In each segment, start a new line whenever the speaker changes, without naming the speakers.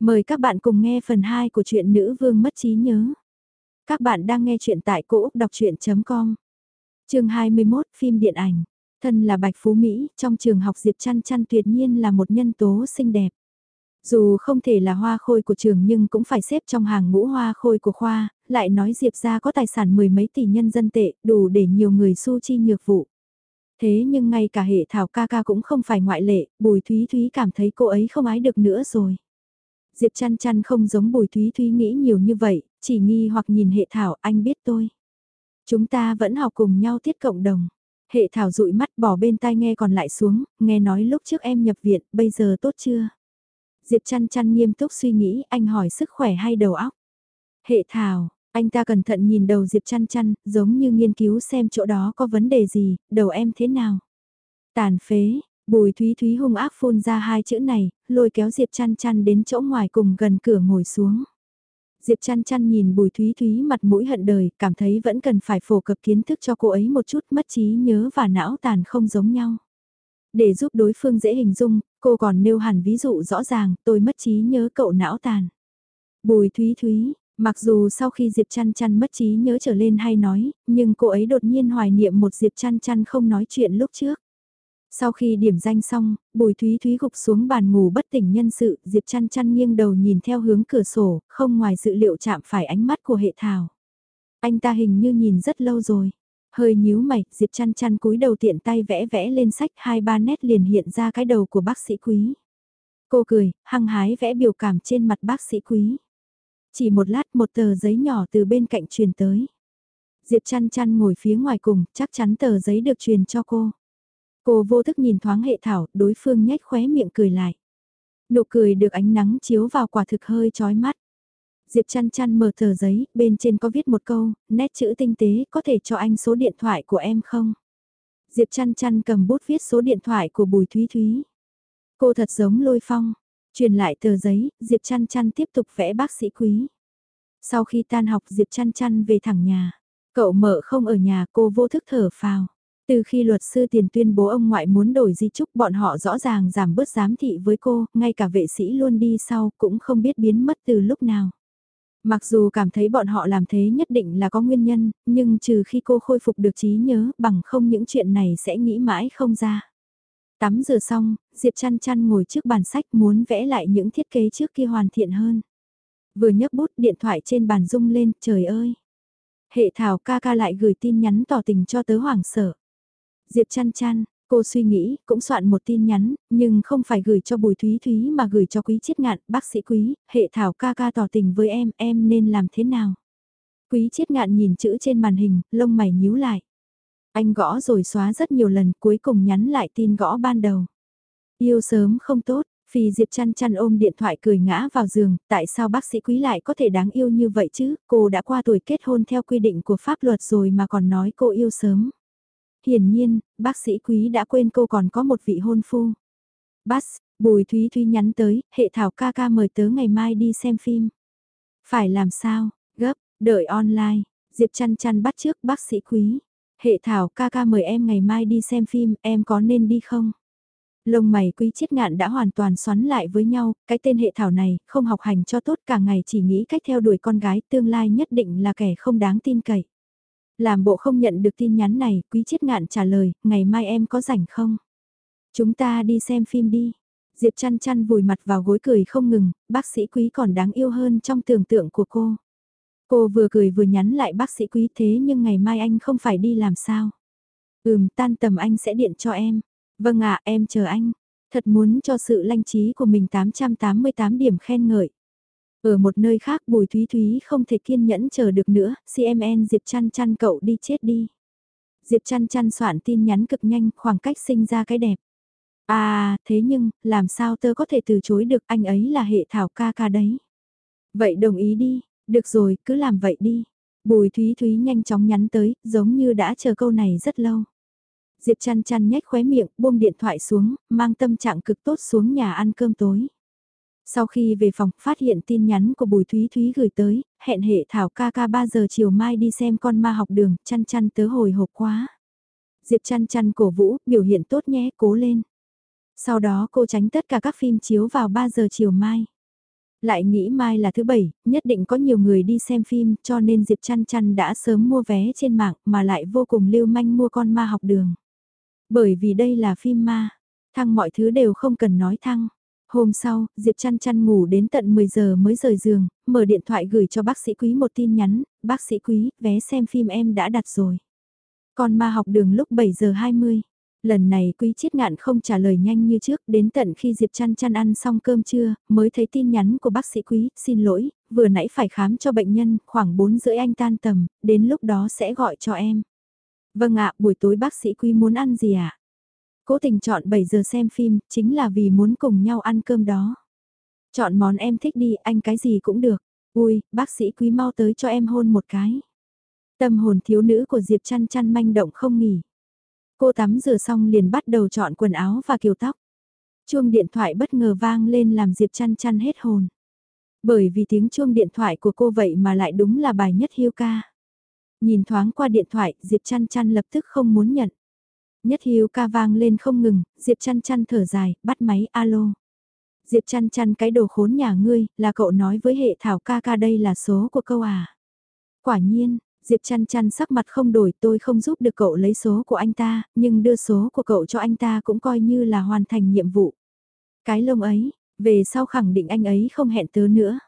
Mời các bạn cùng nghe phần 2 của truyện Nữ Vương mất trí nhớ. Các bạn đang nghe truyện tại cỗ đọc chuyện.com. Trường 21 phim điện ảnh. Thân là Bạch Phú Mỹ, trong trường học Diệp Chăn Chăn tuyệt nhiên là một nhân tố xinh đẹp. Dù không thể là hoa khôi của trường nhưng cũng phải xếp trong hàng ngũ hoa khôi của khoa, lại nói Diệp ra có tài sản mười mấy tỷ nhân dân tệ, đủ để nhiều người su chi nhược vụ. Thế nhưng ngay cả hệ thảo ca ca cũng không phải ngoại lệ, Bùi Thúy Thúy cảm thấy cô ấy không ái được nữa rồi. Diệp chăn chăn không giống Bùi Thúy Thúy nghĩ nhiều như vậy, chỉ nghi hoặc nhìn hệ thảo anh biết tôi. Chúng ta vẫn học cùng nhau tiết cộng đồng. Hệ thảo dụi mắt bỏ bên tai nghe còn lại xuống, nghe nói lúc trước em nhập viện, bây giờ tốt chưa? Diệp chăn chăn nghiêm túc suy nghĩ, anh hỏi sức khỏe hay đầu óc? Hệ thảo, anh ta cẩn thận nhìn đầu Diệp chăn chăn, giống như nghiên cứu xem chỗ đó có vấn đề gì, đầu em thế nào? Tàn phế, Bùi Thúy Thúy hung ác phun ra hai chữ này, lôi kéo Diệp chăn chăn đến chỗ ngoài cùng gần cửa ngồi xuống. Diệp chăn chăn nhìn Bùi Thúy Thúy mặt mũi hận đời, cảm thấy vẫn cần phải phổ cập kiến thức cho cô ấy một chút mất trí nhớ và não tàn không giống nhau. Để giúp đối phương dễ hình dung, cô còn nêu hẳn ví dụ rõ ràng, tôi mất trí nhớ cậu não tàn. Bùi Thúy Thúy, mặc dù sau khi Diệp chăn chăn mất trí nhớ trở lên hay nói, nhưng cô ấy đột nhiên hoài niệm một Diệp chăn chăn không nói chuyện lúc trước. Sau khi điểm danh xong, Bùi Thúy Thúy gục xuống bàn ngủ bất tỉnh nhân sự, Diệp chăn chăn nghiêng đầu nhìn theo hướng cửa sổ, không ngoài dự liệu chạm phải ánh mắt của hệ thảo. Anh ta hình như nhìn rất lâu rồi. Hơi nhíu mày, Diệp chăn chăn cúi đầu tiện tay vẽ vẽ lên sách hai ba nét liền hiện ra cái đầu của bác sĩ quý. Cô cười, hăng hái vẽ biểu cảm trên mặt bác sĩ quý. Chỉ một lát một tờ giấy nhỏ từ bên cạnh truyền tới. Diệp chăn chăn ngồi phía ngoài cùng, chắc chắn tờ giấy được truyền cho cô. Cô vô thức nhìn thoáng hệ thảo, đối phương nhếch khóe miệng cười lại. Nụ cười được ánh nắng chiếu vào quả thực hơi chói mắt. Diệp chăn chăn mở tờ giấy, bên trên có viết một câu, nét chữ tinh tế, có thể cho anh số điện thoại của em không? Diệp chăn chăn cầm bút viết số điện thoại của Bùi Thúy Thúy. Cô thật giống lôi phong. Truyền lại tờ giấy, Diệp chăn chăn tiếp tục vẽ bác sĩ quý. Sau khi tan học Diệp chăn chăn về thẳng nhà. Cậu mở không ở nhà cô vô thức thở phào. Từ khi luật sư tiền tuyên bố ông ngoại muốn đổi di trúc bọn họ rõ ràng giảm bớt giám thị với cô, ngay cả vệ sĩ luôn đi sau cũng không biết biến mất từ lúc nào. Mặc dù cảm thấy bọn họ làm thế nhất định là có nguyên nhân, nhưng trừ khi cô khôi phục được trí nhớ bằng không những chuyện này sẽ nghĩ mãi không ra. Tắm rửa xong, Diệp chăn chăn ngồi trước bàn sách muốn vẽ lại những thiết kế trước kia hoàn thiện hơn. Vừa nhấc bút điện thoại trên bàn rung lên, trời ơi. Hệ thảo ca ca lại gửi tin nhắn tỏ tình cho tớ hoảng sợ. Diệp chăn chăn, cô suy nghĩ, cũng soạn một tin nhắn, nhưng không phải gửi cho Bùi Thúy Thúy mà gửi cho Quý Chiết Ngạn, bác sĩ Quý, hệ thảo ca ca tỏ tình với em, em nên làm thế nào? Quý Chiết Ngạn nhìn chữ trên màn hình, lông mày nhíu lại. Anh gõ rồi xóa rất nhiều lần, cuối cùng nhắn lại tin gõ ban đầu. Yêu sớm không tốt, Phi Diệp chăn chăn ôm điện thoại cười ngã vào giường, tại sao bác sĩ quý lại có thể đáng yêu như vậy chứ, cô đã qua tuổi kết hôn theo quy định của pháp luật rồi mà còn nói cô yêu sớm. Hiển nhiên, bác sĩ quý đã quên cô còn có một vị hôn phu. Bác, Bùi Thúy Thúy nhắn tới, hệ thảo ca ca mời tớ ngày mai đi xem phim. Phải làm sao, gấp, đợi online, Diệp chăn chăn bắt trước bác sĩ quý. Hệ thảo ca ca mời em ngày mai đi xem phim, em có nên đi không? Lông mày quý chiết ngạn đã hoàn toàn xoắn lại với nhau, cái tên hệ thảo này, không học hành cho tốt cả ngày chỉ nghĩ cách theo đuổi con gái tương lai nhất định là kẻ không đáng tin cậy. Làm bộ không nhận được tin nhắn này, quý chết ngạn trả lời, ngày mai em có rảnh không? Chúng ta đi xem phim đi. Diệp chăn chăn vùi mặt vào gối cười không ngừng, bác sĩ quý còn đáng yêu hơn trong tưởng tượng của cô. Cô vừa cười vừa nhắn lại bác sĩ quý thế nhưng ngày mai anh không phải đi làm sao? Ừm, tan tầm anh sẽ điện cho em. Vâng ạ, em chờ anh. Thật muốn cho sự lanh trí của mình 888 điểm khen ngợi. Ở một nơi khác Bùi Thúy Thúy không thể kiên nhẫn chờ được nữa, CMN Diệp chăn chăn cậu đi chết đi. Diệp chăn chăn soạn tin nhắn cực nhanh, khoảng cách sinh ra cái đẹp. À, thế nhưng, làm sao tớ có thể từ chối được anh ấy là hệ thảo ca ca đấy. Vậy đồng ý đi, được rồi, cứ làm vậy đi. Bùi Thúy Thúy nhanh chóng nhắn tới, giống như đã chờ câu này rất lâu. Diệp chăn chăn nhếch khóe miệng, buông điện thoại xuống, mang tâm trạng cực tốt xuống nhà ăn cơm tối. Sau khi về phòng, phát hiện tin nhắn của Bùi Thúy Thúy gửi tới, hẹn hệ thảo ca ca 3 giờ chiều mai đi xem con ma học đường, chăn chăn tớ hồi hộp quá. Diệp chăn chăn cổ vũ, biểu hiện tốt nhé, cố lên. Sau đó cô tránh tất cả các phim chiếu vào 3 giờ chiều mai. Lại nghĩ mai là thứ bảy, nhất định có nhiều người đi xem phim cho nên Diệp Chăn Chăn đã sớm mua vé trên mạng mà lại vô cùng lưu manh mua con ma học đường. Bởi vì đây là phim ma, thăng mọi thứ đều không cần nói thăng. Hôm sau, Diệp Chăn Chăn ngủ đến tận 10 giờ mới rời giường, mở điện thoại gửi cho bác sĩ Quý một tin nhắn, bác sĩ Quý, vé xem phim em đã đặt rồi. còn ma học đường lúc 7 giờ 20. Lần này Quý Chiết Ngạn không trả lời nhanh như trước, đến tận khi Diệp Chăn Chăn ăn xong cơm trưa, mới thấy tin nhắn của bác sĩ Quý, xin lỗi, vừa nãy phải khám cho bệnh nhân, khoảng 4 rưỡi anh tan tầm, đến lúc đó sẽ gọi cho em. Vâng ạ, buổi tối bác sĩ Quý muốn ăn gì ạ? À? Cố tình chọn 7 giờ xem phim, chính là vì muốn cùng nhau ăn cơm đó. Chọn món em thích đi, anh cái gì cũng được. Ui, bác sĩ Quý mau tới cho em hôn một cái. Tâm hồn thiếu nữ của Diệp chăn chăn manh động không nghỉ. Cô tắm rửa xong liền bắt đầu chọn quần áo và kiều tóc. Chuông điện thoại bất ngờ vang lên làm Diệp chăn chăn hết hồn. Bởi vì tiếng chuông điện thoại của cô vậy mà lại đúng là bài nhất hiêu ca. Nhìn thoáng qua điện thoại, Diệp chăn chăn lập tức không muốn nhận. Nhất hiếu ca vang lên không ngừng, Diệp chăn chăn thở dài, bắt máy alo. Diệp chăn chăn cái đồ khốn nhà ngươi, là cậu nói với hệ thảo ca ca đây là số của câu à. Quả nhiên, Diệp chăn chăn sắc mặt không đổi tôi không giúp được cậu lấy số của anh ta, nhưng đưa số của cậu cho anh ta cũng coi như là hoàn thành nhiệm vụ. Cái lông ấy, về sau khẳng định anh ấy không hẹn tớ nữa.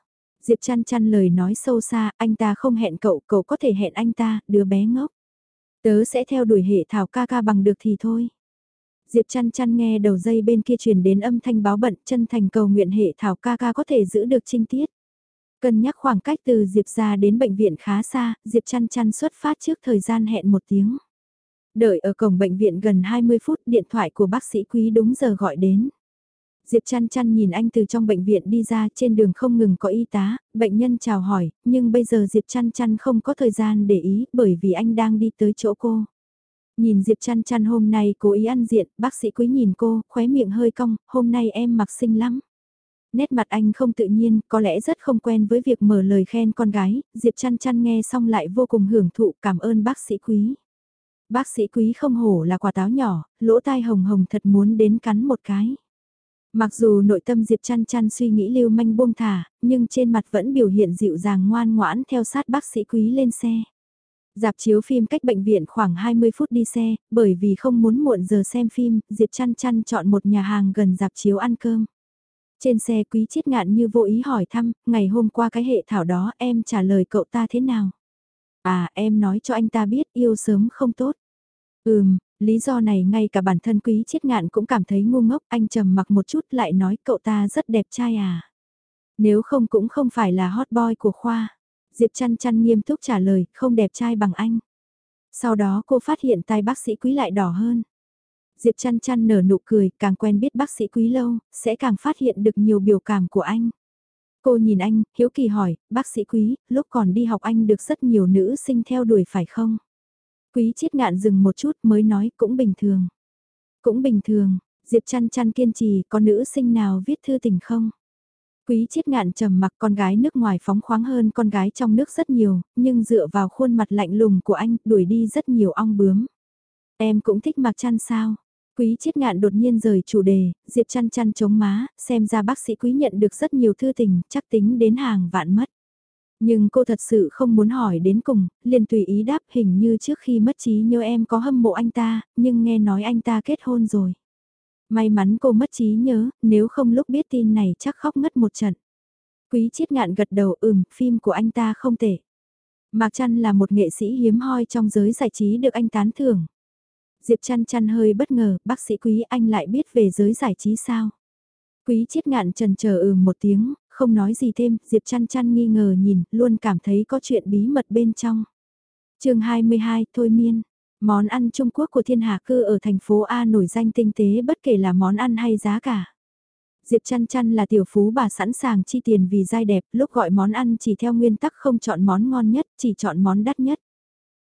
Diệp chăn chăn lời nói sâu xa, anh ta không hẹn cậu, cậu có thể hẹn anh ta, đứa bé ngốc. Tớ sẽ theo đuổi hệ thảo ca ca bằng được thì thôi. Diệp chăn chăn nghe đầu dây bên kia truyền đến âm thanh báo bận chân thành cầu nguyện hệ thảo ca ca có thể giữ được trinh tiết. Cân nhắc khoảng cách từ Diệp ra đến bệnh viện khá xa, Diệp chăn chăn xuất phát trước thời gian hẹn một tiếng. Đợi ở cổng bệnh viện gần 20 phút điện thoại của bác sĩ quý đúng giờ gọi đến. Diệp chăn chăn nhìn anh từ trong bệnh viện đi ra trên đường không ngừng có y tá, bệnh nhân chào hỏi, nhưng bây giờ Diệp chăn chăn không có thời gian để ý bởi vì anh đang đi tới chỗ cô. Nhìn Diệp chăn chăn hôm nay cố ý ăn diện, bác sĩ quý nhìn cô, khóe miệng hơi cong, hôm nay em mặc xinh lắm. Nét mặt anh không tự nhiên, có lẽ rất không quen với việc mở lời khen con gái, Diệp chăn chăn nghe xong lại vô cùng hưởng thụ cảm ơn bác sĩ quý. Bác sĩ quý không hổ là quả táo nhỏ, lỗ tai hồng hồng thật muốn đến cắn một cái. Mặc dù nội tâm Diệp chăn chăn suy nghĩ lưu manh buông thả, nhưng trên mặt vẫn biểu hiện dịu dàng ngoan ngoãn theo sát bác sĩ quý lên xe. Dạp chiếu phim cách bệnh viện khoảng 20 phút đi xe, bởi vì không muốn muộn giờ xem phim, Diệp chăn chăn chọn một nhà hàng gần dạp chiếu ăn cơm. Trên xe quý chiết ngạn như vô ý hỏi thăm, ngày hôm qua cái hệ thảo đó em trả lời cậu ta thế nào? À em nói cho anh ta biết yêu sớm không tốt. Ừm, Lý do này ngay cả bản thân quý chiết ngạn cũng cảm thấy ngu ngốc, anh trầm mặc một chút lại nói cậu ta rất đẹp trai à. Nếu không cũng không phải là hot boy của khoa. Diệp chăn chăn nghiêm túc trả lời, không đẹp trai bằng anh. Sau đó cô phát hiện tai bác sĩ quý lại đỏ hơn. Diệp chăn chăn nở nụ cười, càng quen biết bác sĩ quý lâu, sẽ càng phát hiện được nhiều biểu cảm của anh. Cô nhìn anh, hiếu kỳ hỏi, bác sĩ quý, lúc còn đi học anh được rất nhiều nữ sinh theo đuổi phải không? Quý chiết ngạn dừng một chút mới nói cũng bình thường. Cũng bình thường, Diệp chăn chăn kiên trì có nữ sinh nào viết thư tình không? Quý chiết ngạn trầm mặc con gái nước ngoài phóng khoáng hơn con gái trong nước rất nhiều, nhưng dựa vào khuôn mặt lạnh lùng của anh đuổi đi rất nhiều ong bướm. Em cũng thích mặc chăn sao? Quý chiết ngạn đột nhiên rời chủ đề, Diệp chăn chăn chống má, xem ra bác sĩ quý nhận được rất nhiều thư tình, chắc tính đến hàng vạn mất. Nhưng cô thật sự không muốn hỏi đến cùng, liền tùy ý đáp hình như trước khi mất trí nhớ em có hâm mộ anh ta, nhưng nghe nói anh ta kết hôn rồi. May mắn cô mất trí nhớ, nếu không lúc biết tin này chắc khóc ngất một trận. Quý chiết ngạn gật đầu ừm, phim của anh ta không tệ. Mạc Trăn là một nghệ sĩ hiếm hoi trong giới giải trí được anh tán thưởng. Diệp Trăn Trăn hơi bất ngờ, bác sĩ Quý anh lại biết về giới giải trí sao? Quý chiết ngạn trần chờ ừ một tiếng, không nói gì thêm, Diệp chăn chăn nghi ngờ nhìn, luôn cảm thấy có chuyện bí mật bên trong. chương 22, Thôi Miên. Món ăn Trung Quốc của thiên hạ cư ở thành phố A nổi danh tinh tế bất kể là món ăn hay giá cả. Diệp chăn chăn là tiểu phú bà sẵn sàng chi tiền vì dai đẹp, lúc gọi món ăn chỉ theo nguyên tắc không chọn món ngon nhất, chỉ chọn món đắt nhất.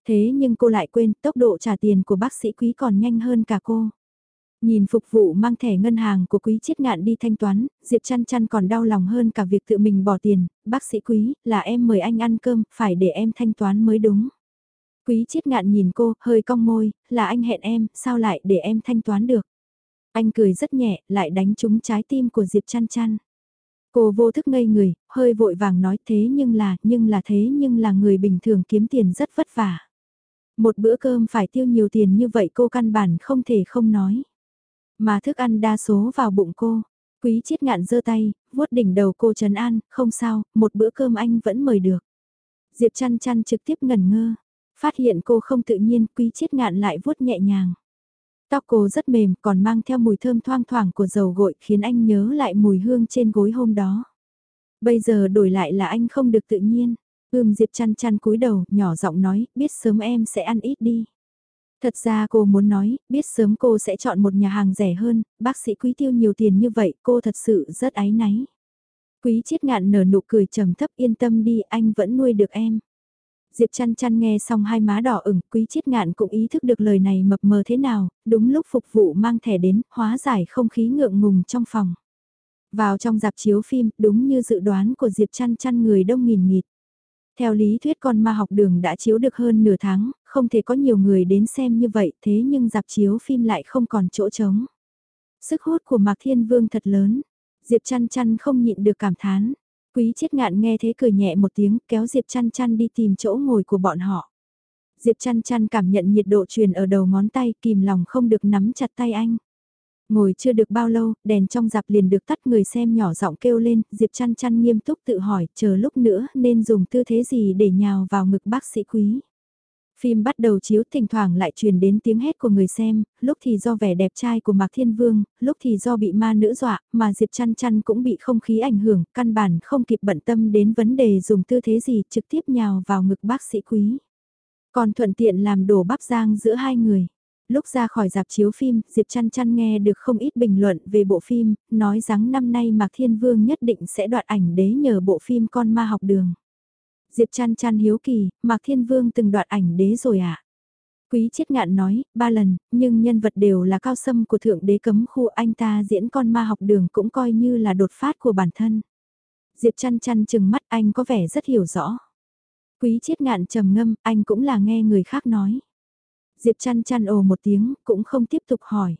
Thế nhưng cô lại quên tốc độ trả tiền của bác sĩ quý còn nhanh hơn cả cô. Nhìn phục vụ mang thẻ ngân hàng của quý chiết ngạn đi thanh toán, Diệp chăn chăn còn đau lòng hơn cả việc tự mình bỏ tiền, bác sĩ quý, là em mời anh ăn cơm, phải để em thanh toán mới đúng. Quý chiết ngạn nhìn cô, hơi cong môi, là anh hẹn em, sao lại để em thanh toán được. Anh cười rất nhẹ, lại đánh trúng trái tim của Diệp chăn chăn. Cô vô thức ngây người, hơi vội vàng nói thế nhưng là, nhưng là thế nhưng là người bình thường kiếm tiền rất vất vả. Một bữa cơm phải tiêu nhiều tiền như vậy cô căn bản không thể không nói. Mà thức ăn đa số vào bụng cô. Quý chiết ngạn giơ tay, vuốt đỉnh đầu cô trấn an, không sao, một bữa cơm anh vẫn mời được. Diệp chăn chăn trực tiếp ngẩn ngơ. Phát hiện cô không tự nhiên, quý chiết ngạn lại vuốt nhẹ nhàng. Tóc cô rất mềm, còn mang theo mùi thơm thoang thoảng của dầu gội khiến anh nhớ lại mùi hương trên gối hôm đó. Bây giờ đổi lại là anh không được tự nhiên. Ưm Diệp chăn chăn cúi đầu, nhỏ giọng nói, biết sớm em sẽ ăn ít đi. Thật ra cô muốn nói, biết sớm cô sẽ chọn một nhà hàng rẻ hơn, bác sĩ quý tiêu nhiều tiền như vậy, cô thật sự rất ái náy. Quý chiết ngạn nở nụ cười trầm thấp yên tâm đi, anh vẫn nuôi được em. Diệp chăn chăn nghe xong hai má đỏ ửng, quý chiết ngạn cũng ý thức được lời này mập mờ thế nào, đúng lúc phục vụ mang thẻ đến, hóa giải không khí ngượng ngùng trong phòng. Vào trong dạp chiếu phim, đúng như dự đoán của Diệp chăn chăn người đông nghìn nghịt. Theo lý thuyết con ma học đường đã chiếu được hơn nửa tháng, không thể có nhiều người đến xem như vậy thế nhưng dạp chiếu phim lại không còn chỗ trống. Sức hút của Mạc Thiên Vương thật lớn, Diệp chăn chăn không nhịn được cảm thán. Quý chết ngạn nghe thế cười nhẹ một tiếng kéo Diệp chăn chăn đi tìm chỗ ngồi của bọn họ. Diệp chăn chăn cảm nhận nhiệt độ truyền ở đầu ngón tay kìm lòng không được nắm chặt tay anh. Ngồi chưa được bao lâu, đèn trong dạp liền được tắt người xem nhỏ giọng kêu lên, Diệp chăn chăn nghiêm túc tự hỏi, chờ lúc nữa nên dùng tư thế gì để nhào vào ngực bác sĩ quý. Phim bắt đầu chiếu thỉnh thoảng lại truyền đến tiếng hét của người xem, lúc thì do vẻ đẹp trai của Mạc Thiên Vương, lúc thì do bị ma nữ dọa, mà Diệp chăn chăn cũng bị không khí ảnh hưởng, căn bản không kịp bận tâm đến vấn đề dùng tư thế gì trực tiếp nhào vào ngực bác sĩ quý. Còn thuận tiện làm đổ bắp giang giữa hai người. Lúc ra khỏi dạp chiếu phim, Diệp chăn chăn nghe được không ít bình luận về bộ phim, nói rằng năm nay Mạc Thiên Vương nhất định sẽ đoạt ảnh đế nhờ bộ phim Con Ma học đường. Diệp chăn chăn hiếu kỳ, Mạc Thiên Vương từng đoạt ảnh đế rồi à? Quý chiết ngạn nói, ba lần, nhưng nhân vật đều là cao sâm của thượng đế cấm khu anh ta diễn con ma học đường cũng coi như là đột phát của bản thân. Diệp chăn chăn chừng mắt anh có vẻ rất hiểu rõ. Quý chiết ngạn trầm ngâm, anh cũng là nghe người khác nói. Diệp chăn chăn ồ một tiếng, cũng không tiếp tục hỏi.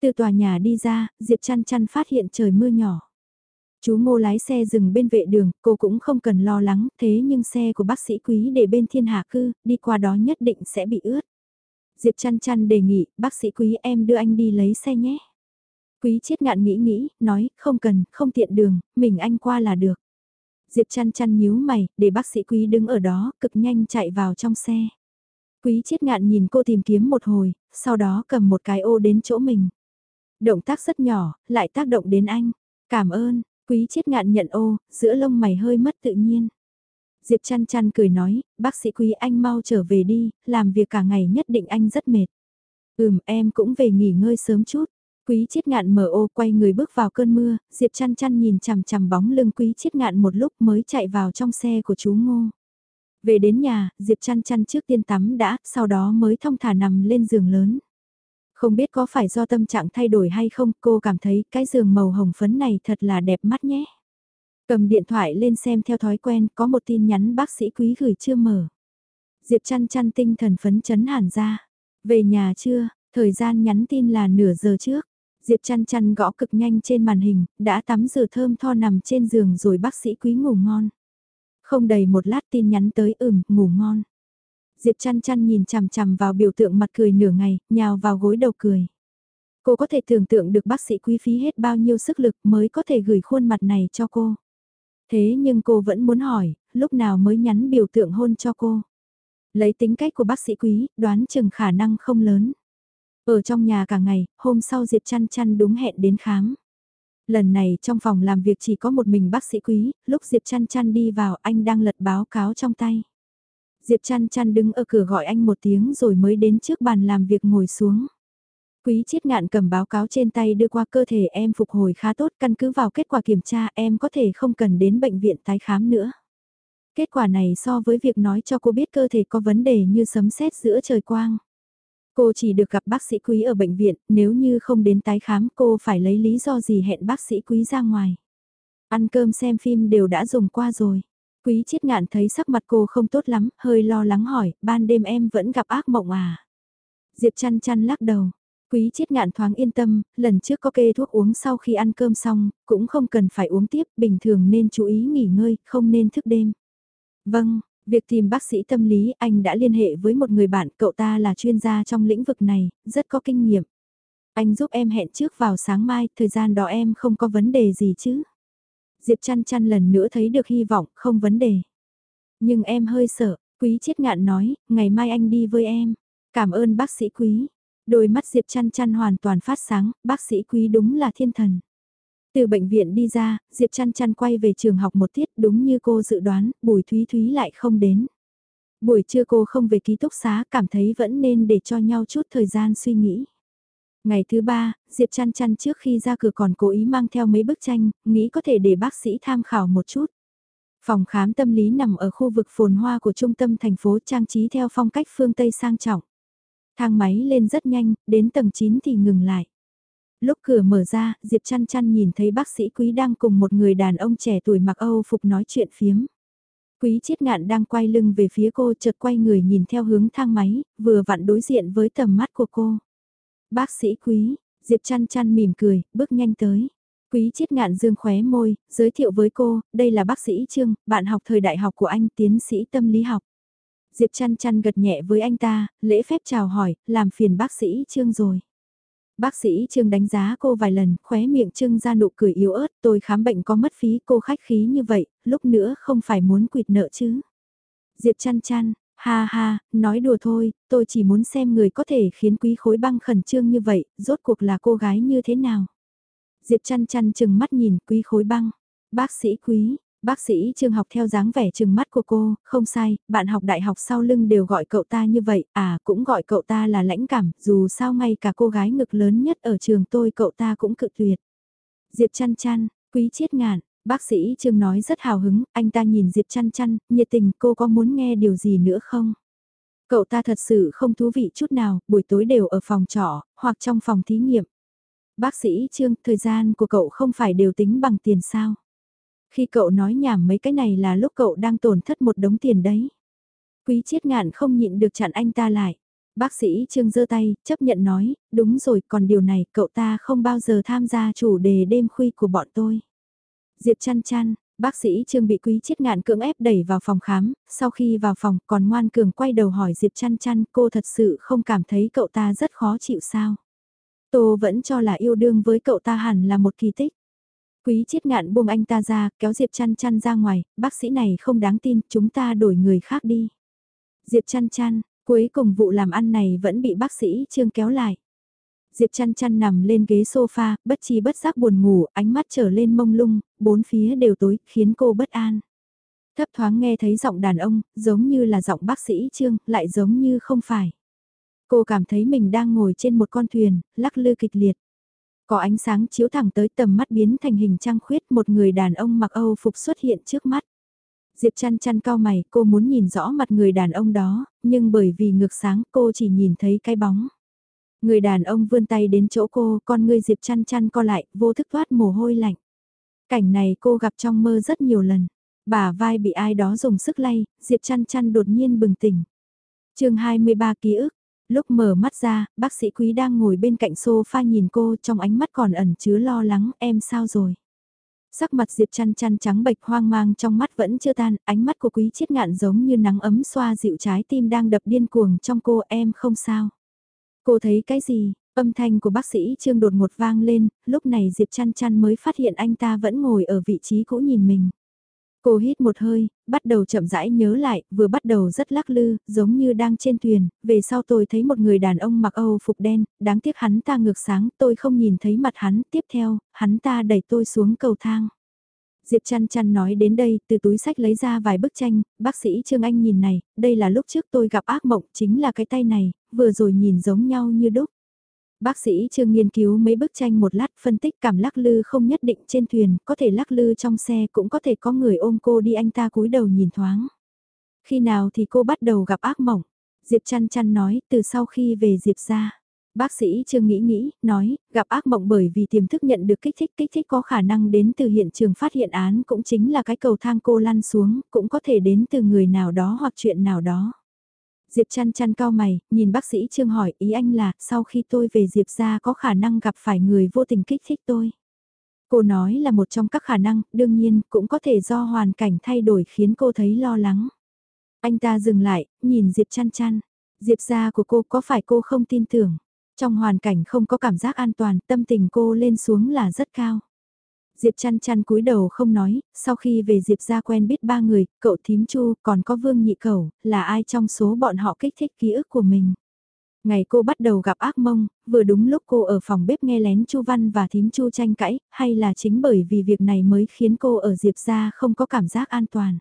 Từ tòa nhà đi ra, Diệp chăn chăn phát hiện trời mưa nhỏ. Chú ngô lái xe dừng bên vệ đường, cô cũng không cần lo lắng, thế nhưng xe của bác sĩ quý để bên thiên hạ cư, đi qua đó nhất định sẽ bị ướt. Diệp chăn chăn đề nghị, bác sĩ quý em đưa anh đi lấy xe nhé. Quý chết ngạn nghĩ nghĩ, nói, không cần, không tiện đường, mình anh qua là được. Diệp chăn chăn nhíu mày, để bác sĩ quý đứng ở đó, cực nhanh chạy vào trong xe. Quý chết ngạn nhìn cô tìm kiếm một hồi, sau đó cầm một cái ô đến chỗ mình. Động tác rất nhỏ, lại tác động đến anh. Cảm ơn, Quý chết ngạn nhận ô, giữa lông mày hơi mất tự nhiên. Diệp chăn chăn cười nói, bác sĩ quý anh mau trở về đi, làm việc cả ngày nhất định anh rất mệt. Ừm em cũng về nghỉ ngơi sớm chút. Quý chiết ngạn mở ô quay người bước vào cơn mưa, Diệp chăn chăn nhìn chằm chằm bóng lưng quý chiết ngạn một lúc mới chạy vào trong xe của chú Ngô. Về đến nhà, Diệp chăn chăn trước tiên tắm đã, sau đó mới thong thả nằm lên giường lớn. Không biết có phải do tâm trạng thay đổi hay không, cô cảm thấy cái giường màu hồng phấn này thật là đẹp mắt nhé. Cầm điện thoại lên xem theo thói quen, có một tin nhắn bác sĩ quý gửi chưa mở. Diệp chăn chăn tinh thần phấn chấn hẳn ra. Về nhà chưa, thời gian nhắn tin là nửa giờ trước. Diệp chăn chăn gõ cực nhanh trên màn hình, đã tắm rửa thơm tho nằm trên giường rồi bác sĩ quý ngủ ngon. Không đầy một lát tin nhắn tới ừm, ngủ ngon. Diệp chăn chăn nhìn chằm chằm vào biểu tượng mặt cười nửa ngày, nhào vào gối đầu cười. Cô có thể tưởng tượng được bác sĩ quý phí hết bao nhiêu sức lực mới có thể gửi khuôn mặt này cho cô. Thế nhưng cô vẫn muốn hỏi, lúc nào mới nhắn biểu tượng hôn cho cô. Lấy tính cách của bác sĩ quý, đoán chừng khả năng không lớn. Ở trong nhà cả ngày, hôm sau Diệp chăn chăn đúng hẹn đến khám. Lần này trong phòng làm việc chỉ có một mình bác sĩ quý, lúc Diệp chăn chăn đi vào anh đang lật báo cáo trong tay. Diệp chăn chăn đứng ở cửa gọi anh một tiếng rồi mới đến trước bàn làm việc ngồi xuống. Quý chiết ngạn cầm báo cáo trên tay đưa qua cơ thể em phục hồi khá tốt căn cứ vào kết quả kiểm tra em có thể không cần đến bệnh viện tái khám nữa. Kết quả này so với việc nói cho cô biết cơ thể có vấn đề như sấm sét giữa trời quang. Cô chỉ được gặp bác sĩ quý ở bệnh viện, nếu như không đến tái khám cô phải lấy lý do gì hẹn bác sĩ quý ra ngoài. Ăn cơm xem phim đều đã dùng qua rồi. Quý chiết ngạn thấy sắc mặt cô không tốt lắm, hơi lo lắng hỏi, ban đêm em vẫn gặp ác mộng à? Diệp chăn chăn lắc đầu, Quý chiết ngạn thoáng yên tâm, lần trước có kê thuốc uống sau khi ăn cơm xong, cũng không cần phải uống tiếp, bình thường nên chú ý nghỉ ngơi, không nên thức đêm. Vâng, việc tìm bác sĩ tâm lý anh đã liên hệ với một người bạn, cậu ta là chuyên gia trong lĩnh vực này, rất có kinh nghiệm. Anh giúp em hẹn trước vào sáng mai, thời gian đó em không có vấn đề gì chứ. Diệp chăn chăn lần nữa thấy được hy vọng, không vấn đề. Nhưng em hơi sợ, quý chiết ngạn nói, ngày mai anh đi với em. Cảm ơn bác sĩ quý. Đôi mắt Diệp chăn chăn hoàn toàn phát sáng, bác sĩ quý đúng là thiên thần. Từ bệnh viện đi ra, Diệp chăn chăn quay về trường học một tiết đúng như cô dự đoán, Bùi Thúy Thúy lại không đến. Buổi trưa cô không về ký túc xá cảm thấy vẫn nên để cho nhau chút thời gian suy nghĩ. Ngày thứ ba, Diệp chăn chăn trước khi ra cửa còn cố ý mang theo mấy bức tranh, nghĩ có thể để bác sĩ tham khảo một chút. Phòng khám tâm lý nằm ở khu vực phồn hoa của trung tâm thành phố trang trí theo phong cách phương Tây sang trọng. Thang máy lên rất nhanh, đến tầng 9 thì ngừng lại. Lúc cửa mở ra, Diệp chăn chăn nhìn thấy bác sĩ quý đang cùng một người đàn ông trẻ tuổi mặc Âu phục nói chuyện phiếm. Quý chiết ngạn đang quay lưng về phía cô chợt quay người nhìn theo hướng thang máy, vừa vặn đối diện với tầm mắt của cô. Bác sĩ quý, Diệp chăn chăn mỉm cười, bước nhanh tới. Quý chiết ngạn dương khóe môi, giới thiệu với cô, đây là bác sĩ Trương, bạn học thời đại học của anh, tiến sĩ tâm lý học. Diệp chăn chăn gật nhẹ với anh ta, lễ phép chào hỏi, làm phiền bác sĩ Trương rồi. Bác sĩ Trương đánh giá cô vài lần, khóe miệng Trương ra nụ cười yếu ớt, tôi khám bệnh có mất phí cô khách khí như vậy, lúc nữa không phải muốn quỵt nợ chứ. Diệp chăn chăn, ha ha, nói đùa thôi, tôi chỉ muốn xem người có thể khiến quý khối băng khẩn trương như vậy, rốt cuộc là cô gái như thế nào. Diệp chăn chăn chừng mắt nhìn quý khối băng, bác sĩ quý, Bác sĩ Trương học theo dáng vẻ chừng mắt của cô, không sai, bạn học đại học sau lưng đều gọi cậu ta như vậy, à cũng gọi cậu ta là lãnh cảm, dù sao ngay cả cô gái ngực lớn nhất ở trường tôi cậu ta cũng cự tuyệt. Diệp chăn chăn, quý chiết ngạn, bác sĩ Trương nói rất hào hứng, anh ta nhìn Diệp chăn chăn, nhiệt tình cô có muốn nghe điều gì nữa không? Cậu ta thật sự không thú vị chút nào, buổi tối đều ở phòng trọ, hoặc trong phòng thí nghiệm. Bác sĩ Trương, thời gian của cậu không phải đều tính bằng tiền sao? Khi cậu nói nhảm mấy cái này là lúc cậu đang tổn thất một đống tiền đấy. Quý chiết ngạn không nhịn được chặn anh ta lại. Bác sĩ Trương giơ tay, chấp nhận nói, đúng rồi, còn điều này cậu ta không bao giờ tham gia chủ đề đêm khuya của bọn tôi. Diệp chăn chăn, bác sĩ Trương bị quý chiết ngạn cưỡng ép đẩy vào phòng khám, sau khi vào phòng còn ngoan cường quay đầu hỏi Diệp chăn chăn cô thật sự không cảm thấy cậu ta rất khó chịu sao. Tô vẫn cho là yêu đương với cậu ta hẳn là một kỳ tích. Quý chiết ngạn buông anh ta ra, kéo Diệp chăn chăn ra ngoài, bác sĩ này không đáng tin, chúng ta đổi người khác đi. Diệp chăn chăn, cuối cùng vụ làm ăn này vẫn bị bác sĩ Trương kéo lại. Diệp chăn chăn nằm lên ghế sofa, bất chi bất giác buồn ngủ, ánh mắt trở lên mông lung, bốn phía đều tối, khiến cô bất an. Thấp thoáng nghe thấy giọng đàn ông, giống như là giọng bác sĩ Trương, lại giống như không phải. Cô cảm thấy mình đang ngồi trên một con thuyền, lắc lư kịch liệt. Có ánh sáng chiếu thẳng tới tầm mắt biến thành hình trăng khuyết một người đàn ông mặc Âu phục xuất hiện trước mắt. Diệp chăn chăn cao mày, cô muốn nhìn rõ mặt người đàn ông đó, nhưng bởi vì ngược sáng cô chỉ nhìn thấy cái bóng. Người đàn ông vươn tay đến chỗ cô, con người Diệp chăn chăn co lại, vô thức thoát mồ hôi lạnh. Cảnh này cô gặp trong mơ rất nhiều lần. Bà vai bị ai đó dùng sức lay, Diệp chăn chăn đột nhiên bừng tỉnh. chương 23 ký ức, Lúc mở mắt ra, bác sĩ quý đang ngồi bên cạnh sofa nhìn cô trong ánh mắt còn ẩn chứa lo lắng em sao rồi. Sắc mặt Diệp chăn chăn trắng bệch hoang mang trong mắt vẫn chưa tan, ánh mắt của quý chiết ngạn giống như nắng ấm xoa dịu trái tim đang đập điên cuồng trong cô em không sao. Cô thấy cái gì, âm thanh của bác sĩ Trương đột ngột vang lên, lúc này Diệp chăn chăn mới phát hiện anh ta vẫn ngồi ở vị trí cũ nhìn mình. Cô hít một hơi, bắt đầu chậm rãi nhớ lại, vừa bắt đầu rất lắc lư, giống như đang trên thuyền, về sau tôi thấy một người đàn ông mặc Âu phục đen, đáng tiếc hắn ta ngược sáng, tôi không nhìn thấy mặt hắn, tiếp theo, hắn ta đẩy tôi xuống cầu thang. Diệp chăn chăn nói đến đây, từ túi sách lấy ra vài bức tranh, bác sĩ Trương Anh nhìn này, đây là lúc trước tôi gặp ác mộng, chính là cái tay này, vừa rồi nhìn giống nhau như đúc. Bác sĩ Trương nghiên cứu mấy bức tranh một lát phân tích cảm lắc lư không nhất định trên thuyền, có thể lắc lư trong xe cũng có thể có người ôm cô đi anh ta cúi đầu nhìn thoáng. Khi nào thì cô bắt đầu gặp ác mộng? Diệp chăn chăn nói từ sau khi về Diệp ra. Bác sĩ Trương nghĩ nghĩ, nói, gặp ác mộng bởi vì tiềm thức nhận được kích thích, kích thích có khả năng đến từ hiện trường phát hiện án cũng chính là cái cầu thang cô lăn xuống, cũng có thể đến từ người nào đó hoặc chuyện nào đó. Diệp chăn chăn cao mày, nhìn bác sĩ Trương hỏi ý anh là sau khi tôi về Diệp ra có khả năng gặp phải người vô tình kích thích tôi. Cô nói là một trong các khả năng, đương nhiên cũng có thể do hoàn cảnh thay đổi khiến cô thấy lo lắng. Anh ta dừng lại, nhìn Diệp chăn chăn. Diệp ra của cô có phải cô không tin tưởng? Trong hoàn cảnh không có cảm giác an toàn, tâm tình cô lên xuống là rất cao. Diệp chăn chăn cúi đầu không nói, sau khi về Diệp ra quen biết ba người, cậu thím chu, còn có vương nhị cầu, là ai trong số bọn họ kích thích ký ức của mình. Ngày cô bắt đầu gặp ác mông, vừa đúng lúc cô ở phòng bếp nghe lén Chu Văn và thím Chu tranh cãi, hay là chính bởi vì việc này mới khiến cô ở Diệp ra không có cảm giác an toàn.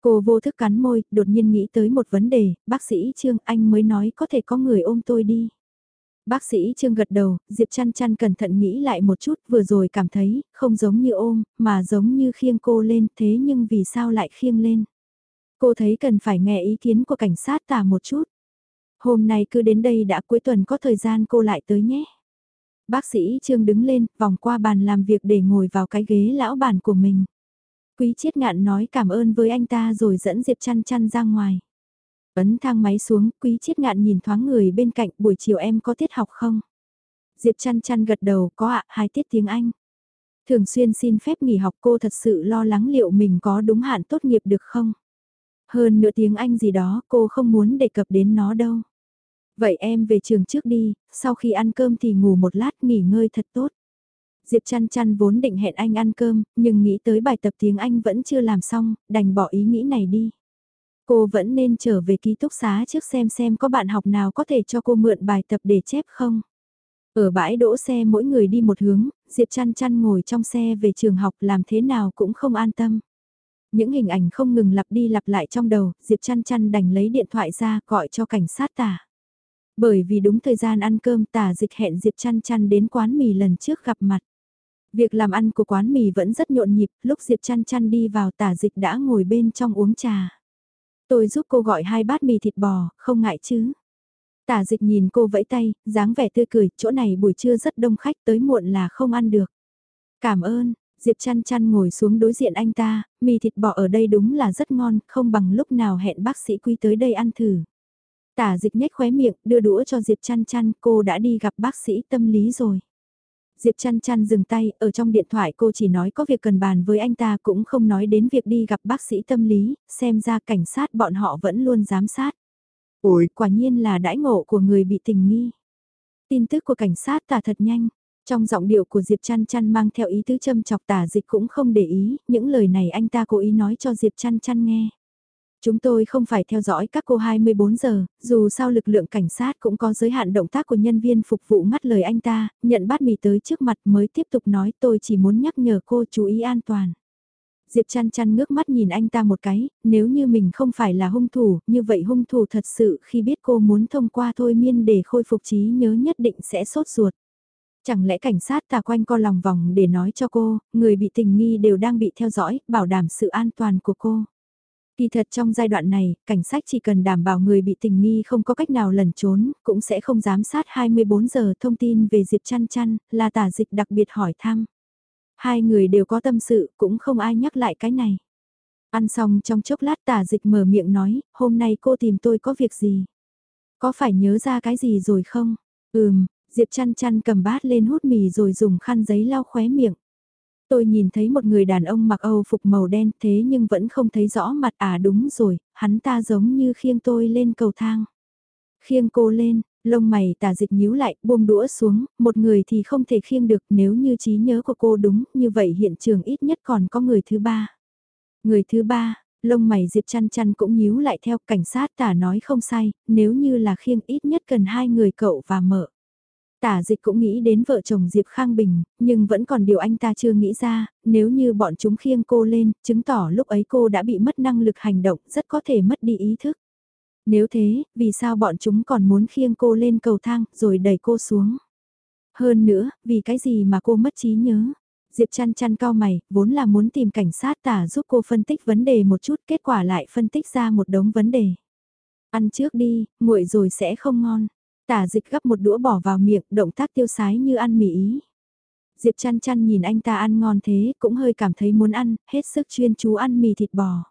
Cô vô thức cắn môi, đột nhiên nghĩ tới một vấn đề, bác sĩ Trương Anh mới nói có thể có người ôm tôi đi. Bác sĩ Trương gật đầu, Diệp chăn chăn cẩn thận nghĩ lại một chút vừa rồi cảm thấy không giống như ôm, mà giống như khiêng cô lên thế nhưng vì sao lại khiêng lên. Cô thấy cần phải nghe ý kiến của cảnh sát tả một chút. Hôm nay cứ đến đây đã cuối tuần có thời gian cô lại tới nhé. Bác sĩ Trương đứng lên, vòng qua bàn làm việc để ngồi vào cái ghế lão bàn của mình. Quý chiết ngạn nói cảm ơn với anh ta rồi dẫn Diệp chăn chăn ra ngoài. Ấn thang máy xuống, quý chiết ngạn nhìn thoáng người bên cạnh, buổi chiều em có tiết học không? Diệp chăn chăn gật đầu, có ạ, hai tiết tiếng Anh. Thường xuyên xin phép nghỉ học cô thật sự lo lắng liệu mình có đúng hạn tốt nghiệp được không? Hơn nửa tiếng Anh gì đó, cô không muốn đề cập đến nó đâu. Vậy em về trường trước đi, sau khi ăn cơm thì ngủ một lát nghỉ ngơi thật tốt. Diệp chăn chăn vốn định hẹn anh ăn cơm, nhưng nghĩ tới bài tập tiếng Anh vẫn chưa làm xong, đành bỏ ý nghĩ này đi. Cô vẫn nên trở về ký túc xá trước xem xem có bạn học nào có thể cho cô mượn bài tập để chép không. Ở bãi đỗ xe mỗi người đi một hướng, Diệp chăn chăn ngồi trong xe về trường học làm thế nào cũng không an tâm. Những hình ảnh không ngừng lặp đi lặp lại trong đầu, Diệp chăn chăn đành lấy điện thoại ra gọi cho cảnh sát tả. Bởi vì đúng thời gian ăn cơm tả dịch hẹn Diệp chăn chăn đến quán mì lần trước gặp mặt. Việc làm ăn của quán mì vẫn rất nhộn nhịp, lúc Diệp chăn chăn đi vào tả dịch đã ngồi bên trong uống trà. Tôi giúp cô gọi hai bát mì thịt bò, không ngại chứ. Tả dịch nhìn cô vẫy tay, dáng vẻ tươi cười, chỗ này buổi trưa rất đông khách tới muộn là không ăn được. Cảm ơn, Diệp chăn chăn ngồi xuống đối diện anh ta, mì thịt bò ở đây đúng là rất ngon, không bằng lúc nào hẹn bác sĩ quy tới đây ăn thử. Tả dịch nhếch khóe miệng, đưa đũa cho Diệp chăn chăn, cô đã đi gặp bác sĩ tâm lý rồi. Diệp chăn chăn dừng tay, ở trong điện thoại cô chỉ nói có việc cần bàn với anh ta cũng không nói đến việc đi gặp bác sĩ tâm lý, xem ra cảnh sát bọn họ vẫn luôn giám sát. Ôi, quả nhiên là đãi ngộ của người bị tình nghi. Tin tức của cảnh sát tả thật nhanh, trong giọng điệu của Diệp chăn chăn mang theo ý tứ châm chọc tả dịch cũng không để ý, những lời này anh ta cố ý nói cho Diệp chăn chăn nghe. Chúng tôi không phải theo dõi các cô 24 giờ, dù sao lực lượng cảnh sát cũng có giới hạn động tác của nhân viên phục vụ ngắt lời anh ta, nhận bát mì tới trước mặt mới tiếp tục nói tôi chỉ muốn nhắc nhở cô chú ý an toàn. Diệp chăn chăn ngước mắt nhìn anh ta một cái, nếu như mình không phải là hung thủ, như vậy hung thủ thật sự khi biết cô muốn thông qua thôi miên để khôi phục trí nhớ nhất định sẽ sốt ruột. Chẳng lẽ cảnh sát tà quanh co lòng vòng để nói cho cô, người bị tình nghi đều đang bị theo dõi, bảo đảm sự an toàn của cô. Kỳ thật trong giai đoạn này, cảnh sát chỉ cần đảm bảo người bị tình nghi không có cách nào lẩn trốn, cũng sẽ không giám sát 24 giờ thông tin về Diệp Chăn Chăn, là tả dịch đặc biệt hỏi thăm. Hai người đều có tâm sự, cũng không ai nhắc lại cái này. Ăn xong trong chốc lát tả dịch mở miệng nói, hôm nay cô tìm tôi có việc gì? Có phải nhớ ra cái gì rồi không? Ừm, Diệp chăn chăn cầm bát lên hút mì rồi dùng khăn giấy lau khóe miệng tôi nhìn thấy một người đàn ông mặc Âu phục màu đen thế nhưng vẫn không thấy rõ mặt à đúng rồi, hắn ta giống như khiêng tôi lên cầu thang. Khiêng cô lên, lông mày tả dịch nhíu lại, buông đũa xuống, một người thì không thể khiêng được nếu như trí nhớ của cô đúng, như vậy hiện trường ít nhất còn có người thứ ba. Người thứ ba, lông mày Diệp chăn chăn cũng nhíu lại theo cảnh sát tả nói không sai, nếu như là khiêng ít nhất cần hai người cậu và mợ. Tả dịch cũng nghĩ đến vợ chồng Diệp Khang Bình, nhưng vẫn còn điều anh ta chưa nghĩ ra, nếu như bọn chúng khiêng cô lên, chứng tỏ lúc ấy cô đã bị mất năng lực hành động, rất có thể mất đi ý thức. Nếu thế, vì sao bọn chúng còn muốn khiêng cô lên cầu thang, rồi đẩy cô xuống? Hơn nữa, vì cái gì mà cô mất trí nhớ? Diệp chăn chăn cao mày, vốn là muốn tìm cảnh sát tả giúp cô phân tích vấn đề một chút, kết quả lại phân tích ra một đống vấn đề. Ăn trước đi, nguội rồi sẽ không ngon. Tả dịch gấp một đũa bỏ vào miệng, động tác tiêu sái như ăn mì ý. Diệp chăn chăn nhìn anh ta ăn ngon thế, cũng hơi cảm thấy muốn ăn, hết sức chuyên chú ăn mì thịt bò.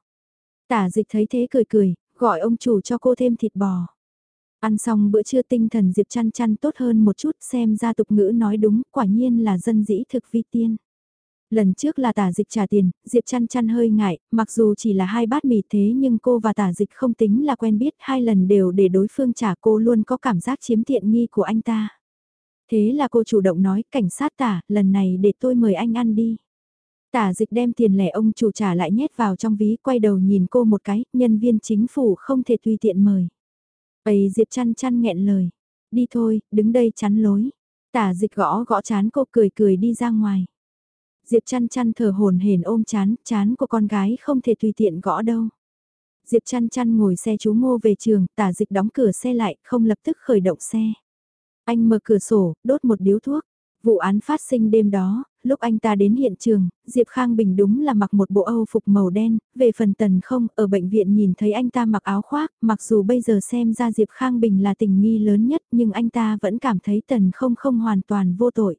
Tả dịch thấy thế cười cười, Gọi ông chủ cho cô thêm thịt bò. Ăn xong bữa trưa tinh thần Diệp chăn chăn tốt hơn một chút xem ra tục ngữ nói đúng, quả nhiên là dân dĩ thực vi tiên. Lần trước là tả dịch trả tiền, Diệp chăn chăn hơi ngại, mặc dù chỉ là hai bát mì thế nhưng cô và tả dịch không tính là quen biết hai lần đều để đối phương trả cô luôn có cảm giác chiếm tiện nghi của anh ta. Thế là cô chủ động nói, cảnh sát tả, lần này để tôi mời anh ăn đi. Tả dịch đem tiền lẻ ông chủ trả lại nhét vào trong ví, quay đầu nhìn cô một cái, nhân viên chính phủ không thể tùy tiện mời. bầy Diệp chăn chăn nghẹn lời. Đi thôi, đứng đây chắn lối. Tả dịch gõ gõ chán cô cười cười đi ra ngoài. Diệp chăn chăn thở hồn hển ôm chán, chán của con gái không thể tùy tiện gõ đâu. Diệp chăn chăn ngồi xe chú ngô về trường, tả dịch đóng cửa xe lại, không lập tức khởi động xe. Anh mở cửa sổ, đốt một điếu thuốc. Vụ án phát sinh đêm đó, lúc anh ta đến hiện trường, Diệp Khang Bình đúng là mặc một bộ Âu phục màu đen, về phần tần không, ở bệnh viện nhìn thấy anh ta mặc áo khoác, mặc dù bây giờ xem ra Diệp Khang Bình là tình nghi lớn nhất nhưng anh ta vẫn cảm thấy tần không không hoàn toàn vô tội.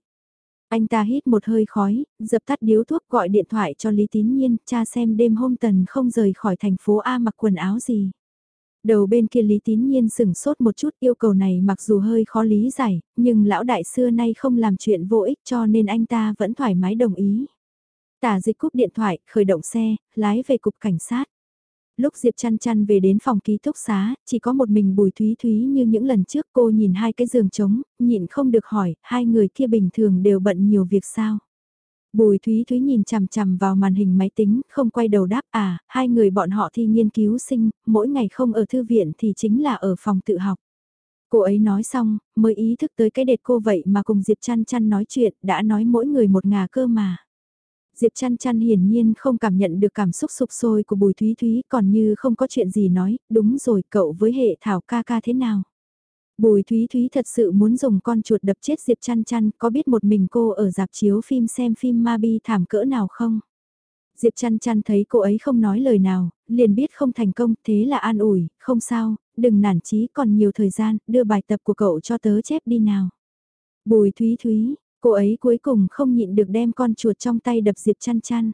Anh ta hít một hơi khói, dập tắt điếu thuốc gọi điện thoại cho Lý Tín Nhiên, cha xem đêm hôm tần không rời khỏi thành phố A mặc quần áo gì. Đầu bên kia Lý Tín Nhiên sửng sốt một chút yêu cầu này mặc dù hơi khó lý giải, nhưng lão đại xưa nay không làm chuyện vô ích cho nên anh ta vẫn thoải mái đồng ý. Tả dịch cúp điện thoại, khởi động xe, lái về cục cảnh sát. Lúc Diệp chăn chăn về đến phòng ký túc xá, chỉ có một mình Bùi Thúy Thúy như những lần trước cô nhìn hai cái giường trống, nhịn không được hỏi, hai người kia bình thường đều bận nhiều việc sao. Bùi Thúy Thúy nhìn chằm chằm vào màn hình máy tính, không quay đầu đáp à, hai người bọn họ thi nghiên cứu sinh, mỗi ngày không ở thư viện thì chính là ở phòng tự học. Cô ấy nói xong, mới ý thức tới cái đệt cô vậy mà cùng Diệp chăn chăn nói chuyện, đã nói mỗi người một ngà cơ mà. Diệp chăn chăn hiển nhiên không cảm nhận được cảm xúc sụp sôi của Bùi Thúy Thúy còn như không có chuyện gì nói, đúng rồi cậu với hệ thảo ca ca thế nào. Bùi Thúy Thúy thật sự muốn dùng con chuột đập chết Diệp chăn chăn, có biết một mình cô ở dạp chiếu phim xem phim ma bi thảm cỡ nào không? Diệp chăn chăn thấy cô ấy không nói lời nào, liền biết không thành công, thế là an ủi, không sao, đừng nản chí còn nhiều thời gian, đưa bài tập của cậu cho tớ chép đi nào. Bùi Thúy Thúy, cô ấy cuối cùng không nhịn được đem con chuột trong tay đập Diệp chăn chăn.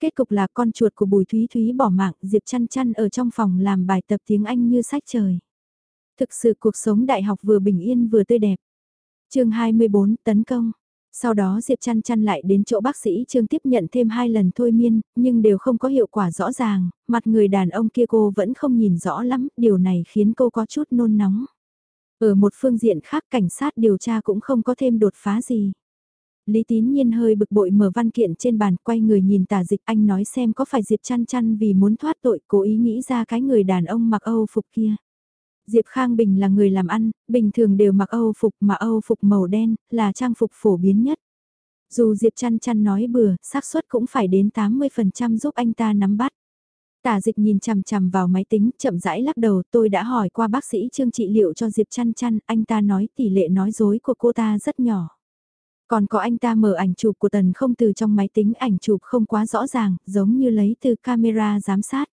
Kết cục là con chuột của Bùi Thúy Thúy bỏ mạng, Diệp chăn chăn ở trong phòng làm bài tập tiếng Anh như sách trời. Thực sự cuộc sống đại học vừa bình yên vừa tươi đẹp. chương 24 tấn công. Sau đó Diệp chăn chăn lại đến chỗ bác sĩ Trương tiếp nhận thêm hai lần thôi miên, nhưng đều không có hiệu quả rõ ràng, mặt người đàn ông kia cô vẫn không nhìn rõ lắm, điều này khiến cô có chút nôn nóng. Ở một phương diện khác cảnh sát điều tra cũng không có thêm đột phá gì. Lý Tín Nhiên hơi bực bội mở văn kiện trên bàn quay người nhìn tả dịch anh nói xem có phải Diệp chăn chăn vì muốn thoát tội cố ý nghĩ ra cái người đàn ông mặc Âu phục kia. Diệp Khang Bình là người làm ăn, bình thường đều mặc Âu phục mà Âu phục màu đen, là trang phục phổ biến nhất. Dù Diệp chăn chăn nói bừa, xác suất cũng phải đến 80% giúp anh ta nắm bắt. Tả dịch nhìn chằm chằm vào máy tính, chậm rãi lắc đầu, tôi đã hỏi qua bác sĩ Trương trị liệu cho Diệp chăn chăn, anh ta nói tỷ lệ nói dối của cô ta rất nhỏ. Còn có anh ta mở ảnh chụp của tần không từ trong máy tính ảnh chụp không quá rõ ràng, giống như lấy từ camera giám sát.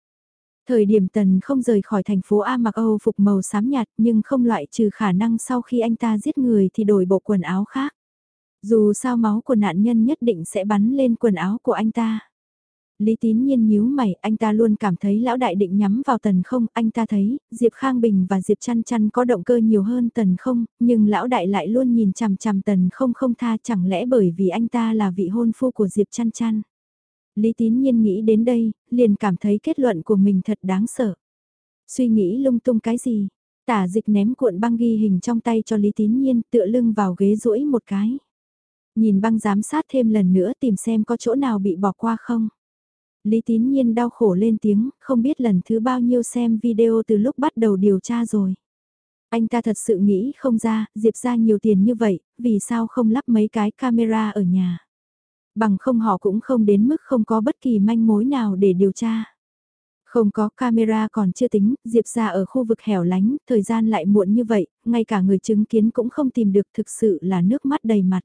Thời điểm tần không rời khỏi thành phố A mặc Âu phục màu xám nhạt nhưng không loại trừ khả năng sau khi anh ta giết người thì đổi bộ quần áo khác. Dù sao máu của nạn nhân nhất định sẽ bắn lên quần áo của anh ta. Lý tín nhiên nhíu mày, anh ta luôn cảm thấy lão đại định nhắm vào tần không, anh ta thấy, Diệp Khang Bình và Diệp Chăn Chăn có động cơ nhiều hơn tần không, nhưng lão đại lại luôn nhìn chằm chằm tần không không tha chẳng lẽ bởi vì anh ta là vị hôn phu của Diệp Chăn Chăn. Lý tín nhiên nghĩ đến đây, liền cảm thấy kết luận của mình thật đáng sợ. Suy nghĩ lung tung cái gì? Tả dịch ném cuộn băng ghi hình trong tay cho Lý tín nhiên tựa lưng vào ghế rũi một cái. Nhìn băng giám sát thêm lần nữa tìm xem có chỗ nào bị bỏ qua không. Lý tín nhiên đau khổ lên tiếng, không biết lần thứ bao nhiêu xem video từ lúc bắt đầu điều tra rồi. Anh ta thật sự nghĩ không ra, Diệp ra nhiều tiền như vậy, vì sao không lắp mấy cái camera ở nhà. Bằng không họ cũng không đến mức không có bất kỳ manh mối nào để điều tra. Không có camera còn chưa tính, Diệp ra ở khu vực hẻo lánh, thời gian lại muộn như vậy, ngay cả người chứng kiến cũng không tìm được thực sự là nước mắt đầy mặt.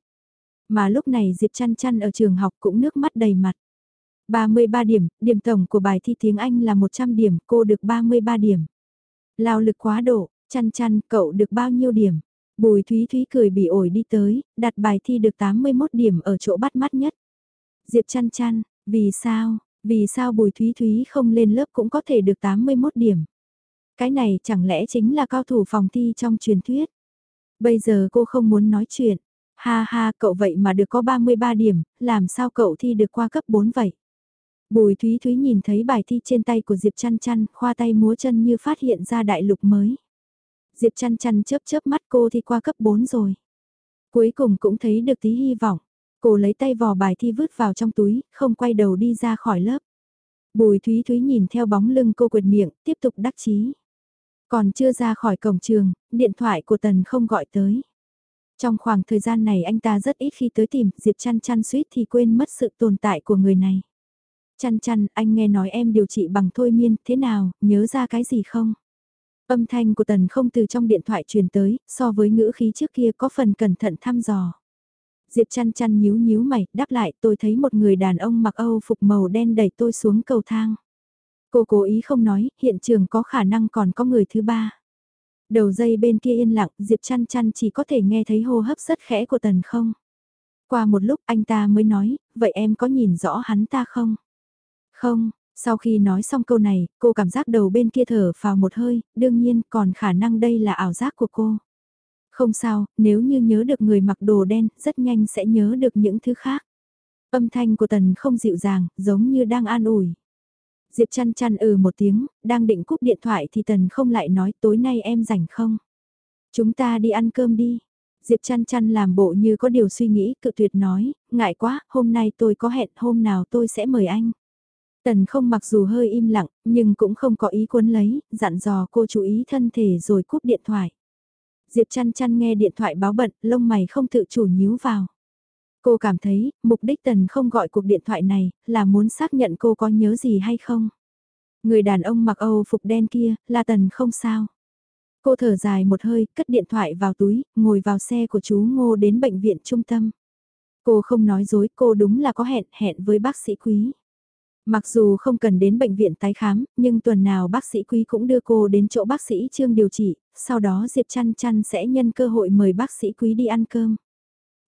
Mà lúc này Diệp chăn chăn ở trường học cũng nước mắt đầy mặt. 33 điểm, điểm tổng của bài thi tiếng Anh là 100 điểm, cô được 33 điểm. Lao lực quá độ, chăn chăn, cậu được bao nhiêu điểm? Bùi Thúy Thúy cười bị ổi đi tới, đặt bài thi được 81 điểm ở chỗ bắt mắt nhất. Diệp chăn chăn, vì sao, vì sao Bùi Thúy Thúy không lên lớp cũng có thể được 81 điểm? Cái này chẳng lẽ chính là cao thủ phòng thi trong truyền thuyết. Bây giờ cô không muốn nói chuyện. Ha ha, cậu vậy mà được có 33 điểm, làm sao cậu thi được qua cấp 4 vậy? Bùi Thúy Thúy nhìn thấy bài thi trên tay của Diệp Chăn Chăn, khoa tay múa chân như phát hiện ra đại lục mới. Diệp Chăn Chăn chớp chớp mắt cô thi qua cấp 4 rồi. Cuối cùng cũng thấy được tí hy vọng. Cô lấy tay vò bài thi vứt vào trong túi, không quay đầu đi ra khỏi lớp. Bùi Thúy Thúy nhìn theo bóng lưng cô quệt miệng, tiếp tục đắc chí. Còn chưa ra khỏi cổng trường, điện thoại của Tần không gọi tới. Trong khoảng thời gian này anh ta rất ít khi tới tìm, Diệp chăn chăn suýt thì quên mất sự tồn tại của người này. Chăn chăn, anh nghe nói em điều trị bằng thôi miên, thế nào, nhớ ra cái gì không? Âm thanh của Tần không từ trong điện thoại truyền tới, so với ngữ khí trước kia có phần cẩn thận thăm dò. Diệp chăn chăn nhíu nhíu mày, đáp lại tôi thấy một người đàn ông mặc Âu phục màu đen đẩy tôi xuống cầu thang. Cô cố ý không nói, hiện trường có khả năng còn có người thứ ba. Đầu dây bên kia yên lặng, Diệp chăn chăn chỉ có thể nghe thấy hô hấp rất khẽ của tần không. Qua một lúc anh ta mới nói, vậy em có nhìn rõ hắn ta không? Không, sau khi nói xong câu này, cô cảm giác đầu bên kia thở vào một hơi, đương nhiên còn khả năng đây là ảo giác của cô. Không sao, nếu như nhớ được người mặc đồ đen, rất nhanh sẽ nhớ được những thứ khác. Âm thanh của tần không dịu dàng, giống như đang an ủi. Diệp chăn chăn ừ một tiếng, đang định cúp điện thoại thì tần không lại nói tối nay em rảnh không? Chúng ta đi ăn cơm đi. Diệp chăn chăn làm bộ như có điều suy nghĩ, cự tuyệt nói, ngại quá, hôm nay tôi có hẹn, hôm nào tôi sẽ mời anh. Tần không mặc dù hơi im lặng, nhưng cũng không có ý cuốn lấy, dặn dò cô chú ý thân thể rồi cúp điện thoại. Diệp chăn chăn nghe điện thoại báo bận, lông mày không tự chủ nhíu vào. Cô cảm thấy, mục đích Tần không gọi cuộc điện thoại này, là muốn xác nhận cô có nhớ gì hay không. Người đàn ông mặc Âu phục đen kia, là Tần không sao. Cô thở dài một hơi, cất điện thoại vào túi, ngồi vào xe của chú Ngô đến bệnh viện trung tâm. Cô không nói dối, cô đúng là có hẹn, hẹn với bác sĩ quý. Mặc dù không cần đến bệnh viện tái khám, nhưng tuần nào bác sĩ quý cũng đưa cô đến chỗ bác sĩ Trương điều trị, sau đó Diệp chăn chăn sẽ nhân cơ hội mời bác sĩ quý đi ăn cơm.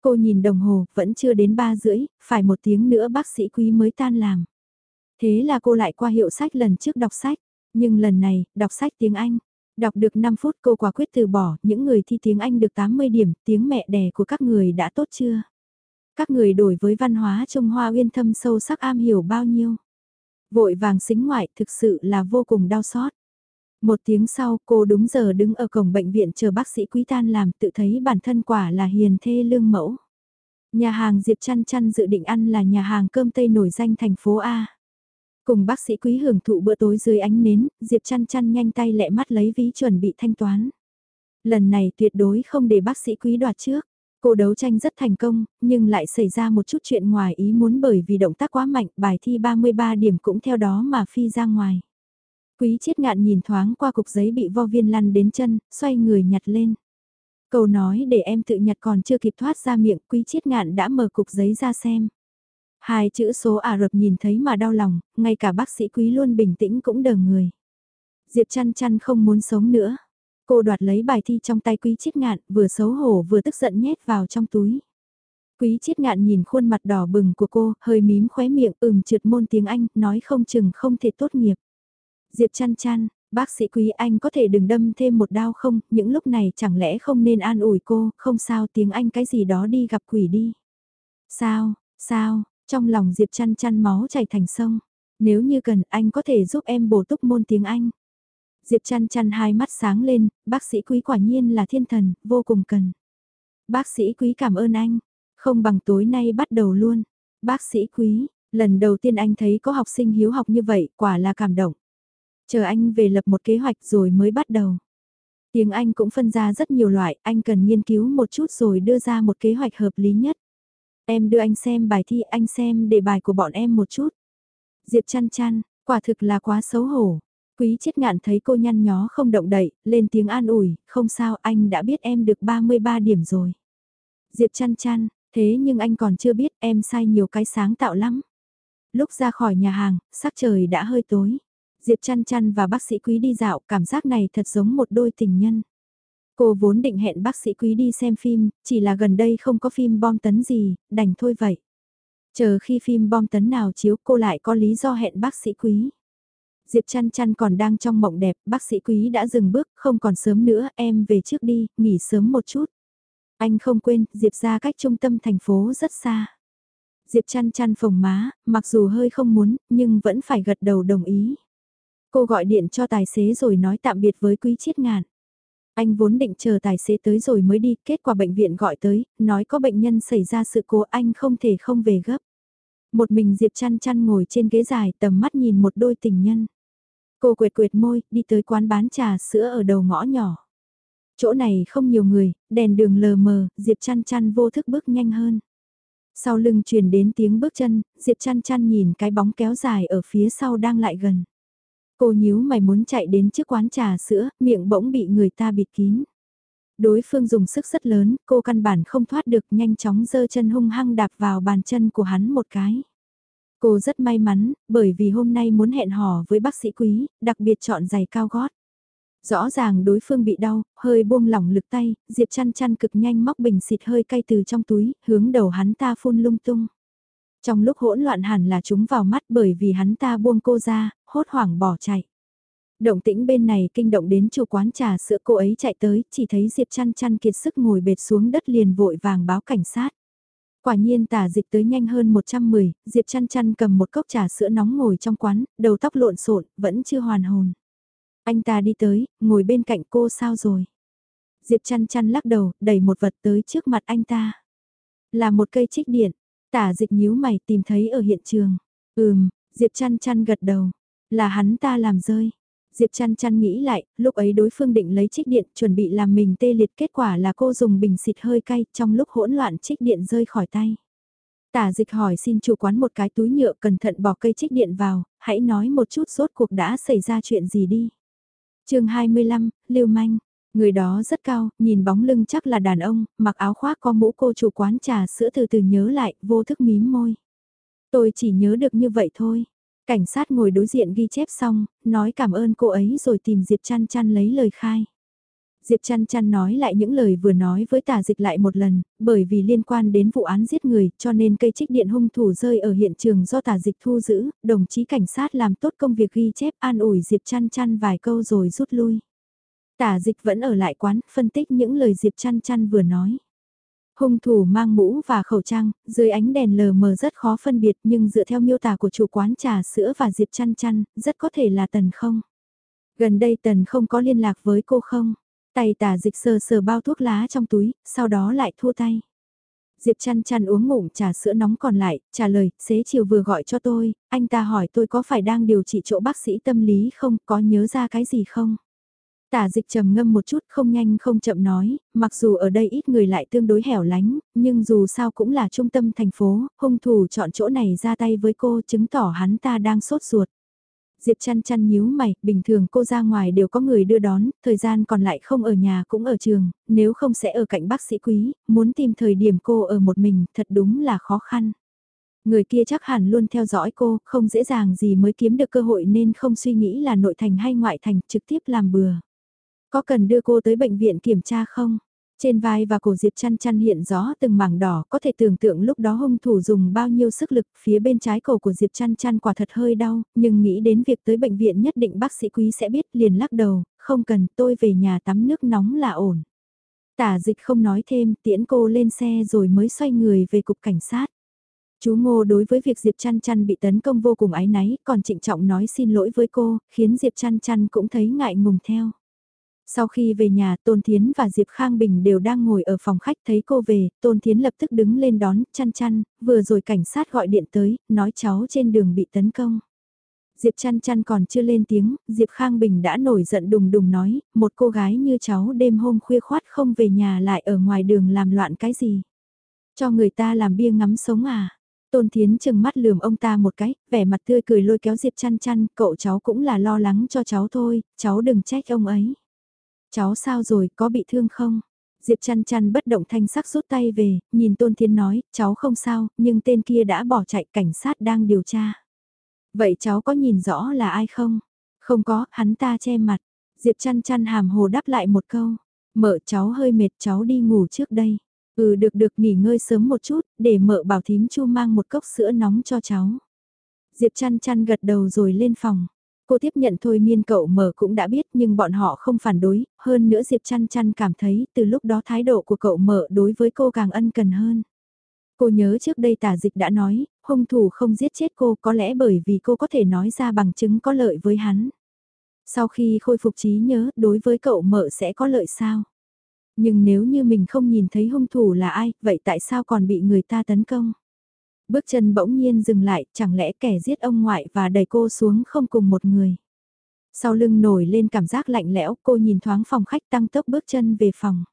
Cô nhìn đồng hồ, vẫn chưa đến ba rưỡi, phải một tiếng nữa bác sĩ quý mới tan làm. Thế là cô lại qua hiệu sách lần trước đọc sách, nhưng lần này, đọc sách tiếng Anh. Đọc được 5 phút cô quả quyết từ bỏ, những người thi tiếng Anh được 80 điểm, tiếng mẹ đẻ của các người đã tốt chưa? Các người đổi với văn hóa Trung Hoa uyên thâm sâu sắc am hiểu bao nhiêu? Vội vàng xính ngoại thực sự là vô cùng đau xót. Một tiếng sau cô đúng giờ đứng ở cổng bệnh viện chờ bác sĩ quý tan làm tự thấy bản thân quả là hiền thê lương mẫu. Nhà hàng Diệp Chăn Chăn dự định ăn là nhà hàng cơm Tây nổi danh thành phố A. Cùng bác sĩ quý hưởng thụ bữa tối dưới ánh nến, Diệp Chăn Chăn nhanh tay lẹ mắt lấy ví chuẩn bị thanh toán. Lần này tuyệt đối không để bác sĩ quý đoạt trước. Cô đấu tranh rất thành công, nhưng lại xảy ra một chút chuyện ngoài ý muốn bởi vì động tác quá mạnh, bài thi 33 điểm cũng theo đó mà phi ra ngoài. Quý chiết ngạn nhìn thoáng qua cục giấy bị vo viên lăn đến chân, xoay người nhặt lên. Cầu nói để em tự nhặt còn chưa kịp thoát ra miệng, quý chiết ngạn đã mở cục giấy ra xem. Hai chữ số Ả Rập nhìn thấy mà đau lòng, ngay cả bác sĩ quý luôn bình tĩnh cũng đờ người. Diệp chăn chăn không muốn sống nữa. Cô đoạt lấy bài thi trong tay quý chiết ngạn, vừa xấu hổ vừa tức giận nhét vào trong túi. Quý chiết ngạn nhìn khuôn mặt đỏ bừng của cô, hơi mím khóe miệng ừm trượt môn tiếng Anh, nói không chừng không thể tốt nghiệp. Diệp chăn chăn, bác sĩ quý anh có thể đừng đâm thêm một đau không, những lúc này chẳng lẽ không nên an ủi cô, không sao tiếng Anh cái gì đó đi gặp quỷ đi. Sao, sao, trong lòng Diệp chăn chăn máu chảy thành sông, nếu như cần anh có thể giúp em bổ túc môn tiếng Anh. Diệp chăn chăn hai mắt sáng lên, bác sĩ quý quả nhiên là thiên thần, vô cùng cần. Bác sĩ quý cảm ơn anh, không bằng tối nay bắt đầu luôn. Bác sĩ quý, lần đầu tiên anh thấy có học sinh hiếu học như vậy, quả là cảm động. Chờ anh về lập một kế hoạch rồi mới bắt đầu. Tiếng Anh cũng phân ra rất nhiều loại, anh cần nghiên cứu một chút rồi đưa ra một kế hoạch hợp lý nhất. Em đưa anh xem bài thi, anh xem đề bài của bọn em một chút. Diệp chăn chăn, quả thực là quá xấu hổ. Quý chết ngạn thấy cô nhăn nhó không động đậy, lên tiếng an ủi, không sao anh đã biết em được 33 điểm rồi. Diệp chăn chăn, thế nhưng anh còn chưa biết em sai nhiều cái sáng tạo lắm. Lúc ra khỏi nhà hàng, sắc trời đã hơi tối. Diệp chăn chăn và bác sĩ quý đi dạo, cảm giác này thật giống một đôi tình nhân. Cô vốn định hẹn bác sĩ quý đi xem phim, chỉ là gần đây không có phim bom tấn gì, đành thôi vậy. Chờ khi phim bom tấn nào chiếu cô lại có lý do hẹn bác sĩ quý. Diệp chăn chăn còn đang trong mộng đẹp, bác sĩ quý đã dừng bước, không còn sớm nữa, em về trước đi, nghỉ sớm một chút. Anh không quên, Diệp ra cách trung tâm thành phố rất xa. Diệp chăn chăn phồng má, mặc dù hơi không muốn, nhưng vẫn phải gật đầu đồng ý. Cô gọi điện cho tài xế rồi nói tạm biệt với quý chiết ngạn. Anh vốn định chờ tài xế tới rồi mới đi, kết quả bệnh viện gọi tới, nói có bệnh nhân xảy ra sự cố anh không thể không về gấp. Một mình Diệp chăn chăn ngồi trên ghế dài tầm mắt nhìn một đôi tình nhân. Cô quệt quệt môi, đi tới quán bán trà sữa ở đầu ngõ nhỏ. Chỗ này không nhiều người, đèn đường lờ mờ, Diệp chăn chăn vô thức bước nhanh hơn. Sau lưng truyền đến tiếng bước chân, Diệp chăn chăn nhìn cái bóng kéo dài ở phía sau đang lại gần. Cô nhíu mày muốn chạy đến trước quán trà sữa, miệng bỗng bị người ta bịt kín. Đối phương dùng sức rất lớn, cô căn bản không thoát được nhanh chóng giơ chân hung hăng đạp vào bàn chân của hắn một cái. Cô rất may mắn, bởi vì hôm nay muốn hẹn hò với bác sĩ quý, đặc biệt chọn giày cao gót. Rõ ràng đối phương bị đau, hơi buông lỏng lực tay, Diệp chăn chăn cực nhanh móc bình xịt hơi cay từ trong túi, hướng đầu hắn ta phun lung tung. Trong lúc hỗn loạn hẳn là chúng vào mắt bởi vì hắn ta buông cô ra, hốt hoảng bỏ chạy. Động tĩnh bên này kinh động đến chủ quán trà sữa cô ấy chạy tới, chỉ thấy Diệp chăn chăn kiệt sức ngồi bệt xuống đất liền vội vàng báo cảnh sát. Quả nhiên tả dịch tới nhanh hơn 110, Diệp chăn chăn cầm một cốc trà sữa nóng ngồi trong quán, đầu tóc lộn xộn, vẫn chưa hoàn hồn. Anh ta đi tới, ngồi bên cạnh cô sao rồi? Diệp chăn chăn lắc đầu, đẩy một vật tới trước mặt anh ta. Là một cây trích điện, tả dịch nhíu mày tìm thấy ở hiện trường. Ừm, Diệp chăn chăn gật đầu, là hắn ta làm rơi. Diệp chăn chăn nghĩ lại, lúc ấy đối phương định lấy trích điện chuẩn bị làm mình tê liệt kết quả là cô dùng bình xịt hơi cay trong lúc hỗn loạn trích điện rơi khỏi tay. Tả dịch hỏi xin chủ quán một cái túi nhựa cẩn thận bỏ cây trích điện vào, hãy nói một chút rốt cuộc đã xảy ra chuyện gì đi. chương 25, Lưu Manh, người đó rất cao, nhìn bóng lưng chắc là đàn ông, mặc áo khoác có mũ cô chủ quán trà sữa từ từ nhớ lại, vô thức mím môi. Tôi chỉ nhớ được như vậy thôi. Cảnh sát ngồi đối diện ghi chép xong, nói cảm ơn cô ấy rồi tìm Diệp Chăn Chăn lấy lời khai. Diệp Chăn Chăn nói lại những lời vừa nói với tả dịch lại một lần, bởi vì liên quan đến vụ án giết người cho nên cây trích điện hung thủ rơi ở hiện trường do tả dịch thu giữ, đồng chí cảnh sát làm tốt công việc ghi chép an ủi Diệp Chăn Chăn vài câu rồi rút lui. Tả dịch vẫn ở lại quán, phân tích những lời Diệp Chăn Chăn vừa nói. Hung thủ mang mũ và khẩu trang, dưới ánh đèn lờ mờ rất khó phân biệt nhưng dựa theo miêu tả của chủ quán trà sữa và Diệp chăn chăn, rất có thể là Tần không. Gần đây Tần không có liên lạc với cô không? Tay tả dịch sờ sờ bao thuốc lá trong túi, sau đó lại thua tay. Diệp chăn chăn uống ngụm trà sữa nóng còn lại, trả lời, xế chiều vừa gọi cho tôi, anh ta hỏi tôi có phải đang điều trị chỗ bác sĩ tâm lý không, có nhớ ra cái gì không? Tả dịch trầm ngâm một chút không nhanh không chậm nói, mặc dù ở đây ít người lại tương đối hẻo lánh, nhưng dù sao cũng là trung tâm thành phố, hung thủ chọn chỗ này ra tay với cô chứng tỏ hắn ta đang sốt ruột. Diệp chăn chăn nhíu mày, bình thường cô ra ngoài đều có người đưa đón, thời gian còn lại không ở nhà cũng ở trường, nếu không sẽ ở cạnh bác sĩ quý, muốn tìm thời điểm cô ở một mình, thật đúng là khó khăn. Người kia chắc hẳn luôn theo dõi cô, không dễ dàng gì mới kiếm được cơ hội nên không suy nghĩ là nội thành hay ngoại thành, trực tiếp làm bừa. Có cần đưa cô tới bệnh viện kiểm tra không? Trên vai và cổ Diệp chăn chăn hiện rõ từng mảng đỏ, có thể tưởng tượng lúc đó hung thủ dùng bao nhiêu sức lực, phía bên trái cổ của Diệp chăn chăn quả thật hơi đau, nhưng nghĩ đến việc tới bệnh viện nhất định bác sĩ quý sẽ biết liền lắc đầu, không cần tôi về nhà tắm nước nóng là ổn. Tả dịch không nói thêm, tiễn cô lên xe rồi mới xoay người về cục cảnh sát. Chú Ngô đối với việc Diệp Chăn Chăn bị tấn công vô cùng ái náy, còn trịnh trọng nói xin lỗi với cô, khiến Diệp Chăn Chăn cũng thấy ngại ngùng theo. Sau khi về nhà, Tôn Thiến và Diệp Khang Bình đều đang ngồi ở phòng khách thấy cô về, Tôn Thiến lập tức đứng lên đón, chăn chăn, vừa rồi cảnh sát gọi điện tới, nói cháu trên đường bị tấn công. Diệp chăn chăn còn chưa lên tiếng, Diệp Khang Bình đã nổi giận đùng đùng nói, một cô gái như cháu đêm hôm khuya khoát không về nhà lại ở ngoài đường làm loạn cái gì. Cho người ta làm bia ngắm sống à. Tôn Thiến chừng mắt lườm ông ta một cái, vẻ mặt tươi cười lôi kéo Diệp chăn chăn, cậu cháu cũng là lo lắng cho cháu thôi, cháu đừng trách ông ấy. Cháu sao rồi, có bị thương không? Diệp chăn chăn bất động thanh sắc rút tay về, nhìn Tôn Thiên nói, cháu không sao, nhưng tên kia đã bỏ chạy cảnh sát đang điều tra. Vậy cháu có nhìn rõ là ai không? Không có, hắn ta che mặt. Diệp chăn chăn hàm hồ đáp lại một câu. Mợ cháu hơi mệt cháu đi ngủ trước đây. Ừ được được nghỉ ngơi sớm một chút, để mợ bảo thím chu mang một cốc sữa nóng cho cháu. Diệp chăn chăn gật đầu rồi lên phòng. Cô tiếp nhận thôi miên cậu mở cũng đã biết nhưng bọn họ không phản đối, hơn nữa Diệp chăn chăn cảm thấy từ lúc đó thái độ của cậu mở đối với cô càng ân cần hơn. Cô nhớ trước đây tả dịch đã nói, hung thủ không giết chết cô có lẽ bởi vì cô có thể nói ra bằng chứng có lợi với hắn. Sau khi khôi phục trí nhớ, đối với cậu mợ sẽ có lợi sao? Nhưng nếu như mình không nhìn thấy hung thủ là ai, vậy tại sao còn bị người ta tấn công? Bước chân bỗng nhiên dừng lại, chẳng lẽ kẻ giết ông ngoại và đẩy cô xuống không cùng một người? Sau lưng nổi lên cảm giác lạnh lẽo, cô nhìn thoáng phòng khách tăng tốc bước chân về phòng.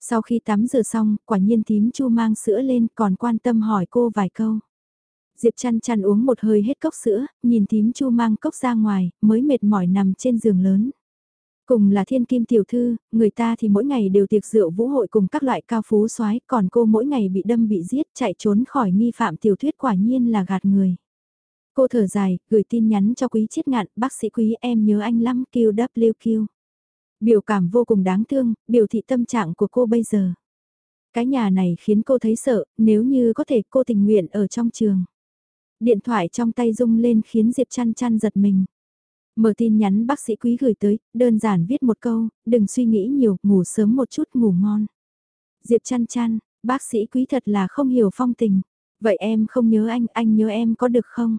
Sau khi tắm rửa xong, quả nhiên tím chu mang sữa lên còn quan tâm hỏi cô vài câu. Diệp chăn chăn uống một hơi hết cốc sữa, nhìn tím chu mang cốc ra ngoài, mới mệt mỏi nằm trên giường lớn. Cùng là thiên kim tiểu thư, người ta thì mỗi ngày đều tiệc rượu vũ hội cùng các loại cao phú soái còn cô mỗi ngày bị đâm bị giết chạy trốn khỏi nghi phạm tiểu thuyết quả nhiên là gạt người. Cô thở dài, gửi tin nhắn cho quý chiết ngạn, bác sĩ quý em nhớ anh lắm QWQ. Biểu cảm vô cùng đáng thương, biểu thị tâm trạng của cô bây giờ. Cái nhà này khiến cô thấy sợ, nếu như có thể cô tình nguyện ở trong trường. Điện thoại trong tay rung lên khiến Diệp chăn chăn giật mình. Mở tin nhắn bác sĩ quý gửi tới, đơn giản viết một câu, đừng suy nghĩ nhiều, ngủ sớm một chút ngủ ngon. Diệp chăn chăn, bác sĩ quý thật là không hiểu phong tình. Vậy em không nhớ anh, anh nhớ em có được không?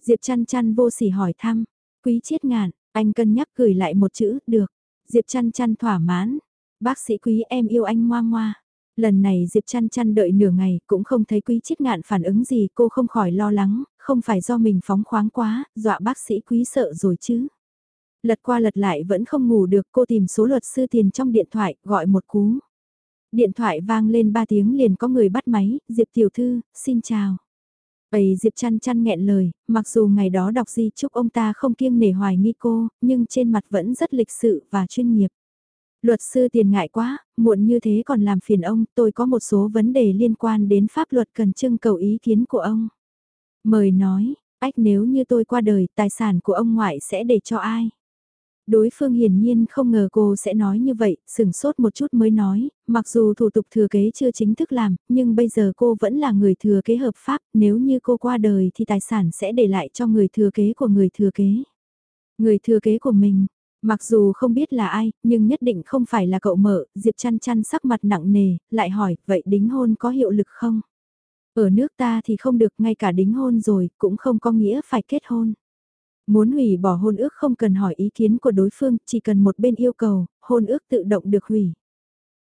Diệp chăn chăn vô sỉ hỏi thăm. Quý chiết ngạn, anh cân nhắc gửi lại một chữ, được. Diệp chăn chăn thỏa mãn. Bác sĩ quý em yêu anh ngoa ngoa. Lần này Diệp chăn chăn đợi nửa ngày cũng không thấy quý chiết ngạn phản ứng gì cô không khỏi lo lắng, không phải do mình phóng khoáng quá, dọa bác sĩ quý sợ rồi chứ. Lật qua lật lại vẫn không ngủ được cô tìm số luật sư tiền trong điện thoại gọi một cú. Điện thoại vang lên 3 tiếng liền có người bắt máy, Diệp tiểu thư, xin chào. Bầy Diệp chăn chăn nghẹn lời, mặc dù ngày đó đọc di chúc ông ta không kiêng nể hoài nghi cô, nhưng trên mặt vẫn rất lịch sự và chuyên nghiệp. Luật sư tiền ngại quá, muộn như thế còn làm phiền ông, tôi có một số vấn đề liên quan đến pháp luật cần trưng cầu ý kiến của ông. Mời nói, ách nếu như tôi qua đời, tài sản của ông ngoại sẽ để cho ai? Đối phương hiển nhiên không ngờ cô sẽ nói như vậy, sừng sốt một chút mới nói, mặc dù thủ tục thừa kế chưa chính thức làm, nhưng bây giờ cô vẫn là người thừa kế hợp pháp, nếu như cô qua đời thì tài sản sẽ để lại cho người thừa kế của người thừa kế. Người thừa kế của mình, mặc dù không biết là ai, nhưng nhất định không phải là cậu mở, Diệp chăn chăn sắc mặt nặng nề, lại hỏi, vậy đính hôn có hiệu lực không? Ở nước ta thì không được ngay cả đính hôn rồi, cũng không có nghĩa phải kết hôn. Muốn hủy bỏ hôn ước không cần hỏi ý kiến của đối phương, chỉ cần một bên yêu cầu, hôn ước tự động được hủy.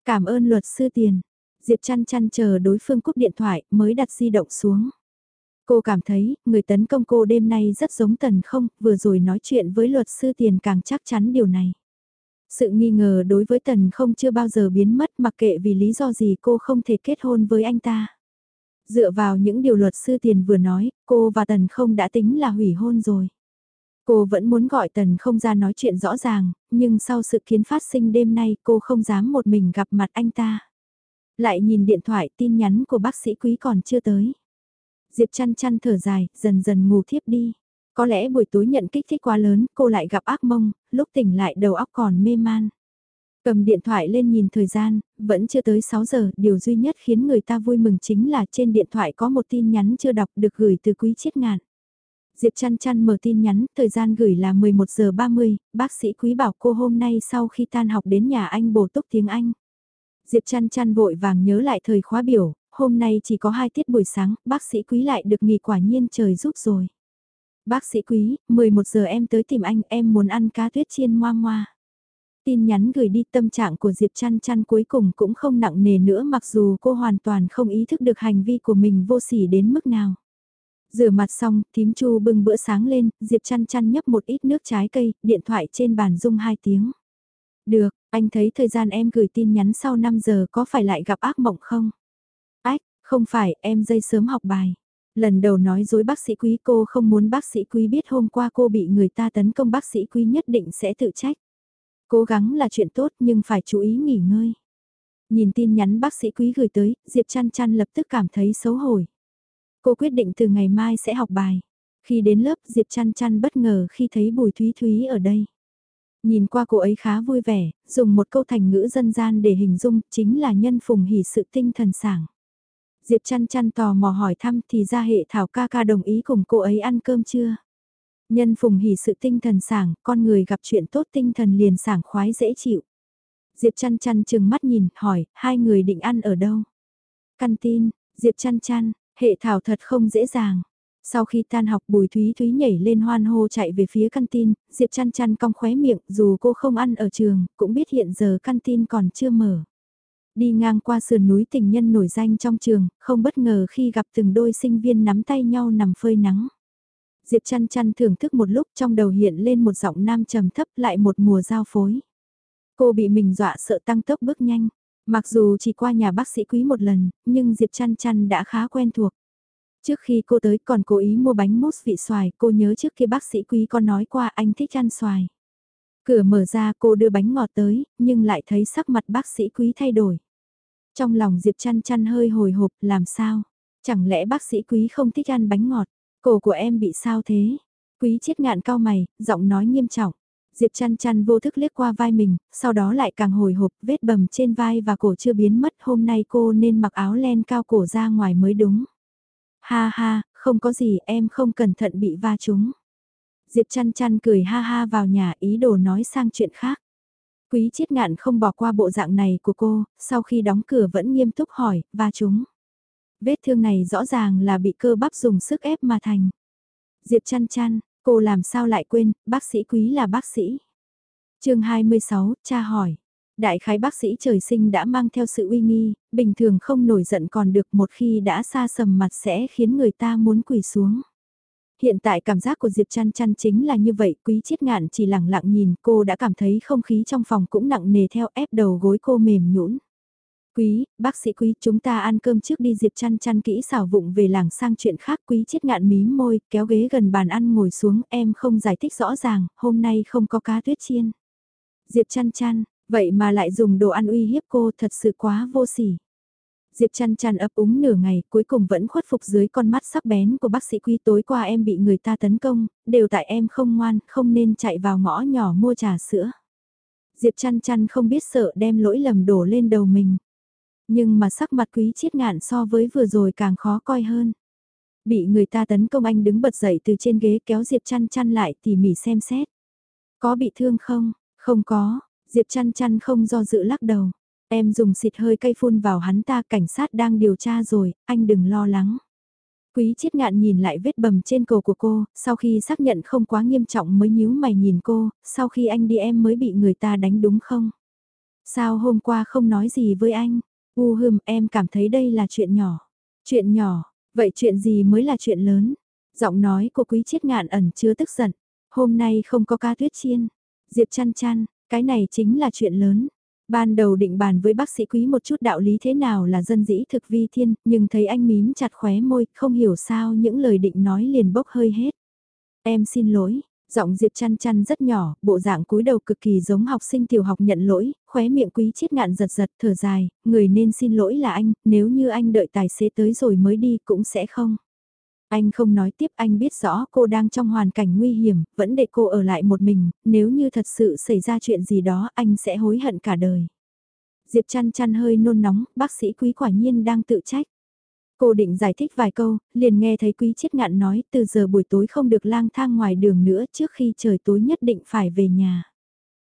Cảm ơn luật sư tiền. Diệp chăn chăn chờ đối phương cúp điện thoại mới đặt di động xuống. Cô cảm thấy, người tấn công cô đêm nay rất giống tần không, vừa rồi nói chuyện với luật sư tiền càng chắc chắn điều này. Sự nghi ngờ đối với tần không chưa bao giờ biến mất mặc kệ vì lý do gì cô không thể kết hôn với anh ta. Dựa vào những điều luật sư tiền vừa nói, cô và tần không đã tính là hủy hôn rồi. Cô vẫn muốn gọi Tần không ra nói chuyện rõ ràng, nhưng sau sự kiến phát sinh đêm nay cô không dám một mình gặp mặt anh ta. Lại nhìn điện thoại tin nhắn của bác sĩ quý còn chưa tới. Diệp chăn chăn thở dài, dần dần ngủ thiếp đi. Có lẽ buổi tối nhận kích thích quá lớn, cô lại gặp ác mông, lúc tỉnh lại đầu óc còn mê man. Cầm điện thoại lên nhìn thời gian, vẫn chưa tới 6 giờ, điều duy nhất khiến người ta vui mừng chính là trên điện thoại có một tin nhắn chưa đọc được gửi từ quý chiết ngạn. Diệp chăn chăn mở tin nhắn, thời gian gửi là 11 giờ 30, bác sĩ quý bảo cô hôm nay sau khi tan học đến nhà anh bổ túc tiếng Anh. Diệp chăn chăn vội vàng nhớ lại thời khóa biểu, hôm nay chỉ có hai tiết buổi sáng, bác sĩ quý lại được nghỉ quả nhiên trời giúp rồi. Bác sĩ quý, 11 giờ em tới tìm anh, em muốn ăn cá tuyết chiên moa moa. Tin nhắn gửi đi tâm trạng của Diệp Trăn Trăn cuối cùng cũng không nặng nề nữa mặc dù cô hoàn toàn không ý thức được hành vi của mình vô sỉ đến mức nào. Rửa mặt xong, thím chu bưng bữa sáng lên, Diệp Trăn Trăn nhấp một ít nước trái cây, điện thoại trên bàn rung hai tiếng. Được, anh thấy thời gian em gửi tin nhắn sau 5 giờ có phải lại gặp ác mộng không? Không phải, em dây sớm học bài. Lần đầu nói dối bác sĩ quý cô không muốn bác sĩ quý biết hôm qua cô bị người ta tấn công bác sĩ quý nhất định sẽ tự trách. Cố gắng là chuyện tốt nhưng phải chú ý nghỉ ngơi. Nhìn tin nhắn bác sĩ quý gửi tới, Diệp chăn chăn lập tức cảm thấy xấu hổ. Cô quyết định từ ngày mai sẽ học bài. Khi đến lớp Diệp chăn chăn bất ngờ khi thấy Bùi Thúy Thúy ở đây. Nhìn qua cô ấy khá vui vẻ, dùng một câu thành ngữ dân gian để hình dung chính là nhân phùng hỉ sự tinh thần sảng. Diệp chăn chăn tò mò hỏi thăm thì ra hệ thảo ca ca đồng ý cùng cô ấy ăn cơm chưa? Nhân phùng hỉ sự tinh thần sảng, con người gặp chuyện tốt tinh thần liền sảng khoái dễ chịu. Diệp chăn chăn chừng mắt nhìn, hỏi, hai người định ăn ở đâu? Căn tin, Diệp chăn chăn, hệ thảo thật không dễ dàng. Sau khi tan học Bùi Thúy Thúy nhảy lên hoan hô chạy về phía căn tin, Diệp chăn chăn cong khóe miệng, dù cô không ăn ở trường, cũng biết hiện giờ căn tin còn chưa mở. Đi ngang qua sườn núi tình nhân nổi danh trong trường, không bất ngờ khi gặp từng đôi sinh viên nắm tay nhau nằm phơi nắng. Diệp chăn chăn thưởng thức một lúc trong đầu hiện lên một giọng nam trầm thấp lại một mùa giao phối. Cô bị mình dọa sợ tăng tốc bước nhanh. Mặc dù chỉ qua nhà bác sĩ quý một lần, nhưng Diệp chăn chăn đã khá quen thuộc. Trước khi cô tới còn cố ý mua bánh mousse vị xoài, cô nhớ trước khi bác sĩ quý có nói qua anh thích ăn xoài. Cửa mở ra cô đưa bánh ngọt tới, nhưng lại thấy sắc mặt bác sĩ quý thay đổi. Trong lòng Diệp chăn chăn hơi hồi hộp, làm sao? Chẳng lẽ bác sĩ quý không thích ăn bánh ngọt? Cổ của em bị sao thế? Quý chết ngạn cao mày, giọng nói nghiêm trọng. Diệp chăn chăn vô thức liếc qua vai mình, sau đó lại càng hồi hộp, vết bầm trên vai và cổ chưa biến mất, hôm nay cô nên mặc áo len cao cổ ra ngoài mới đúng. Ha ha, không có gì, em không cẩn thận bị va trúng. Diệp chăn chăn cười ha ha vào nhà ý đồ nói sang chuyện khác. Quý chiết ngạn không bỏ qua bộ dạng này của cô, sau khi đóng cửa vẫn nghiêm túc hỏi, và chúng. Vết thương này rõ ràng là bị cơ bắp dùng sức ép mà thành. Diệp chăn chăn, cô làm sao lại quên, bác sĩ quý là bác sĩ. chương 26, cha hỏi. Đại khái bác sĩ trời sinh đã mang theo sự uy nghi, bình thường không nổi giận còn được một khi đã xa sầm mặt sẽ khiến người ta muốn quỳ xuống. Hiện tại cảm giác của Diệp Trăn Trăn chính là như vậy, quý chiết ngạn chỉ lặng lặng nhìn cô đã cảm thấy không khí trong phòng cũng nặng nề theo ép đầu gối cô mềm nhũn. Quý, bác sĩ quý, chúng ta ăn cơm trước đi Diệp Trăn Trăn kỹ xảo vụng về làng sang chuyện khác quý chiết ngạn mím môi, kéo ghế gần bàn ăn ngồi xuống, em không giải thích rõ ràng, hôm nay không có cá tuyết chiên. Diệp Trăn Trăn vậy mà lại dùng đồ ăn uy hiếp cô thật sự quá vô sỉ. Diệp chăn chăn ấp úng nửa ngày, cuối cùng vẫn khuất phục dưới con mắt sắc bén của bác sĩ quý tối qua em bị người ta tấn công, đều tại em không ngoan, không nên chạy vào ngõ nhỏ mua trà sữa. Diệp chăn chăn không biết sợ đem lỗi lầm đổ lên đầu mình. Nhưng mà sắc mặt quý chiết ngạn so với vừa rồi càng khó coi hơn. Bị người ta tấn công anh đứng bật dậy từ trên ghế kéo Diệp chăn chăn lại tỉ mỉ xem xét. Có bị thương không? Không có, Diệp chăn chăn không do dự lắc đầu. Em dùng xịt hơi cây phun vào hắn ta cảnh sát đang điều tra rồi, anh đừng lo lắng. Quý chiết ngạn nhìn lại vết bầm trên cổ của cô, sau khi xác nhận không quá nghiêm trọng mới nhíu mày nhìn cô, sau khi anh đi em mới bị người ta đánh đúng không? Sao hôm qua không nói gì với anh? U hừm em cảm thấy đây là chuyện nhỏ. Chuyện nhỏ, vậy chuyện gì mới là chuyện lớn? Giọng nói của quý chiết ngạn ẩn chứa tức giận. Hôm nay không có ca tuyết chiên. Diệp chăn chăn, cái này chính là chuyện lớn. Ban đầu định bàn với bác sĩ quý một chút đạo lý thế nào là dân dĩ thực vi thiên, nhưng thấy anh mím chặt khóe môi, không hiểu sao những lời định nói liền bốc hơi hết. Em xin lỗi, giọng Diệp chăn chăn rất nhỏ, bộ dạng cúi đầu cực kỳ giống học sinh tiểu học nhận lỗi, khóe miệng quý chiết ngạn giật giật thở dài, người nên xin lỗi là anh, nếu như anh đợi tài xế tới rồi mới đi cũng sẽ không. Anh không nói tiếp anh biết rõ cô đang trong hoàn cảnh nguy hiểm, vẫn để cô ở lại một mình, nếu như thật sự xảy ra chuyện gì đó anh sẽ hối hận cả đời. Diệp chăn chăn hơi nôn nóng, bác sĩ quý quả nhiên đang tự trách. Cô định giải thích vài câu, liền nghe thấy quý chết ngạn nói từ giờ buổi tối không được lang thang ngoài đường nữa trước khi trời tối nhất định phải về nhà.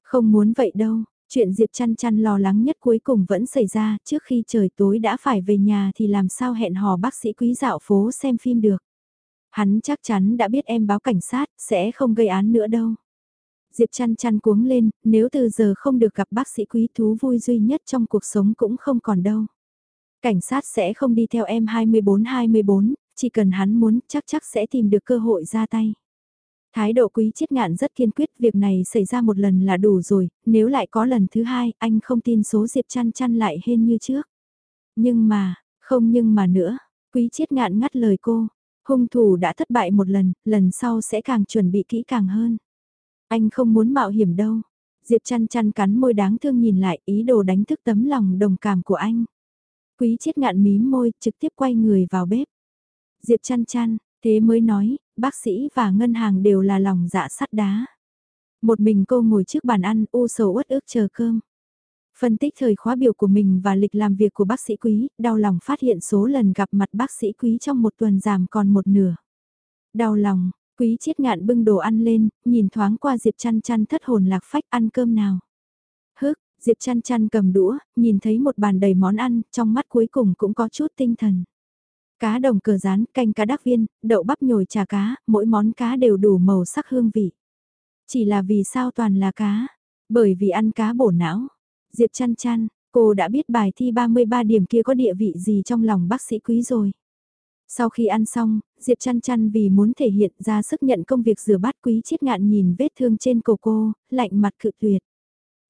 Không muốn vậy đâu, chuyện Diệp chăn chăn lo lắng nhất cuối cùng vẫn xảy ra trước khi trời tối đã phải về nhà thì làm sao hẹn hò bác sĩ quý dạo phố xem phim được. Hắn chắc chắn đã biết em báo cảnh sát, sẽ không gây án nữa đâu. Diệp chăn chăn cuống lên, nếu từ giờ không được gặp bác sĩ quý thú vui duy nhất trong cuộc sống cũng không còn đâu. Cảnh sát sẽ không đi theo em 24-24, chỉ cần hắn muốn chắc chắc sẽ tìm được cơ hội ra tay. Thái độ quý chiết ngạn rất kiên quyết việc này xảy ra một lần là đủ rồi, nếu lại có lần thứ hai anh không tin số Diệp chăn chăn lại hên như trước. Nhưng mà, không nhưng mà nữa, quý chiết ngạn ngắt lời cô, hung thủ đã thất bại một lần, lần sau sẽ càng chuẩn bị kỹ càng hơn. Anh không muốn mạo hiểm đâu. Diệp chăn chăn cắn môi đáng thương nhìn lại ý đồ đánh thức tấm lòng đồng cảm của anh. Quý chiết ngạn mím môi trực tiếp quay người vào bếp. Diệp chăn chăn, thế mới nói, bác sĩ và ngân hàng đều là lòng dạ sắt đá. Một mình cô ngồi trước bàn ăn u sầu uất ức chờ cơm. Phân tích thời khóa biểu của mình và lịch làm việc của bác sĩ quý, đau lòng phát hiện số lần gặp mặt bác sĩ quý trong một tuần giảm còn một nửa. Đau lòng, Quý chiết ngạn bưng đồ ăn lên, nhìn thoáng qua Diệp chăn chăn thất hồn lạc phách ăn cơm nào. Hức, Diệp chăn chăn cầm đũa, nhìn thấy một bàn đầy món ăn, trong mắt cuối cùng cũng có chút tinh thần. Cá đồng cờ rán, canh cá đắc viên, đậu bắp nhồi trà cá, mỗi món cá đều đủ màu sắc hương vị. Chỉ là vì sao toàn là cá? Bởi vì ăn cá bổ não. Diệp chăn chăn, cô đã biết bài thi 33 điểm kia có địa vị gì trong lòng bác sĩ quý rồi. Sau khi ăn xong, Diệp chăn chăn vì muốn thể hiện ra sức nhận công việc rửa bát quý chiết ngạn nhìn vết thương trên cổ cô, lạnh mặt cự tuyệt.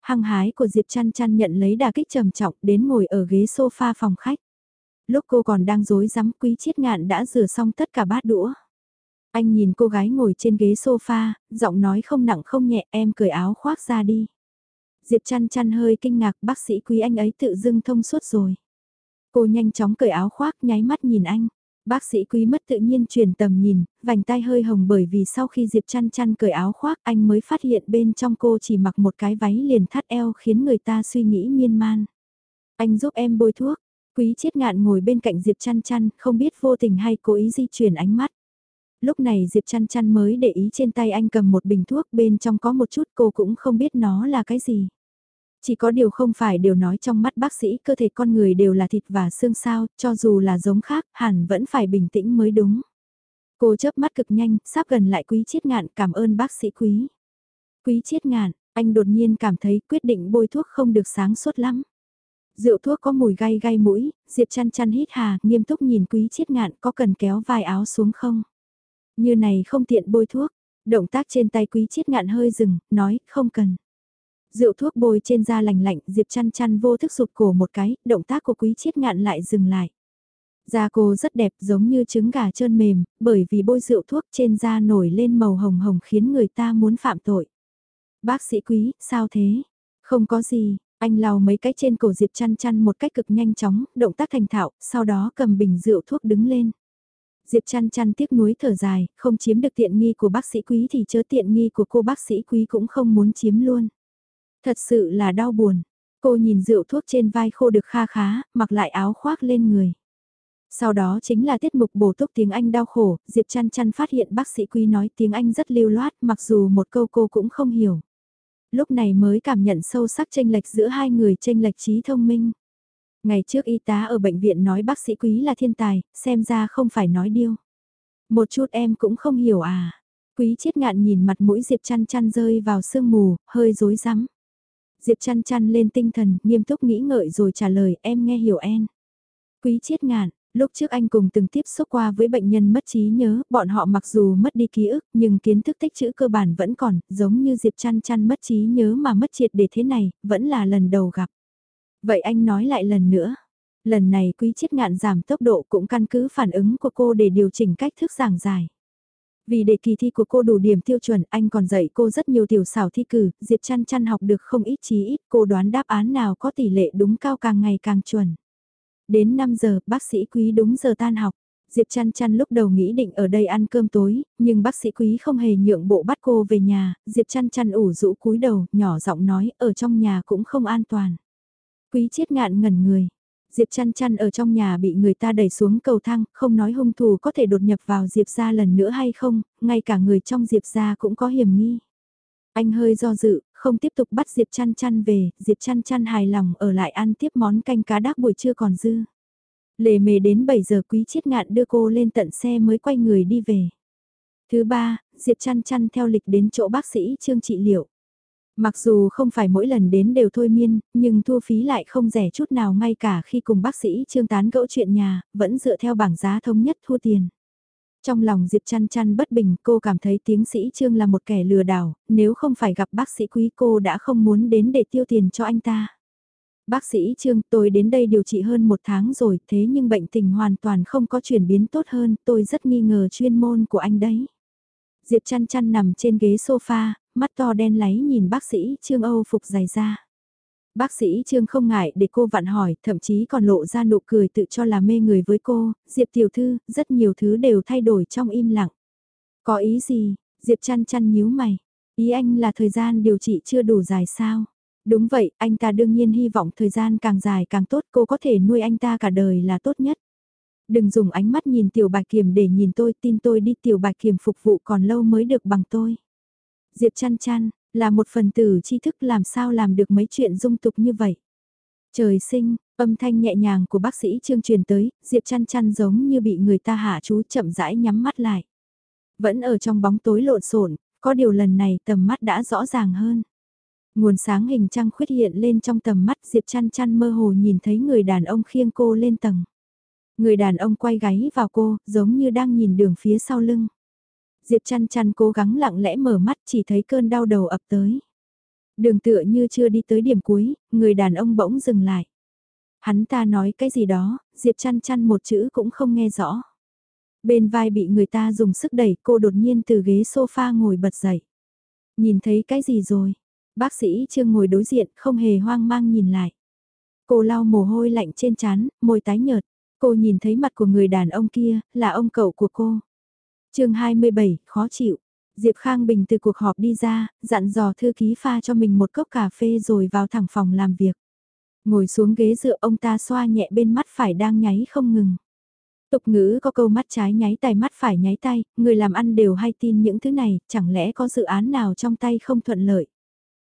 Hăng hái của Diệp chăn chăn nhận lấy đà kích trầm trọng đến ngồi ở ghế sofa phòng khách. Lúc cô còn đang dối rắm quý chiết ngạn đã rửa xong tất cả bát đũa. Anh nhìn cô gái ngồi trên ghế sofa, giọng nói không nặng không nhẹ em cởi áo khoác ra đi. Diệp chăn chăn hơi kinh ngạc bác sĩ quý anh ấy tự dưng thông suốt rồi. Cô nhanh chóng cởi áo khoác nháy mắt nhìn anh. Bác sĩ quý mất tự nhiên chuyển tầm nhìn, vành tay hơi hồng bởi vì sau khi Diệp chăn chăn cởi áo khoác anh mới phát hiện bên trong cô chỉ mặc một cái váy liền thắt eo khiến người ta suy nghĩ miên man. Anh giúp em bôi thuốc, quý chiết ngạn ngồi bên cạnh Diệp chăn chăn không biết vô tình hay cố ý di chuyển ánh mắt. Lúc này Diệp chăn chăn mới để ý trên tay anh cầm một bình thuốc bên trong có một chút cô cũng không biết nó là cái gì. Chỉ có điều không phải đều nói trong mắt bác sĩ cơ thể con người đều là thịt và xương sao, cho dù là giống khác, hẳn vẫn phải bình tĩnh mới đúng. Cô chớp mắt cực nhanh, sắp gần lại quý chiết ngạn cảm ơn bác sĩ quý. Quý chiết ngạn, anh đột nhiên cảm thấy quyết định bôi thuốc không được sáng suốt lắm. Rượu thuốc có mùi gai gai mũi, Diệp chăn chăn hít hà, nghiêm túc nhìn quý chiết ngạn có cần kéo vai áo xuống không? Như này không tiện bôi thuốc, động tác trên tay quý chiết ngạn hơi dừng, nói không cần. Rượu thuốc bôi trên da lành lạnh, Diệp chăn chăn vô thức sụp cổ một cái, động tác của quý chiết ngạn lại dừng lại. Da cô rất đẹp giống như trứng gà trơn mềm, bởi vì bôi rượu thuốc trên da nổi lên màu hồng hồng khiến người ta muốn phạm tội. Bác sĩ quý, sao thế? Không có gì, anh lau mấy cái trên cổ Diệp chăn chăn một cách cực nhanh chóng, động tác thành thạo, sau đó cầm bình rượu thuốc đứng lên. Diệp chăn chăn tiếc nuối thở dài, không chiếm được tiện nghi của bác sĩ quý thì chớ tiện nghi của cô bác sĩ quý cũng không muốn chiếm luôn. Thật sự là đau buồn. Cô nhìn rượu thuốc trên vai khô được kha khá, mặc lại áo khoác lên người. Sau đó chính là tiết mục bổ túc tiếng Anh đau khổ, Diệp chăn chăn phát hiện bác sĩ quý nói tiếng Anh rất lưu loát mặc dù một câu cô cũng không hiểu. Lúc này mới cảm nhận sâu sắc tranh lệch giữa hai người tranh lệch trí thông minh. Ngày trước y tá ở bệnh viện nói bác sĩ quý là thiên tài, xem ra không phải nói điêu. Một chút em cũng không hiểu à. Quý chiết ngạn nhìn mặt mũi Diệp chăn chăn rơi vào sương mù, hơi rối rắm. Diệp chăn chăn lên tinh thần, nghiêm túc nghĩ ngợi rồi trả lời em nghe hiểu en. Quý chiết ngạn, lúc trước anh cùng từng tiếp xúc qua với bệnh nhân mất trí nhớ, bọn họ mặc dù mất đi ký ức nhưng kiến thức tích chữ cơ bản vẫn còn, giống như Diệp chăn chăn mất trí nhớ mà mất triệt để thế này, vẫn là lần đầu gặp. Vậy anh nói lại lần nữa. Lần này quý chiết ngạn giảm tốc độ cũng căn cứ phản ứng của cô để điều chỉnh cách thức giảng giải. Vì để kỳ thi của cô đủ điểm tiêu chuẩn, anh còn dạy cô rất nhiều tiểu xảo thi cử, Diệp chăn chăn học được không ít chí ít, cô đoán đáp án nào có tỷ lệ đúng cao càng ngày càng chuẩn. Đến 5 giờ, bác sĩ quý đúng giờ tan học. Diệp chăn chăn lúc đầu nghĩ định ở đây ăn cơm tối, nhưng bác sĩ quý không hề nhượng bộ bắt cô về nhà, Diệp chăn chăn ủ rũ cúi đầu, nhỏ giọng nói, ở trong nhà cũng không an toàn. Quý chết ngạn ngẩn người. Diệp chăn chăn ở trong nhà bị người ta đẩy xuống cầu thang, không nói hung thủ có thể đột nhập vào Diệp ra lần nữa hay không, ngay cả người trong Diệp ra cũng có hiểm nghi. Anh hơi do dự, không tiếp tục bắt Diệp chăn chăn về, Diệp chăn chăn hài lòng ở lại ăn tiếp món canh cá đác buổi trưa còn dư. Lề mề đến 7 giờ quý chiết ngạn đưa cô lên tận xe mới quay người đi về. Thứ ba, Diệp chăn chăn theo lịch đến chỗ bác sĩ Trương trị liệu. Mặc dù không phải mỗi lần đến đều thôi miên, nhưng thu phí lại không rẻ chút nào ngay cả khi cùng bác sĩ Trương tán gẫu chuyện nhà, vẫn dựa theo bảng giá thống nhất thua tiền. Trong lòng Diệp chăn chăn bất bình cô cảm thấy tiến sĩ Trương là một kẻ lừa đảo, nếu không phải gặp bác sĩ quý cô đã không muốn đến để tiêu tiền cho anh ta. Bác sĩ Trương tôi đến đây điều trị hơn một tháng rồi thế nhưng bệnh tình hoàn toàn không có chuyển biến tốt hơn tôi rất nghi ngờ chuyên môn của anh đấy. Diệp chăn chăn nằm trên ghế sofa, mắt to đen láy nhìn bác sĩ Trương Âu phục dày ra. Bác sĩ Trương không ngại để cô vặn hỏi, thậm chí còn lộ ra nụ cười tự cho là mê người với cô, Diệp tiểu thư, rất nhiều thứ đều thay đổi trong im lặng. Có ý gì? Diệp chăn chăn nhíu mày. Ý anh là thời gian điều trị chưa đủ dài sao? Đúng vậy, anh ta đương nhiên hy vọng thời gian càng dài càng tốt cô có thể nuôi anh ta cả đời là tốt nhất. Đừng dùng ánh mắt nhìn tiểu bạch kiểm để nhìn tôi, tin tôi đi tiểu bạch kiểm phục vụ còn lâu mới được bằng tôi. Diệp chăn chăn, là một phần tử tri thức làm sao làm được mấy chuyện dung tục như vậy. Trời sinh, âm thanh nhẹ nhàng của bác sĩ Trương truyền tới, Diệp chăn chăn giống như bị người ta hạ chú chậm rãi nhắm mắt lại. Vẫn ở trong bóng tối lộn xộn, có điều lần này tầm mắt đã rõ ràng hơn. Nguồn sáng hình trăng khuyết hiện lên trong tầm mắt Diệp chăn chăn mơ hồ nhìn thấy người đàn ông khiêng cô lên tầng. Người đàn ông quay gáy vào cô, giống như đang nhìn đường phía sau lưng. Diệp chăn chăn cố gắng lặng lẽ mở mắt chỉ thấy cơn đau đầu ập tới. Đường tựa như chưa đi tới điểm cuối, người đàn ông bỗng dừng lại. Hắn ta nói cái gì đó, Diệp chăn chăn một chữ cũng không nghe rõ. Bên vai bị người ta dùng sức đẩy cô đột nhiên từ ghế sofa ngồi bật dậy. Nhìn thấy cái gì rồi? Bác sĩ Trương ngồi đối diện không hề hoang mang nhìn lại. Cô lau mồ hôi lạnh trên trán, môi tái nhợt. Cô nhìn thấy mặt của người đàn ông kia, là ông cậu của cô chương 27, khó chịu. Diệp Khang Bình từ cuộc họp đi ra, dặn dò thư ký pha cho mình một cốc cà phê rồi vào thẳng phòng làm việc. Ngồi xuống ghế dựa ông ta xoa nhẹ bên mắt phải đang nháy không ngừng. Tục ngữ có câu mắt trái nháy tay mắt phải nháy tay, người làm ăn đều hay tin những thứ này, chẳng lẽ có dự án nào trong tay không thuận lợi.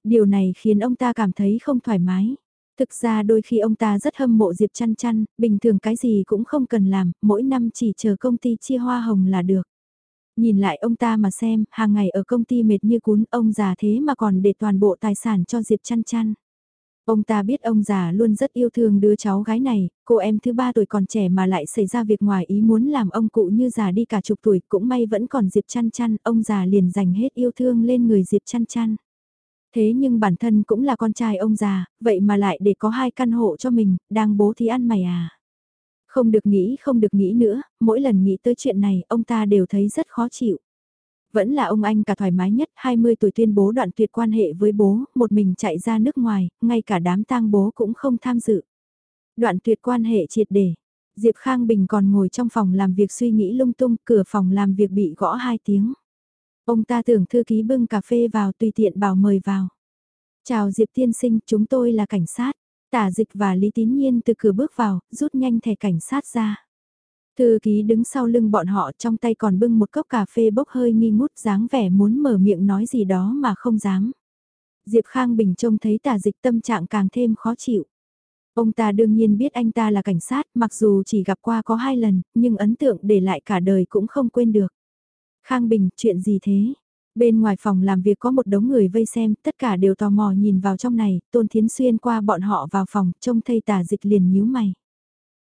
Điều này khiến ông ta cảm thấy không thoải mái. Thực ra đôi khi ông ta rất hâm mộ Diệp chăn chăn, bình thường cái gì cũng không cần làm, mỗi năm chỉ chờ công ty chia hoa hồng là được. Nhìn lại ông ta mà xem, hàng ngày ở công ty mệt như cún, ông già thế mà còn để toàn bộ tài sản cho Diệp chăn chăn. Ông ta biết ông già luôn rất yêu thương đứa cháu gái này, cô em thứ ba tuổi còn trẻ mà lại xảy ra việc ngoài ý muốn làm ông cụ như già đi cả chục tuổi, cũng may vẫn còn Diệp chăn chăn, ông già liền dành hết yêu thương lên người Diệp chăn chăn. Thế nhưng bản thân cũng là con trai ông già, vậy mà lại để có hai căn hộ cho mình, đang bố thí ăn mày à. Không được nghĩ không được nghĩ nữa, mỗi lần nghĩ tới chuyện này ông ta đều thấy rất khó chịu. Vẫn là ông anh cả thoải mái nhất, 20 tuổi tuyên bố đoạn tuyệt quan hệ với bố, một mình chạy ra nước ngoài, ngay cả đám tang bố cũng không tham dự. Đoạn tuyệt quan hệ triệt để. Diệp Khang Bình còn ngồi trong phòng làm việc suy nghĩ lung tung, cửa phòng làm việc bị gõ hai tiếng. Ông ta tưởng thư ký bưng cà phê vào tùy tiện bảo mời vào. Chào Diệp tiên sinh, chúng tôi là cảnh sát. Tả dịch và Lý Tín Nhiên từ cửa bước vào, rút nhanh thẻ cảnh sát ra. Thư ký đứng sau lưng bọn họ trong tay còn bưng một cốc cà phê bốc hơi nghi ngút dáng vẻ muốn mở miệng nói gì đó mà không dám. Diệp Khang Bình trông thấy tả dịch tâm trạng càng thêm khó chịu. Ông ta đương nhiên biết anh ta là cảnh sát, mặc dù chỉ gặp qua có hai lần, nhưng ấn tượng để lại cả đời cũng không quên được. Khang Bình, chuyện gì thế? Bên ngoài phòng làm việc có một đống người vây xem, tất cả đều tò mò nhìn vào trong này, Tôn Thiến Xuyên qua bọn họ vào phòng, trông thấy tả dịch liền nhíu mày.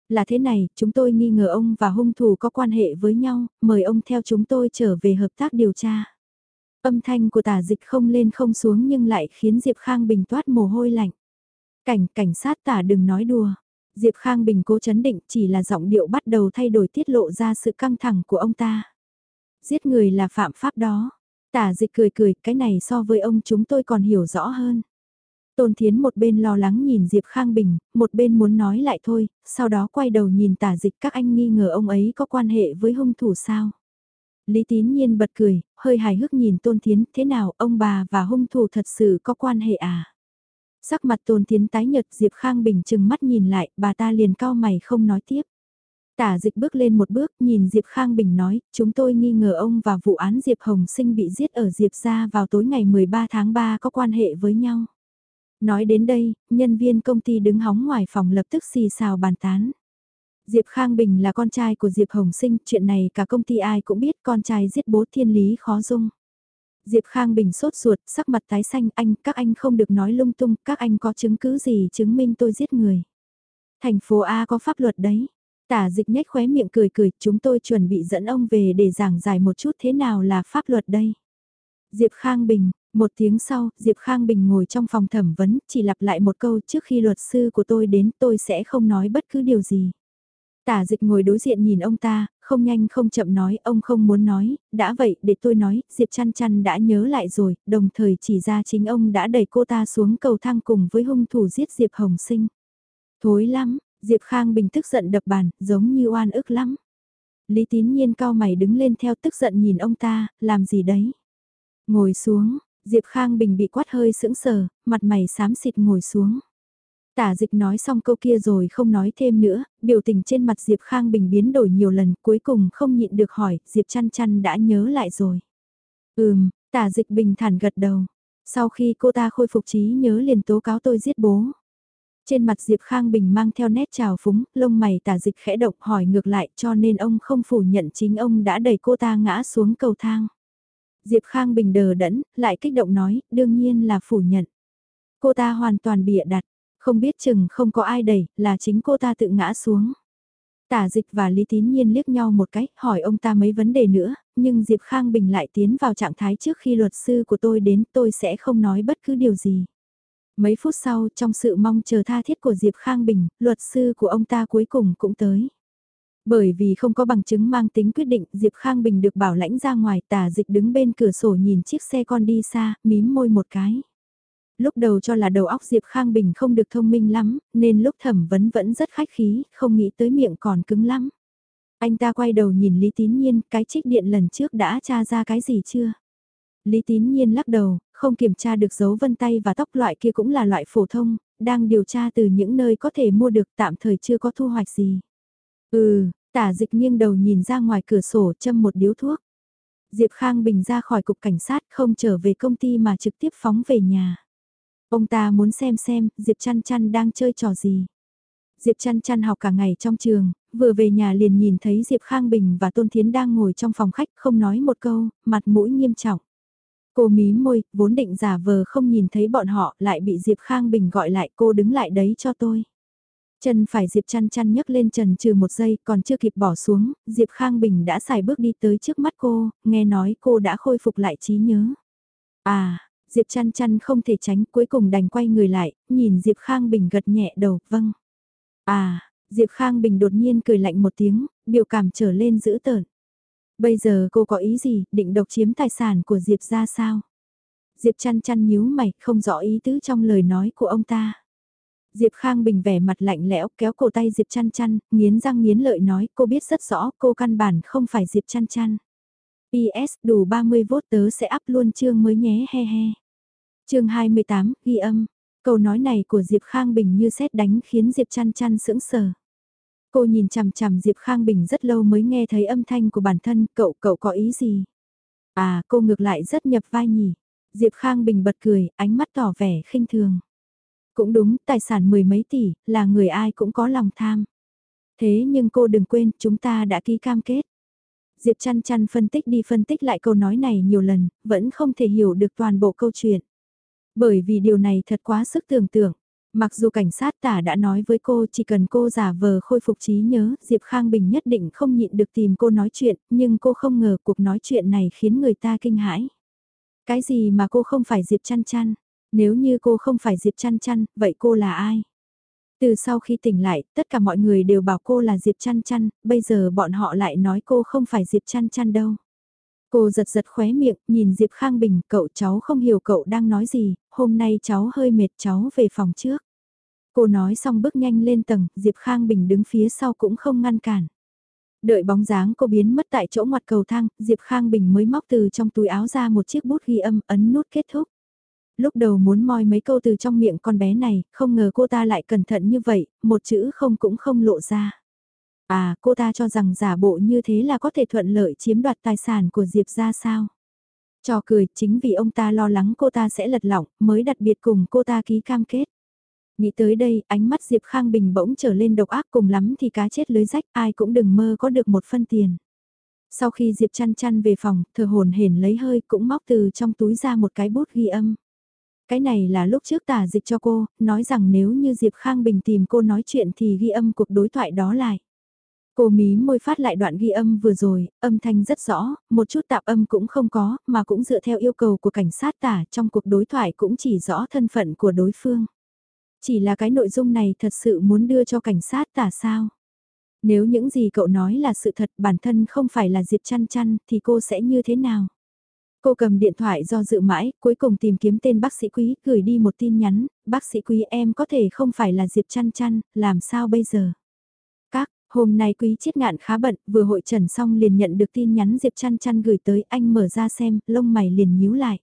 Là thế này, chúng tôi nghi ngờ ông và hung thủ có quan hệ với nhau, mời ông theo chúng tôi trở về hợp tác điều tra. Âm thanh của tả dịch không lên không xuống nhưng lại khiến Diệp Khang Bình toát mồ hôi lạnh. Cảnh, cảnh sát tả đừng nói đùa. Diệp Khang Bình cố chấn định chỉ là giọng điệu bắt đầu thay đổi tiết lộ ra sự căng thẳng của ông ta. Giết người là phạm pháp đó. Tả dịch cười cười, cái này so với ông chúng tôi còn hiểu rõ hơn. Tôn Thiến một bên lo lắng nhìn Diệp Khang Bình, một bên muốn nói lại thôi, sau đó quay đầu nhìn tả dịch các anh nghi ngờ ông ấy có quan hệ với hung thủ sao. Lý Tín Nhiên bật cười, hơi hài hước nhìn Tôn Thiến, thế nào ông bà và hung thủ thật sự có quan hệ à? Sắc mặt Tôn Thiến tái nhật Diệp Khang Bình chừng mắt nhìn lại, bà ta liền cao mày không nói tiếp. Tả dịch bước lên một bước, nhìn Diệp Khang Bình nói, chúng tôi nghi ngờ ông và vụ án Diệp Hồng Sinh bị giết ở Diệp gia vào tối ngày 13 tháng 3 có quan hệ với nhau. Nói đến đây, nhân viên công ty đứng hóng ngoài phòng lập tức xì xào bàn tán. Diệp Khang Bình là con trai của Diệp Hồng Sinh, chuyện này cả công ty ai cũng biết con trai giết bố thiên lý khó dung. Diệp Khang Bình sốt ruột, sắc mặt tái xanh, anh, các anh không được nói lung tung, các anh có chứng cứ gì chứng minh tôi giết người. Thành phố A có pháp luật đấy. Tả dịch nhếch khóe miệng cười cười, chúng tôi chuẩn bị dẫn ông về để giảng giải một chút thế nào là pháp luật đây. Diệp Khang Bình, một tiếng sau, Diệp Khang Bình ngồi trong phòng thẩm vấn, chỉ lặp lại một câu trước khi luật sư của tôi đến tôi sẽ không nói bất cứ điều gì. Tả dịch ngồi đối diện nhìn ông ta, không nhanh không chậm nói, ông không muốn nói, đã vậy để tôi nói, Diệp chăn chăn đã nhớ lại rồi, đồng thời chỉ ra chính ông đã đẩy cô ta xuống cầu thang cùng với hung thủ giết Diệp Hồng Sinh. Thối lắm, Diệp Khang Bình tức giận đập bàn, giống như oan ức lắm. Lý tín nhiên cao mày đứng lên theo tức giận nhìn ông ta, làm gì đấy? Ngồi xuống, Diệp Khang Bình bị quát hơi sững sờ, mặt mày xám xịt ngồi xuống. Tả dịch nói xong câu kia rồi không nói thêm nữa, biểu tình trên mặt Diệp Khang Bình biến đổi nhiều lần cuối cùng không nhịn được hỏi, Diệp chăn chăn đã nhớ lại rồi. Ừm, tả dịch bình thản gật đầu. Sau khi cô ta khôi phục trí nhớ liền tố cáo tôi giết bố. Trên mặt Diệp Khang Bình mang theo nét trào phúng, lông mày tả dịch khẽ động hỏi ngược lại cho nên ông không phủ nhận chính ông đã đẩy cô ta ngã xuống cầu thang. Diệp Khang Bình đờ đẫn, lại kích động nói, đương nhiên là phủ nhận. Cô ta hoàn toàn bịa đặt, không biết chừng không có ai đẩy, là chính cô ta tự ngã xuống. Tả dịch và Lý Tín Nhiên liếc nhau một cách, hỏi ông ta mấy vấn đề nữa, nhưng Diệp Khang Bình lại tiến vào trạng thái trước khi luật sư của tôi đến tôi sẽ không nói bất cứ điều gì. Mấy phút sau, trong sự mong chờ tha thiết của Diệp Khang Bình, luật sư của ông ta cuối cùng cũng tới. Bởi vì không có bằng chứng mang tính quyết định, Diệp Khang Bình được bảo lãnh ra ngoài tả dịch đứng bên cửa sổ nhìn chiếc xe con đi xa, mím môi một cái. Lúc đầu cho là đầu óc Diệp Khang Bình không được thông minh lắm, nên lúc thẩm vấn vẫn rất khách khí, không nghĩ tới miệng còn cứng lắm. Anh ta quay đầu nhìn Lý Tín Nhiên, cái trích điện lần trước đã tra ra cái gì chưa? Lý Tín Nhiên lắc đầu, không kiểm tra được dấu vân tay và tóc loại kia cũng là loại phổ thông, đang điều tra từ những nơi có thể mua được tạm thời chưa có thu hoạch gì. Ừ, tả dịch nghiêng đầu nhìn ra ngoài cửa sổ châm một điếu thuốc. Diệp Khang Bình ra khỏi cục cảnh sát không trở về công ty mà trực tiếp phóng về nhà. Ông ta muốn xem xem Diệp Chăn Chăn đang chơi trò gì. Diệp Chăn Chăn học cả ngày trong trường, vừa về nhà liền nhìn thấy Diệp Khang Bình và Tôn Thiến đang ngồi trong phòng khách không nói một câu, mặt mũi nghiêm trọng. Cô mí môi, vốn định giả vờ không nhìn thấy bọn họ lại bị Diệp Khang Bình gọi lại cô đứng lại đấy cho tôi. Chân phải Diệp chăn chăn nhấc lên trần trừ một giây còn chưa kịp bỏ xuống, Diệp Khang Bình đã xài bước đi tới trước mắt cô, nghe nói cô đã khôi phục lại trí nhớ. À, Diệp chăn chăn không thể tránh cuối cùng đành quay người lại, nhìn Diệp Khang Bình gật nhẹ đầu, vâng. À, Diệp Khang Bình đột nhiên cười lạnh một tiếng, biểu cảm trở lên dữ tợn. Bây giờ cô có ý gì, định độc chiếm tài sản của Diệp ra sao? Diệp chăn chăn nhíu mày, không rõ ý tứ trong lời nói của ông ta. Diệp Khang Bình vẻ mặt lạnh lẽo kéo cổ tay Diệp chăn chăn, nghiến răng nghiến lợi nói cô biết rất rõ cô căn bản không phải Diệp chăn chăn. PS đủ 30 vốt tớ sẽ up luôn chương mới nhé he he. chương 28, ghi âm. Câu nói này của Diệp Khang Bình như xét đánh khiến Diệp chăn chăn sững sờ. Cô nhìn chằm chằm Diệp Khang Bình rất lâu mới nghe thấy âm thanh của bản thân, cậu cậu có ý gì? À, cô ngược lại rất nhập vai nhỉ. Diệp Khang Bình bật cười, ánh mắt tỏ vẻ khinh thường. Cũng đúng, tài sản mười mấy tỷ, là người ai cũng có lòng tham. Thế nhưng cô đừng quên, chúng ta đã ký cam kết. Diệp chăn chăn phân tích đi phân tích lại câu nói này nhiều lần, vẫn không thể hiểu được toàn bộ câu chuyện. Bởi vì điều này thật quá sức tưởng tượng. Mặc dù cảnh sát tả đã nói với cô chỉ cần cô giả vờ khôi phục trí nhớ, Diệp Khang Bình nhất định không nhịn được tìm cô nói chuyện, nhưng cô không ngờ cuộc nói chuyện này khiến người ta kinh hãi. Cái gì mà cô không phải Diệp chăn chăn? Nếu như cô không phải Diệp chăn chăn, vậy cô là ai? Từ sau khi tỉnh lại, tất cả mọi người đều bảo cô là Diệp chăn chăn, bây giờ bọn họ lại nói cô không phải Diệp chăn chăn đâu. Cô giật giật khóe miệng, nhìn Diệp Khang Bình, cậu cháu không hiểu cậu đang nói gì, hôm nay cháu hơi mệt cháu về phòng trước. Cô nói xong bước nhanh lên tầng, Diệp Khang Bình đứng phía sau cũng không ngăn cản. Đợi bóng dáng cô biến mất tại chỗ ngoặt cầu thang, Diệp Khang Bình mới móc từ trong túi áo ra một chiếc bút ghi âm ấn nút kết thúc. Lúc đầu muốn moi mấy câu từ trong miệng con bé này, không ngờ cô ta lại cẩn thận như vậy, một chữ không cũng không lộ ra. À, cô ta cho rằng giả bộ như thế là có thể thuận lợi chiếm đoạt tài sản của Diệp ra sao? Trò cười, chính vì ông ta lo lắng cô ta sẽ lật lỏng, mới đặc biệt cùng cô ta ký cam kết. Nghĩ tới đây, ánh mắt Diệp Khang Bình bỗng trở lên độc ác cùng lắm thì cá chết lưới rách, ai cũng đừng mơ có được một phân tiền. Sau khi Diệp chăn chăn về phòng, thờ hồn hển lấy hơi cũng móc từ trong túi ra một cái bút ghi âm. Cái này là lúc trước tả dịch cho cô, nói rằng nếu như Diệp Khang Bình tìm cô nói chuyện thì ghi âm cuộc đối thoại đó lại. Cô mí môi phát lại đoạn ghi âm vừa rồi, âm thanh rất rõ, một chút tạp âm cũng không có, mà cũng dựa theo yêu cầu của cảnh sát tả trong cuộc đối thoại cũng chỉ rõ thân phận của đối phương. Chỉ là cái nội dung này thật sự muốn đưa cho cảnh sát tả sao? Nếu những gì cậu nói là sự thật bản thân không phải là Diệp chăn chăn thì cô sẽ như thế nào? Cô cầm điện thoại do dự mãi, cuối cùng tìm kiếm tên bác sĩ quý, gửi đi một tin nhắn, bác sĩ quý em có thể không phải là Diệp chăn chăn, làm sao bây giờ? Hôm nay quý chiết ngạn khá bận, vừa hội trần xong liền nhận được tin nhắn Diệp chăn chăn gửi tới anh mở ra xem, lông mày liền nhíu lại.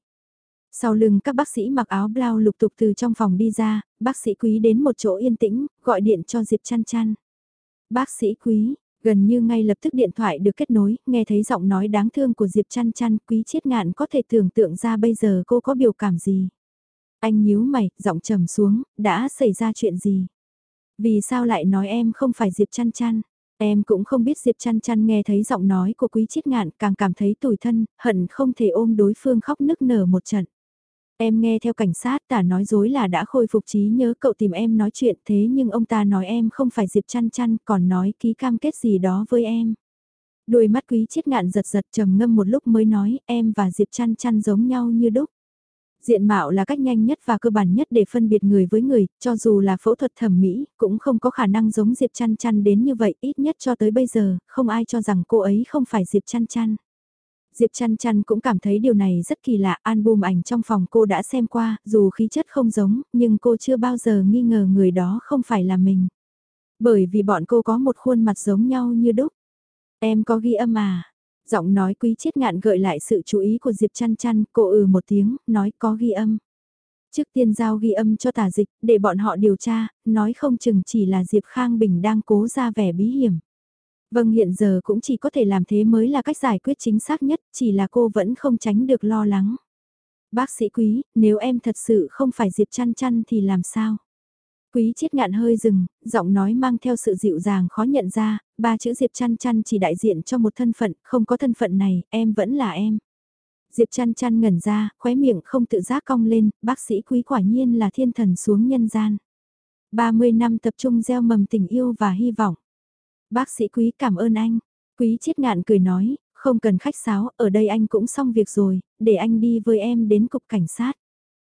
Sau lưng các bác sĩ mặc áo blau lục tục từ trong phòng đi ra, bác sĩ quý đến một chỗ yên tĩnh, gọi điện cho Diệp chăn chăn. Bác sĩ quý, gần như ngay lập tức điện thoại được kết nối, nghe thấy giọng nói đáng thương của Diệp chăn chăn, quý chiết ngạn có thể tưởng tượng ra bây giờ cô có biểu cảm gì. Anh nhíu mày, giọng trầm xuống, đã xảy ra chuyện gì? Vì sao lại nói em không phải Diệp chăn chăn? Em cũng không biết Diệp chăn chăn nghe thấy giọng nói của quý chiết ngạn càng cảm thấy tủi thân, hận không thể ôm đối phương khóc nức nở một trận. Em nghe theo cảnh sát tả nói dối là đã khôi phục trí nhớ cậu tìm em nói chuyện thế nhưng ông ta nói em không phải Diệp chăn chăn còn nói ký cam kết gì đó với em. Đôi mắt quý chiết ngạn giật giật trầm ngâm một lúc mới nói em và Diệp chăn chăn giống nhau như đúc. Diện mạo là cách nhanh nhất và cơ bản nhất để phân biệt người với người, cho dù là phẫu thuật thẩm mỹ, cũng không có khả năng giống Diệp chăn chăn đến như vậy, ít nhất cho tới bây giờ, không ai cho rằng cô ấy không phải Diệp chăn chăn. Diệp chăn chăn cũng cảm thấy điều này rất kỳ lạ, album ảnh trong phòng cô đã xem qua, dù khí chất không giống, nhưng cô chưa bao giờ nghi ngờ người đó không phải là mình. Bởi vì bọn cô có một khuôn mặt giống nhau như đúc. Em có ghi âm à? Giọng nói quý chết ngạn gợi lại sự chú ý của Diệp chăn chăn, cô ừ một tiếng, nói có ghi âm. Trước tiên giao ghi âm cho tả dịch, để bọn họ điều tra, nói không chừng chỉ là Diệp Khang Bình đang cố ra vẻ bí hiểm. Vâng hiện giờ cũng chỉ có thể làm thế mới là cách giải quyết chính xác nhất, chỉ là cô vẫn không tránh được lo lắng. Bác sĩ quý, nếu em thật sự không phải Diệp chăn chăn thì làm sao? Quý chiết ngạn hơi dừng, giọng nói mang theo sự dịu dàng khó nhận ra, ba chữ Diệp chăn chăn chỉ đại diện cho một thân phận, không có thân phận này, em vẫn là em. Diệp chăn chăn ngẩn ra, khóe miệng không tự giác cong lên, bác sĩ quý quả nhiên là thiên thần xuống nhân gian. 30 năm tập trung gieo mầm tình yêu và hy vọng. Bác sĩ quý cảm ơn anh. Quý chiết ngạn cười nói, không cần khách sáo, ở đây anh cũng xong việc rồi, để anh đi với em đến cục cảnh sát.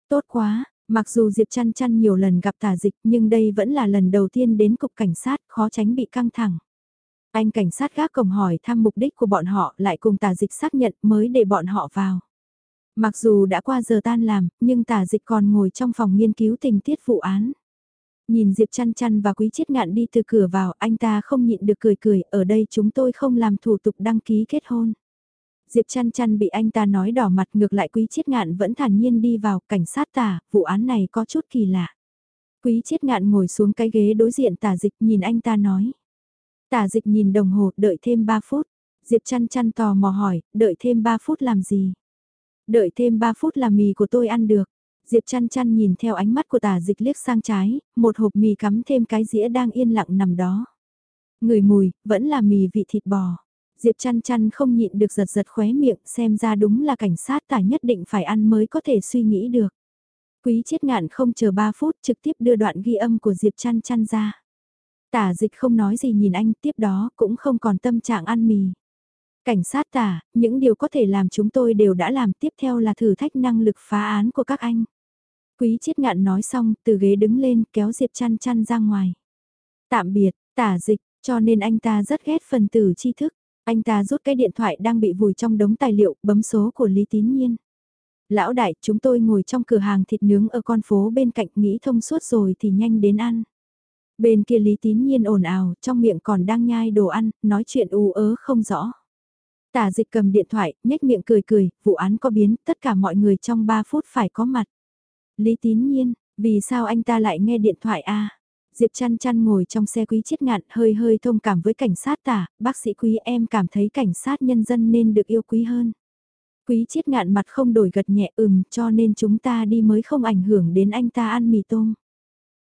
Tốt quá, mặc dù Diệp chăn chăn nhiều lần gặp tả dịch nhưng đây vẫn là lần đầu tiên đến cục cảnh sát, khó tránh bị căng thẳng. Anh cảnh sát gác cổng hỏi thăm mục đích của bọn họ lại cùng tả dịch xác nhận mới để bọn họ vào. Mặc dù đã qua giờ tan làm, nhưng tả dịch còn ngồi trong phòng nghiên cứu tình tiết vụ án. Nhìn Diệp chăn chăn và quý chiết ngạn đi từ cửa vào, anh ta không nhịn được cười cười, ở đây chúng tôi không làm thủ tục đăng ký kết hôn. Diệp chăn chăn bị anh ta nói đỏ mặt ngược lại quý chiết ngạn vẫn thản nhiên đi vào, cảnh sát tả, vụ án này có chút kỳ lạ. Quý chiết ngạn ngồi xuống cái ghế đối diện tả dịch nhìn anh ta nói. Tả dịch nhìn đồng hồ, đợi thêm 3 phút. Diệp chăn chăn tò mò hỏi, đợi thêm 3 phút làm gì? Đợi thêm 3 phút là mì của tôi ăn được. Diệp chăn chăn nhìn theo ánh mắt của tả dịch liếc sang trái, một hộp mì cắm thêm cái dĩa đang yên lặng nằm đó. Người mùi, vẫn là mì vị thịt bò. Diệp chăn chăn không nhịn được giật giật khóe miệng xem ra đúng là cảnh sát tả nhất định phải ăn mới có thể suy nghĩ được. Quý chiết ngạn không chờ 3 phút trực tiếp đưa đoạn ghi âm của Diệp chăn chăn ra. Tả dịch không nói gì nhìn anh tiếp đó cũng không còn tâm trạng ăn mì. Cảnh sát tả, những điều có thể làm chúng tôi đều đã làm tiếp theo là thử thách năng lực phá án của các anh. Quý chiết ngạn nói xong, từ ghế đứng lên, kéo Diệp chăn chăn ra ngoài. Tạm biệt, tả dịch, cho nên anh ta rất ghét phần tử tri thức. Anh ta rút cái điện thoại đang bị vùi trong đống tài liệu, bấm số của Lý Tín Nhiên. Lão đại, chúng tôi ngồi trong cửa hàng thịt nướng ở con phố bên cạnh nghĩ thông suốt rồi thì nhanh đến ăn. Bên kia Lý Tín Nhiên ồn ào, trong miệng còn đang nhai đồ ăn, nói chuyện u ớ không rõ. Tả dịch cầm điện thoại, nhếch miệng cười cười, vụ án có biến, tất cả mọi người trong 3 phút phải có mặt. Lý tín nhiên, vì sao anh ta lại nghe điện thoại a? Diệp chăn chăn ngồi trong xe quý chiết ngạn hơi hơi thông cảm với cảnh sát tả, bác sĩ quý em cảm thấy cảnh sát nhân dân nên được yêu quý hơn. Quý chiết ngạn mặt không đổi gật nhẹ ừm cho nên chúng ta đi mới không ảnh hưởng đến anh ta ăn mì tôm.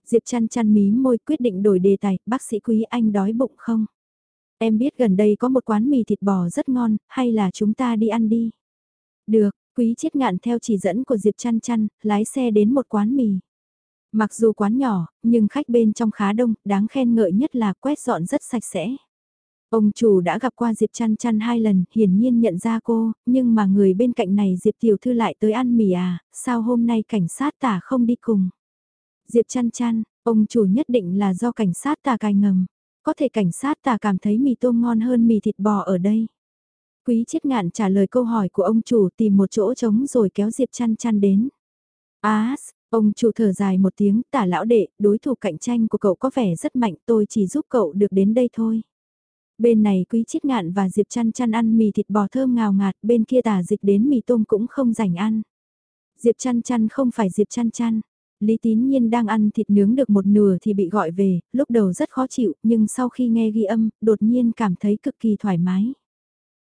Diệp chăn chăn mí môi quyết định đổi đề tài, bác sĩ quý anh đói bụng không? Em biết gần đây có một quán mì thịt bò rất ngon, hay là chúng ta đi ăn đi? Được, Quý chiết ngạn theo chỉ dẫn của Diệp chăn chăn, lái xe đến một quán mì. Mặc dù quán nhỏ, nhưng khách bên trong khá đông, đáng khen ngợi nhất là quét dọn rất sạch sẽ. Ông chủ đã gặp qua Diệp chăn chăn hai lần, hiển nhiên nhận ra cô, nhưng mà người bên cạnh này Diệp tiểu thư lại tới ăn mì à, sao hôm nay cảnh sát tả không đi cùng. Diệp chăn chăn, ông chủ nhất định là do cảnh sát tả cài ngầm. Có thể cảnh sát tả cảm thấy mì tôm ngon hơn mì thịt bò ở đây. Quý chết ngạn trả lời câu hỏi của ông chủ tìm một chỗ trống rồi kéo Diệp chăn chăn đến. Á, ông chủ thở dài một tiếng tả lão đệ, đối thủ cạnh tranh của cậu có vẻ rất mạnh tôi chỉ giúp cậu được đến đây thôi. Bên này quý chiết ngạn và Diệp chăn chăn ăn mì thịt bò thơm ngào ngạt, bên kia tả dịch đến mì tôm cũng không rảnh ăn. Diệp chăn chăn không phải Diệp chăn chăn. Lý Tín Nhiên đang ăn thịt nướng được một nửa thì bị gọi về, lúc đầu rất khó chịu, nhưng sau khi nghe ghi âm, đột nhiên cảm thấy cực kỳ thoải mái.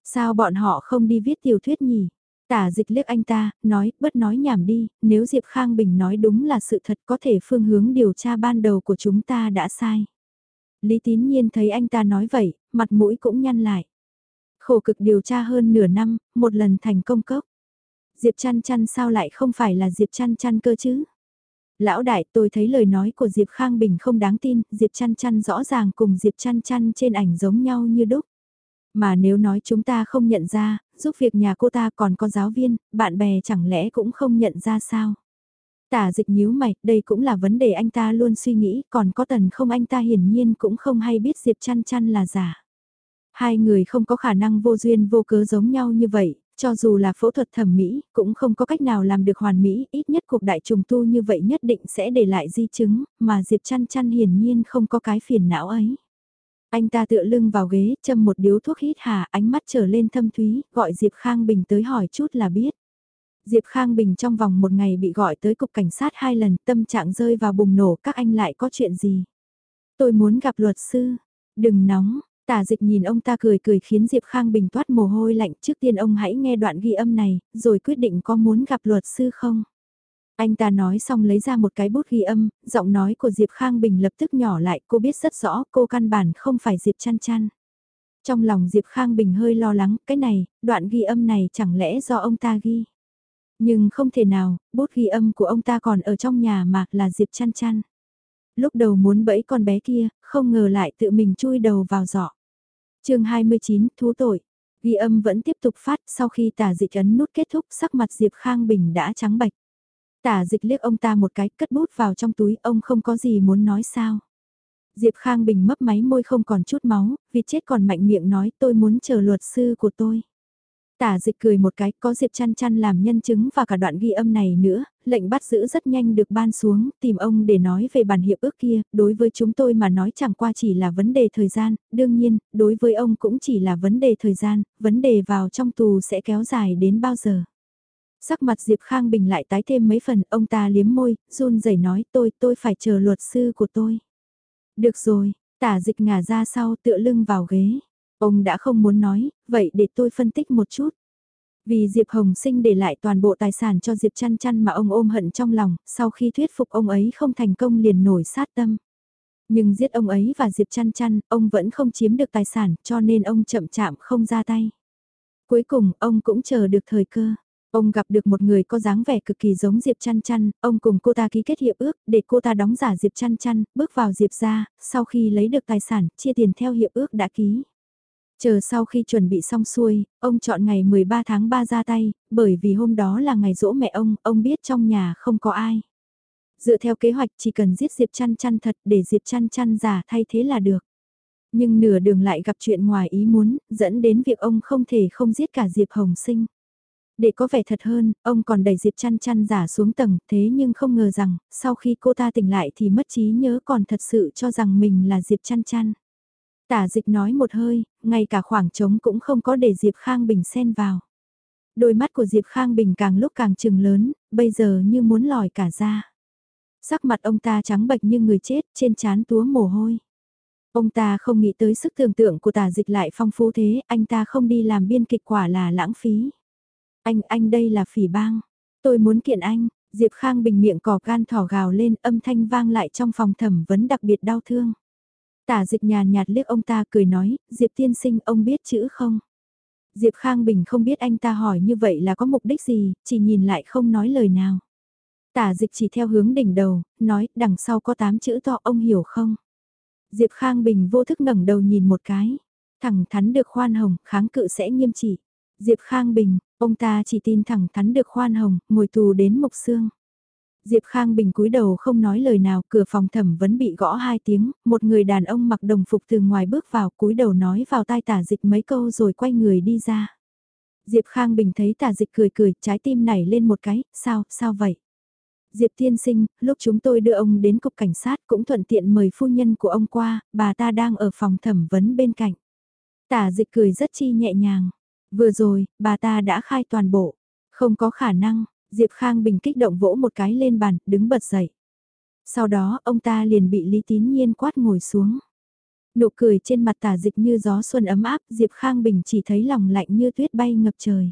Sao bọn họ không đi viết tiểu thuyết nhỉ? Tả dịch liếc anh ta, nói, bất nói nhảm đi, nếu Diệp Khang Bình nói đúng là sự thật có thể phương hướng điều tra ban đầu của chúng ta đã sai. Lý Tín Nhiên thấy anh ta nói vậy, mặt mũi cũng nhăn lại. Khổ cực điều tra hơn nửa năm, một lần thành công cốc. Diệp chăn chăn sao lại không phải là Diệp chăn chăn cơ chứ? Lão đại tôi thấy lời nói của Diệp Khang Bình không đáng tin, Diệp chăn chăn rõ ràng cùng Diệp chăn chăn trên ảnh giống nhau như đúc. Mà nếu nói chúng ta không nhận ra, giúp việc nhà cô ta còn có giáo viên, bạn bè chẳng lẽ cũng không nhận ra sao? Tả dịch nhíu mày, đây cũng là vấn đề anh ta luôn suy nghĩ, còn có tần không anh ta hiển nhiên cũng không hay biết Diệp chăn chăn là giả. Hai người không có khả năng vô duyên vô cớ giống nhau như vậy, cho dù là phẫu thuật thẩm mỹ, cũng không có cách nào làm được hoàn mỹ, ít nhất cuộc đại trùng tu như vậy nhất định sẽ để lại di chứng, mà Diệp chăn chăn hiển nhiên không có cái phiền não ấy. Anh ta tựa lưng vào ghế, châm một điếu thuốc hít hà, ánh mắt trở lên thâm thúy, gọi Diệp Khang Bình tới hỏi chút là biết. Diệp Khang Bình trong vòng một ngày bị gọi tới cục cảnh sát hai lần, tâm trạng rơi vào bùng nổ, các anh lại có chuyện gì? Tôi muốn gặp luật sư. Đừng nóng, tả dịch nhìn ông ta cười cười khiến Diệp Khang Bình toát mồ hôi lạnh trước tiên ông hãy nghe đoạn ghi âm này, rồi quyết định có muốn gặp luật sư không? Anh ta nói xong lấy ra một cái bút ghi âm, giọng nói của Diệp Khang Bình lập tức nhỏ lại, cô biết rất rõ cô căn bản không phải Diệp chăn chăn. Trong lòng Diệp Khang Bình hơi lo lắng, cái này, đoạn ghi âm này chẳng lẽ do ông ta ghi. Nhưng không thể nào, bút ghi âm của ông ta còn ở trong nhà mà là Diệp chăn chăn. Lúc đầu muốn bẫy con bé kia, không ngờ lại tự mình chui đầu vào giỏ. chương 29, thú tội. Ghi âm vẫn tiếp tục phát sau khi tả dịch ấn nút kết thúc sắc mặt Diệp Khang Bình đã trắng bạch. Tả dịch liếc ông ta một cái cất bút vào trong túi ông không có gì muốn nói sao. Diệp Khang Bình mấp máy môi không còn chút máu, vì chết còn mạnh miệng nói tôi muốn chờ luật sư của tôi. Tả dịch cười một cái, có Diệp chăn chăn làm nhân chứng và cả đoạn ghi âm này nữa, lệnh bắt giữ rất nhanh được ban xuống, tìm ông để nói về bản hiệp ước kia, đối với chúng tôi mà nói chẳng qua chỉ là vấn đề thời gian, đương nhiên, đối với ông cũng chỉ là vấn đề thời gian, vấn đề vào trong tù sẽ kéo dài đến bao giờ. Sắc mặt Diệp Khang Bình lại tái thêm mấy phần, ông ta liếm môi, run rẩy nói tôi, tôi phải chờ luật sư của tôi. Được rồi, tả dịch ngả ra sau tựa lưng vào ghế. Ông đã không muốn nói, vậy để tôi phân tích một chút. Vì Diệp Hồng Sinh để lại toàn bộ tài sản cho Diệp Chăn Chăn mà ông ôm hận trong lòng, sau khi thuyết phục ông ấy không thành công liền nổi sát tâm. Nhưng giết ông ấy và Diệp Chăn Chăn, ông vẫn không chiếm được tài sản cho nên ông chậm chạm không ra tay. Cuối cùng, ông cũng chờ được thời cơ. Ông gặp được một người có dáng vẻ cực kỳ giống Diệp Chăn Chăn, ông cùng cô ta ký kết hiệp ước để cô ta đóng giả Diệp Chăn Chăn, bước vào Diệp ra, sau khi lấy được tài sản, chia tiền theo hiệp ước đã ký. Chờ sau khi chuẩn bị xong xuôi, ông chọn ngày 13 tháng 3 ra tay, bởi vì hôm đó là ngày rỗ mẹ ông, ông biết trong nhà không có ai. Dựa theo kế hoạch chỉ cần giết Diệp chăn chăn thật để Diệp chăn chăn giả thay thế là được. Nhưng nửa đường lại gặp chuyện ngoài ý muốn, dẫn đến việc ông không thể không giết cả Diệp Hồng Sinh. Để có vẻ thật hơn, ông còn đẩy Diệp chăn chăn giả xuống tầng, thế nhưng không ngờ rằng, sau khi cô ta tỉnh lại thì mất trí nhớ còn thật sự cho rằng mình là Diệp chăn chăn. Tả dịch nói một hơi, ngay cả khoảng trống cũng không có để Diệp Khang Bình xen vào. Đôi mắt của Diệp Khang Bình càng lúc càng trừng lớn, bây giờ như muốn lòi cả ra. Sắc mặt ông ta trắng bệch như người chết, trên trán túa mồ hôi. Ông ta không nghĩ tới sức tưởng tượng của tả dịch lại phong phú thế, anh ta không đi làm biên kịch quả là lãng phí. Anh, anh đây là phỉ bang. Tôi muốn kiện anh, Diệp Khang Bình miệng cỏ gan thỏ gào lên âm thanh vang lại trong phòng thẩm vấn đặc biệt đau thương. Tả dịch nhàn nhạt liếc ông ta cười nói, Diệp tiên sinh ông biết chữ không? Diệp Khang Bình không biết anh ta hỏi như vậy là có mục đích gì, chỉ nhìn lại không nói lời nào. Tả dịch chỉ theo hướng đỉnh đầu, nói đằng sau có tám chữ to ông hiểu không? Diệp Khang Bình vô thức ngẩng đầu nhìn một cái. Thẳng thắn được khoan hồng, kháng cự sẽ nghiêm trị. Diệp Khang Bình, ông ta chỉ tin thẳng thắn được khoan hồng, ngồi tù đến mục xương. Diệp Khang Bình cúi đầu không nói lời nào, cửa phòng thẩm vẫn bị gõ hai tiếng, một người đàn ông mặc đồng phục từ ngoài bước vào cúi đầu nói vào tai tả dịch mấy câu rồi quay người đi ra. Diệp Khang Bình thấy tả dịch cười cười, trái tim nảy lên một cái, sao, sao vậy? Diệp Thiên sinh, lúc chúng tôi đưa ông đến cục cảnh sát cũng thuận tiện mời phu nhân của ông qua, bà ta đang ở phòng thẩm vấn bên cạnh. Tả dịch cười rất chi nhẹ nhàng. Vừa rồi, bà ta đã khai toàn bộ. Không có khả năng, Diệp Khang Bình kích động vỗ một cái lên bàn, đứng bật dậy. Sau đó, ông ta liền bị Lý Tín Nhiên quát ngồi xuống. Nụ cười trên mặt tả dịch như gió xuân ấm áp, Diệp Khang Bình chỉ thấy lòng lạnh như tuyết bay ngập trời.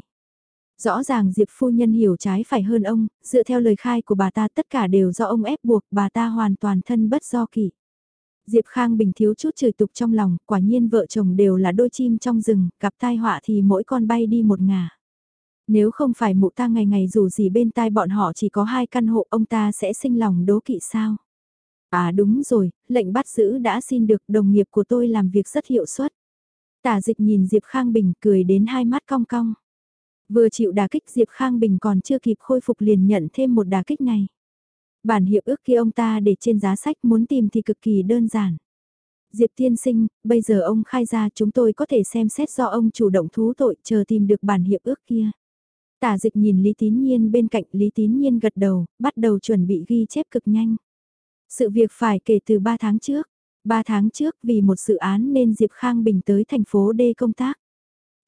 Rõ ràng Diệp phu nhân hiểu trái phải hơn ông, dựa theo lời khai của bà ta tất cả đều do ông ép buộc, bà ta hoàn toàn thân bất do kỷ. Diệp Khang Bình thiếu chút chửi tục trong lòng, quả nhiên vợ chồng đều là đôi chim trong rừng, gặp tai họa thì mỗi con bay đi một ngả. Nếu không phải mụ ta ngày ngày dù gì bên tai bọn họ chỉ có hai căn hộ ông ta sẽ sinh lòng đố kỵ sao? À đúng rồi, lệnh bắt giữ đã xin được đồng nghiệp của tôi làm việc rất hiệu suất. Tả dịch nhìn Diệp Khang Bình cười đến hai mắt cong cong. Vừa chịu đà kích Diệp Khang Bình còn chưa kịp khôi phục liền nhận thêm một đà kích này. Bản hiệp ước kia ông ta để trên giá sách muốn tìm thì cực kỳ đơn giản. Diệp tiên sinh, bây giờ ông khai ra chúng tôi có thể xem xét do ông chủ động thú tội chờ tìm được bản hiệp ước kia. Tả dịch nhìn Lý Tín Nhiên bên cạnh Lý Tín Nhiên gật đầu, bắt đầu chuẩn bị ghi chép cực nhanh. Sự việc phải kể từ 3 tháng trước. 3 tháng trước vì một dự án nên Diệp Khang Bình tới thành phố D công tác.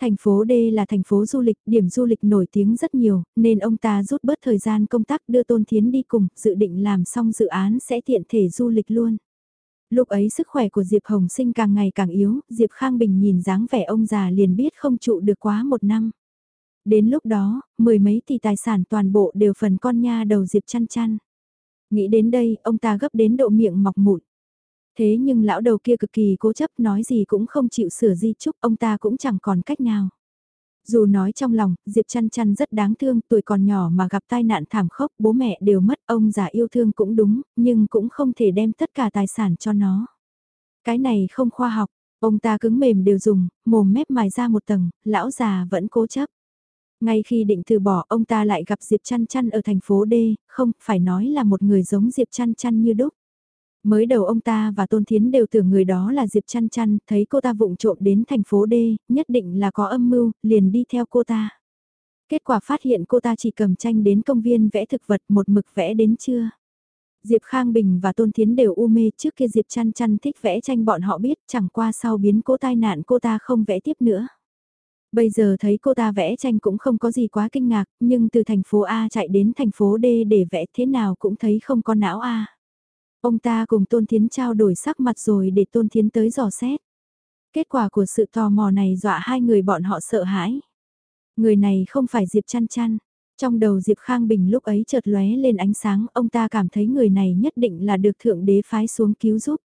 Thành phố D là thành phố du lịch, điểm du lịch nổi tiếng rất nhiều, nên ông ta rút bớt thời gian công tác đưa Tôn Thiến đi cùng, dự định làm xong dự án sẽ tiện thể du lịch luôn. Lúc ấy sức khỏe của Diệp Hồng Sinh càng ngày càng yếu, Diệp Khang Bình nhìn dáng vẻ ông già liền biết không trụ được quá một năm. Đến lúc đó, mười mấy tỷ tài sản toàn bộ đều phần con nha đầu Diệp chăn chăn. Nghĩ đến đây, ông ta gấp đến độ miệng mọc mụn. Thế nhưng lão đầu kia cực kỳ cố chấp nói gì cũng không chịu sửa di chúc ông ta cũng chẳng còn cách nào. Dù nói trong lòng, Diệp chăn chăn rất đáng thương, tuổi còn nhỏ mà gặp tai nạn thảm khốc, bố mẹ đều mất, ông già yêu thương cũng đúng, nhưng cũng không thể đem tất cả tài sản cho nó. Cái này không khoa học, ông ta cứng mềm đều dùng, mồm mép mài ra một tầng, lão già vẫn cố chấp. Ngay khi định từ bỏ ông ta lại gặp Diệp Chăn Chăn ở thành phố D, không, phải nói là một người giống Diệp Chăn Chăn như đúc. Mới đầu ông ta và Tôn Thiến đều tưởng người đó là Diệp Chăn Chăn, thấy cô ta vụng trộm đến thành phố D, nhất định là có âm mưu, liền đi theo cô ta. Kết quả phát hiện cô ta chỉ cầm tranh đến công viên vẽ thực vật một mực vẽ đến trưa. Diệp Khang Bình và Tôn Thiến đều u mê trước kia Diệp Chăn Chăn thích vẽ tranh bọn họ biết chẳng qua sau biến cô tai nạn cô ta không vẽ tiếp nữa. Bây giờ thấy cô ta vẽ tranh cũng không có gì quá kinh ngạc, nhưng từ thành phố A chạy đến thành phố D để vẽ thế nào cũng thấy không có não A. Ông ta cùng Tôn Thiến trao đổi sắc mặt rồi để Tôn Thiến tới dò xét. Kết quả của sự tò mò này dọa hai người bọn họ sợ hãi. Người này không phải Diệp chăn chăn. Trong đầu Diệp Khang Bình lúc ấy chợt lóe lên ánh sáng, ông ta cảm thấy người này nhất định là được Thượng Đế phái xuống cứu giúp.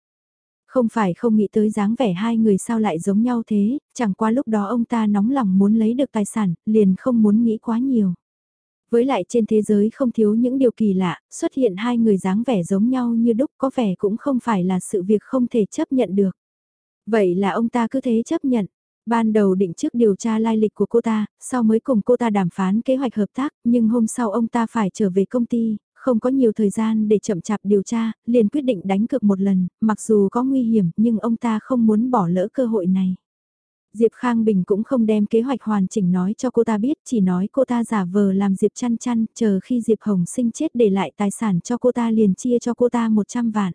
Không phải không nghĩ tới dáng vẻ hai người sao lại giống nhau thế, chẳng qua lúc đó ông ta nóng lòng muốn lấy được tài sản, liền không muốn nghĩ quá nhiều. Với lại trên thế giới không thiếu những điều kỳ lạ, xuất hiện hai người dáng vẻ giống nhau như đúc có vẻ cũng không phải là sự việc không thể chấp nhận được. Vậy là ông ta cứ thế chấp nhận. Ban đầu định trước điều tra lai lịch của cô ta, sau mới cùng cô ta đàm phán kế hoạch hợp tác, nhưng hôm sau ông ta phải trở về công ty, không có nhiều thời gian để chậm chạp điều tra, liền quyết định đánh cược một lần, mặc dù có nguy hiểm nhưng ông ta không muốn bỏ lỡ cơ hội này. Diệp Khang Bình cũng không đem kế hoạch hoàn chỉnh nói cho cô ta biết, chỉ nói cô ta giả vờ làm Diệp chăn chăn, chờ khi Diệp Hồng sinh chết để lại tài sản cho cô ta liền chia cho cô ta 100 vạn.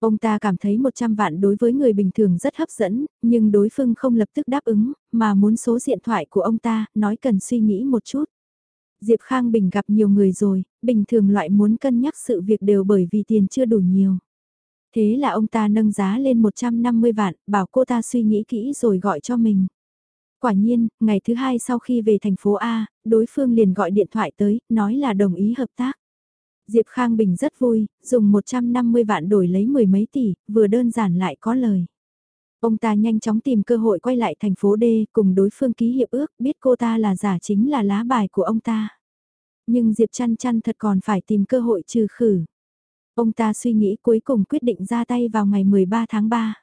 Ông ta cảm thấy 100 vạn đối với người bình thường rất hấp dẫn, nhưng đối phương không lập tức đáp ứng, mà muốn số điện thoại của ông ta, nói cần suy nghĩ một chút. Diệp Khang Bình gặp nhiều người rồi, bình thường loại muốn cân nhắc sự việc đều bởi vì tiền chưa đủ nhiều. Thế là ông ta nâng giá lên 150 vạn, bảo cô ta suy nghĩ kỹ rồi gọi cho mình. Quả nhiên, ngày thứ hai sau khi về thành phố A, đối phương liền gọi điện thoại tới, nói là đồng ý hợp tác. Diệp Khang Bình rất vui, dùng 150 vạn đổi lấy mười mấy tỷ, vừa đơn giản lại có lời. Ông ta nhanh chóng tìm cơ hội quay lại thành phố D cùng đối phương ký hiệp ước biết cô ta là giả chính là lá bài của ông ta. Nhưng Diệp chăn chăn thật còn phải tìm cơ hội trừ khử. Ông ta suy nghĩ cuối cùng quyết định ra tay vào ngày 13 tháng 3.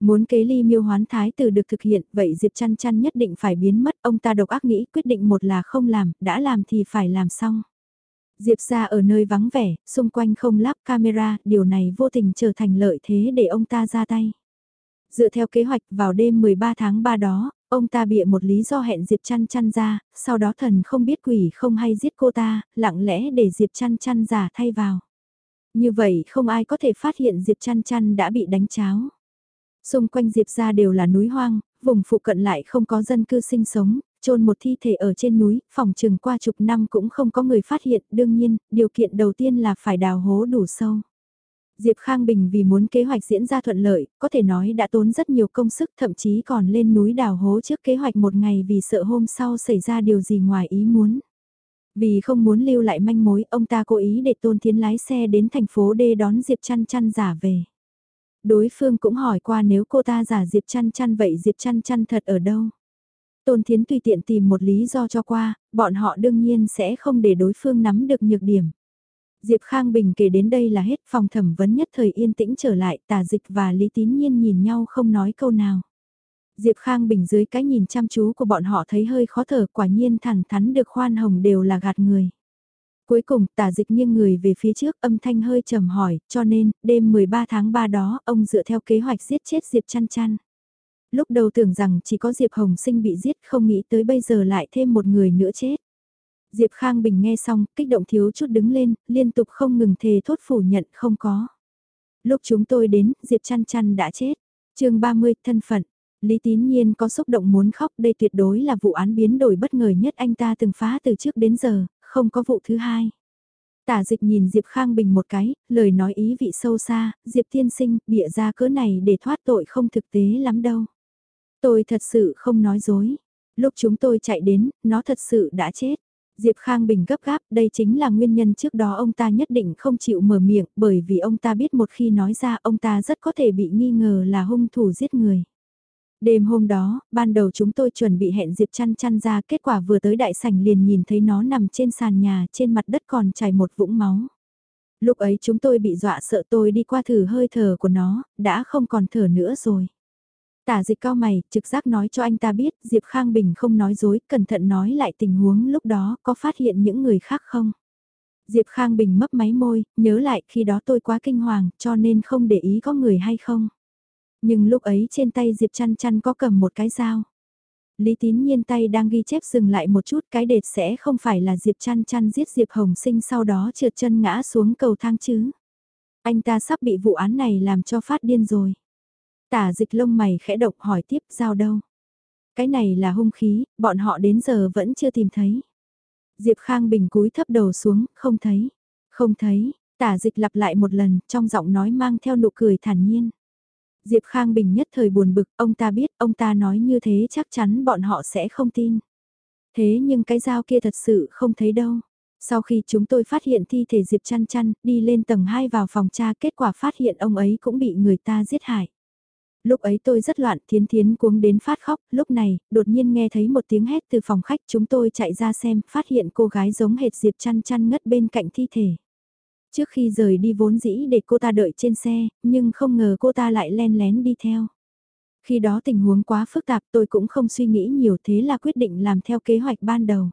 Muốn kế ly miêu hoán thái tử được thực hiện, vậy Diệp chăn chăn nhất định phải biến mất. Ông ta độc ác nghĩ quyết định một là không làm, đã làm thì phải làm xong. Diệp ra ở nơi vắng vẻ, xung quanh không lắp camera, điều này vô tình trở thành lợi thế để ông ta ra tay. Dựa theo kế hoạch vào đêm 13 tháng 3 đó, ông ta bịa một lý do hẹn Diệp chăn chăn ra, sau đó thần không biết quỷ không hay giết cô ta, lặng lẽ để Diệp chăn chăn giả thay vào. Như vậy không ai có thể phát hiện Diệp chăn chăn đã bị đánh cháo. Xung quanh Diệp ra đều là núi hoang, vùng phụ cận lại không có dân cư sinh sống, chôn một thi thể ở trên núi, phòng trừng qua chục năm cũng không có người phát hiện, đương nhiên, điều kiện đầu tiên là phải đào hố đủ sâu. Diệp Khang Bình vì muốn kế hoạch diễn ra thuận lợi, có thể nói đã tốn rất nhiều công sức thậm chí còn lên núi đào hố trước kế hoạch một ngày vì sợ hôm sau xảy ra điều gì ngoài ý muốn. Vì không muốn lưu lại manh mối, ông ta cố ý để Tôn Thiến lái xe đến thành phố D đón Diệp Chăn Chăn giả về. Đối phương cũng hỏi qua nếu cô ta giả Diệp Chăn Chăn vậy Diệp Chăn Chăn thật ở đâu. Tôn Thiến tùy tiện tìm một lý do cho qua, bọn họ đương nhiên sẽ không để đối phương nắm được nhược điểm. Diệp Khang Bình kể đến đây là hết phòng thẩm vấn nhất thời yên tĩnh trở lại tà dịch và Lý Tín Nhiên nhìn nhau không nói câu nào. Diệp Khang Bình dưới cái nhìn chăm chú của bọn họ thấy hơi khó thở quả nhiên thẳng thắn được khoan hồng đều là gạt người. Cuối cùng tả dịch nghiêng người về phía trước âm thanh hơi trầm hỏi cho nên đêm 13 tháng 3 đó ông dựa theo kế hoạch giết chết Diệp chăn chăn. Lúc đầu tưởng rằng chỉ có Diệp Hồng Sinh bị giết không nghĩ tới bây giờ lại thêm một người nữa chết. Diệp Khang Bình nghe xong, kích động thiếu chút đứng lên, liên tục không ngừng thề thốt phủ nhận không có. Lúc chúng tôi đến, Diệp chăn chăn đã chết. chương 30, thân phận. Lý Tín Nhiên có xúc động muốn khóc đây tuyệt đối là vụ án biến đổi bất ngờ nhất anh ta từng phá từ trước đến giờ, không có vụ thứ hai. Tả dịch nhìn Diệp Khang Bình một cái, lời nói ý vị sâu xa, Diệp tiên sinh, bịa ra cỡ này để thoát tội không thực tế lắm đâu. Tôi thật sự không nói dối. Lúc chúng tôi chạy đến, nó thật sự đã chết. Diệp Khang Bình gấp gáp, đây chính là nguyên nhân trước đó ông ta nhất định không chịu mở miệng bởi vì ông ta biết một khi nói ra ông ta rất có thể bị nghi ngờ là hung thủ giết người. Đêm hôm đó, ban đầu chúng tôi chuẩn bị hẹn Diệp chăn chăn ra kết quả vừa tới đại sảnh liền nhìn thấy nó nằm trên sàn nhà trên mặt đất còn chảy một vũng máu. Lúc ấy chúng tôi bị dọa sợ tôi đi qua thử hơi thở của nó, đã không còn thở nữa rồi. Tả dịch cao mày, trực giác nói cho anh ta biết Diệp Khang Bình không nói dối, cẩn thận nói lại tình huống lúc đó có phát hiện những người khác không. Diệp Khang Bình mấp máy môi, nhớ lại khi đó tôi quá kinh hoàng cho nên không để ý có người hay không. Nhưng lúc ấy trên tay Diệp chăn chăn có cầm một cái dao. Lý tín nhiên tay đang ghi chép dừng lại một chút cái đệt sẽ không phải là Diệp chăn chăn giết Diệp Hồng Sinh sau đó trượt chân ngã xuống cầu thang chứ. Anh ta sắp bị vụ án này làm cho phát điên rồi. Tả dịch lông mày khẽ độc hỏi tiếp dao đâu. Cái này là hung khí, bọn họ đến giờ vẫn chưa tìm thấy. Diệp Khang Bình cúi thấp đầu xuống, không thấy. Không thấy, tả dịch lặp lại một lần, trong giọng nói mang theo nụ cười thản nhiên. Diệp Khang Bình nhất thời buồn bực, ông ta biết, ông ta nói như thế chắc chắn bọn họ sẽ không tin. Thế nhưng cái dao kia thật sự không thấy đâu. Sau khi chúng tôi phát hiện thi thể Diệp chăn chăn, đi lên tầng 2 vào phòng tra kết quả phát hiện ông ấy cũng bị người ta giết hại. Lúc ấy tôi rất loạn, thiến thiến cuống đến phát khóc, lúc này, đột nhiên nghe thấy một tiếng hét từ phòng khách chúng tôi chạy ra xem, phát hiện cô gái giống hệt Diệp chăn chăn ngất bên cạnh thi thể. Trước khi rời đi vốn dĩ để cô ta đợi trên xe, nhưng không ngờ cô ta lại len lén đi theo. Khi đó tình huống quá phức tạp tôi cũng không suy nghĩ nhiều thế là quyết định làm theo kế hoạch ban đầu.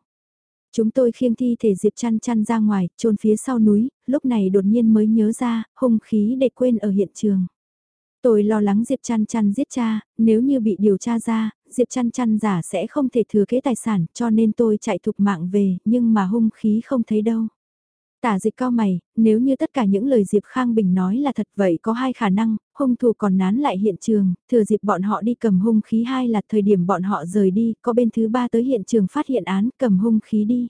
Chúng tôi khiêng thi thể Diệp chăn chăn ra ngoài, trôn phía sau núi, lúc này đột nhiên mới nhớ ra, hung khí để quên ở hiện trường. Tôi lo lắng Diệp chăn chăn giết cha, nếu như bị điều tra ra, Diệp chăn chăn giả sẽ không thể thừa kế tài sản cho nên tôi chạy thục mạng về, nhưng mà hung khí không thấy đâu. Tả dịch cao mày, nếu như tất cả những lời Diệp Khang Bình nói là thật vậy có hai khả năng, hung thủ còn nán lại hiện trường, thừa dịp bọn họ đi cầm hung khí hai là thời điểm bọn họ rời đi, có bên thứ ba tới hiện trường phát hiện án cầm hung khí đi.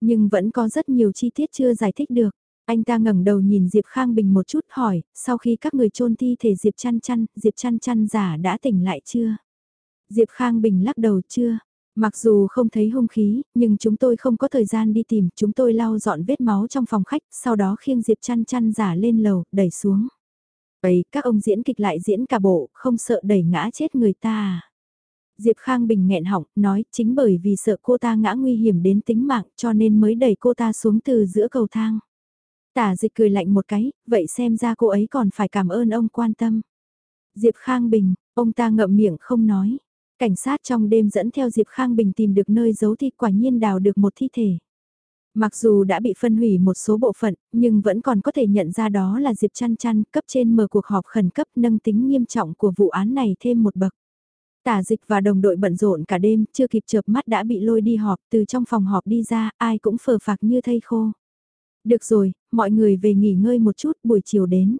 Nhưng vẫn có rất nhiều chi tiết chưa giải thích được. Anh ta ngẩng đầu nhìn Diệp Khang Bình một chút hỏi, sau khi các người chôn thi thể Diệp chăn chăn, Diệp chăn chăn giả đã tỉnh lại chưa? Diệp Khang Bình lắc đầu chưa, Mặc dù không thấy hung khí, nhưng chúng tôi không có thời gian đi tìm, chúng tôi lau dọn vết máu trong phòng khách, sau đó khiêng Diệp chăn chăn giả lên lầu, đẩy xuống. Vậy các ông diễn kịch lại diễn cả bộ, không sợ đẩy ngã chết người ta à? Diệp Khang Bình nghẹn họng, nói chính bởi vì sợ cô ta ngã nguy hiểm đến tính mạng cho nên mới đẩy cô ta xuống từ giữa cầu thang. Tả dịch cười lạnh một cái, vậy xem ra cô ấy còn phải cảm ơn ông quan tâm. Diệp Khang Bình, ông ta ngậm miệng không nói. Cảnh sát trong đêm dẫn theo Diệp Khang Bình tìm được nơi giấu thi quả nhiên đào được một thi thể. Mặc dù đã bị phân hủy một số bộ phận, nhưng vẫn còn có thể nhận ra đó là Diệp Chăn Chăn cấp trên mở cuộc họp khẩn cấp nâng tính nghiêm trọng của vụ án này thêm một bậc. Tả dịch và đồng đội bận rộn cả đêm, chưa kịp chợp mắt đã bị lôi đi họp, từ trong phòng họp đi ra, ai cũng phờ phạc như thây khô. Được rồi, mọi người về nghỉ ngơi một chút, buổi chiều đến.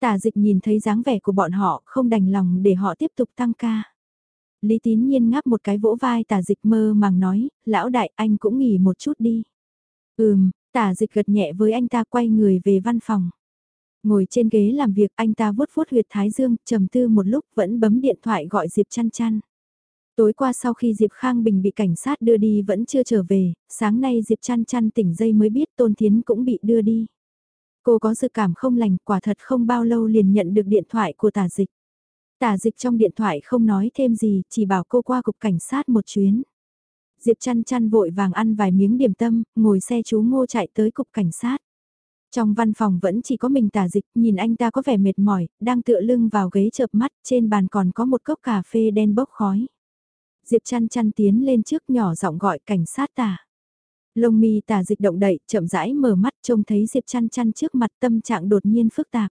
Tả dịch nhìn thấy dáng vẻ của bọn họ, không đành lòng để họ tiếp tục tăng ca. Lý Tín Nhiên ngáp một cái vỗ vai tả dịch mơ màng nói, lão đại anh cũng nghỉ một chút đi. Ừm, tả dịch gật nhẹ với anh ta quay người về văn phòng. Ngồi trên ghế làm việc anh ta vuốt vuốt huyệt thái dương, trầm tư một lúc vẫn bấm điện thoại gọi Diệp chăn chăn. Tối qua sau khi Diệp Khang Bình bị cảnh sát đưa đi vẫn chưa trở về, sáng nay Diệp chăn chăn tỉnh dây mới biết Tôn Thiến cũng bị đưa đi. Cô có dự cảm không lành, quả thật không bao lâu liền nhận được điện thoại của tả dịch. Tả dịch trong điện thoại không nói thêm gì, chỉ bảo cô qua cục cảnh sát một chuyến. Diệp chăn chăn vội vàng ăn vài miếng điểm tâm, ngồi xe chú ngô chạy tới cục cảnh sát. Trong văn phòng vẫn chỉ có mình tả dịch, nhìn anh ta có vẻ mệt mỏi, đang tựa lưng vào ghế chợp mắt, trên bàn còn có một cốc cà phê đen bốc khói. Diệp chăn chăn tiến lên trước nhỏ giọng gọi cảnh sát tả. Lông mi tả dịch động đậy, chậm rãi mở mắt trông thấy Diệp chăn chăn trước mặt tâm trạng đột nhiên phức tạp.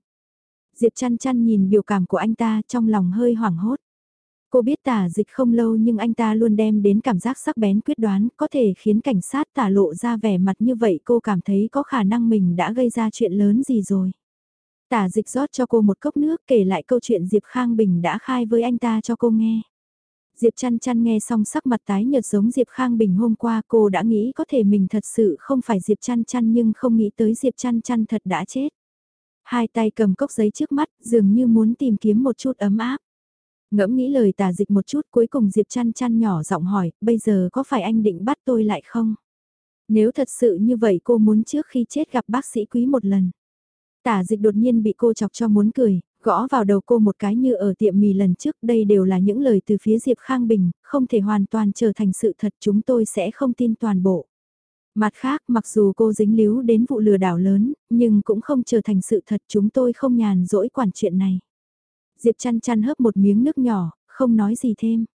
Diệp chăn chăn nhìn biểu cảm của anh ta trong lòng hơi hoảng hốt. Cô biết tả dịch không lâu nhưng anh ta luôn đem đến cảm giác sắc bén quyết đoán, có thể khiến cảnh sát tả lộ ra vẻ mặt như vậy cô cảm thấy có khả năng mình đã gây ra chuyện lớn gì rồi. Tả dịch rót cho cô một cốc nước, kể lại câu chuyện Diệp Khang Bình đã khai với anh ta cho cô nghe. Diệp chăn chăn nghe xong sắc mặt tái nhợt giống Diệp Khang Bình hôm qua, cô đã nghĩ có thể mình thật sự không phải Diệp chăn chăn nhưng không nghĩ tới Diệp chăn chăn thật đã chết. Hai tay cầm cốc giấy trước mắt dường như muốn tìm kiếm một chút ấm áp. Ngẫm nghĩ lời tà dịch một chút cuối cùng Diệp chăn chăn nhỏ giọng hỏi, bây giờ có phải anh định bắt tôi lại không? Nếu thật sự như vậy cô muốn trước khi chết gặp bác sĩ quý một lần. Tả dịch đột nhiên bị cô chọc cho muốn cười, gõ vào đầu cô một cái như ở tiệm mì lần trước. Đây đều là những lời từ phía Diệp Khang Bình, không thể hoàn toàn trở thành sự thật chúng tôi sẽ không tin toàn bộ. Mặt khác, mặc dù cô dính líu đến vụ lừa đảo lớn, nhưng cũng không trở thành sự thật chúng tôi không nhàn dỗi quản chuyện này. Diệp chăn chăn hớp một miếng nước nhỏ, không nói gì thêm.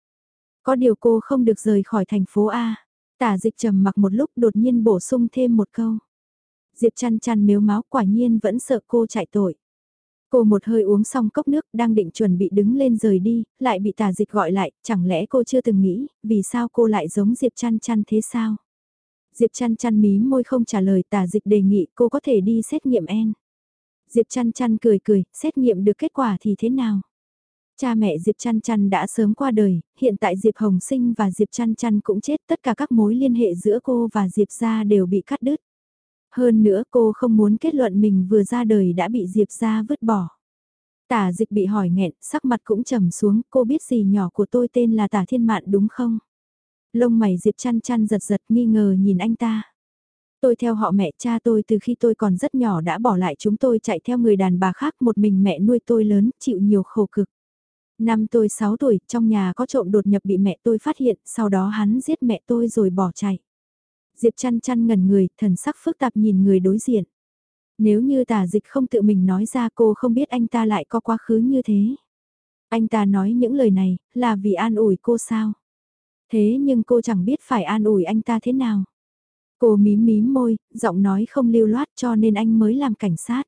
Có điều cô không được rời khỏi thành phố A. Tả dịch trầm mặc một lúc đột nhiên bổ sung thêm một câu. Diệp chăn chăn mếu máu quả nhiên vẫn sợ cô chạy tội. Cô một hơi uống xong cốc nước đang định chuẩn bị đứng lên rời đi, lại bị tà dịch gọi lại, chẳng lẽ cô chưa từng nghĩ, vì sao cô lại giống Diệp chăn chăn thế sao? Diệp chăn chăn mí môi không trả lời Tả dịch đề nghị cô có thể đi xét nghiệm en. Diệp chăn chăn cười cười, xét nghiệm được kết quả thì thế nào? Cha mẹ Diệp chăn chăn đã sớm qua đời, hiện tại Diệp Hồng Sinh và Diệp chăn chăn cũng chết, tất cả các mối liên hệ giữa cô và Diệp gia đều bị cắt đứt. Hơn nữa cô không muốn kết luận mình vừa ra đời đã bị Diệp gia vứt bỏ. Tả dịch bị hỏi nghẹn, sắc mặt cũng trầm xuống, cô biết gì nhỏ của tôi tên là tả thiên mạn đúng không? Lông mày Diệp chăn chăn giật giật nghi ngờ nhìn anh ta. Tôi theo họ mẹ cha tôi từ khi tôi còn rất nhỏ đã bỏ lại chúng tôi chạy theo người đàn bà khác một mình mẹ nuôi tôi lớn, chịu nhiều khổ cực. Năm tôi 6 tuổi, trong nhà có trộm đột nhập bị mẹ tôi phát hiện, sau đó hắn giết mẹ tôi rồi bỏ chạy. Diệp chăn chăn ngẩn người, thần sắc phức tạp nhìn người đối diện. Nếu như tả dịch không tự mình nói ra cô không biết anh ta lại có quá khứ như thế. Anh ta nói những lời này, là vì an ủi cô sao? Thế nhưng cô chẳng biết phải an ủi anh ta thế nào. Cô mím mím môi, giọng nói không lưu loát cho nên anh mới làm cảnh sát.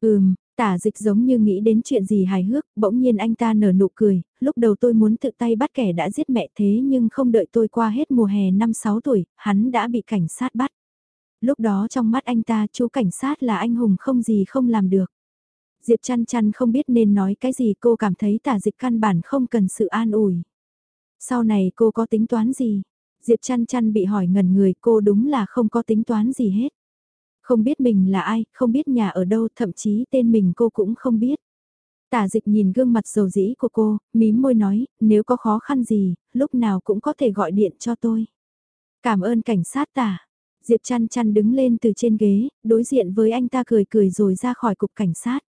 Ừm, tả dịch giống như nghĩ đến chuyện gì hài hước, bỗng nhiên anh ta nở nụ cười, lúc đầu tôi muốn tự tay bắt kẻ đã giết mẹ thế nhưng không đợi tôi qua hết mùa hè năm 6 tuổi, hắn đã bị cảnh sát bắt. Lúc đó trong mắt anh ta chú cảnh sát là anh hùng không gì không làm được. Diệp chăn chăn không biết nên nói cái gì cô cảm thấy tả dịch căn bản không cần sự an ủi. Sau này cô có tính toán gì? Diệp chăn chăn bị hỏi ngần người cô đúng là không có tính toán gì hết. Không biết mình là ai, không biết nhà ở đâu, thậm chí tên mình cô cũng không biết. Tả dịch nhìn gương mặt dầu dĩ của cô, mím môi nói, nếu có khó khăn gì, lúc nào cũng có thể gọi điện cho tôi. Cảm ơn cảnh sát tả. Diệp chăn chăn đứng lên từ trên ghế, đối diện với anh ta cười cười rồi ra khỏi cục cảnh sát.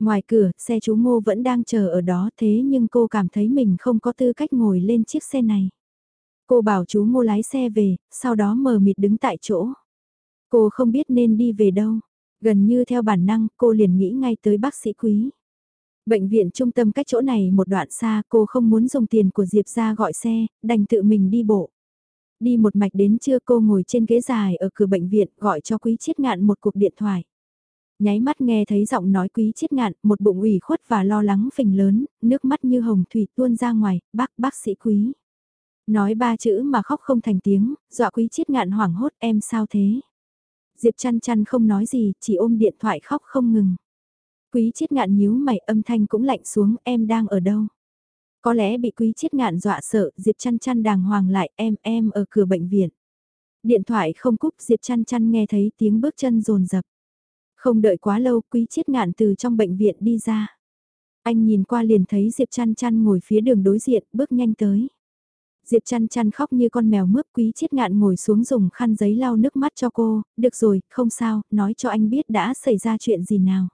Ngoài cửa, xe chú Ngô vẫn đang chờ ở đó thế nhưng cô cảm thấy mình không có tư cách ngồi lên chiếc xe này. Cô bảo chú Ngô lái xe về, sau đó mờ mịt đứng tại chỗ. Cô không biết nên đi về đâu. Gần như theo bản năng, cô liền nghĩ ngay tới bác sĩ quý. Bệnh viện trung tâm cách chỗ này một đoạn xa, cô không muốn dùng tiền của Diệp ra gọi xe, đành tự mình đi bộ. Đi một mạch đến trưa cô ngồi trên ghế dài ở cửa bệnh viện gọi cho quý chiết ngạn một cuộc điện thoại. Nháy mắt nghe thấy giọng nói quý chiết ngạn, một bụng ủy khuất và lo lắng phình lớn, nước mắt như hồng thủy tuôn ra ngoài, bác bác sĩ quý. Nói ba chữ mà khóc không thành tiếng, dọa quý chiết ngạn hoảng hốt em sao thế. Diệp chăn chăn không nói gì, chỉ ôm điện thoại khóc không ngừng. Quý chiết ngạn nhíu mày âm thanh cũng lạnh xuống em đang ở đâu. Có lẽ bị quý chiết ngạn dọa sợ, Diệp chăn chăn đàng hoàng lại em em ở cửa bệnh viện. Điện thoại không cúp Diệp chăn chăn nghe thấy tiếng bước chân rồn rập. Không đợi quá lâu quý chiết ngạn từ trong bệnh viện đi ra. Anh nhìn qua liền thấy Diệp chăn chăn ngồi phía đường đối diện bước nhanh tới. Diệp chăn chăn khóc như con mèo mướp quý chiết ngạn ngồi xuống dùng khăn giấy lau nước mắt cho cô, được rồi, không sao, nói cho anh biết đã xảy ra chuyện gì nào.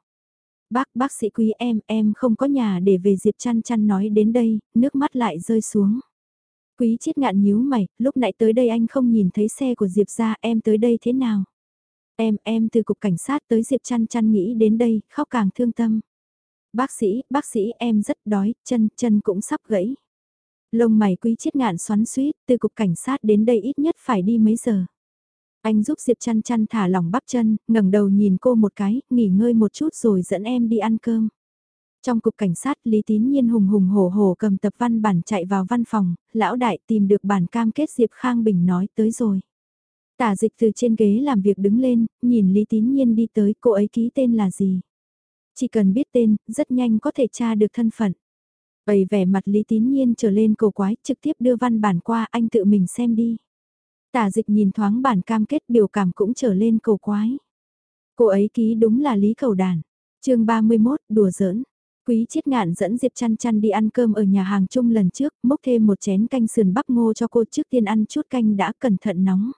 Bác, bác sĩ quý em, em không có nhà để về Diệp chăn chăn nói đến đây, nước mắt lại rơi xuống. Quý chiết ngạn nhíu mày, lúc nãy tới đây anh không nhìn thấy xe của Diệp ra em tới đây thế nào? Em, em từ cục cảnh sát tới Diệp chăn chăn nghĩ đến đây, khóc càng thương tâm. Bác sĩ, bác sĩ em rất đói, chân, chân cũng sắp gãy. Lông mày quý chiết ngạn xoắn suýt, từ cục cảnh sát đến đây ít nhất phải đi mấy giờ. Anh giúp Diệp chăn chăn thả lỏng bắp chân, ngẩng đầu nhìn cô một cái, nghỉ ngơi một chút rồi dẫn em đi ăn cơm. Trong cục cảnh sát Lý Tín Nhiên hùng hùng hổ hổ cầm tập văn bản chạy vào văn phòng, lão đại tìm được bản cam kết Diệp Khang Bình nói tới rồi. Tả dịch từ trên ghế làm việc đứng lên, nhìn Lý Tín Nhiên đi tới cô ấy ký tên là gì. Chỉ cần biết tên, rất nhanh có thể tra được thân phận. Bày vẻ mặt Lý Tín Nhiên trở lên cổ quái trực tiếp đưa văn bản qua anh tự mình xem đi. Tả dịch nhìn thoáng bản cam kết biểu cảm cũng trở lên cổ quái. Cô ấy ký đúng là Lý Cầu Đàn. chương 31, đùa giỡn. Quý chiết ngạn dẫn Diệp chăn chăn đi ăn cơm ở nhà hàng chung lần trước, múc thêm một chén canh sườn bắp ngô cho cô trước tiên ăn chút canh đã cẩn thận nóng.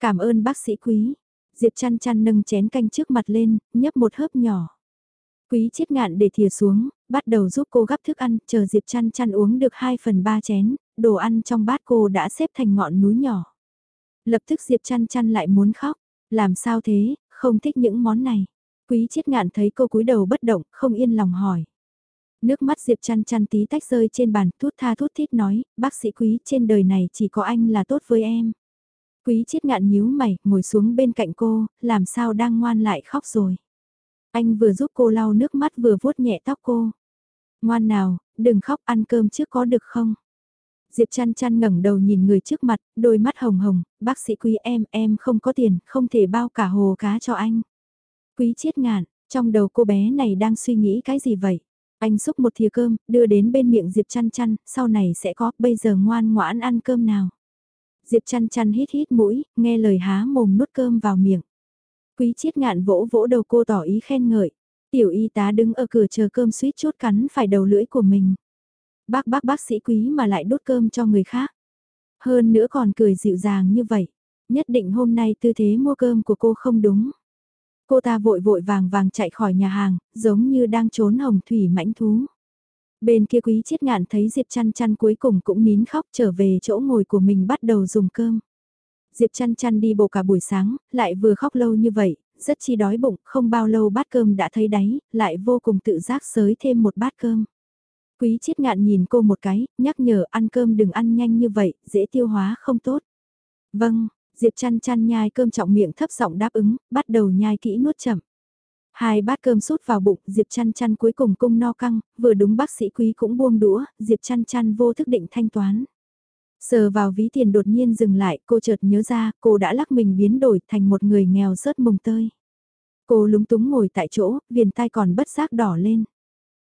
Cảm ơn bác sĩ quý. Diệp chăn chăn nâng chén canh trước mặt lên, nhấp một hớp nhỏ. Quý chết ngạn để thìa xuống, bắt đầu giúp cô gắp thức ăn, chờ Diệp chăn chăn uống được 2 phần 3 chén, đồ ăn trong bát cô đã xếp thành ngọn núi nhỏ. Lập tức Diệp chăn chăn lại muốn khóc, làm sao thế, không thích những món này. Quý chết ngạn thấy cô cúi đầu bất động, không yên lòng hỏi. Nước mắt Diệp chăn chăn tí tách rơi trên bàn, thút tha thút thít nói, bác sĩ quý trên đời này chỉ có anh là tốt với em. Quý chiết ngạn nhíu mày, ngồi xuống bên cạnh cô, làm sao đang ngoan lại khóc rồi. Anh vừa giúp cô lau nước mắt vừa vuốt nhẹ tóc cô. Ngoan nào, đừng khóc ăn cơm trước có được không? Diệp chăn chăn ngẩng đầu nhìn người trước mặt, đôi mắt hồng hồng, bác sĩ quý em, em không có tiền, không thể bao cả hồ cá cho anh. Quý chiết ngạn, trong đầu cô bé này đang suy nghĩ cái gì vậy? Anh xúc một thìa cơm, đưa đến bên miệng Diệp chăn chăn, sau này sẽ có, bây giờ ngoan ngoãn ăn cơm nào. Diệp chăn chăn hít hít mũi, nghe lời há mồm nuốt cơm vào miệng. Quý chiết ngạn vỗ vỗ đầu cô tỏ ý khen ngợi. Tiểu y tá đứng ở cửa chờ cơm suýt chút cắn phải đầu lưỡi của mình. Bác bác bác sĩ quý mà lại đốt cơm cho người khác. Hơn nữa còn cười dịu dàng như vậy. Nhất định hôm nay tư thế mua cơm của cô không đúng. Cô ta vội vội vàng vàng chạy khỏi nhà hàng, giống như đang trốn hồng thủy mãnh thú. Bên kia quý chiết ngạn thấy Diệp chăn chăn cuối cùng cũng nín khóc trở về chỗ ngồi của mình bắt đầu dùng cơm. Diệp chăn chăn đi bộ cả buổi sáng, lại vừa khóc lâu như vậy, rất chi đói bụng, không bao lâu bát cơm đã thấy đáy, lại vô cùng tự giác sới thêm một bát cơm. Quý chiết ngạn nhìn cô một cái, nhắc nhở ăn cơm đừng ăn nhanh như vậy, dễ tiêu hóa không tốt. Vâng, Diệp chăn chăn nhai cơm trọng miệng thấp giọng đáp ứng, bắt đầu nhai kỹ nuốt chậm. Hai bát cơm sút vào bụng, Diệp chăn chăn cuối cùng cung no căng, vừa đúng bác sĩ quý cũng buông đũa, Diệp chăn chăn vô thức định thanh toán. Sờ vào ví tiền đột nhiên dừng lại, cô chợt nhớ ra, cô đã lắc mình biến đổi thành một người nghèo rớt mùng tơi. Cô lúng túng ngồi tại chỗ, viền tai còn bất giác đỏ lên.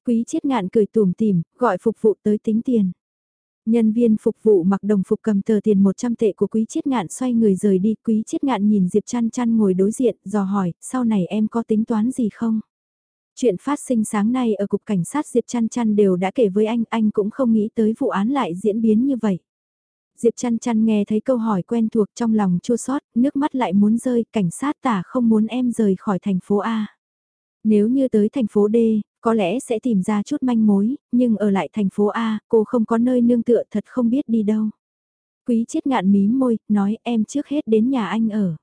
Quý chiết ngạn cười tùm tìm, gọi phục vụ tới tính tiền. Nhân viên phục vụ mặc đồng phục cầm tờ tiền 100 tệ của quý chiết ngạn xoay người rời đi. Quý chiết ngạn nhìn Diệp chăn chăn ngồi đối diện, dò hỏi, sau này em có tính toán gì không? Chuyện phát sinh sáng nay ở cục cảnh sát Diệp chăn chăn đều đã kể với anh, anh cũng không nghĩ tới vụ án lại diễn biến như vậy. Diệp chăn chăn nghe thấy câu hỏi quen thuộc trong lòng chua sót, nước mắt lại muốn rơi, cảnh sát tả không muốn em rời khỏi thành phố A. Nếu như tới thành phố D, có lẽ sẽ tìm ra chút manh mối, nhưng ở lại thành phố A, cô không có nơi nương tựa thật không biết đi đâu. Quý chết ngạn mí môi, nói em trước hết đến nhà anh ở.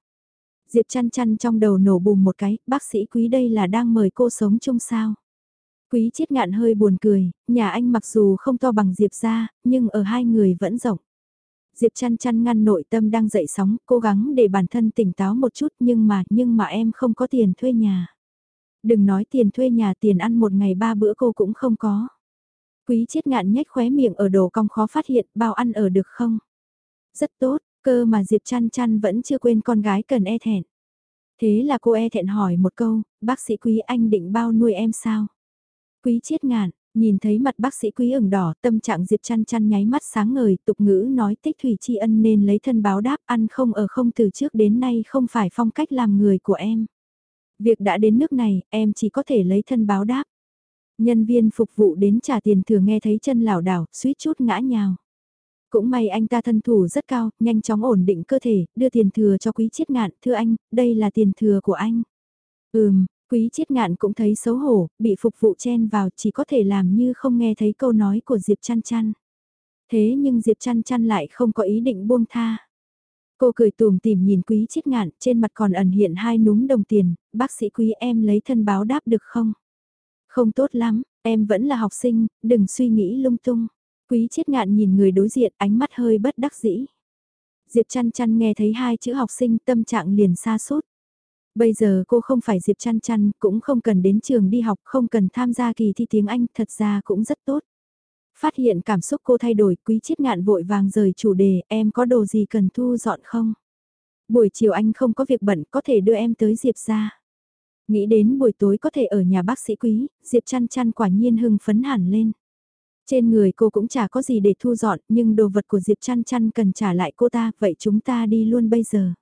Diệp chăn chăn trong đầu nổ bùm một cái, bác sĩ quý đây là đang mời cô sống chung sao. Quý chết ngạn hơi buồn cười, nhà anh mặc dù không to bằng Diệp ra, nhưng ở hai người vẫn rộng. Diệp chăn chăn ngăn nội tâm đang dậy sóng, cố gắng để bản thân tỉnh táo một chút nhưng mà, nhưng mà em không có tiền thuê nhà. Đừng nói tiền thuê nhà tiền ăn một ngày ba bữa cô cũng không có. Quý chiết ngạn nhếch khóe miệng ở đồ cong khó phát hiện bao ăn ở được không? Rất tốt, cơ mà Diệp chăn chăn vẫn chưa quên con gái cần e thẹn. Thế là cô e thẹn hỏi một câu, bác sĩ quý anh định bao nuôi em sao? Quý chiết ngạn, Nhìn thấy mặt bác sĩ quý ửng đỏ, tâm trạng Diệp chăn chăn nháy mắt sáng ngời, tục ngữ nói tích thủy tri ân nên lấy thân báo đáp ăn không ở không từ trước đến nay không phải phong cách làm người của em. Việc đã đến nước này, em chỉ có thể lấy thân báo đáp. Nhân viên phục vụ đến trả tiền thừa nghe thấy chân lảo đảo, suýt chút ngã nhào. Cũng may anh ta thân thủ rất cao, nhanh chóng ổn định cơ thể, đưa tiền thừa cho quý chiết ngạn, thưa anh, đây là tiền thừa của anh. Ừm, quý chiết ngạn cũng thấy xấu hổ, bị phục vụ chen vào chỉ có thể làm như không nghe thấy câu nói của Diệp chăn chăn. Thế nhưng Diệp chăn chăn lại không có ý định buông tha. Cô cười tùm tìm nhìn quý chiết ngạn, trên mặt còn ẩn hiện hai núm đồng tiền, bác sĩ quý em lấy thân báo đáp được không? Không tốt lắm, em vẫn là học sinh, đừng suy nghĩ lung tung. Quý chiết ngạn nhìn người đối diện ánh mắt hơi bất đắc dĩ. Diệp chăn chăn nghe thấy hai chữ học sinh tâm trạng liền xa sút Bây giờ cô không phải Diệp chăn chăn, cũng không cần đến trường đi học, không cần tham gia kỳ thi tiếng Anh, thật ra cũng rất tốt. Phát hiện cảm xúc cô thay đổi, quý chiết ngạn vội vàng rời chủ đề, em có đồ gì cần thu dọn không? Buổi chiều anh không có việc bận, có thể đưa em tới Diệp ra. Nghĩ đến buổi tối có thể ở nhà bác sĩ quý, Diệp chăn chăn quả nhiên hưng phấn hẳn lên. Trên người cô cũng chả có gì để thu dọn, nhưng đồ vật của Diệp chăn chăn cần trả lại cô ta, vậy chúng ta đi luôn bây giờ.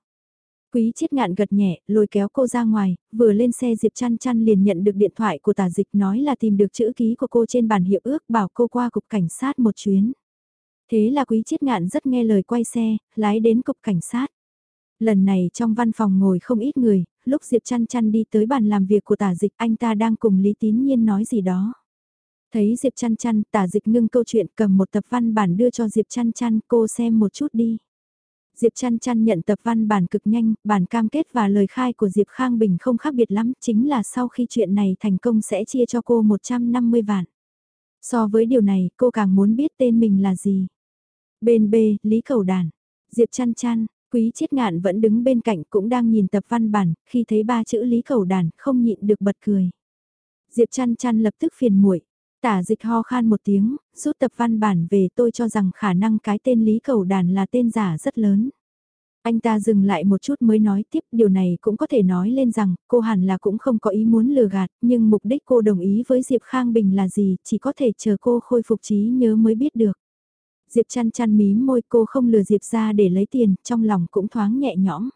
Quý chiết ngạn gật nhẹ, lôi kéo cô ra ngoài, vừa lên xe Diệp chăn chăn liền nhận được điện thoại của tả dịch nói là tìm được chữ ký của cô trên bản hiệu ước bảo cô qua cục cảnh sát một chuyến. Thế là quý chiết ngạn rất nghe lời quay xe, lái đến cục cảnh sát. Lần này trong văn phòng ngồi không ít người, lúc Diệp chăn chăn đi tới bàn làm việc của tả dịch anh ta đang cùng Lý Tín Nhiên nói gì đó. Thấy Diệp chăn chăn, tả dịch ngưng câu chuyện cầm một tập văn bản đưa cho Diệp chăn chăn cô xem một chút đi. Diệp chăn chăn nhận tập văn bản cực nhanh, bản cam kết và lời khai của Diệp Khang Bình không khác biệt lắm, chính là sau khi chuyện này thành công sẽ chia cho cô 150 vạn. So với điều này, cô càng muốn biết tên mình là gì. Bên B, Lý Cầu Đàn. Diệp chăn chăn, Quý Chiết Ngạn vẫn đứng bên cạnh cũng đang nhìn tập văn bản, khi thấy ba chữ Lý Cầu Đàn không nhịn được bật cười. Diệp chăn chăn lập tức phiền muội Tả dịch ho khan một tiếng, rút tập văn bản về tôi cho rằng khả năng cái tên Lý Cầu Đàn là tên giả rất lớn. Anh ta dừng lại một chút mới nói tiếp điều này cũng có thể nói lên rằng cô hẳn là cũng không có ý muốn lừa gạt nhưng mục đích cô đồng ý với Diệp Khang Bình là gì chỉ có thể chờ cô khôi phục trí nhớ mới biết được. Diệp chăn chăn mí môi cô không lừa Diệp ra để lấy tiền trong lòng cũng thoáng nhẹ nhõm.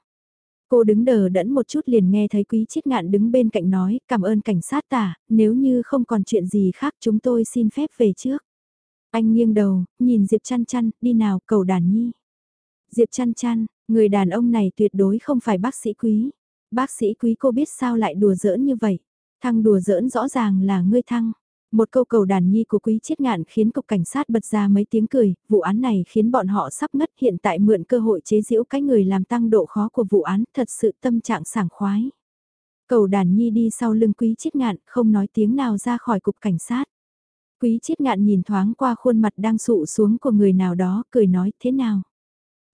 Cô đứng đờ đẫn một chút liền nghe thấy quý chiết ngạn đứng bên cạnh nói cảm ơn cảnh sát tả, nếu như không còn chuyện gì khác chúng tôi xin phép về trước. Anh nghiêng đầu, nhìn Diệp chăn chăn, đi nào cầu đàn nhi. Diệp chăn chăn, người đàn ông này tuyệt đối không phải bác sĩ quý. Bác sĩ quý cô biết sao lại đùa giỡn như vậy. Thăng đùa giỡn rõ ràng là ngươi thăng. Một câu cầu đàn nhi của quý chiết ngạn khiến cục cảnh sát bật ra mấy tiếng cười, vụ án này khiến bọn họ sắp ngất hiện tại mượn cơ hội chế giễu cái người làm tăng độ khó của vụ án thật sự tâm trạng sảng khoái. Cầu đàn nhi đi sau lưng quý chiết ngạn không nói tiếng nào ra khỏi cục cảnh sát. Quý chiết ngạn nhìn thoáng qua khuôn mặt đang sụ xuống của người nào đó cười nói thế nào.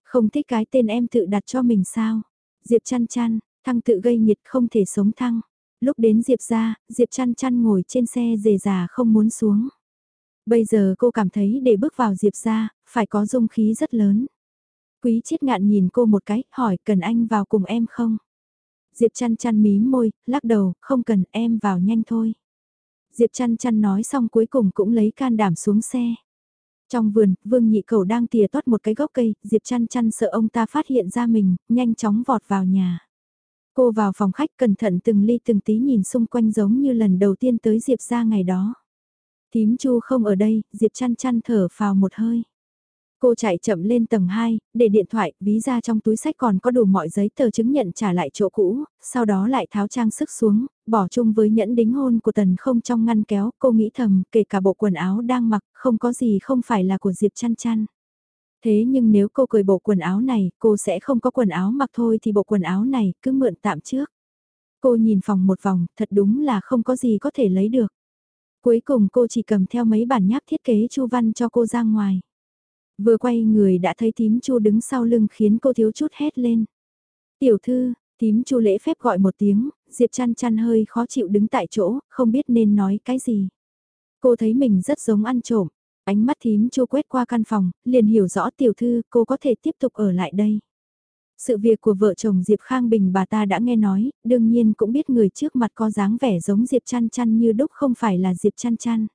Không thích cái tên em tự đặt cho mình sao. Diệp chăn chăn, thăng tự gây nhiệt không thể sống thăng. Lúc đến Diệp ra, Diệp chăn chăn ngồi trên xe dề già không muốn xuống. Bây giờ cô cảm thấy để bước vào Diệp ra, phải có dung khí rất lớn. Quý chiết ngạn nhìn cô một cái, hỏi cần anh vào cùng em không? Diệp chăn chăn mím môi, lắc đầu, không cần em vào nhanh thôi. Diệp chăn chăn nói xong cuối cùng cũng lấy can đảm xuống xe. Trong vườn, Vương Nhị Cầu đang tìa toát một cái gốc cây, Diệp chăn chăn sợ ông ta phát hiện ra mình, nhanh chóng vọt vào nhà. Cô vào phòng khách cẩn thận từng ly từng tí nhìn xung quanh giống như lần đầu tiên tới Diệp ra ngày đó. Tím Chu không ở đây, Diệp chăn chăn thở phào một hơi. Cô chạy chậm lên tầng 2, để điện thoại, ví ra trong túi sách còn có đủ mọi giấy tờ chứng nhận trả lại chỗ cũ, sau đó lại tháo trang sức xuống, bỏ chung với nhẫn đính hôn của tần không trong ngăn kéo, cô nghĩ thầm, kể cả bộ quần áo đang mặc, không có gì không phải là của Diệp chăn chăn. Thế nhưng nếu cô cười bộ quần áo này, cô sẽ không có quần áo mặc thôi thì bộ quần áo này cứ mượn tạm trước. Cô nhìn phòng một vòng, thật đúng là không có gì có thể lấy được. Cuối cùng cô chỉ cầm theo mấy bản nháp thiết kế chu văn cho cô ra ngoài. Vừa quay người đã thấy tím chu đứng sau lưng khiến cô thiếu chút hét lên. Tiểu thư, tím chu lễ phép gọi một tiếng, Diệp chăn chăn hơi khó chịu đứng tại chỗ, không biết nên nói cái gì. Cô thấy mình rất giống ăn trộm, Ánh mắt thím chu quét qua căn phòng, liền hiểu rõ tiểu thư cô có thể tiếp tục ở lại đây. Sự việc của vợ chồng Diệp Khang Bình bà ta đã nghe nói, đương nhiên cũng biết người trước mặt có dáng vẻ giống Diệp chăn chăn như đúc không phải là Diệp chăn chăn.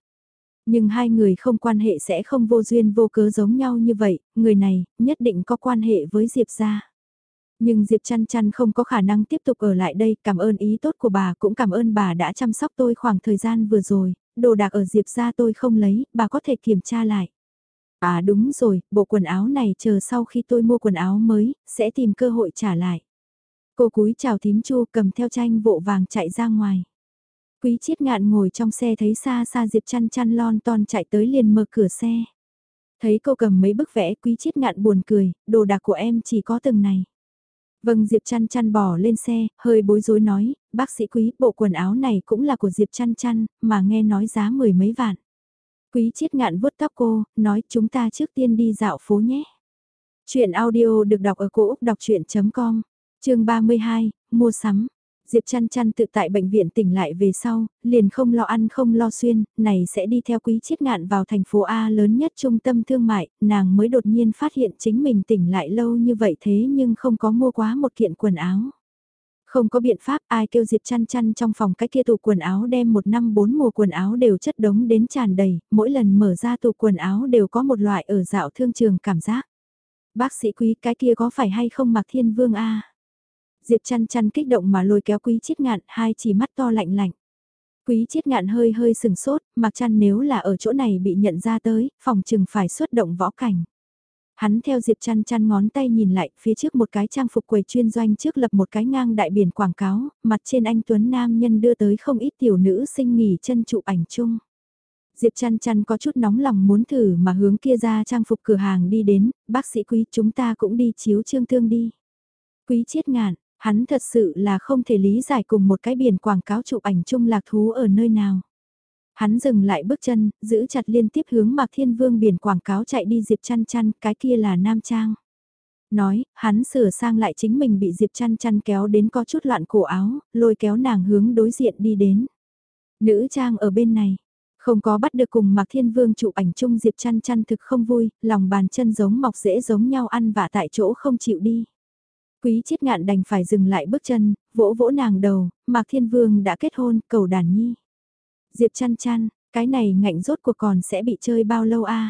Nhưng hai người không quan hệ sẽ không vô duyên vô cớ giống nhau như vậy, người này nhất định có quan hệ với Diệp gia. Nhưng Diệp chăn chăn không có khả năng tiếp tục ở lại đây, cảm ơn ý tốt của bà cũng cảm ơn bà đã chăm sóc tôi khoảng thời gian vừa rồi, đồ đạc ở Diệp gia tôi không lấy, bà có thể kiểm tra lại. À đúng rồi, bộ quần áo này chờ sau khi tôi mua quần áo mới, sẽ tìm cơ hội trả lại. Cô cúi chào thím chu cầm theo tranh vộ vàng chạy ra ngoài. Quý chiết ngạn ngồi trong xe thấy xa xa Diệp chăn chăn lon ton chạy tới liền mở cửa xe. Thấy cô cầm mấy bức vẽ quý chiết ngạn buồn cười, đồ đạc của em chỉ có từng này. Vâng Diệp chăn chăn bỏ lên xe, hơi bối rối nói, bác sĩ quý, bộ quần áo này cũng là của Diệp chăn chăn, mà nghe nói giá mười mấy vạn. Quý chiết ngạn vuốt tóc cô, nói chúng ta trước tiên đi dạo phố nhé. Chuyện audio được đọc ở cổ Úc đọc chuyện.com, chương 32, mua sắm. Diệp chăn chăn tự tại bệnh viện tỉnh lại về sau, liền không lo ăn không lo xuyên, này sẽ đi theo quý chiết ngạn vào thành phố A lớn nhất trung tâm thương mại, nàng mới đột nhiên phát hiện chính mình tỉnh lại lâu như vậy thế nhưng không có mua quá một kiện quần áo. Không có biện pháp ai kêu Diệp chăn chăn trong phòng cái kia tủ quần áo đem một năm bốn mùa quần áo đều chất đống đến tràn đầy, mỗi lần mở ra tủ quần áo đều có một loại ở dạo thương trường cảm giác. Bác sĩ quý cái kia có phải hay không mặc thiên vương a Diệp chăn chăn kích động mà lôi kéo quý chiết ngạn, hai chỉ mắt to lạnh lạnh. Quý chiết ngạn hơi hơi sừng sốt, mặc chăn nếu là ở chỗ này bị nhận ra tới, phòng chừng phải xuất động võ cảnh. Hắn theo Diệp chăn chăn ngón tay nhìn lại, phía trước một cái trang phục quầy chuyên doanh trước lập một cái ngang đại biển quảng cáo, mặt trên anh Tuấn Nam nhân đưa tới không ít tiểu nữ sinh nghỉ chân chụp ảnh chung. Diệp chăn chăn có chút nóng lòng muốn thử mà hướng kia ra trang phục cửa hàng đi đến, bác sĩ quý chúng ta cũng đi chiếu trương thương đi. Quý chiết ngạn, Hắn thật sự là không thể lý giải cùng một cái biển quảng cáo chụp ảnh chung lạc thú ở nơi nào. Hắn dừng lại bước chân, giữ chặt liên tiếp hướng Mạc Thiên Vương biển quảng cáo chạy đi Diệp chăn chăn, cái kia là Nam Trang. Nói, hắn sửa sang lại chính mình bị Diệp chăn chăn kéo đến có chút loạn cổ áo, lôi kéo nàng hướng đối diện đi đến. Nữ Trang ở bên này, không có bắt được cùng Mạc Thiên Vương chụp ảnh chung Diệp chăn chăn thực không vui, lòng bàn chân giống mọc dễ giống nhau ăn vạ tại chỗ không chịu đi. Quý chiết ngạn đành phải dừng lại bước chân, vỗ vỗ nàng đầu, Mạc Thiên Vương đã kết hôn, cầu đàn nhi. Diệp chăn chăn, cái này ngạnh rốt cuộc còn sẽ bị chơi bao lâu a?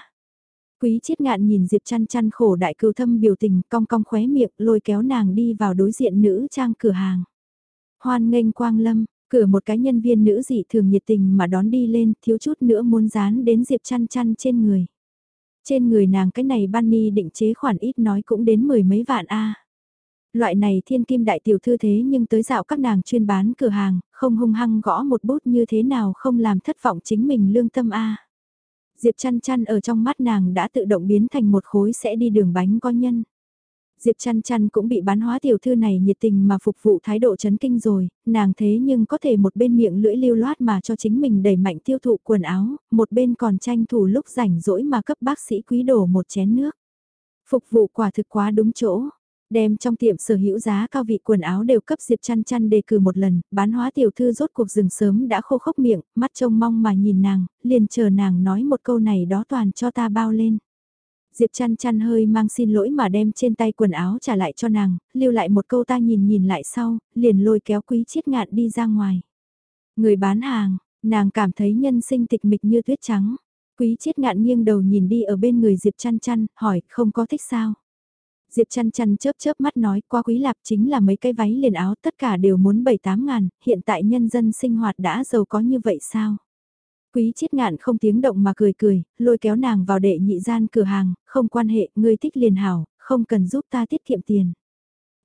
Quý chiết ngạn nhìn Diệp chăn chăn khổ đại cưu thâm biểu tình cong cong khóe miệng lôi kéo nàng đi vào đối diện nữ trang cửa hàng. Hoan nghênh quang lâm, cửa một cái nhân viên nữ dị thường nhiệt tình mà đón đi lên thiếu chút nữa muốn dán đến Diệp chăn chăn trên người. Trên người nàng cái này bunny định chế khoản ít nói cũng đến mười mấy vạn a. Loại này thiên kim đại tiểu thư thế nhưng tới dạo các nàng chuyên bán cửa hàng, không hung hăng gõ một bút như thế nào không làm thất vọng chính mình lương tâm a. Diệp chăn chăn ở trong mắt nàng đã tự động biến thành một khối sẽ đi đường bánh có nhân. Diệp chăn chăn cũng bị bán hóa tiểu thư này nhiệt tình mà phục vụ thái độ chấn kinh rồi, nàng thế nhưng có thể một bên miệng lưỡi lưu loát mà cho chính mình đẩy mạnh tiêu thụ quần áo, một bên còn tranh thủ lúc rảnh rỗi mà cấp bác sĩ quý đổ một chén nước. Phục vụ quả thực quá đúng chỗ, Đem trong tiệm sở hữu giá cao vị quần áo đều cấp Diệp chăn chăn đề cử một lần, bán hóa tiểu thư rốt cuộc rừng sớm đã khô khốc miệng, mắt trông mong mà nhìn nàng, liền chờ nàng nói một câu này đó toàn cho ta bao lên. Diệp chăn chăn hơi mang xin lỗi mà đem trên tay quần áo trả lại cho nàng, lưu lại một câu ta nhìn nhìn lại sau, liền lôi kéo quý chiết ngạn đi ra ngoài. Người bán hàng, nàng cảm thấy nhân sinh tịch mịch như tuyết trắng. Quý chiết ngạn nghiêng đầu nhìn đi ở bên người Diệp chăn chăn, hỏi không có thích sao. Diệp chăn chăn chớp chớp mắt nói qua quý lạp chính là mấy cái váy liền áo tất cả đều muốn 7-8 ngàn, hiện tại nhân dân sinh hoạt đã giàu có như vậy sao? Quý chiết ngạn không tiếng động mà cười cười, lôi kéo nàng vào đệ nhị gian cửa hàng, không quan hệ, ngươi thích liền hảo, không cần giúp ta tiết kiệm tiền.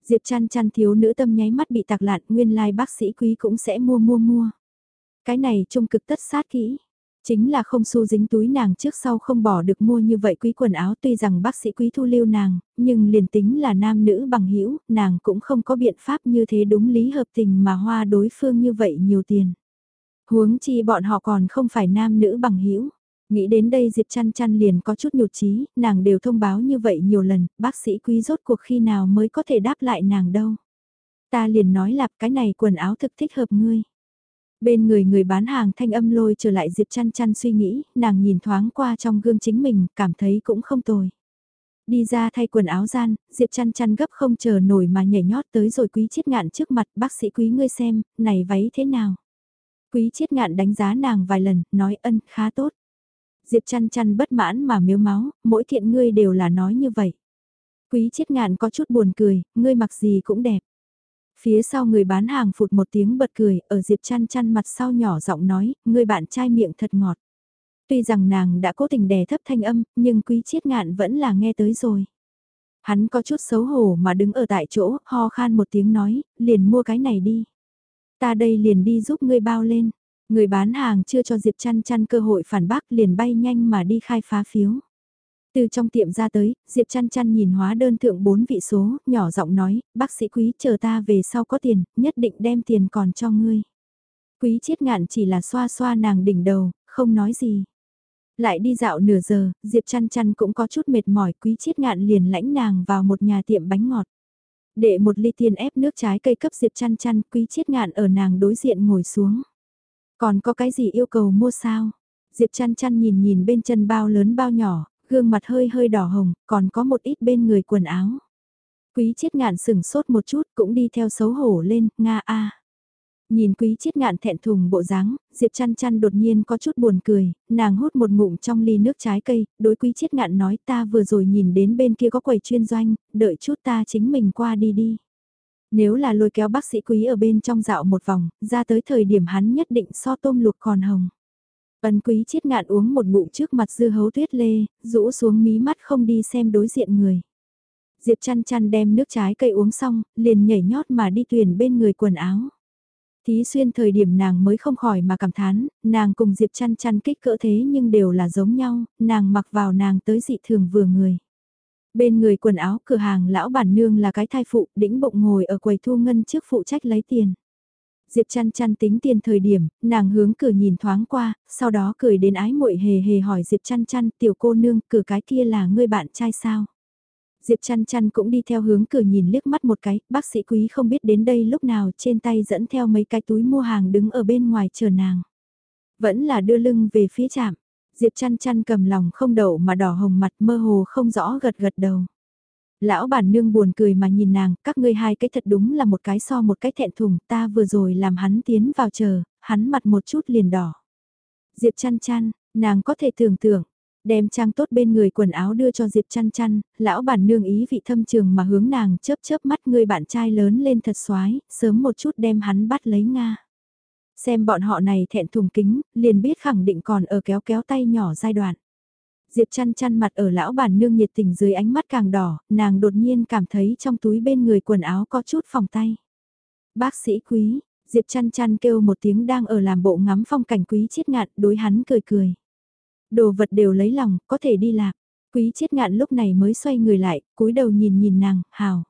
Diệp chăn chăn thiếu nữ tâm nháy mắt bị tạc lạn, nguyên lai like bác sĩ quý cũng sẽ mua mua mua. Cái này trông cực tất sát kỹ. Chính là không xu dính túi nàng trước sau không bỏ được mua như vậy quý quần áo tuy rằng bác sĩ quý thu lưu nàng, nhưng liền tính là nam nữ bằng hữu nàng cũng không có biện pháp như thế đúng lý hợp tình mà hoa đối phương như vậy nhiều tiền. Huống chi bọn họ còn không phải nam nữ bằng hữu Nghĩ đến đây Diệp chăn chăn liền có chút nhụt trí, nàng đều thông báo như vậy nhiều lần, bác sĩ quý rốt cuộc khi nào mới có thể đáp lại nàng đâu. Ta liền nói lặp cái này quần áo thực thích hợp ngươi. Bên người người bán hàng thanh âm lôi trở lại Diệp chăn chăn suy nghĩ, nàng nhìn thoáng qua trong gương chính mình, cảm thấy cũng không tồi. Đi ra thay quần áo gian, Diệp chăn chăn gấp không chờ nổi mà nhảy nhót tới rồi quý chiết ngạn trước mặt bác sĩ quý ngươi xem, này váy thế nào. Quý chiết ngạn đánh giá nàng vài lần, nói ân, khá tốt. Diệp chăn chăn bất mãn mà miếu máu, mỗi thiện ngươi đều là nói như vậy. Quý chiết ngạn có chút buồn cười, ngươi mặc gì cũng đẹp. Phía sau người bán hàng phụt một tiếng bật cười, ở Diệp chăn chăn mặt sau nhỏ giọng nói, người bạn trai miệng thật ngọt. Tuy rằng nàng đã cố tình đè thấp thanh âm, nhưng quý chiết ngạn vẫn là nghe tới rồi. Hắn có chút xấu hổ mà đứng ở tại chỗ, ho khan một tiếng nói, liền mua cái này đi. Ta đây liền đi giúp ngươi bao lên. Người bán hàng chưa cho Diệp chăn chăn cơ hội phản bác liền bay nhanh mà đi khai phá phiếu. Từ trong tiệm ra tới, Diệp chăn chăn nhìn hóa đơn thượng bốn vị số, nhỏ giọng nói, bác sĩ quý chờ ta về sau có tiền, nhất định đem tiền còn cho ngươi. Quý chiết ngạn chỉ là xoa xoa nàng đỉnh đầu, không nói gì. Lại đi dạo nửa giờ, Diệp chăn chăn cũng có chút mệt mỏi, quý chiết ngạn liền lãnh nàng vào một nhà tiệm bánh ngọt. Để một ly tiền ép nước trái cây cấp Diệp chăn chăn, quý chiết ngạn ở nàng đối diện ngồi xuống. Còn có cái gì yêu cầu mua sao? Diệp chăn chăn nhìn nhìn bên chân bao lớn bao nhỏ, gương mặt hơi hơi đỏ hồng, còn có một ít bên người quần áo. Quý chiết ngạn sừng sốt một chút cũng đi theo xấu hổ lên, Nga a. Nhìn quý chiết ngạn thẹn thùng bộ dáng, Diệp chăn chăn đột nhiên có chút buồn cười, nàng hút một ngụm trong ly nước trái cây, đối quý chiết ngạn nói ta vừa rồi nhìn đến bên kia có quầy chuyên doanh, đợi chút ta chính mình qua đi đi. Nếu là lôi kéo bác sĩ quý ở bên trong dạo một vòng, ra tới thời điểm hắn nhất định so tôm lục còn hồng. Ân quý chiết ngạn uống một ngụm trước mặt dư hấu tuyết lê, rũ xuống mí mắt không đi xem đối diện người. Diệp chăn chăn đem nước trái cây uống xong, liền nhảy nhót mà đi tuyển bên người quần áo. Thí xuyên thời điểm nàng mới không khỏi mà cảm thán, nàng cùng Diệp chăn chăn kích cỡ thế nhưng đều là giống nhau, nàng mặc vào nàng tới dị thường vừa người. Bên người quần áo cửa hàng lão bản nương là cái thai phụ, đĩnh bụng ngồi ở quầy thu ngân trước phụ trách lấy tiền. Diệp chăn chăn tính tiền thời điểm, nàng hướng cửa nhìn thoáng qua, sau đó cười đến ái muội hề hề hỏi Diệp chăn chăn tiểu cô nương cửa cái kia là ngươi bạn trai sao. Diệp chăn chăn cũng đi theo hướng cửa nhìn liếc mắt một cái, bác sĩ quý không biết đến đây lúc nào trên tay dẫn theo mấy cái túi mua hàng đứng ở bên ngoài chờ nàng. Vẫn là đưa lưng về phía trạm, Diệp chăn chăn cầm lòng không đậu mà đỏ hồng mặt mơ hồ không rõ gật gật đầu. Lão bản nương buồn cười mà nhìn nàng, các ngươi hai cái thật đúng là một cái so một cái thẹn thùng, ta vừa rồi làm hắn tiến vào chờ, hắn mặt một chút liền đỏ. Diệp chăn chăn, nàng có thể tưởng tượng, đem trang tốt bên người quần áo đưa cho Diệp chăn chăn, lão bản nương ý vị thâm trường mà hướng nàng chớp chớp mắt người bạn trai lớn lên thật xoái, sớm một chút đem hắn bắt lấy Nga. Xem bọn họ này thẹn thùng kính, liền biết khẳng định còn ở kéo kéo tay nhỏ giai đoạn. Diệp chăn chăn mặt ở lão bản nương nhiệt tình dưới ánh mắt càng đỏ, nàng đột nhiên cảm thấy trong túi bên người quần áo có chút phòng tay. Bác sĩ quý, Diệp chăn chăn kêu một tiếng đang ở làm bộ ngắm phong cảnh quý chiết ngạn đối hắn cười cười. Đồ vật đều lấy lòng, có thể đi lạc. Quý chiết ngạn lúc này mới xoay người lại, cúi đầu nhìn nhìn nàng, hào.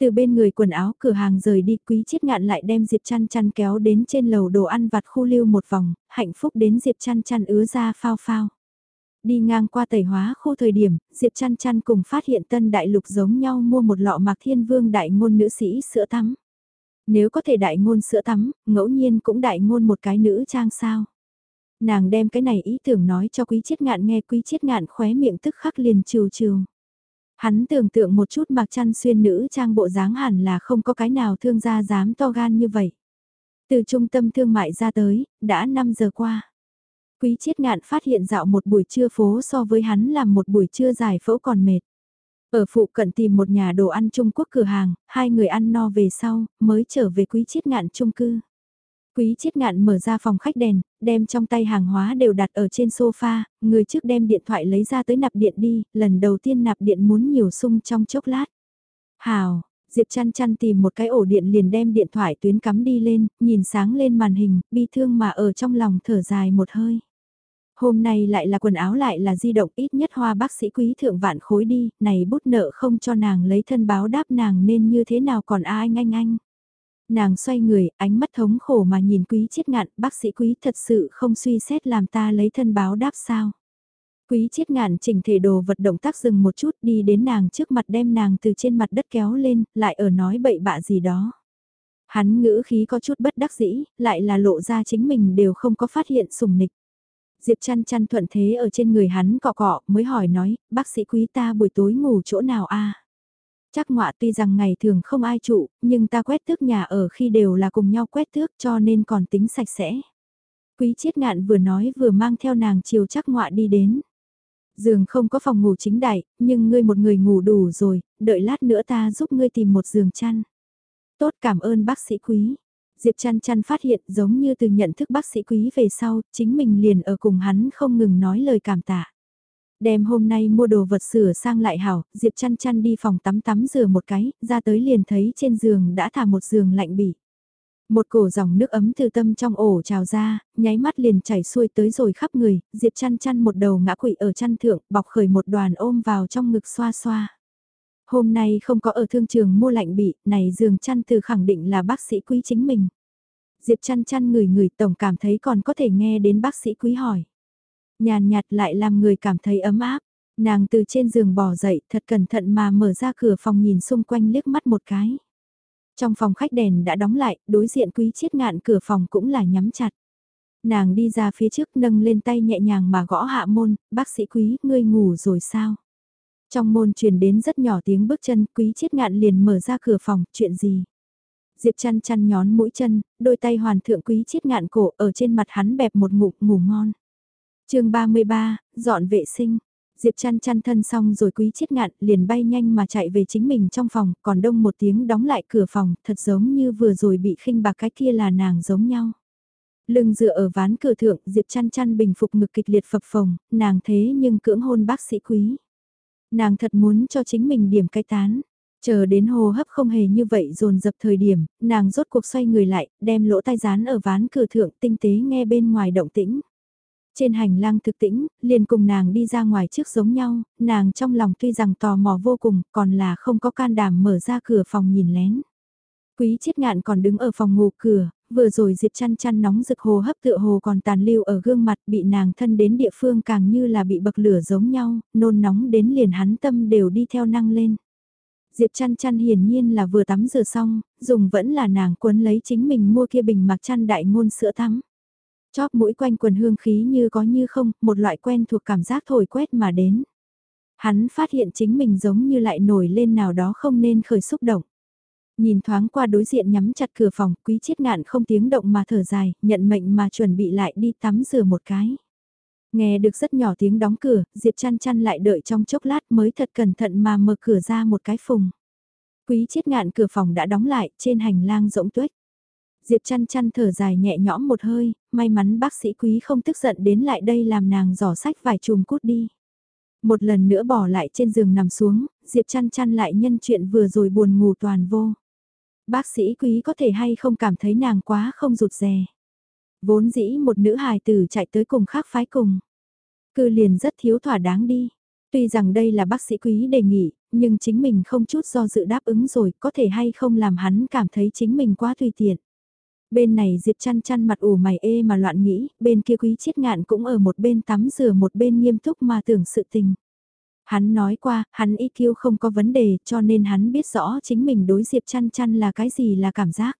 Từ bên người quần áo cửa hàng rời đi quý chiết ngạn lại đem Diệp chăn chăn kéo đến trên lầu đồ ăn vặt khu lưu một vòng, hạnh phúc đến Diệp chăn chăn ứa ra phao phao. Đi ngang qua tẩy hóa khu thời điểm, Diệp chăn chăn cùng phát hiện tân đại lục giống nhau mua một lọ mạc thiên vương đại ngôn nữ sĩ sữa tắm. Nếu có thể đại ngôn sữa tắm, ngẫu nhiên cũng đại ngôn một cái nữ trang sao. Nàng đem cái này ý tưởng nói cho quý chiết ngạn nghe quý chiết ngạn khóe miệng tức khắc liền trừ trừ. Hắn tưởng tượng một chút mạc chăn xuyên nữ trang bộ dáng hẳn là không có cái nào thương gia dám to gan như vậy. Từ trung tâm thương mại ra tới, đã 5 giờ qua. Quý chiết ngạn phát hiện dạo một buổi trưa phố so với hắn làm một buổi trưa dài phẫu còn mệt. Ở phụ cận tìm một nhà đồ ăn Trung Quốc cửa hàng, hai người ăn no về sau, mới trở về quý chiết ngạn trung cư. Quý chiết ngạn mở ra phòng khách đèn, đem trong tay hàng hóa đều đặt ở trên sofa, người trước đem điện thoại lấy ra tới nạp điện đi, lần đầu tiên nạp điện muốn nhiều sung trong chốc lát. Hào, Diệp chăn chăn tìm một cái ổ điện liền đem điện thoại tuyến cắm đi lên, nhìn sáng lên màn hình, bi thương mà ở trong lòng thở dài một hơi. Hôm nay lại là quần áo lại là di động ít nhất hoa bác sĩ quý thượng vạn khối đi, này bút nợ không cho nàng lấy thân báo đáp nàng nên như thế nào còn ai anh anh anh. Nàng xoay người, ánh mắt thống khổ mà nhìn quý chiết ngạn, bác sĩ quý thật sự không suy xét làm ta lấy thân báo đáp sao. Quý chiết ngạn chỉnh thể đồ vật động tác dừng một chút đi đến nàng trước mặt đem nàng từ trên mặt đất kéo lên, lại ở nói bậy bạ gì đó. Hắn ngữ khí có chút bất đắc dĩ, lại là lộ ra chính mình đều không có phát hiện sùng nịch. Diệp chăn chăn thuận thế ở trên người hắn cọ cọ mới hỏi nói, bác sĩ quý ta buổi tối ngủ chỗ nào a Chắc ngọa tuy rằng ngày thường không ai trụ, nhưng ta quét tước nhà ở khi đều là cùng nhau quét tước cho nên còn tính sạch sẽ. Quý chiết ngạn vừa nói vừa mang theo nàng chiều chắc ngọa đi đến. Giường không có phòng ngủ chính đại, nhưng ngươi một người ngủ đủ rồi, đợi lát nữa ta giúp ngươi tìm một giường chăn. Tốt cảm ơn bác sĩ quý. Diệp chăn chăn phát hiện giống như từ nhận thức bác sĩ quý về sau, chính mình liền ở cùng hắn không ngừng nói lời cảm tạ. Đem hôm nay mua đồ vật sửa sang lại hảo, Diệp chăn chăn đi phòng tắm tắm rửa một cái, ra tới liền thấy trên giường đã thả một giường lạnh bỉ. Một cổ dòng nước ấm từ tâm trong ổ trào ra, nháy mắt liền chảy xuôi tới rồi khắp người, Diệp chăn chăn một đầu ngã quỵ ở chăn thượng, bọc khởi một đoàn ôm vào trong ngực xoa xoa. Hôm nay không có ở thương trường mua lạnh bị, này giường chăn từ khẳng định là bác sĩ quý chính mình. Diệp chăn chăn người người tổng cảm thấy còn có thể nghe đến bác sĩ quý hỏi. Nhàn nhạt lại làm người cảm thấy ấm áp. Nàng từ trên giường bò dậy thật cẩn thận mà mở ra cửa phòng nhìn xung quanh liếc mắt một cái. Trong phòng khách đèn đã đóng lại, đối diện quý chiết ngạn cửa phòng cũng là nhắm chặt. Nàng đi ra phía trước nâng lên tay nhẹ nhàng mà gõ hạ môn, bác sĩ quý, ngươi ngủ rồi sao? Trong môn truyền đến rất nhỏ tiếng bước chân, quý chiết ngạn liền mở ra cửa phòng, chuyện gì? Diệp chăn chăn nhón mũi chân, đôi tay hoàn thượng quý chiết ngạn cổ ở trên mặt hắn bẹp một ngụm ngủ ngon. chương 33, dọn vệ sinh. Diệp chăn chăn thân xong rồi quý chết ngạn liền bay nhanh mà chạy về chính mình trong phòng, còn đông một tiếng đóng lại cửa phòng, thật giống như vừa rồi bị khinh bạc cái kia là nàng giống nhau. Lưng dựa ở ván cửa thượng, Diệp chăn chăn bình phục ngực kịch liệt phập phồng, nàng thế nhưng cưỡng hôn bác sĩ quý. Nàng thật muốn cho chính mình điểm cái tán. Chờ đến hô hấp không hề như vậy dồn dập thời điểm, nàng rốt cuộc xoay người lại, đem lỗ tai dán ở ván cửa thượng tinh tế nghe bên ngoài động tĩnh. Trên hành lang thực tĩnh, liền cùng nàng đi ra ngoài trước giống nhau, nàng trong lòng tuy rằng tò mò vô cùng, còn là không có can đảm mở ra cửa phòng nhìn lén. Quý chiết ngạn còn đứng ở phòng ngủ cửa, vừa rồi Diệp chăn chăn nóng rực hồ hấp tựa hồ còn tàn lưu ở gương mặt bị nàng thân đến địa phương càng như là bị bậc lửa giống nhau, nôn nóng đến liền hắn tâm đều đi theo năng lên. Diệp chăn chăn hiển nhiên là vừa tắm rửa xong, dùng vẫn là nàng cuốn lấy chính mình mua kia bình mặc chăn đại ngôn sữa tắm. Chóp mũi quanh quần hương khí như có như không, một loại quen thuộc cảm giác thổi quét mà đến. Hắn phát hiện chính mình giống như lại nổi lên nào đó không nên khởi xúc động. Nhìn thoáng qua đối diện nhắm chặt cửa phòng, quý chiết ngạn không tiếng động mà thở dài, nhận mệnh mà chuẩn bị lại đi tắm rửa một cái. Nghe được rất nhỏ tiếng đóng cửa, Diệp chăn chăn lại đợi trong chốc lát mới thật cẩn thận mà mở cửa ra một cái phùng. Quý chiết ngạn cửa phòng đã đóng lại, trên hành lang rỗng tuếch. Diệp chăn chăn thở dài nhẹ nhõm một hơi, may mắn bác sĩ quý không tức giận đến lại đây làm nàng giỏ sách vài chùm cút đi. Một lần nữa bỏ lại trên giường nằm xuống, Diệp chăn chăn lại nhân chuyện vừa rồi buồn ngủ toàn vô. Bác sĩ quý có thể hay không cảm thấy nàng quá không rụt rè. Vốn dĩ một nữ hài tử chạy tới cùng khác phái cùng. Cư liền rất thiếu thỏa đáng đi. Tuy rằng đây là bác sĩ quý đề nghị, nhưng chính mình không chút do dự đáp ứng rồi có thể hay không làm hắn cảm thấy chính mình quá tùy tiện. Bên này Diệp chăn chăn mặt ủ mày ê mà loạn nghĩ, bên kia quý chiết ngạn cũng ở một bên tắm rửa một bên nghiêm túc mà tưởng sự tình. Hắn nói qua, hắn EQ không có vấn đề cho nên hắn biết rõ chính mình đối Diệp chăn chăn là cái gì là cảm giác.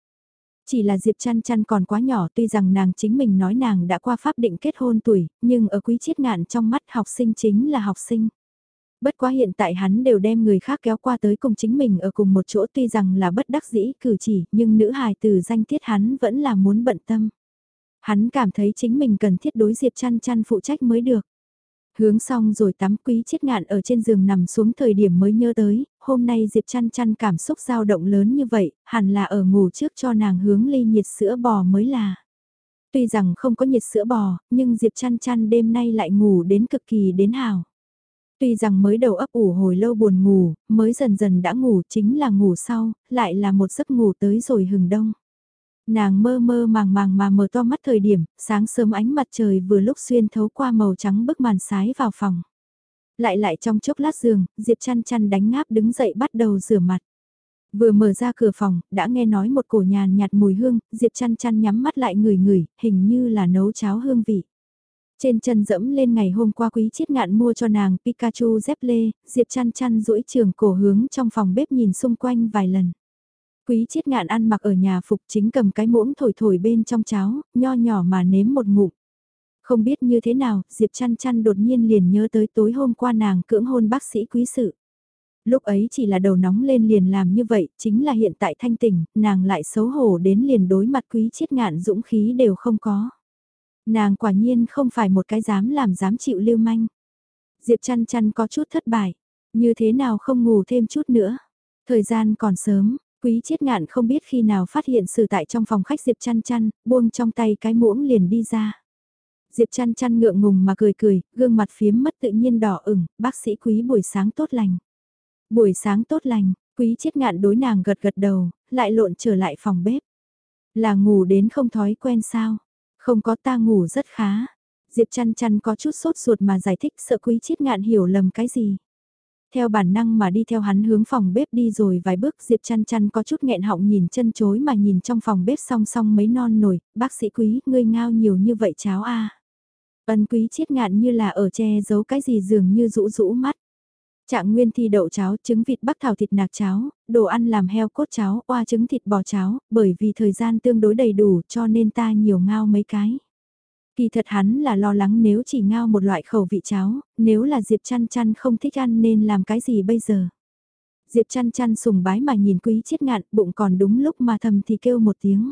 Chỉ là Diệp chăn chăn còn quá nhỏ tuy rằng nàng chính mình nói nàng đã qua pháp định kết hôn tuổi, nhưng ở quý chiết ngạn trong mắt học sinh chính là học sinh. Bất quá hiện tại hắn đều đem người khác kéo qua tới cùng chính mình ở cùng một chỗ tuy rằng là bất đắc dĩ cử chỉ, nhưng nữ hài từ danh tiết hắn vẫn là muốn bận tâm. Hắn cảm thấy chính mình cần thiết đối Diệp chăn chăn phụ trách mới được. Hướng xong rồi tắm quý chết ngạn ở trên giường nằm xuống thời điểm mới nhớ tới, hôm nay Diệp chăn chăn cảm xúc dao động lớn như vậy, hẳn là ở ngủ trước cho nàng hướng ly nhiệt sữa bò mới là. Tuy rằng không có nhiệt sữa bò, nhưng Diệp chăn chăn đêm nay lại ngủ đến cực kỳ đến hào. Tuy rằng mới đầu ấp ủ hồi lâu buồn ngủ, mới dần dần đã ngủ chính là ngủ sau, lại là một giấc ngủ tới rồi hừng đông. Nàng mơ mơ màng màng mà mở to mắt thời điểm, sáng sớm ánh mặt trời vừa lúc xuyên thấu qua màu trắng bức màn sái vào phòng. Lại lại trong chốc lát giường, Diệp chăn chăn đánh ngáp đứng dậy bắt đầu rửa mặt. Vừa mở ra cửa phòng, đã nghe nói một cổ nhàn nhạt mùi hương, Diệp chăn chăn nhắm mắt lại ngửi ngửi, hình như là nấu cháo hương vị. Trên chân dẫm lên ngày hôm qua quý chiết ngạn mua cho nàng Pikachu dép lê, Diệp chăn chăn duỗi trường cổ hướng trong phòng bếp nhìn xung quanh vài lần. Quý chiết ngạn ăn mặc ở nhà phục chính cầm cái muỗng thổi thổi bên trong cháo, nho nhỏ mà nếm một ngụm. Không biết như thế nào, Diệp chăn chăn đột nhiên liền nhớ tới tối hôm qua nàng cưỡng hôn bác sĩ quý sự. Lúc ấy chỉ là đầu nóng lên liền làm như vậy, chính là hiện tại thanh tỉnh, nàng lại xấu hổ đến liền đối mặt quý chiết ngạn dũng khí đều không có. Nàng quả nhiên không phải một cái dám làm dám chịu lưu manh. Diệp chăn chăn có chút thất bại, như thế nào không ngủ thêm chút nữa. Thời gian còn sớm, quý chiết ngạn không biết khi nào phát hiện sự tại trong phòng khách Diệp chăn chăn, buông trong tay cái muỗng liền đi ra. Diệp chăn chăn ngượng ngùng mà cười cười, gương mặt phiếm mất tự nhiên đỏ ửng, bác sĩ quý buổi sáng tốt lành. Buổi sáng tốt lành, quý chiết ngạn đối nàng gật gật đầu, lại lộn trở lại phòng bếp. Là ngủ đến không thói quen sao? Không có ta ngủ rất khá. Diệp chăn chăn có chút sốt ruột mà giải thích sợ quý chiết ngạn hiểu lầm cái gì. Theo bản năng mà đi theo hắn hướng phòng bếp đi rồi vài bước Diệp chăn chăn có chút nghẹn họng nhìn chân chối mà nhìn trong phòng bếp song song mấy non nổi, bác sĩ quý, ngươi ngao nhiều như vậy cháo a Ân quý chiết ngạn như là ở che giấu cái gì dường như rũ rũ mắt. Trạng nguyên thi đậu cháo, trứng vịt bắc thảo thịt nạc cháo, đồ ăn làm heo cốt cháo, oa trứng thịt bò cháo, bởi vì thời gian tương đối đầy đủ cho nên ta nhiều ngao mấy cái. Kỳ thật hắn là lo lắng nếu chỉ ngao một loại khẩu vị cháo, nếu là Diệp chăn chăn không thích ăn nên làm cái gì bây giờ. Diệp chăn chăn sùng bái mà nhìn quý chiết ngạn bụng còn đúng lúc mà thầm thì kêu một tiếng.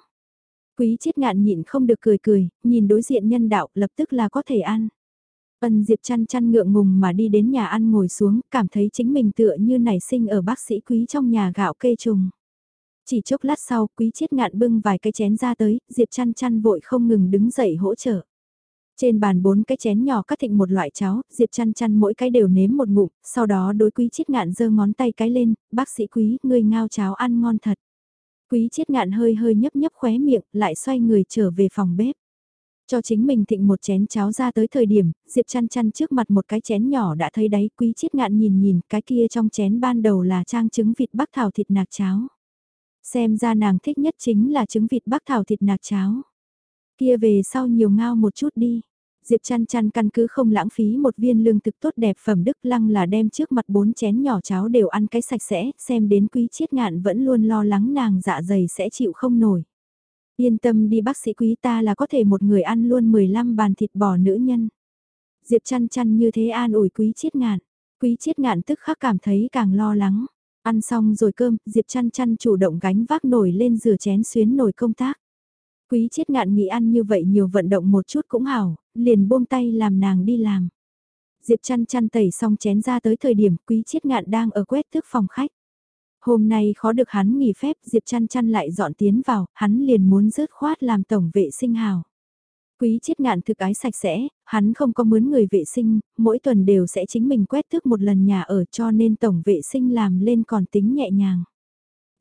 Quý chiết ngạn nhịn không được cười cười, nhìn đối diện nhân đạo lập tức là có thể ăn. Ân Diệp chăn chăn ngượng ngùng mà đi đến nhà ăn ngồi xuống, cảm thấy chính mình tựa như nảy sinh ở bác sĩ quý trong nhà gạo kê trùng. Chỉ chốc lát sau, quý chiết ngạn bưng vài cái chén ra tới, Diệp chăn chăn vội không ngừng đứng dậy hỗ trợ. Trên bàn bốn cái chén nhỏ cắt thịnh một loại cháo, Diệp chăn chăn mỗi cái đều nếm một ngụm, sau đó đối quý chiết ngạn giơ ngón tay cái lên, bác sĩ quý, người ngao cháo ăn ngon thật. Quý chiết ngạn hơi hơi nhấp nhấp khóe miệng, lại xoay người trở về phòng bếp. Cho chính mình thịnh một chén cháo ra tới thời điểm, Diệp chăn chăn trước mặt một cái chén nhỏ đã thấy đáy quý chiết ngạn nhìn nhìn, cái kia trong chén ban đầu là trang trứng vịt bắc thảo thịt nạc cháo. Xem ra nàng thích nhất chính là trứng vịt bắc thảo thịt nạc cháo. Kia về sau nhiều ngao một chút đi. Diệp chăn chăn căn cứ không lãng phí một viên lương thực tốt đẹp phẩm đức lăng là đem trước mặt bốn chén nhỏ cháo đều ăn cái sạch sẽ, xem đến quý chiết ngạn vẫn luôn lo lắng nàng dạ dày sẽ chịu không nổi. Yên tâm đi bác sĩ quý ta là có thể một người ăn luôn 15 bàn thịt bò nữ nhân. Diệp chăn chăn như thế an ủi quý chiết ngạn. Quý chiết ngạn tức khắc cảm thấy càng lo lắng. Ăn xong rồi cơm, Diệp chăn chăn chủ động gánh vác nổi lên rửa chén xuyến nổi công tác. Quý chiết ngạn nghĩ ăn như vậy nhiều vận động một chút cũng hảo, liền buông tay làm nàng đi làm. Diệp chăn chăn tẩy xong chén ra tới thời điểm quý chiết ngạn đang ở quét thước phòng khách. Hôm nay khó được hắn nghỉ phép Diệp chăn chăn lại dọn tiến vào, hắn liền muốn rớt khoát làm tổng vệ sinh hào. Quý chiết ngạn thực ái sạch sẽ, hắn không có mướn người vệ sinh, mỗi tuần đều sẽ chính mình quét thước một lần nhà ở cho nên tổng vệ sinh làm lên còn tính nhẹ nhàng.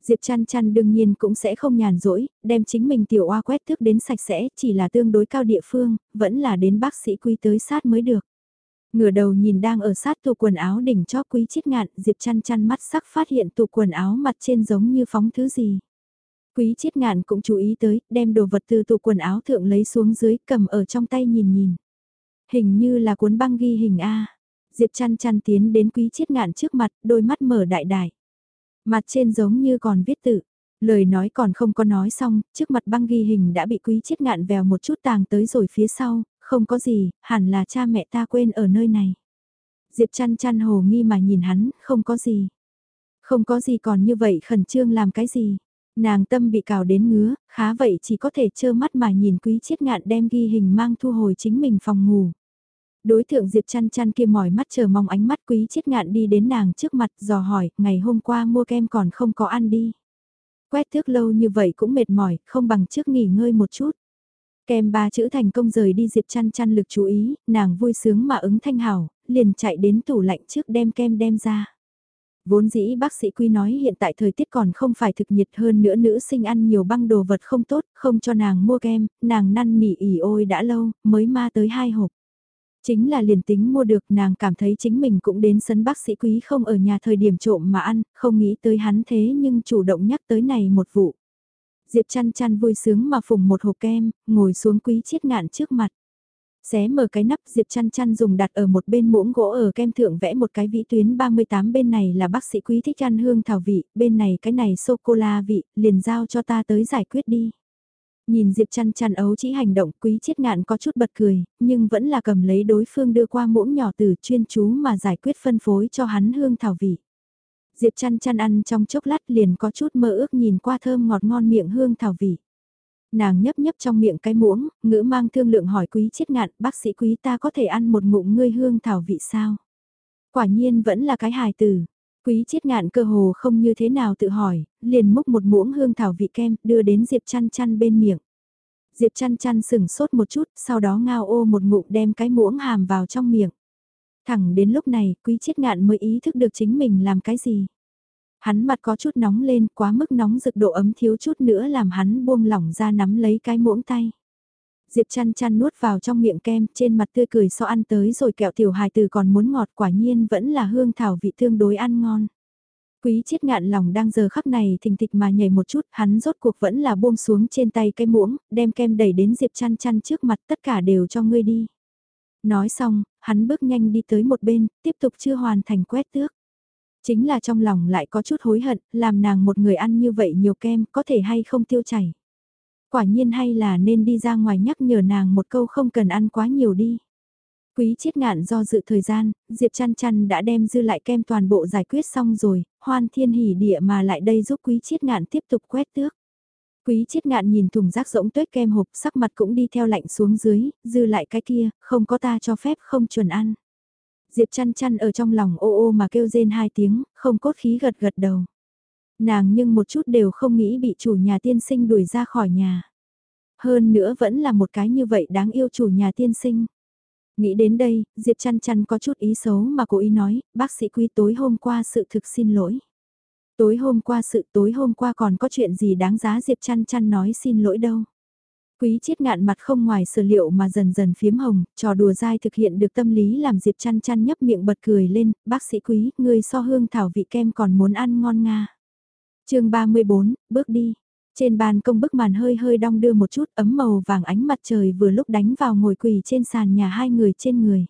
Diệp chăn chăn đương nhiên cũng sẽ không nhàn rỗi, đem chính mình tiểu oa quét thước đến sạch sẽ, chỉ là tương đối cao địa phương, vẫn là đến bác sĩ quý tới sát mới được. Ngửa đầu nhìn đang ở sát tủ quần áo đỉnh cho quý chiết ngạn, Diệp chăn chăn mắt sắc phát hiện tủ quần áo mặt trên giống như phóng thứ gì. Quý chiết ngạn cũng chú ý tới, đem đồ vật từ tủ quần áo thượng lấy xuống dưới, cầm ở trong tay nhìn nhìn. Hình như là cuốn băng ghi hình A. Diệp chăn chăn tiến đến quý chiết ngạn trước mặt, đôi mắt mở đại đại. Mặt trên giống như còn viết tự. Lời nói còn không có nói xong, trước mặt băng ghi hình đã bị quý chiết ngạn vèo một chút tàng tới rồi phía sau, không có gì, hẳn là cha mẹ ta quên ở nơi này. Diệp chăn chăn hồ nghi mà nhìn hắn, không có gì. Không có gì còn như vậy khẩn trương làm cái gì. Nàng tâm bị cào đến ngứa, khá vậy chỉ có thể trơ mắt mà nhìn quý chiết ngạn đem ghi hình mang thu hồi chính mình phòng ngủ. Đối tượng Diệp chăn chăn kia mỏi mắt chờ mong ánh mắt quý chiết ngạn đi đến nàng trước mặt dò hỏi, ngày hôm qua mua kem còn không có ăn đi. Quét thước lâu như vậy cũng mệt mỏi, không bằng trước nghỉ ngơi một chút. Kem ba chữ thành công rời đi Diệp chăn chăn lực chú ý, nàng vui sướng mà ứng thanh hảo, liền chạy đến tủ lạnh trước đem kem đem ra. Vốn dĩ bác sĩ Quy nói hiện tại thời tiết còn không phải thực nhiệt hơn nữa nữ sinh ăn nhiều băng đồ vật không tốt, không cho nàng mua kem, nàng năn nỉ ỉ ôi đã lâu, mới ma tới hai hộp. Chính là liền tính mua được nàng cảm thấy chính mình cũng đến sân bác sĩ quý không ở nhà thời điểm trộm mà ăn, không nghĩ tới hắn thế nhưng chủ động nhắc tới này một vụ. Diệp chăn chăn vui sướng mà phùng một hộp kem, ngồi xuống quý chiết ngạn trước mặt. Xé mở cái nắp Diệp chăn chăn dùng đặt ở một bên muỗng gỗ ở kem thượng vẽ một cái vĩ tuyến 38 bên này là bác sĩ quý thích ăn hương thảo vị, bên này cái này sô-cô-la vị, liền giao cho ta tới giải quyết đi. Nhìn Diệp chăn chăn ấu chỉ hành động quý chiết ngạn có chút bật cười, nhưng vẫn là cầm lấy đối phương đưa qua muỗng nhỏ từ chuyên chú mà giải quyết phân phối cho hắn hương thảo vị. Diệp chăn chăn ăn trong chốc lát liền có chút mơ ước nhìn qua thơm ngọt ngon miệng hương thảo vị. Nàng nhấp nhấp trong miệng cái muỗng, ngữ mang thương lượng hỏi quý chết ngạn, bác sĩ quý ta có thể ăn một ngụm ngươi hương thảo vị sao? Quả nhiên vẫn là cái hài tử. Quý chiết ngạn cơ hồ không như thế nào tự hỏi, liền múc một muỗng hương thảo vị kem, đưa đến Diệp chăn chăn bên miệng. Diệp chăn chăn sừng sốt một chút, sau đó ngao ô một ngụm đem cái muỗng hàm vào trong miệng. Thẳng đến lúc này, quý chiết ngạn mới ý thức được chính mình làm cái gì. Hắn mặt có chút nóng lên, quá mức nóng rực độ ấm thiếu chút nữa làm hắn buông lỏng ra nắm lấy cái muỗng tay. Diệp chăn chăn nuốt vào trong miệng kem, trên mặt tươi cười so ăn tới rồi kẹo tiểu hài từ còn muốn ngọt quả nhiên vẫn là hương thảo vị tương đối ăn ngon. Quý chiết ngạn lòng đang giờ khắc này thình thịch mà nhảy một chút, hắn rốt cuộc vẫn là buông xuống trên tay cái muỗng, đem kem đẩy đến Diệp chăn chăn trước mặt tất cả đều cho ngươi đi. Nói xong, hắn bước nhanh đi tới một bên, tiếp tục chưa hoàn thành quét tước. Chính là trong lòng lại có chút hối hận, làm nàng một người ăn như vậy nhiều kem có thể hay không tiêu chảy. Quả nhiên hay là nên đi ra ngoài nhắc nhở nàng một câu không cần ăn quá nhiều đi. Quý chiết ngạn do dự thời gian, Diệp chăn chăn đã đem dư lại kem toàn bộ giải quyết xong rồi, hoan thiên hỉ địa mà lại đây giúp quý chiết ngạn tiếp tục quét tước. Quý chiết ngạn nhìn thùng rác rỗng tuyết kem hộp sắc mặt cũng đi theo lạnh xuống dưới, dư lại cái kia, không có ta cho phép không chuẩn ăn. Diệp chăn chăn ở trong lòng ô ô mà kêu rên hai tiếng, không cốt khí gật gật đầu. Nàng nhưng một chút đều không nghĩ bị chủ nhà tiên sinh đuổi ra khỏi nhà. Hơn nữa vẫn là một cái như vậy đáng yêu chủ nhà tiên sinh. Nghĩ đến đây, Diệp chăn chăn có chút ý xấu mà cố ý nói, bác sĩ quý tối hôm qua sự thực xin lỗi. Tối hôm qua sự tối hôm qua còn có chuyện gì đáng giá Diệp chăn chăn nói xin lỗi đâu. Quý chiết ngạn mặt không ngoài sở liệu mà dần dần phiếm hồng, trò đùa dai thực hiện được tâm lý làm Diệp chăn chăn nhấp miệng bật cười lên, bác sĩ quý, người so hương thảo vị kem còn muốn ăn ngon nga. chương 34, bước đi. Trên bàn công bức màn hơi hơi đong đưa một chút ấm màu vàng ánh mặt trời vừa lúc đánh vào ngồi quỳ trên sàn nhà hai người trên người.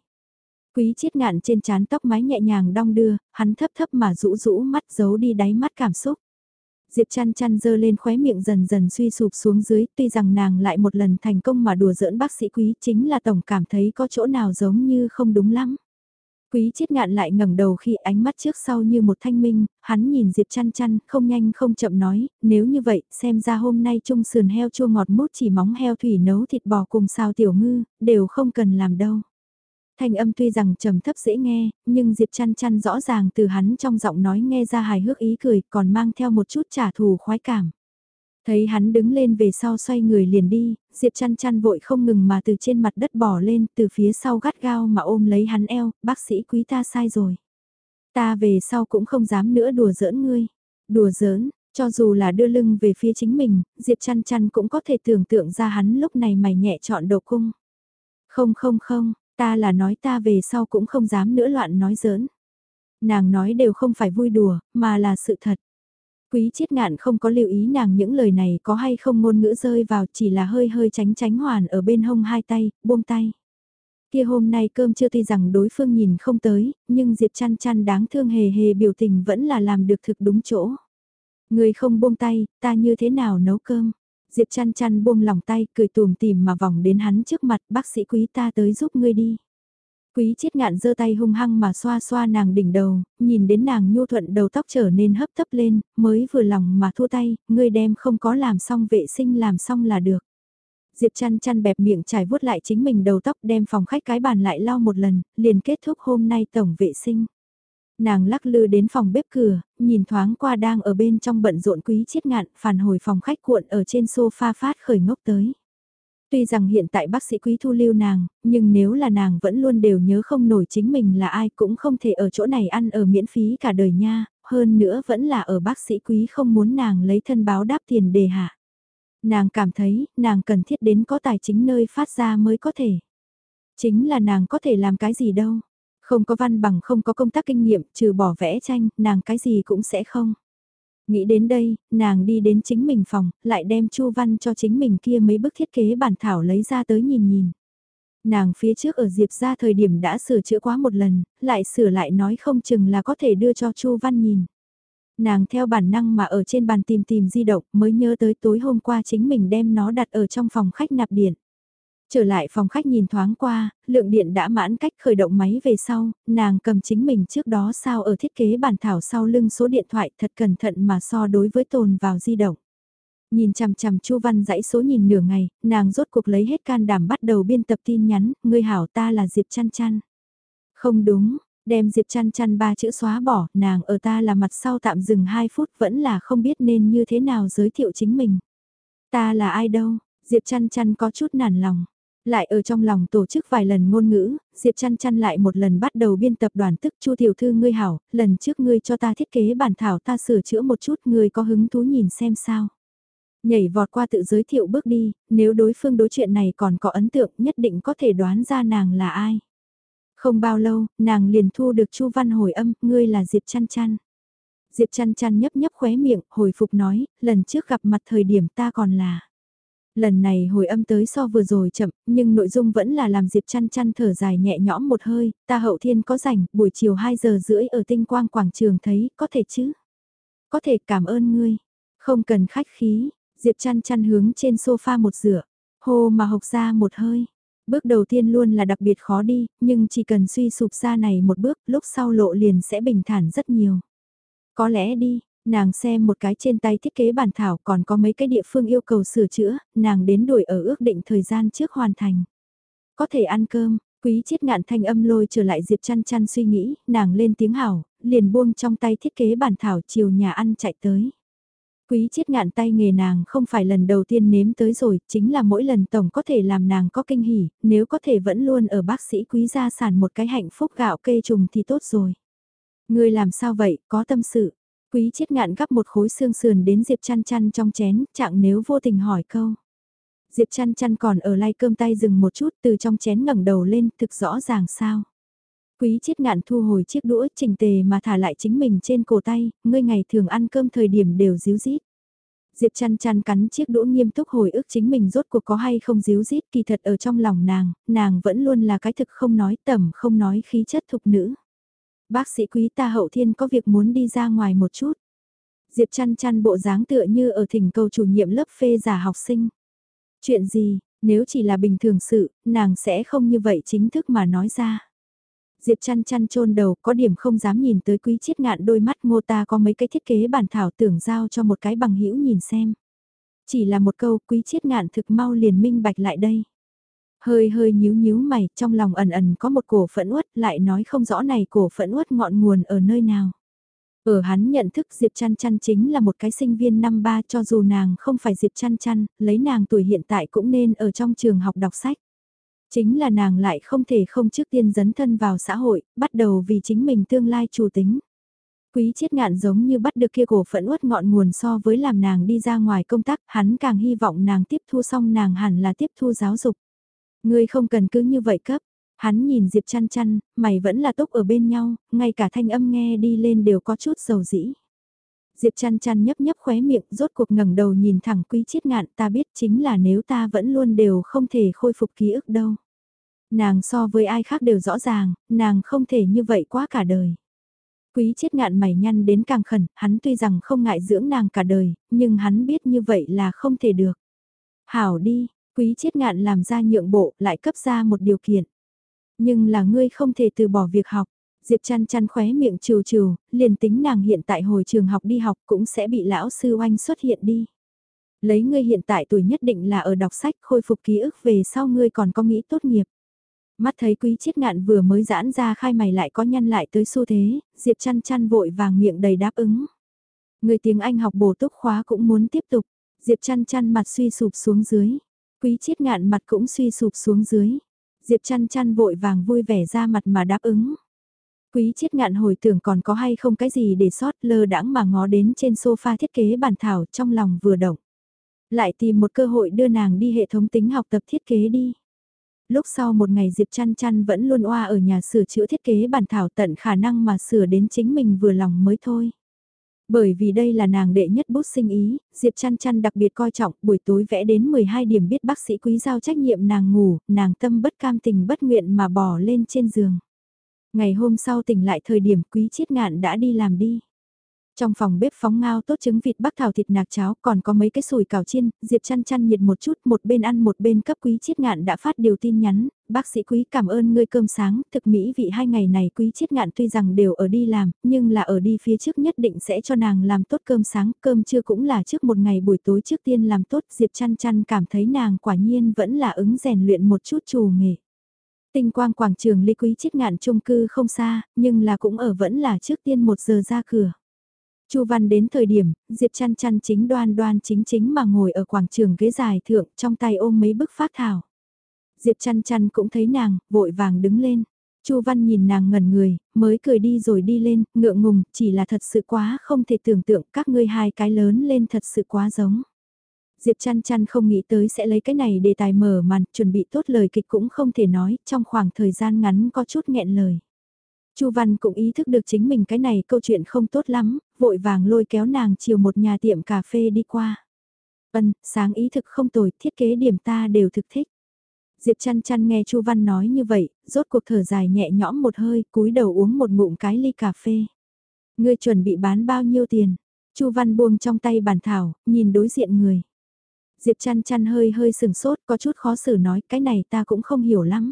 Quý chiết ngạn trên trán tóc mái nhẹ nhàng đong đưa, hắn thấp thấp mà rũ rũ mắt giấu đi đáy mắt cảm xúc. Diệp chăn chăn dơ lên khóe miệng dần dần suy sụp xuống dưới, tuy rằng nàng lại một lần thành công mà đùa giỡn bác sĩ quý chính là tổng cảm thấy có chỗ nào giống như không đúng lắm. Quý chiết ngạn lại ngẩng đầu khi ánh mắt trước sau như một thanh minh, hắn nhìn Diệp chăn chăn, không nhanh không chậm nói, nếu như vậy, xem ra hôm nay trung sườn heo chua ngọt mút chỉ móng heo thủy nấu thịt bò cùng sao tiểu ngư, đều không cần làm đâu. Thanh âm tuy rằng trầm thấp dễ nghe, nhưng Diệp chăn chăn rõ ràng từ hắn trong giọng nói nghe ra hài hước ý cười, còn mang theo một chút trả thù khoái cảm. Thấy hắn đứng lên về sau xoay người liền đi, Diệp chăn chăn vội không ngừng mà từ trên mặt đất bỏ lên, từ phía sau gắt gao mà ôm lấy hắn eo, bác sĩ quý ta sai rồi. Ta về sau cũng không dám nữa đùa giỡn ngươi. Đùa giỡn, cho dù là đưa lưng về phía chính mình, Diệp chăn chăn cũng có thể tưởng tượng ra hắn lúc này mày nhẹ chọn đầu cung. Không không không, ta là nói ta về sau cũng không dám nữa loạn nói giỡn. Nàng nói đều không phải vui đùa, mà là sự thật. Quý chiết ngạn không có lưu ý nàng những lời này có hay không ngôn ngữ rơi vào chỉ là hơi hơi tránh tránh hoàn ở bên hông hai tay, buông tay. Kia hôm nay cơm chưa tuy rằng đối phương nhìn không tới, nhưng Diệp chăn chăn đáng thương hề hề biểu tình vẫn là làm được thực đúng chỗ. Người không buông tay, ta như thế nào nấu cơm? Diệp chăn chăn buông lòng tay, cười tùm tìm mà vòng đến hắn trước mặt, bác sĩ quý ta tới giúp ngươi đi. Quý chiết ngạn giơ tay hung hăng mà xoa xoa nàng đỉnh đầu, nhìn đến nàng nhu thuận đầu tóc trở nên hấp tấp lên, mới vừa lòng mà thua tay, ngươi đem không có làm xong vệ sinh làm xong là được. Diệp chăn chăn bẹp miệng trải vuốt lại chính mình đầu tóc đem phòng khách cái bàn lại lau một lần, liền kết thúc hôm nay tổng vệ sinh. Nàng lắc lư đến phòng bếp cửa, nhìn thoáng qua đang ở bên trong bận rộn quý chiết ngạn, phản hồi phòng khách cuộn ở trên sofa phát khởi ngốc tới. Tuy rằng hiện tại bác sĩ quý thu lưu nàng, nhưng nếu là nàng vẫn luôn đều nhớ không nổi chính mình là ai cũng không thể ở chỗ này ăn ở miễn phí cả đời nha, hơn nữa vẫn là ở bác sĩ quý không muốn nàng lấy thân báo đáp tiền đề hạ. Nàng cảm thấy, nàng cần thiết đến có tài chính nơi phát ra mới có thể. Chính là nàng có thể làm cái gì đâu. Không có văn bằng không có công tác kinh nghiệm, trừ bỏ vẽ tranh, nàng cái gì cũng sẽ không. Nghĩ đến đây, nàng đi đến chính mình phòng, lại đem Chu Văn cho chính mình kia mấy bức thiết kế bản thảo lấy ra tới nhìn nhìn. Nàng phía trước ở Diệp ra thời điểm đã sửa chữa quá một lần, lại sửa lại nói không chừng là có thể đưa cho Chu Văn nhìn. Nàng theo bản năng mà ở trên bàn tìm tìm di động mới nhớ tới tối hôm qua chính mình đem nó đặt ở trong phòng khách nạp điện. Trở lại phòng khách nhìn thoáng qua, lượng điện đã mãn cách khởi động máy về sau, nàng cầm chính mình trước đó sao ở thiết kế bản thảo sau lưng số điện thoại thật cẩn thận mà so đối với tồn vào di động. Nhìn chằm chằm Chu Văn dãy số nhìn nửa ngày, nàng rốt cuộc lấy hết can đảm bắt đầu biên tập tin nhắn, ngươi hảo ta là Diệp Chăn Chăn. Không đúng, đem Diệp Chăn Chăn ba chữ xóa bỏ, nàng ở ta là mặt sau tạm dừng 2 phút vẫn là không biết nên như thế nào giới thiệu chính mình. Ta là ai đâu, Diệp Chăn Chăn có chút nản lòng. Lại ở trong lòng tổ chức vài lần ngôn ngữ, Diệp chăn chăn lại một lần bắt đầu biên tập đoàn tức Chu tiểu thư ngươi hảo, lần trước ngươi cho ta thiết kế bản thảo ta sửa chữa một chút ngươi có hứng thú nhìn xem sao. Nhảy vọt qua tự giới thiệu bước đi, nếu đối phương đối chuyện này còn có ấn tượng nhất định có thể đoán ra nàng là ai. Không bao lâu, nàng liền thu được Chu Văn hồi âm, ngươi là Diệp chăn chăn. Diệp chăn chăn nhấp nhấp khóe miệng, hồi phục nói, lần trước gặp mặt thời điểm ta còn là. Lần này hồi âm tới so vừa rồi chậm, nhưng nội dung vẫn là làm Diệp chăn chăn thở dài nhẹ nhõm một hơi, ta hậu thiên có rảnh, buổi chiều 2 giờ rưỡi ở tinh quang quảng trường thấy, có thể chứ? Có thể cảm ơn ngươi, không cần khách khí, Diệp chăn chăn hướng trên sofa một rửa, hô mà hộc ra một hơi. Bước đầu tiên luôn là đặc biệt khó đi, nhưng chỉ cần suy sụp ra này một bước, lúc sau lộ liền sẽ bình thản rất nhiều. Có lẽ đi, Nàng xem một cái trên tay thiết kế bản thảo còn có mấy cái địa phương yêu cầu sửa chữa, nàng đến đuổi ở ước định thời gian trước hoàn thành. Có thể ăn cơm, quý chiết ngạn thanh âm lôi trở lại Diệp chăn chăn suy nghĩ, nàng lên tiếng hảo, liền buông trong tay thiết kế bản thảo chiều nhà ăn chạy tới. Quý chiết ngạn tay nghề nàng không phải lần đầu tiên nếm tới rồi, chính là mỗi lần tổng có thể làm nàng có kinh hỉ, nếu có thể vẫn luôn ở bác sĩ quý gia sản một cái hạnh phúc gạo kê trùng thì tốt rồi. Người làm sao vậy, có tâm sự. Quý chiết ngạn gắp một khối xương sườn đến Diệp chăn chăn trong chén, chẳng nếu vô tình hỏi câu. Diệp chăn chăn còn ở lay cơm tay dừng một chút từ trong chén ngẩng đầu lên, thực rõ ràng sao. Quý chiết ngạn thu hồi chiếc đũa trình tề mà thả lại chính mình trên cổ tay, ngươi ngày thường ăn cơm thời điểm đều díu dít. Diệp chăn chăn cắn chiếc đũa nghiêm túc hồi ức chính mình rốt cuộc có hay không díu dít kỳ thật ở trong lòng nàng, nàng vẫn luôn là cái thực không nói tầm không nói khí chất thục nữ. Bác sĩ quý ta hậu thiên có việc muốn đi ra ngoài một chút. Diệp chăn chăn bộ dáng tựa như ở thỉnh cầu chủ nhiệm lớp phê giả học sinh. Chuyện gì, nếu chỉ là bình thường sự, nàng sẽ không như vậy chính thức mà nói ra. Diệp chăn chăn trôn đầu có điểm không dám nhìn tới quý chiết ngạn đôi mắt ngô ta có mấy cái thiết kế bản thảo tưởng giao cho một cái bằng hữu nhìn xem. Chỉ là một câu quý chiết ngạn thực mau liền minh bạch lại đây. Hơi hơi nhíu nhíu mày, trong lòng ẩn ẩn có một cổ phẫn uất, lại nói không rõ này cổ phẫn uất ngọn nguồn ở nơi nào. Ở hắn nhận thức Diệp Chăn Chăn chính là một cái sinh viên năm ba cho dù nàng không phải Diệp Chăn Chăn, lấy nàng tuổi hiện tại cũng nên ở trong trường học đọc sách. Chính là nàng lại không thể không trước tiên dấn thân vào xã hội, bắt đầu vì chính mình tương lai chủ tính. Quý chiết ngạn giống như bắt được kia cổ phẫn uất ngọn nguồn so với làm nàng đi ra ngoài công tác, hắn càng hy vọng nàng tiếp thu xong nàng hẳn là tiếp thu giáo dục. Ngươi không cần cứ như vậy cấp. Hắn nhìn Diệp chăn chăn, mày vẫn là túc ở bên nhau, ngay cả thanh âm nghe đi lên đều có chút dầu dĩ. Diệp chăn chăn nhấp nhấp khóe miệng, rốt cuộc ngẩng đầu nhìn thẳng quý chiết ngạn ta biết chính là nếu ta vẫn luôn đều không thể khôi phục ký ức đâu. Nàng so với ai khác đều rõ ràng, nàng không thể như vậy quá cả đời. Quý chiết ngạn mày nhăn đến càng khẩn, hắn tuy rằng không ngại dưỡng nàng cả đời, nhưng hắn biết như vậy là không thể được. Hảo đi, Quý chiết ngạn làm ra nhượng bộ lại cấp ra một điều kiện. Nhưng là ngươi không thể từ bỏ việc học. Diệp chăn chăn khóe miệng trừ trừ, liền tính nàng hiện tại hồi trường học đi học cũng sẽ bị lão sư oanh xuất hiện đi. Lấy ngươi hiện tại tuổi nhất định là ở đọc sách khôi phục ký ức về sau ngươi còn có nghĩ tốt nghiệp. Mắt thấy quý chiết ngạn vừa mới giãn ra khai mày lại có nhăn lại tới xu thế, Diệp chăn chăn vội vàng miệng đầy đáp ứng. Người tiếng Anh học bổ túc khóa cũng muốn tiếp tục, Diệp chăn chăn mặt suy sụp xuống dưới. Quý chiết ngạn mặt cũng suy sụp xuống dưới. Diệp chăn chăn vội vàng vui vẻ ra mặt mà đáp ứng. Quý chiết ngạn hồi tưởng còn có hay không cái gì để sót lơ đãng mà ngó đến trên sofa thiết kế bản thảo trong lòng vừa động. Lại tìm một cơ hội đưa nàng đi hệ thống tính học tập thiết kế đi. Lúc sau một ngày Diệp chăn chăn vẫn luôn oa ở nhà sửa chữa thiết kế bản thảo tận khả năng mà sửa đến chính mình vừa lòng mới thôi. Bởi vì đây là nàng đệ nhất bút sinh ý, Diệp chăn chăn đặc biệt coi trọng, buổi tối vẽ đến 12 điểm biết bác sĩ quý giao trách nhiệm nàng ngủ, nàng tâm bất cam tình bất nguyện mà bỏ lên trên giường. Ngày hôm sau tỉnh lại thời điểm quý chiết ngạn đã đi làm đi. Trong phòng bếp phóng ngao tốt trứng vịt bắc thảo thịt nạc cháo còn có mấy cái sùi cảo chiên, Diệp chăn chăn nhiệt một chút một bên ăn một bên cấp quý chiết ngạn đã phát điều tin nhắn, bác sĩ quý cảm ơn ngươi cơm sáng, thực mỹ vị hai ngày này quý chiết ngạn tuy rằng đều ở đi làm, nhưng là ở đi phía trước nhất định sẽ cho nàng làm tốt cơm sáng, cơm trưa cũng là trước một ngày buổi tối trước tiên làm tốt, Diệp chăn chăn cảm thấy nàng quả nhiên vẫn là ứng rèn luyện một chút chủ nghề. Tinh quang quảng trường ly quý chiết ngạn chung cư không xa, nhưng là cũng ở vẫn là trước tiên một giờ ra cửa. Chu Văn đến thời điểm, Diệp chăn chăn chính đoan đoan chính chính mà ngồi ở quảng trường ghế dài thượng trong tay ôm mấy bức phát thảo. Diệp chăn chăn cũng thấy nàng, vội vàng đứng lên. Chu Văn nhìn nàng ngẩn người, mới cười đi rồi đi lên, ngượng ngùng, chỉ là thật sự quá không thể tưởng tượng các ngươi hai cái lớn lên thật sự quá giống. Diệp chăn chăn không nghĩ tới sẽ lấy cái này để tài mở màn, chuẩn bị tốt lời kịch cũng không thể nói, trong khoảng thời gian ngắn có chút nghẹn lời. Chu Văn cũng ý thức được chính mình cái này câu chuyện không tốt lắm, vội vàng lôi kéo nàng chiều một nhà tiệm cà phê đi qua. Vân, sáng ý thực không tồi, thiết kế điểm ta đều thực thích. Diệp chăn chăn nghe Chu Văn nói như vậy, rốt cuộc thở dài nhẹ nhõm một hơi, cúi đầu uống một ngụm cái ly cà phê. Ngươi chuẩn bị bán bao nhiêu tiền? Chu Văn buông trong tay bàn thảo, nhìn đối diện người. Diệp chăn chăn hơi hơi sừng sốt, có chút khó xử nói, cái này ta cũng không hiểu lắm.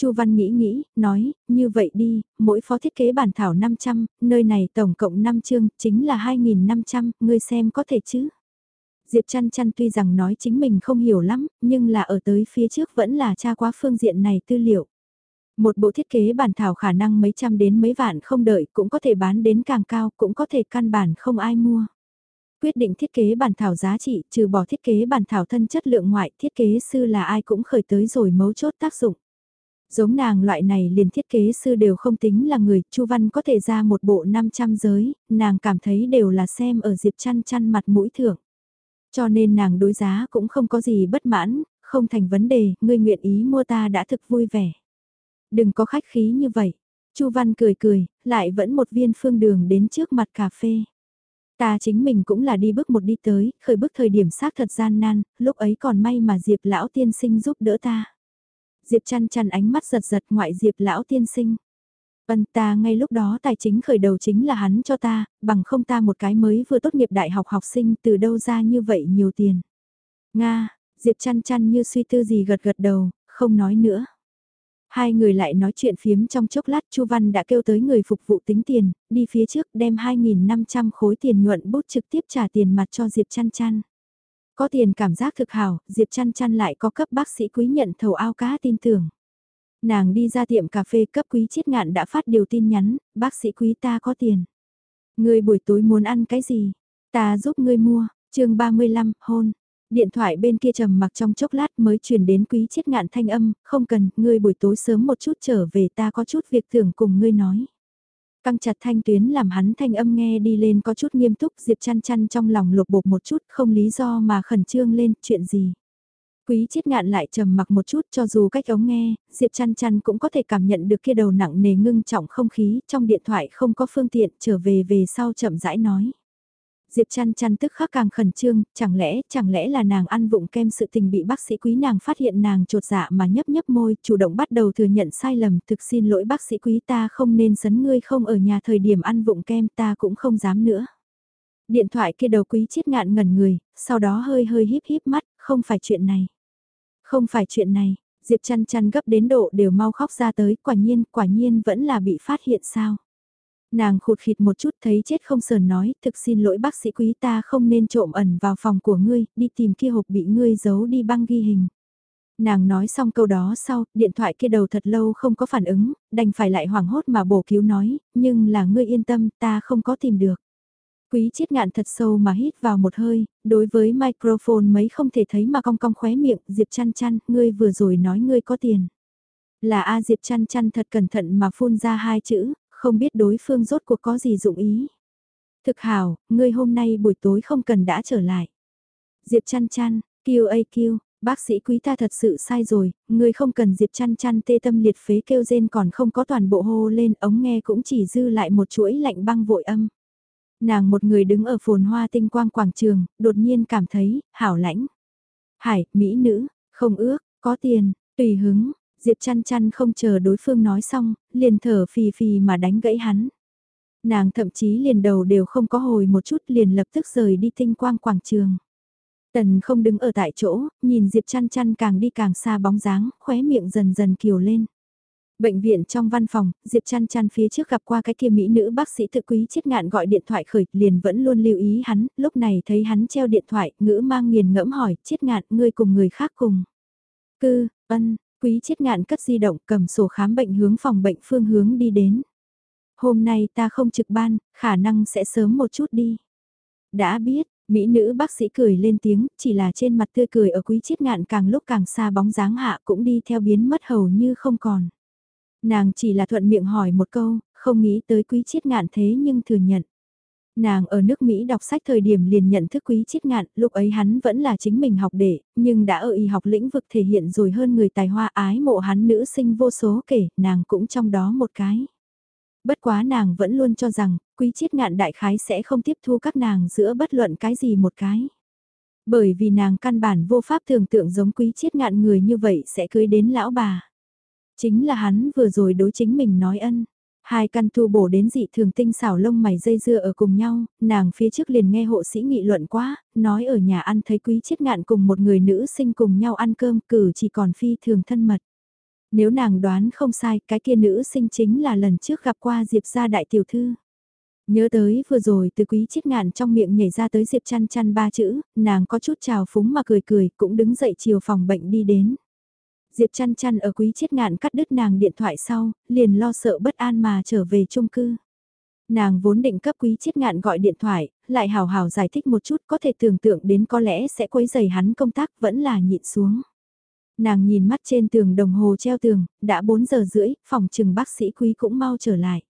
Chu Văn nghĩ nghĩ, nói, như vậy đi, mỗi phó thiết kế bản thảo 500, nơi này tổng cộng 5 chương, chính là 2.500, ngươi xem có thể chứ. Diệp chăn chăn tuy rằng nói chính mình không hiểu lắm, nhưng là ở tới phía trước vẫn là tra qua phương diện này tư liệu. Một bộ thiết kế bản thảo khả năng mấy trăm đến mấy vạn không đợi cũng có thể bán đến càng cao, cũng có thể căn bản không ai mua. Quyết định thiết kế bản thảo giá trị, trừ bỏ thiết kế bản thảo thân chất lượng ngoại, thiết kế sư là ai cũng khởi tới rồi mấu chốt tác dụng. Giống nàng loại này liền thiết kế sư đều không tính là người, Chu Văn có thể ra một bộ 500 giới, nàng cảm thấy đều là xem ở Diệp chăn chăn mặt mũi thưởng. Cho nên nàng đối giá cũng không có gì bất mãn, không thành vấn đề, ngươi nguyện ý mua ta đã thực vui vẻ. Đừng có khách khí như vậy. Chu Văn cười cười, lại vẫn một viên phương đường đến trước mặt cà phê. Ta chính mình cũng là đi bước một đi tới, khởi bước thời điểm xác thật gian nan, lúc ấy còn may mà Diệp lão tiên sinh giúp đỡ ta. Diệp chăn chăn ánh mắt giật giật ngoại Diệp lão tiên sinh. Vân ta ngay lúc đó tài chính khởi đầu chính là hắn cho ta, bằng không ta một cái mới vừa tốt nghiệp đại học học sinh từ đâu ra như vậy nhiều tiền. Nga, Diệp chăn chăn như suy tư gì gật gật đầu, không nói nữa. Hai người lại nói chuyện phiếm trong chốc lát Chu Văn đã kêu tới người phục vụ tính tiền, đi phía trước đem 2.500 khối tiền nhuận bút trực tiếp trả tiền mặt cho Diệp chăn chăn. Có tiền cảm giác thực hảo, Diệp chăn chăn lại có cấp bác sĩ quý nhận thầu ao cá tin tưởng. Nàng đi ra tiệm cà phê cấp quý chiết ngạn đã phát điều tin nhắn, bác sĩ quý ta có tiền. người buổi tối muốn ăn cái gì? Ta giúp ngươi mua, chương 35, hôn. Điện thoại bên kia trầm mặc trong chốc lát mới truyền đến quý chiết ngạn thanh âm, không cần, ngươi buổi tối sớm một chút trở về ta có chút việc tưởng cùng ngươi nói. Căng chặt thanh tuyến làm hắn thanh âm nghe đi lên có chút nghiêm túc, Diệp chăn chăn trong lòng lột bột một chút, không lý do mà khẩn trương lên, chuyện gì. Quý chiết ngạn lại trầm mặc một chút cho dù cách ống nghe, Diệp chăn chăn cũng có thể cảm nhận được kia đầu nặng nề ngưng trọng không khí, trong điện thoại không có phương tiện, trở về về sau chậm rãi nói. Diệp chăn chăn tức khắc càng khẩn trương, chẳng lẽ, chẳng lẽ là nàng ăn vụng kem sự tình bị bác sĩ quý nàng phát hiện nàng trột dạ mà nhấp nhấp môi, chủ động bắt đầu thừa nhận sai lầm, thực xin lỗi bác sĩ quý ta không nên sấn ngươi không ở nhà thời điểm ăn vụng kem ta cũng không dám nữa. Điện thoại kia đầu quý chiết ngạn ngẩn người, sau đó hơi hơi híp híp mắt, không phải chuyện này. Không phải chuyện này, Diệp chăn chăn gấp đến độ đều mau khóc ra tới, quả nhiên, quả nhiên vẫn là bị phát hiện sao. Nàng khụt khịt một chút thấy chết không sờn nói, thực xin lỗi bác sĩ quý ta không nên trộm ẩn vào phòng của ngươi, đi tìm kia hộp bị ngươi giấu đi băng ghi hình. Nàng nói xong câu đó sau, điện thoại kia đầu thật lâu không có phản ứng, đành phải lại hoảng hốt mà bổ cứu nói, nhưng là ngươi yên tâm, ta không có tìm được. Quý chết ngạn thật sâu mà hít vào một hơi, đối với microphone mấy không thể thấy mà cong cong khóe miệng, Diệp chăn chăn, ngươi vừa rồi nói ngươi có tiền. Là A Diệp chăn chăn thật cẩn thận mà phun ra hai chữ, không biết đối phương rốt cuộc có gì dụng ý. Thực hảo, ngươi hôm nay buổi tối không cần đã trở lại. Diệp chăn chăn, kêu a kêu, bác sĩ quý ta thật sự sai rồi, ngươi không cần Diệp chăn chăn tê tâm liệt phế kêu rên còn không có toàn bộ hô lên ống nghe cũng chỉ dư lại một chuỗi lạnh băng vội âm. Nàng một người đứng ở phồn hoa tinh quang quảng trường, đột nhiên cảm thấy, hảo lãnh. Hải, mỹ nữ, không ước, có tiền, tùy hứng, Diệp chăn chăn không chờ đối phương nói xong, liền thở phì phì mà đánh gãy hắn. Nàng thậm chí liền đầu đều không có hồi một chút liền lập tức rời đi tinh quang quảng trường. Tần không đứng ở tại chỗ, nhìn Diệp chăn chăn càng đi càng xa bóng dáng, khóe miệng dần dần kiều lên. Bệnh viện trong văn phòng, Diệp chăn chăn phía trước gặp qua cái kia mỹ nữ bác sĩ tự quý chết ngạn gọi điện thoại khởi, liền vẫn luôn lưu ý hắn, lúc này thấy hắn treo điện thoại, ngữ mang nghiền ngẫm hỏi, chết ngạn, ngươi cùng người khác cùng. Cư, ân, quý chết ngạn cất di động cầm sổ khám bệnh hướng phòng bệnh phương hướng đi đến. Hôm nay ta không trực ban, khả năng sẽ sớm một chút đi. Đã biết, Mỹ nữ bác sĩ cười lên tiếng, chỉ là trên mặt tươi cười ở quý chiết ngạn càng lúc càng xa bóng dáng hạ cũng đi theo biến mất hầu như không còn. Nàng chỉ là thuận miệng hỏi một câu, không nghĩ tới quý chiết ngạn thế nhưng thừa nhận. Nàng ở nước Mỹ đọc sách thời điểm liền nhận thức quý chiết ngạn, lúc ấy hắn vẫn là chính mình học đệ, nhưng đã ở y học lĩnh vực thể hiện rồi hơn người tài hoa ái mộ hắn nữ sinh vô số kể, nàng cũng trong đó một cái. Bất quá nàng vẫn luôn cho rằng, quý chiết ngạn đại khái sẽ không tiếp thu các nàng giữa bất luận cái gì một cái. Bởi vì nàng căn bản vô pháp tưởng tượng giống quý chiết ngạn người như vậy sẽ cưới đến lão bà. Chính là hắn vừa rồi đối chính mình nói ân. Hai căn tu bổ đến dị thường tinh xảo lông mày dây dưa ở cùng nhau, nàng phía trước liền nghe hộ sĩ nghị luận quá, nói ở nhà ăn thấy quý chiết ngạn cùng một người nữ sinh cùng nhau ăn cơm cử chỉ còn phi thường thân mật. Nếu nàng đoán không sai, cái kia nữ sinh chính là lần trước gặp qua Diệp gia đại tiểu thư. Nhớ tới vừa rồi từ quý chiết ngạn trong miệng nhảy ra tới Diệp chăn chăn ba chữ, nàng có chút trào phúng mà cười cười, cũng đứng dậy chiều phòng bệnh đi đến. Diệp chăn chăn ở quý chiết ngạn cắt đứt nàng điện thoại sau, liền lo sợ bất an mà trở về chung cư. Nàng vốn định cấp quý chiết ngạn gọi điện thoại, lại hào hào giải thích một chút có thể tưởng tượng đến có lẽ sẽ quấy giày hắn công tác vẫn là nhịn xuống. Nàng nhìn mắt trên tường đồng hồ treo tường, đã 4 giờ rưỡi, phòng trừng bác sĩ quý cũng mau trở lại.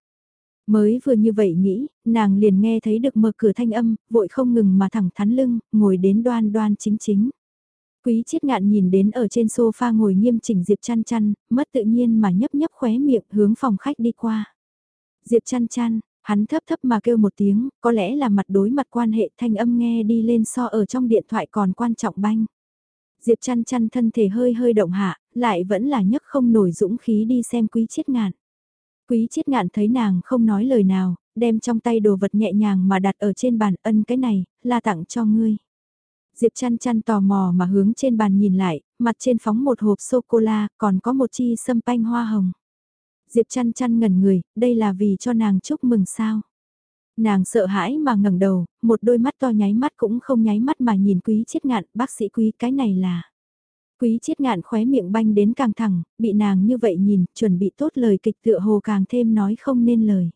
Mới vừa như vậy nghĩ, nàng liền nghe thấy được mở cửa thanh âm, vội không ngừng mà thẳng thắn lưng, ngồi đến đoan đoan chính chính. Quý chiết ngạn nhìn đến ở trên sofa ngồi nghiêm chỉnh Diệp chăn chăn, mất tự nhiên mà nhấp nhấp khóe miệng hướng phòng khách đi qua. Diệp chăn chăn, hắn thấp thấp mà kêu một tiếng, có lẽ là mặt đối mặt quan hệ thanh âm nghe đi lên so ở trong điện thoại còn quan trọng banh. Diệp chăn chăn thân thể hơi hơi động hạ, lại vẫn là nhấc không nổi dũng khí đi xem quý chiết ngạn. Quý chiết ngạn thấy nàng không nói lời nào, đem trong tay đồ vật nhẹ nhàng mà đặt ở trên bàn ân cái này, là tặng cho ngươi. Diệp chăn chăn tò mò mà hướng trên bàn nhìn lại, mặt trên phóng một hộp sô-cô-la, còn có một chi sâm panh hoa hồng. Diệp chăn chăn ngẩn người, đây là vì cho nàng chúc mừng sao. Nàng sợ hãi mà ngẩng đầu, một đôi mắt to nháy mắt cũng không nháy mắt mà nhìn quý chiết ngạn, bác sĩ quý cái này là. Quý chiết ngạn khóe miệng banh đến càng thẳng, bị nàng như vậy nhìn, chuẩn bị tốt lời kịch tựa hồ càng thêm nói không nên lời.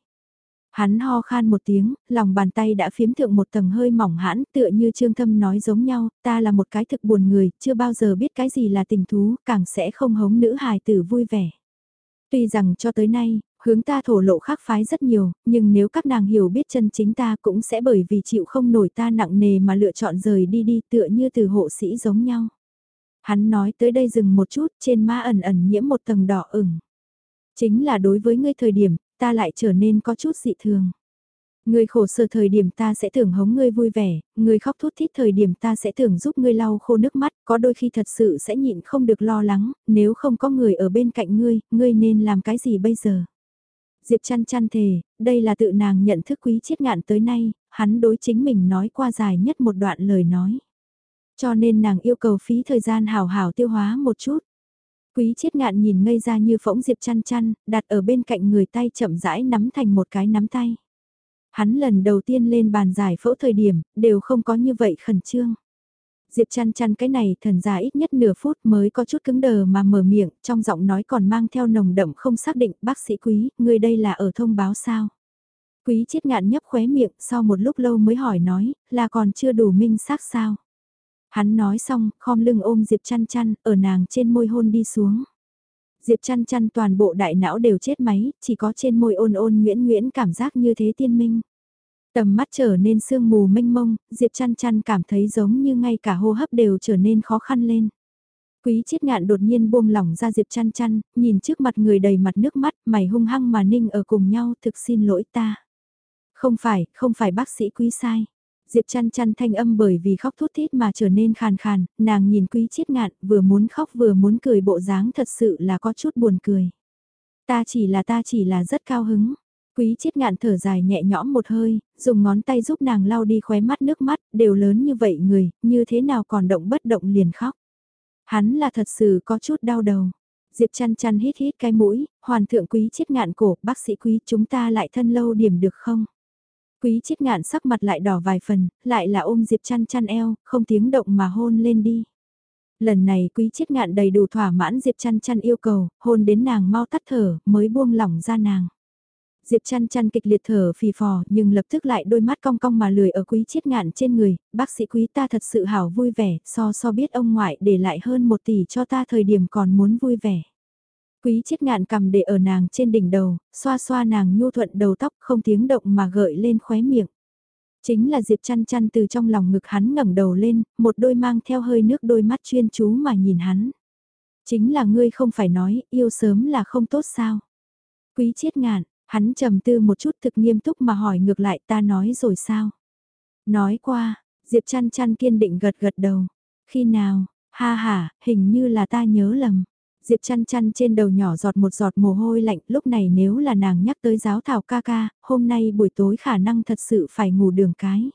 Hắn ho khan một tiếng, lòng bàn tay đã phiếm thượng một tầng hơi mỏng hãn tựa như trương thâm nói giống nhau, ta là một cái thực buồn người, chưa bao giờ biết cái gì là tình thú, càng sẽ không hống nữ hài tử vui vẻ. Tuy rằng cho tới nay, hướng ta thổ lộ khác phái rất nhiều, nhưng nếu các nàng hiểu biết chân chính ta cũng sẽ bởi vì chịu không nổi ta nặng nề mà lựa chọn rời đi đi tựa như từ hộ sĩ giống nhau. Hắn nói tới đây dừng một chút trên má ẩn ẩn nhiễm một tầng đỏ ửng. Chính là đối với ngươi thời điểm, ta lại trở nên có chút dị thường. Ngươi khổ sở thời điểm ta sẽ tưởng hống ngươi vui vẻ, ngươi khóc thút thít thời điểm ta sẽ tưởng giúp ngươi lau khô nước mắt, có đôi khi thật sự sẽ nhịn không được lo lắng, nếu không có người ở bên cạnh ngươi, ngươi nên làm cái gì bây giờ? Diệp chăn chăn thề, đây là tự nàng nhận thức quý chiết ngạn tới nay, hắn đối chính mình nói qua dài nhất một đoạn lời nói. Cho nên nàng yêu cầu phí thời gian hào hào tiêu hóa một chút. Quý chết ngạn nhìn ngây ra như phỗng Diệp chăn chăn, đặt ở bên cạnh người tay chậm rãi nắm thành một cái nắm tay. Hắn lần đầu tiên lên bàn giải phẫu thời điểm, đều không có như vậy khẩn trương. Diệp chăn chăn cái này thần già ít nhất nửa phút mới có chút cứng đờ mà mở miệng, trong giọng nói còn mang theo nồng đậm không xác định, bác sĩ quý, người đây là ở thông báo sao? Quý chết ngạn nhấp khóe miệng, sau một lúc lâu mới hỏi nói, là còn chưa đủ minh xác sao? Hắn nói xong, khom lưng ôm Diệp chăn chăn, ở nàng trên môi hôn đi xuống. Diệp chăn chăn toàn bộ đại não đều chết máy, chỉ có trên môi ôn ôn nguyễn nguyễn cảm giác như thế tiên minh. Tầm mắt trở nên sương mù mênh mông, Diệp chăn chăn cảm thấy giống như ngay cả hô hấp đều trở nên khó khăn lên. Quý chiết ngạn đột nhiên buông lỏng ra Diệp chăn chăn, nhìn trước mặt người đầy mặt nước mắt, mày hung hăng mà ninh ở cùng nhau, thực xin lỗi ta. Không phải, không phải bác sĩ quý sai. Diệp chăn chăn thanh âm bởi vì khóc thút thít mà trở nên khàn khàn, nàng nhìn quý chiết ngạn, vừa muốn khóc vừa muốn cười bộ dáng thật sự là có chút buồn cười. Ta chỉ là ta chỉ là rất cao hứng. Quý chiết ngạn thở dài nhẹ nhõm một hơi, dùng ngón tay giúp nàng lau đi khóe mắt nước mắt, đều lớn như vậy người, như thế nào còn động bất động liền khóc. Hắn là thật sự có chút đau đầu. Diệp chăn chăn hít hít cái mũi, hoàn thượng quý chiết ngạn cổ, bác sĩ quý chúng ta lại thân lâu điểm được không? Quý chiết ngạn sắc mặt lại đỏ vài phần, lại là ôm Diệp chăn chăn eo, không tiếng động mà hôn lên đi. Lần này quý chiết ngạn đầy đủ thỏa mãn Diệp chăn chăn yêu cầu, hôn đến nàng mau tắt thở, mới buông lỏng ra nàng. Diệp chăn chăn kịch liệt thở phì phò nhưng lập tức lại đôi mắt cong cong mà lười ở quý chiết ngạn trên người, bác sĩ quý ta thật sự hảo vui vẻ, so so biết ông ngoại để lại hơn một tỷ cho ta thời điểm còn muốn vui vẻ. Quý chiết ngạn cầm để ở nàng trên đỉnh đầu, xoa xoa nàng nhu thuận đầu tóc không tiếng động mà gợi lên khóe miệng. Chính là Diệp chăn chăn từ trong lòng ngực hắn ngẩng đầu lên, một đôi mang theo hơi nước đôi mắt chuyên chú mà nhìn hắn. Chính là ngươi không phải nói, yêu sớm là không tốt sao. Quý chiết ngạn, hắn trầm tư một chút thực nghiêm túc mà hỏi ngược lại ta nói rồi sao. Nói qua, Diệp chăn chăn kiên định gật gật đầu. Khi nào, ha ha, hình như là ta nhớ lầm. Diệp chăn chăn trên đầu nhỏ giọt một giọt mồ hôi lạnh, lúc này nếu là nàng nhắc tới giáo thảo ca ca, hôm nay buổi tối khả năng thật sự phải ngủ đường cái.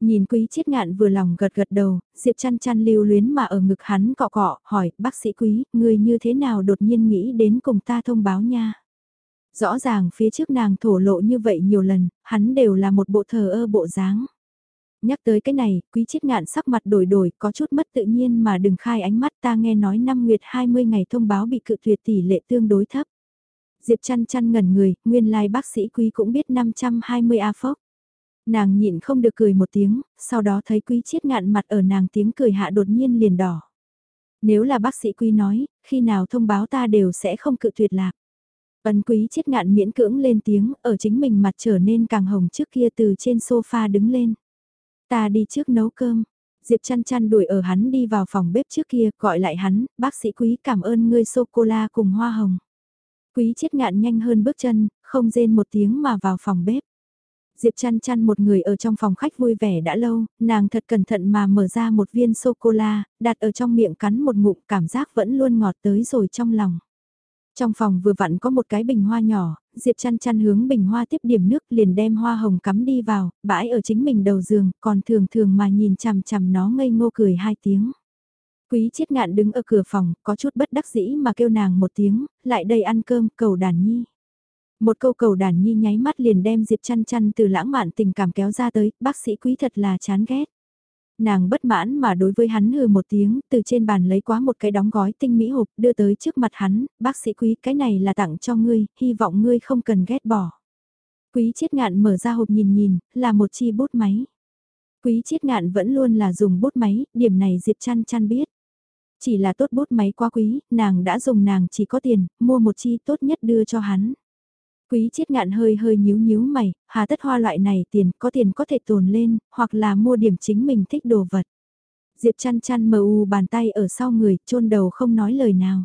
Nhìn quý chiết ngạn vừa lòng gật gật đầu, Diệp chăn chăn lưu luyến mà ở ngực hắn cọ cọ, hỏi, bác sĩ quý, người như thế nào đột nhiên nghĩ đến cùng ta thông báo nha. Rõ ràng phía trước nàng thổ lộ như vậy nhiều lần, hắn đều là một bộ thờ ơ bộ dáng. Nhắc tới cái này, quý chiết ngạn sắc mặt đổi đổi, có chút mất tự nhiên mà đừng khai ánh mắt ta nghe nói năm nguyệt 20 ngày thông báo bị cự tuyệt tỷ lệ tương đối thấp. Diệp chăn chăn ngẩn người, nguyên lai bác sĩ quý cũng biết 520 A phốc. Nàng nhịn không được cười một tiếng, sau đó thấy quý chiết ngạn mặt ở nàng tiếng cười hạ đột nhiên liền đỏ. Nếu là bác sĩ quý nói, khi nào thông báo ta đều sẽ không cự tuyệt lạc. Ấn quý chiết ngạn miễn cưỡng lên tiếng, ở chính mình mặt trở nên càng hồng trước kia từ trên sofa đứng lên. Ta đi trước nấu cơm. Diệp chăn chăn đuổi ở hắn đi vào phòng bếp trước kia, gọi lại hắn, bác sĩ quý cảm ơn ngươi sô-cô-la cùng hoa hồng. Quý chết ngạn nhanh hơn bước chân, không rên một tiếng mà vào phòng bếp. Diệp chăn chăn một người ở trong phòng khách vui vẻ đã lâu, nàng thật cẩn thận mà mở ra một viên sô-cô-la, đặt ở trong miệng cắn một ngụm cảm giác vẫn luôn ngọt tới rồi trong lòng. Trong phòng vừa vặn có một cái bình hoa nhỏ, Diệp chăn chăn hướng bình hoa tiếp điểm nước liền đem hoa hồng cắm đi vào, bãi ở chính mình đầu giường, còn thường thường mà nhìn chằm chằm nó ngây ngô cười hai tiếng. Quý chiết ngạn đứng ở cửa phòng, có chút bất đắc dĩ mà kêu nàng một tiếng, lại đây ăn cơm, cầu đàn nhi. Một câu cầu đàn nhi nháy mắt liền đem Diệp chăn chăn từ lãng mạn tình cảm kéo ra tới, bác sĩ quý thật là chán ghét. Nàng bất mãn mà đối với hắn hừ một tiếng, từ trên bàn lấy quá một cái đóng gói tinh mỹ hộp, đưa tới trước mặt hắn, bác sĩ quý, cái này là tặng cho ngươi, hy vọng ngươi không cần ghét bỏ. Quý chiết ngạn mở ra hộp nhìn nhìn, là một chi bút máy. Quý chiết ngạn vẫn luôn là dùng bút máy, điểm này Diệp chăn chăn biết. Chỉ là tốt bút máy quá quý, nàng đã dùng nàng chỉ có tiền, mua một chi tốt nhất đưa cho hắn. Quý chiết ngạn hơi hơi nhíu nhíu mày, hà tất hoa loại này tiền có tiền có thể tồn lên, hoặc là mua điểm chính mình thích đồ vật. Diệp chăn chăn mờ u bàn tay ở sau người, chôn đầu không nói lời nào.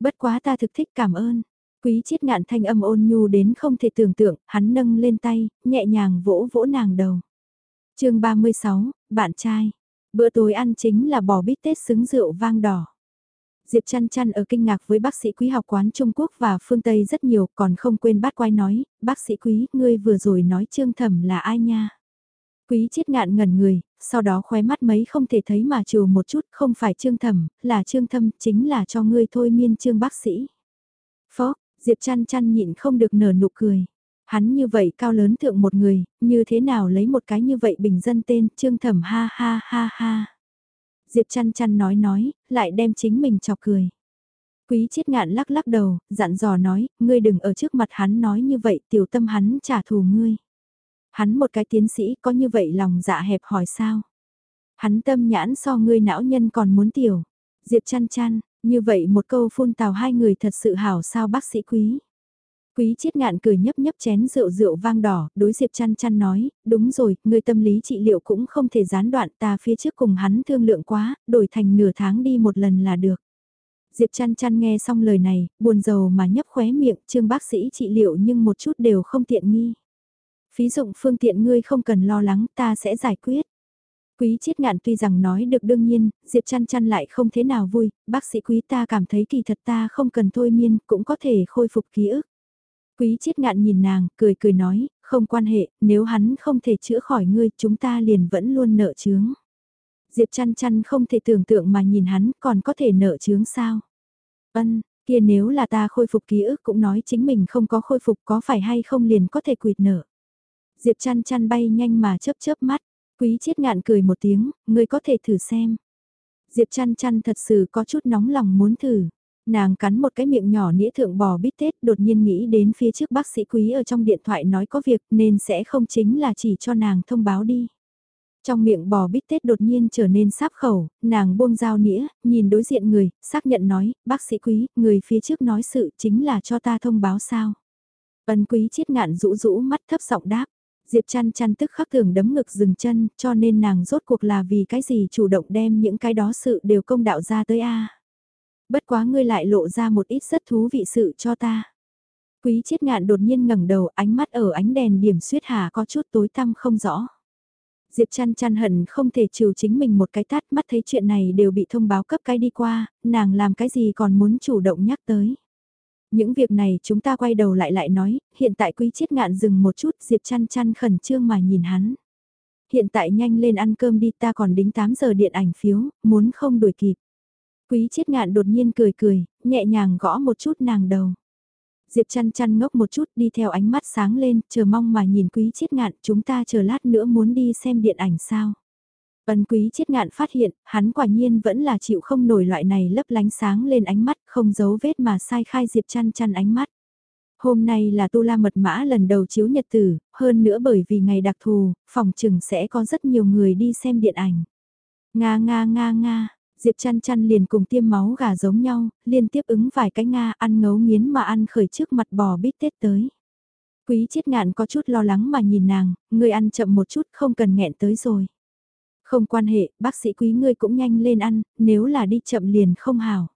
Bất quá ta thực thích cảm ơn. Quý chiết ngạn thanh âm ôn nhu đến không thể tưởng tượng, hắn nâng lên tay, nhẹ nhàng vỗ vỗ nàng đầu. chương 36, bạn trai. Bữa tối ăn chính là bò bít tết xứng rượu vang đỏ. Diệp chăn chăn ở kinh ngạc với bác sĩ quý học quán Trung Quốc và phương Tây rất nhiều, còn không quên bát quay nói, bác sĩ quý, ngươi vừa rồi nói trương thẩm là ai nha. Quý chết ngạn ngẩn người, sau đó khóe mắt mấy không thể thấy mà trừ một chút, không phải trương thẩm, là trương thâm, chính là cho ngươi thôi miên trương bác sĩ. Phó, Diệp chăn chăn nhịn không được nở nụ cười. Hắn như vậy cao lớn thượng một người, như thế nào lấy một cái như vậy bình dân tên, trương thẩm ha ha ha ha. Diệp chăn chăn nói nói, lại đem chính mình chọc cười. Quý chiết ngạn lắc lắc đầu, dặn dò nói, ngươi đừng ở trước mặt hắn nói như vậy, tiểu tâm hắn trả thù ngươi. Hắn một cái tiến sĩ có như vậy lòng dạ hẹp hỏi sao? Hắn tâm nhãn so ngươi não nhân còn muốn tiểu. Diệp chăn chăn, như vậy một câu phun tào hai người thật sự hảo sao bác sĩ quý. Quý chiết ngạn cười nhấp nhấp chén rượu rượu vang đỏ, đối Diệp chăn chăn nói, đúng rồi, người tâm lý trị liệu cũng không thể gián đoạn ta phía trước cùng hắn thương lượng quá, đổi thành nửa tháng đi một lần là được. Diệp chăn chăn nghe xong lời này, buồn rầu mà nhấp khóe miệng, trương bác sĩ trị liệu nhưng một chút đều không tiện nghi. Phí dụng phương tiện ngươi không cần lo lắng, ta sẽ giải quyết. Quý chiết ngạn tuy rằng nói được đương nhiên, Diệp chăn chăn lại không thế nào vui, bác sĩ quý ta cảm thấy kỳ thật ta không cần thôi miên, cũng có thể khôi phục ký ức. Quý chiết ngạn nhìn nàng, cười cười nói, không quan hệ, nếu hắn không thể chữa khỏi ngươi, chúng ta liền vẫn luôn nợ chướng. Diệp chăn chăn không thể tưởng tượng mà nhìn hắn, còn có thể nợ chướng sao? Ân, kia nếu là ta khôi phục ký ức cũng nói chính mình không có khôi phục có phải hay không liền có thể quỵt nợ. Diệp chăn chăn bay nhanh mà chớp chớp mắt, quý chiết ngạn cười một tiếng, ngươi có thể thử xem. Diệp chăn chăn thật sự có chút nóng lòng muốn thử. Nàng cắn một cái miệng nhỏ nĩa thượng bò bít tết đột nhiên nghĩ đến phía trước bác sĩ quý ở trong điện thoại nói có việc nên sẽ không chính là chỉ cho nàng thông báo đi. Trong miệng bò bít tết đột nhiên trở nên sáp khẩu, nàng buông dao nĩa, nhìn đối diện người, xác nhận nói, bác sĩ quý, người phía trước nói sự chính là cho ta thông báo sao. Ân quý chiết ngạn rũ rũ mắt thấp giọng đáp. Diệp chăn chăn tức khắc thường đấm ngực dừng chân, cho nên nàng rốt cuộc là vì cái gì chủ động đem những cái đó sự đều công đạo ra tới a. Bất quá ngươi lại lộ ra một ít rất thú vị sự cho ta. Quý chiết ngạn đột nhiên ngẩng đầu ánh mắt ở ánh đèn điểm suyết hà có chút tối tăm không rõ. Diệp chăn chăn hận không thể trừ chính mình một cái tát mắt thấy chuyện này đều bị thông báo cấp cái đi qua, nàng làm cái gì còn muốn chủ động nhắc tới. Những việc này chúng ta quay đầu lại lại nói, hiện tại quý chiết ngạn dừng một chút Diệp chăn chăn khẩn trương mà nhìn hắn. Hiện tại nhanh lên ăn cơm đi ta còn đính 8 giờ điện ảnh phiếu, muốn không đuổi kịp. Quý chết ngạn đột nhiên cười cười, nhẹ nhàng gõ một chút nàng đầu. Diệp chăn chăn ngốc một chút đi theo ánh mắt sáng lên, chờ mong mà nhìn quý chết ngạn, chúng ta chờ lát nữa muốn đi xem điện ảnh sao. Ấn quý chết ngạn phát hiện, hắn quả nhiên vẫn là chịu không nổi loại này lấp lánh sáng lên ánh mắt, không giấu vết mà sai khai Diệp chăn chăn ánh mắt. Hôm nay là Tu La Mật Mã lần đầu chiếu nhật tử, hơn nữa bởi vì ngày đặc thù, phòng trừng sẽ có rất nhiều người đi xem điện ảnh. Nga nga nga nga, Diệp chăn chăn liền cùng tiêm máu gà giống nhau, liên tiếp ứng vài cái Nga ăn ngấu nghiến mà ăn khởi trước mặt bò bít tết tới. Quý chết ngạn có chút lo lắng mà nhìn nàng, người ăn chậm một chút không cần nghẹn tới rồi. Không quan hệ, bác sĩ quý ngươi cũng nhanh lên ăn, nếu là đi chậm liền không hào.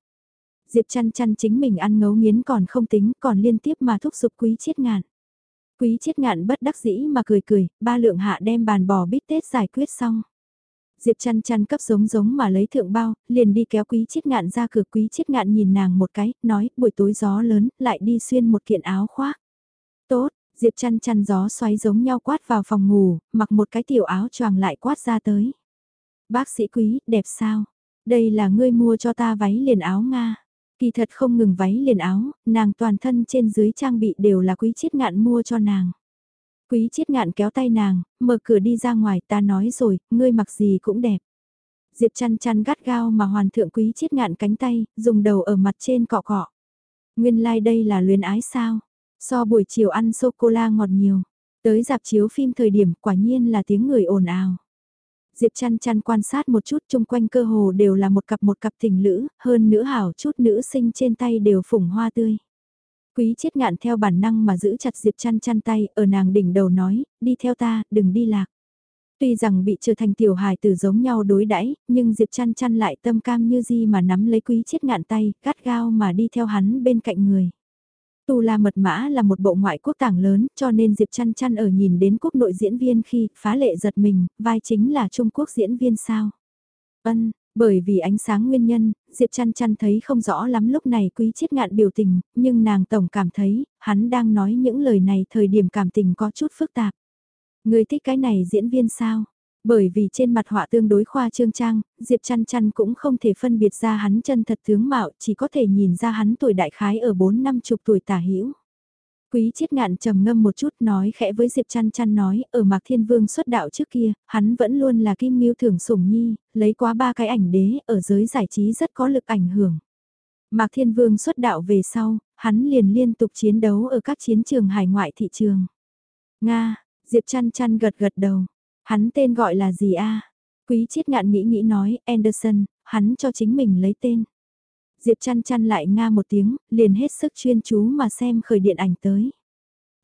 Diệp chăn chăn chính mình ăn ngấu nghiến còn không tính, còn liên tiếp mà thúc giục quý chết ngạn. Quý chết ngạn bất đắc dĩ mà cười cười, ba lượng hạ đem bàn bò bít tết giải quyết xong. Diệp chăn chăn cấp giống giống mà lấy thượng bao, liền đi kéo quý chiết ngạn ra cửa quý chiết ngạn nhìn nàng một cái, nói buổi tối gió lớn, lại đi xuyên một kiện áo khoác. Tốt, Diệp chăn chăn gió xoáy giống nhau quát vào phòng ngủ, mặc một cái tiểu áo choàng lại quát ra tới. Bác sĩ quý, đẹp sao? Đây là ngươi mua cho ta váy liền áo Nga. Kỳ thật không ngừng váy liền áo, nàng toàn thân trên dưới trang bị đều là quý chiết ngạn mua cho nàng. Quý chiết ngạn kéo tay nàng, mở cửa đi ra ngoài ta nói rồi, ngươi mặc gì cũng đẹp. Diệp chăn chăn gắt gao mà hoàn thượng quý chiết ngạn cánh tay, dùng đầu ở mặt trên cọ cọ. Nguyên lai like đây là luyến ái sao? So buổi chiều ăn sô-cô-la ngọt nhiều. Tới dạp chiếu phim thời điểm quả nhiên là tiếng người ồn ào. Diệp chăn chăn quan sát một chút chung quanh cơ hồ đều là một cặp một cặp tình lữ, hơn nữ hảo chút nữ sinh trên tay đều phủng hoa tươi. Quý chết ngạn theo bản năng mà giữ chặt Diệp chăn chăn tay, ở nàng đỉnh đầu nói, đi theo ta, đừng đi lạc. Tuy rằng bị trở thành tiểu hài tử giống nhau đối đãi, nhưng Diệp chăn chăn lại tâm cam như di mà nắm lấy quý chết ngạn tay, gắt gao mà đi theo hắn bên cạnh người. Tu La Mật Mã là một bộ ngoại quốc tảng lớn, cho nên Diệp Chăn Chăn ở nhìn đến quốc nội diễn viên khi phá lệ giật mình, vai chính là Trung Quốc diễn viên sao. Ân, bởi vì ánh sáng nguyên nhân, Diệp Chăn Chăn thấy không rõ lắm lúc này quý chiết ngạn biểu tình, nhưng nàng tổng cảm thấy, hắn đang nói những lời này thời điểm cảm tình có chút phức tạp. Người thích cái này diễn viên sao? Bởi vì trên mặt họa tương đối khoa trương trang, Diệp chăn chăn cũng không thể phân biệt ra hắn chân thật tướng mạo, chỉ có thể nhìn ra hắn tuổi đại khái ở 4 năm chục tuổi tả hữu Quý chiết ngạn trầm ngâm một chút nói khẽ với Diệp chăn chăn nói, ở Mạc Thiên Vương xuất đạo trước kia, hắn vẫn luôn là kim miêu thưởng sủng nhi, lấy quá ba cái ảnh đế, ở giới giải trí rất có lực ảnh hưởng. Mạc Thiên Vương xuất đạo về sau, hắn liền liên tục chiến đấu ở các chiến trường hải ngoại thị trường. Nga, Diệp chăn chăn gật gật đầu. Hắn tên gọi là gì a? Quý chiết ngạn nghĩ nghĩ nói, Anderson, hắn cho chính mình lấy tên. Diệp chăn chăn lại nga một tiếng, liền hết sức chuyên chú mà xem khởi điện ảnh tới.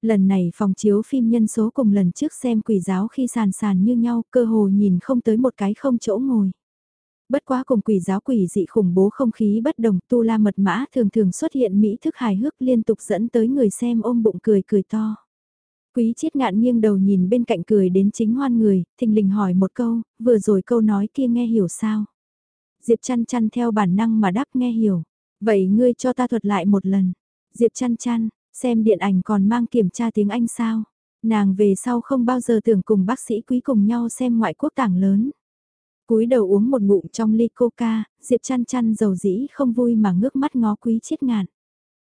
Lần này phòng chiếu phim nhân số cùng lần trước xem quỷ giáo khi sàn sàn như nhau, cơ hồ nhìn không tới một cái không chỗ ngồi. Bất quá cùng quỷ giáo quỷ dị khủng bố không khí bất đồng tu la mật mã thường thường xuất hiện mỹ thức hài hước liên tục dẫn tới người xem ôm bụng cười cười to. Quý chiết ngạn nghiêng đầu nhìn bên cạnh cười đến chính hoan người, thình lình hỏi một câu, vừa rồi câu nói kia nghe hiểu sao? Diệp chăn chăn theo bản năng mà đáp nghe hiểu. Vậy ngươi cho ta thuật lại một lần. Diệp chăn chăn, Xem điện ảnh còn mang kiểm tra tiếng Anh sao? Nàng về sau không bao giờ tưởng cùng bác sĩ quý cùng nhau xem ngoại quốc tảng lớn. cúi đầu uống một ngụm trong ly coca, Diệp chăn chăn dầu dĩ không vui mà ngước mắt ngó quý chiết ngạn.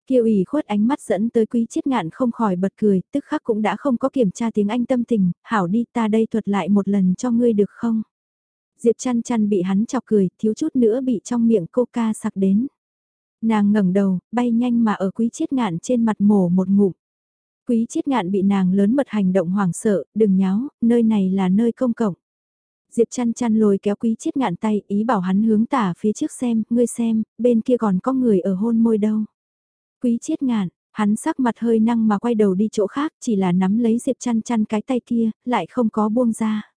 Kiều ủy khuất ánh mắt dẫn tới quý chiết ngạn không khỏi bật cười, tức khắc cũng đã không có kiểm tra tiếng Anh tâm tình, hảo đi ta đây thuật lại một lần cho ngươi được không? Diệp chăn chăn bị hắn chọc cười, thiếu chút nữa bị trong miệng coca sặc đến. Nàng ngẩng đầu, bay nhanh mà ở quý chiết ngạn trên mặt mổ một ngụm. Quý chiết ngạn bị nàng lớn mật hành động hoảng sợ, đừng nháo, nơi này là nơi công cộng. Diệp chăn chăn lôi kéo quý chiết ngạn tay, ý bảo hắn hướng tả phía trước xem, ngươi xem, bên kia còn có người ở hôn môi đâu. Quý chiết ngạn, hắn sắc mặt hơi năng mà quay đầu đi chỗ khác, chỉ là nắm lấy Diệp chăn chăn cái tay kia, lại không có buông ra.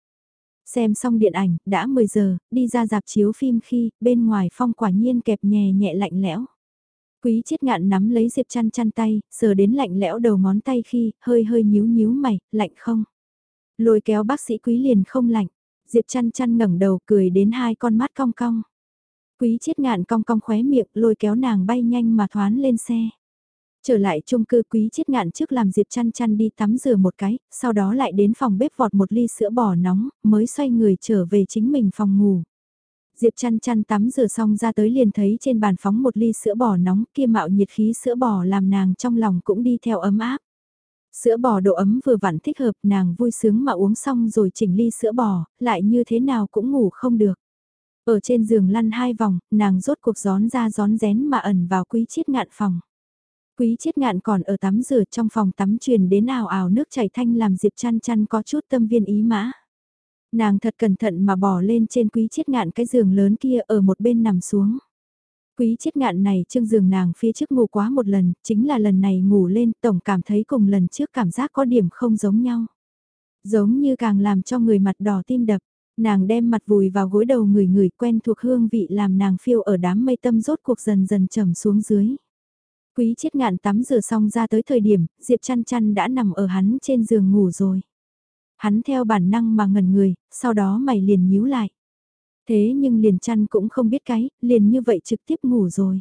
Xem xong điện ảnh, đã 10 giờ, đi ra dạp chiếu phim khi, bên ngoài phong quả nhiên kẹp nhẹ nhẹ lạnh lẽo. Quý chiết ngạn nắm lấy Diệp chăn chăn tay, sờ đến lạnh lẽo đầu ngón tay khi, hơi hơi nhíu nhíu mày, lạnh không? Lôi kéo bác sĩ quý liền không lạnh. Diệp chăn chăn ngẩng đầu cười đến hai con mắt cong cong. Quý chiết ngạn cong cong khóe miệng lôi kéo nàng bay nhanh mà thoán lên xe. Trở lại chung cư quý chiết ngạn trước làm Diệp chăn chăn đi tắm rửa một cái, sau đó lại đến phòng bếp vọt một ly sữa bò nóng, mới xoay người trở về chính mình phòng ngủ. Diệp chăn chăn tắm rửa xong ra tới liền thấy trên bàn phóng một ly sữa bò nóng kia mạo nhiệt khí sữa bò làm nàng trong lòng cũng đi theo ấm áp. Sữa bò độ ấm vừa vặn thích hợp nàng vui sướng mà uống xong rồi chỉnh ly sữa bò, lại như thế nào cũng ngủ không được. Ở trên giường lăn hai vòng, nàng rốt cuộc gión ra gión rén mà ẩn vào quý chiết ngạn phòng. Quý chiết ngạn còn ở tắm rửa trong phòng tắm truyền đến ào ào nước chảy thanh làm Diệp chăn chăn có chút tâm viên ý mã. Nàng thật cẩn thận mà bỏ lên trên quý chiết ngạn cái giường lớn kia ở một bên nằm xuống. Quý chiết ngạn này trương giường nàng phía trước ngủ quá một lần, chính là lần này ngủ lên tổng cảm thấy cùng lần trước cảm giác có điểm không giống nhau. Giống như càng làm cho người mặt đỏ tim đập, nàng đem mặt vùi vào gối đầu người người quen thuộc hương vị làm nàng phiêu ở đám mây tâm rốt cuộc dần dần trầm xuống dưới. Quý chiết ngạn tắm rửa xong ra tới thời điểm, Diệp chăn chăn đã nằm ở hắn trên giường ngủ rồi. Hắn theo bản năng mà ngẩn người, sau đó mày liền nhíu lại. Thế nhưng liền chăn cũng không biết cái, liền như vậy trực tiếp ngủ rồi.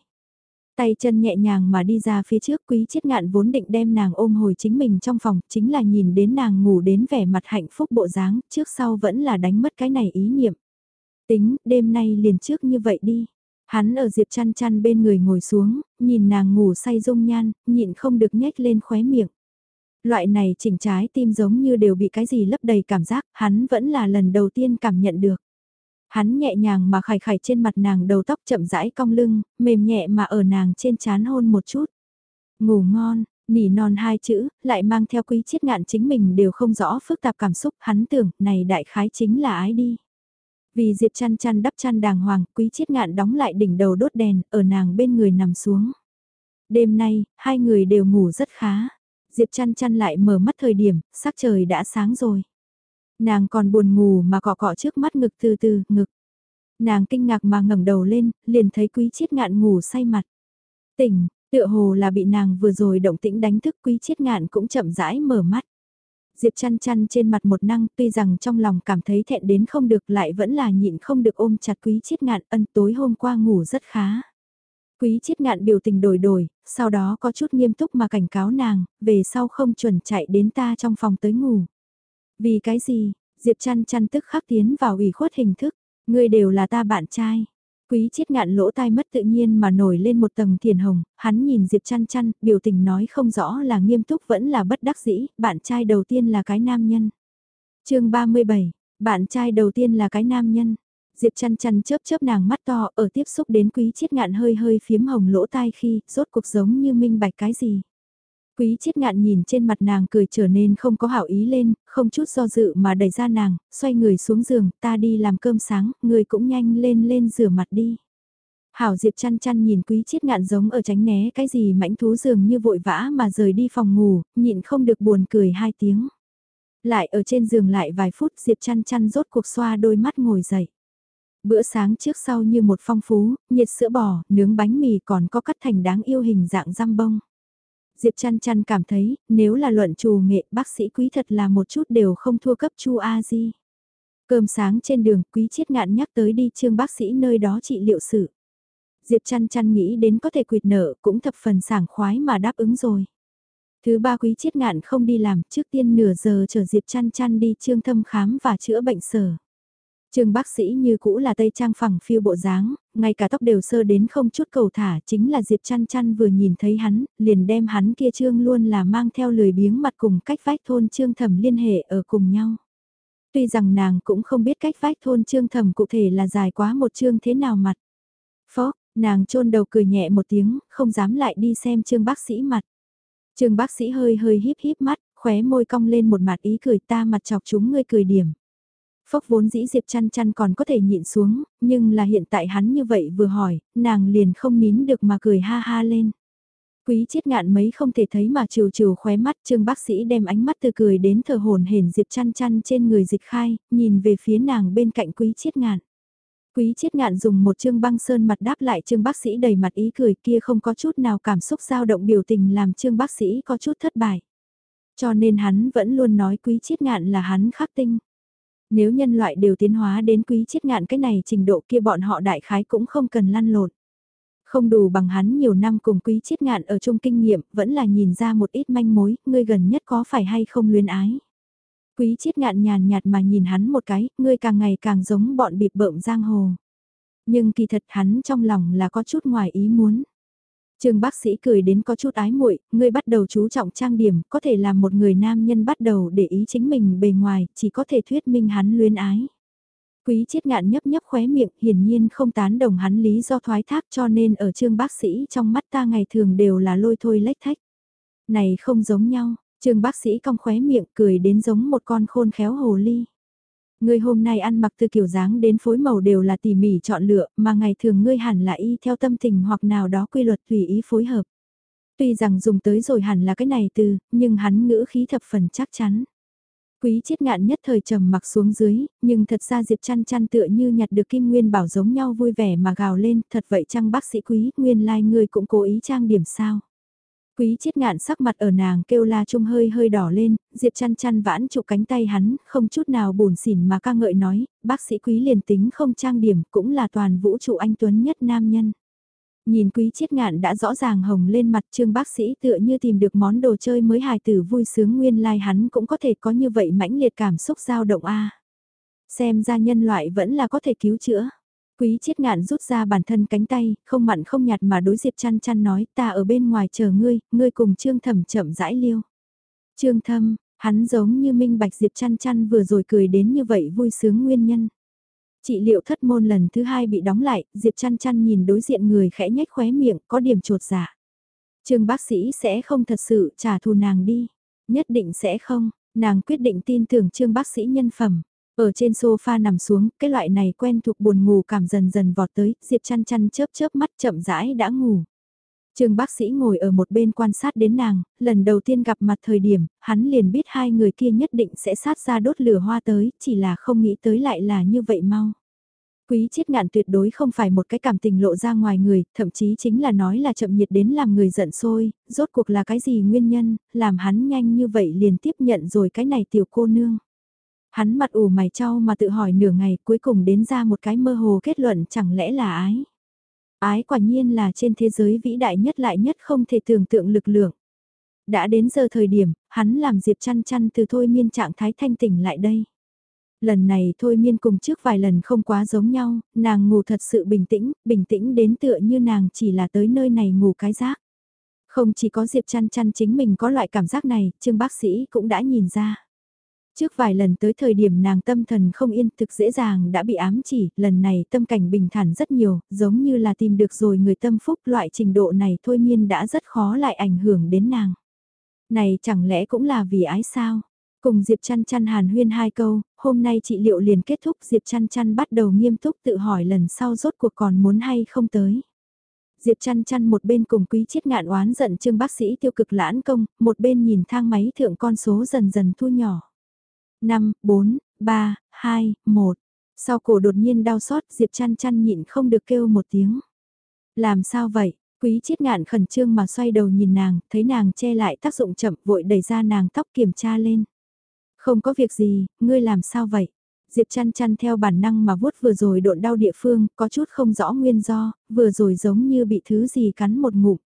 Tay chân nhẹ nhàng mà đi ra phía trước quý chiết ngạn vốn định đem nàng ôm hồi chính mình trong phòng, chính là nhìn đến nàng ngủ đến vẻ mặt hạnh phúc bộ dáng, trước sau vẫn là đánh mất cái này ý niệm. Tính, đêm nay liền trước như vậy đi. Hắn ở Diệp chăn chăn bên người ngồi xuống, nhìn nàng ngủ say dung nhan, nhịn không được nhếch lên khóe miệng. Loại này chỉnh trái tim giống như đều bị cái gì lấp đầy cảm giác, hắn vẫn là lần đầu tiên cảm nhận được. Hắn nhẹ nhàng mà khải khải trên mặt nàng đầu tóc chậm rãi cong lưng, mềm nhẹ mà ở nàng trên chán hôn một chút. Ngủ ngon, nỉ non hai chữ, lại mang theo quý chiết ngạn chính mình đều không rõ phức tạp cảm xúc, hắn tưởng, này đại khái chính là ái đi. Vì Diệp chăn chăn đắp chăn đàng hoàng, quý chiết ngạn đóng lại đỉnh đầu đốt đèn, ở nàng bên người nằm xuống. Đêm nay, hai người đều ngủ rất khá. Diệp chăn chăn lại mở mắt thời điểm, sắc trời đã sáng rồi. Nàng còn buồn ngủ mà cọ cọ trước mắt ngực từ từ, ngực. Nàng kinh ngạc mà ngẩng đầu lên, liền thấy quý chiết ngạn ngủ say mặt. Tỉnh, tựa hồ là bị nàng vừa rồi động tĩnh đánh thức quý chiết ngạn cũng chậm rãi mở mắt. Diệp chăn chăn trên mặt một năng tuy rằng trong lòng cảm thấy thẹn đến không được lại vẫn là nhịn không được ôm chặt quý chiết ngạn ân tối hôm qua ngủ rất khá. Quý chiết ngạn biểu tình đổi đổi, sau đó có chút nghiêm túc mà cảnh cáo nàng, về sau không chuẩn chạy đến ta trong phòng tới ngủ. Vì cái gì, Diệp chăn chăn tức khắc tiến vào ủy khuất hình thức, ngươi đều là ta bạn trai. Quý chiết ngạn lỗ tai mất tự nhiên mà nổi lên một tầng thiền hồng, hắn nhìn Diệp chăn chăn, biểu tình nói không rõ là nghiêm túc vẫn là bất đắc dĩ, bạn trai đầu tiên là cái nam nhân. chương 37, bạn trai đầu tiên là cái nam nhân. Diệp chăn chăn chớp chớp nàng mắt to ở tiếp xúc đến quý chiết ngạn hơi hơi phiếm hồng lỗ tai khi rốt cuộc giống như minh bạch cái gì. Quý chiết ngạn nhìn trên mặt nàng cười trở nên không có hảo ý lên, không chút do dự mà đẩy ra nàng, xoay người xuống giường, ta đi làm cơm sáng, người cũng nhanh lên lên rửa mặt đi. Hảo Diệp chăn chăn nhìn quý chiết ngạn giống ở tránh né cái gì mãnh thú giường như vội vã mà rời đi phòng ngủ, nhịn không được buồn cười hai tiếng. Lại ở trên giường lại vài phút Diệp chăn chăn rốt cuộc xoa đôi mắt ngồi dậy. Bữa sáng trước sau như một phong phú, nhiệt sữa bò, nướng bánh mì còn có cắt thành đáng yêu hình dạng răm bông. Diệp chăn chăn cảm thấy, nếu là luận trù nghệ, bác sĩ quý thật là một chút đều không thua cấp chu A Di. Cơm sáng trên đường, quý chiết ngạn nhắc tới đi trương bác sĩ nơi đó trị liệu sự. Diệp chăn chăn nghĩ đến có thể quyệt nợ, cũng thập phần sảng khoái mà đáp ứng rồi. Thứ ba quý chiết ngạn không đi làm, trước tiên nửa giờ chờ Diệp chăn chăn đi trương thâm khám và chữa bệnh sở. Trương bác sĩ như cũ là tây trang phẳng phiêu bộ dáng, ngay cả tóc đều sơ đến không chút cầu thả, chính là Diệp chăn chăn vừa nhìn thấy hắn, liền đem hắn kia trương luôn là mang theo lười biếng mặt cùng cách vách thôn trương thẩm liên hệ ở cùng nhau. Tuy rằng nàng cũng không biết cách vách thôn trương thẩm cụ thể là dài quá một chương thế nào mặt. Phó, nàng chôn đầu cười nhẹ một tiếng, không dám lại đi xem trương bác sĩ mặt. Trương bác sĩ hơi hơi híp híp mắt, khóe môi cong lên một mặt ý cười ta mặt chọc chúng ngươi cười điểm. Phốc vốn dĩ Diệp chăn chăn còn có thể nhịn xuống, nhưng là hiện tại hắn như vậy vừa hỏi, nàng liền không nín được mà cười ha ha lên. Quý chiết ngạn mấy không thể thấy mà trừ trừ khóe mắt trương bác sĩ đem ánh mắt từ cười đến thờ hồn hển Diệp chăn chăn trên người dịch khai, nhìn về phía nàng bên cạnh quý chiết ngạn. Quý chiết ngạn dùng một chương băng sơn mặt đáp lại trương bác sĩ đầy mặt ý cười kia không có chút nào cảm xúc dao động biểu tình làm trương bác sĩ có chút thất bại. Cho nên hắn vẫn luôn nói quý chiết ngạn là hắn khắc tinh. Nếu nhân loại đều tiến hóa đến quý chiết ngạn cái này trình độ kia bọn họ đại khái cũng không cần lăn lộn. Không đủ bằng hắn nhiều năm cùng quý chiết ngạn ở chung kinh nghiệm, vẫn là nhìn ra một ít manh mối, ngươi gần nhất có phải hay không luyến ái. Quý chiết ngạn nhàn nhạt mà nhìn hắn một cái, ngươi càng ngày càng giống bọn bịp bợm giang hồ. Nhưng kỳ thật hắn trong lòng là có chút ngoài ý muốn. Trương bác sĩ cười đến có chút ái muội, ngươi bắt đầu chú trọng trang điểm, có thể làm một người nam nhân bắt đầu để ý chính mình bề ngoài, chỉ có thể thuyết minh hắn luyến ái. Quý chiết ngạn nhấp nhấp khóe miệng, hiển nhiên không tán đồng hắn lý do thoái thác cho nên ở trương bác sĩ trong mắt ta ngày thường đều là lôi thôi lách thách. Này không giống nhau, trương bác sĩ cong khóe miệng cười đến giống một con khôn khéo hồ ly. Ngươi hôm nay ăn mặc từ kiểu dáng đến phối màu đều là tỉ mỉ chọn lựa, mà ngày thường ngươi hẳn là y theo tâm tình hoặc nào đó quy luật tùy ý phối hợp. Tuy rằng dùng tới rồi hẳn là cái này từ, nhưng hắn ngữ khí thập phần chắc chắn. Quý chiết ngạn nhất thời trầm mặc xuống dưới, nhưng thật ra Diệp chăn chăn tựa như nhặt được kim nguyên bảo giống nhau vui vẻ mà gào lên, thật vậy chăng bác sĩ quý, nguyên lai like ngươi cũng cố ý trang điểm sao. Quý chiết ngạn sắc mặt ở nàng kêu la trung hơi hơi đỏ lên, Diệp chăn chăn vãn trụ cánh tay hắn, không chút nào buồn xỉn mà ca ngợi nói, bác sĩ quý liền tính không trang điểm cũng là toàn vũ trụ anh Tuấn nhất nam nhân. Nhìn quý chiết ngạn đã rõ ràng hồng lên mặt trương bác sĩ tựa như tìm được món đồ chơi mới hài tử vui sướng nguyên lai like hắn cũng có thể có như vậy mãnh liệt cảm xúc dao động a Xem ra nhân loại vẫn là có thể cứu chữa. Quý chiết ngạn rút ra bản thân cánh tay, không mặn không nhạt mà đối diệp chăn chăn nói ta ở bên ngoài chờ ngươi, ngươi cùng trương thẩm chậm rãi liêu. Trương thâm, hắn giống như minh bạch diệp chăn chăn vừa rồi cười đến như vậy vui sướng nguyên nhân. chị liệu thất môn lần thứ hai bị đóng lại, Diệp chăn chăn nhìn đối diện người khẽ nhếch khóe miệng, có điểm trột giả. Dạ. Trương bác sĩ sẽ không thật sự trả thù nàng đi. Nhất định sẽ không, nàng quyết định tin tưởng trương bác sĩ nhân phẩm. Ở trên sofa nằm xuống, cái loại này quen thuộc buồn ngủ cảm dần dần vọt tới, Diệp chăn chăn chớp chớp mắt chậm rãi đã ngủ. Trương bác sĩ ngồi ở một bên quan sát đến nàng, lần đầu tiên gặp mặt thời điểm, hắn liền biết hai người kia nhất định sẽ sát ra đốt lửa hoa tới, chỉ là không nghĩ tới lại là như vậy mau. Quý chiết ngạn tuyệt đối không phải một cái cảm tình lộ ra ngoài người, thậm chí chính là nói là chậm nhiệt đến làm người giận sôi rốt cuộc là cái gì nguyên nhân, làm hắn nhanh như vậy liền tiếp nhận rồi cái này tiểu cô nương. Hắn mặt ủ mày trao mà tự hỏi nửa ngày cuối cùng đến ra một cái mơ hồ kết luận chẳng lẽ là ái. Ái quả nhiên là trên thế giới vĩ đại nhất lại nhất không thể tưởng tượng lực lượng. Đã đến giờ thời điểm, hắn làm Diệp chăn chăn từ thôi miên trạng thái thanh tỉnh lại đây. Lần này thôi miên cùng trước vài lần không quá giống nhau, nàng ngủ thật sự bình tĩnh, bình tĩnh đến tựa như nàng chỉ là tới nơi này ngủ cái giác. Không chỉ có Diệp chăn chăn chính mình có loại cảm giác này, trương bác sĩ cũng đã nhìn ra. Trước vài lần tới thời điểm nàng tâm thần không yên thực dễ dàng đã bị ám chỉ, lần này tâm cảnh bình thản rất nhiều, giống như là tìm được rồi người tâm phúc loại trình độ này thôi miên đã rất khó lại ảnh hưởng đến nàng. Này chẳng lẽ cũng là vì ái sao? Cùng Diệp chăn chăn hàn huyên hai câu, hôm nay trị liệu liền kết thúc Diệp chăn chăn bắt đầu nghiêm túc tự hỏi lần sau rốt cuộc còn muốn hay không tới. Diệp chăn chăn một bên cùng quý chiết ngạn oán giận trương bác sĩ tiêu cực lãn công, một bên nhìn thang máy thượng con số dần dần thu nhỏ. 5, 4, 3, 2, 1. Sau cổ đột nhiên đau xót Diệp chăn chăn nhịn không được kêu một tiếng. Làm sao vậy? Quý chiết ngạn khẩn trương mà xoay đầu nhìn nàng, thấy nàng che lại tác dụng chậm vội đẩy ra nàng tóc kiểm tra lên. Không có việc gì, ngươi làm sao vậy? Diệp chăn chăn theo bản năng mà vuốt vừa rồi độn đau địa phương, có chút không rõ nguyên do, vừa rồi giống như bị thứ gì cắn một ngụm.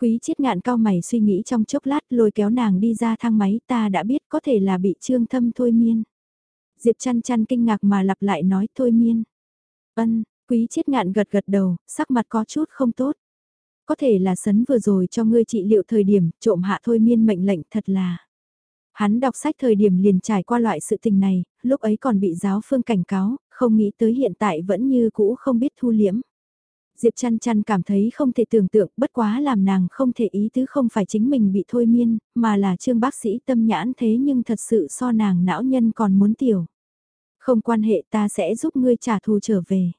Quý chiết ngạn cao mày suy nghĩ trong chốc lát lôi kéo nàng đi ra thang máy ta đã biết có thể là bị trương thâm thôi miên. Diệp chăn chăn kinh ngạc mà lặp lại nói thôi miên. Ân, quý chiết ngạn gật gật đầu, sắc mặt có chút không tốt. Có thể là sấn vừa rồi cho ngươi trị liệu thời điểm trộm hạ thôi miên mệnh lệnh thật là. Hắn đọc sách thời điểm liền trải qua loại sự tình này, lúc ấy còn bị giáo phương cảnh cáo, không nghĩ tới hiện tại vẫn như cũ không biết thu liễm. Diệp chăn chăn cảm thấy không thể tưởng tượng bất quá làm nàng không thể ý tứ không phải chính mình bị thôi miên, mà là trương bác sĩ tâm nhãn thế nhưng thật sự so nàng não nhân còn muốn tiểu. Không quan hệ ta sẽ giúp ngươi trả thù trở về.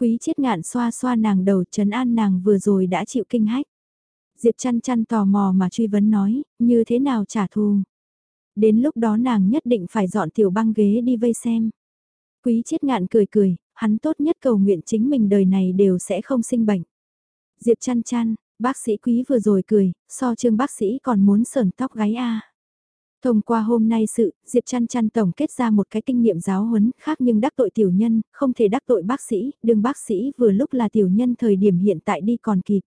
Quý chiết ngạn xoa xoa nàng đầu trấn an nàng vừa rồi đã chịu kinh hách. Diệp chăn chăn tò mò mà truy vấn nói, như thế nào trả thù. Đến lúc đó nàng nhất định phải dọn tiểu băng ghế đi vây xem. Quý chiết ngạn cười cười, hắn tốt nhất cầu nguyện chính mình đời này đều sẽ không sinh bệnh. Diệp chăn chăn, bác sĩ quý vừa rồi cười, so trương bác sĩ còn muốn sờn tóc gáy a. Thông qua hôm nay sự, Diệp chăn chăn tổng kết ra một cái kinh nghiệm giáo huấn khác nhưng đắc tội tiểu nhân, không thể đắc tội bác sĩ, đừng bác sĩ vừa lúc là tiểu nhân thời điểm hiện tại đi còn kịp.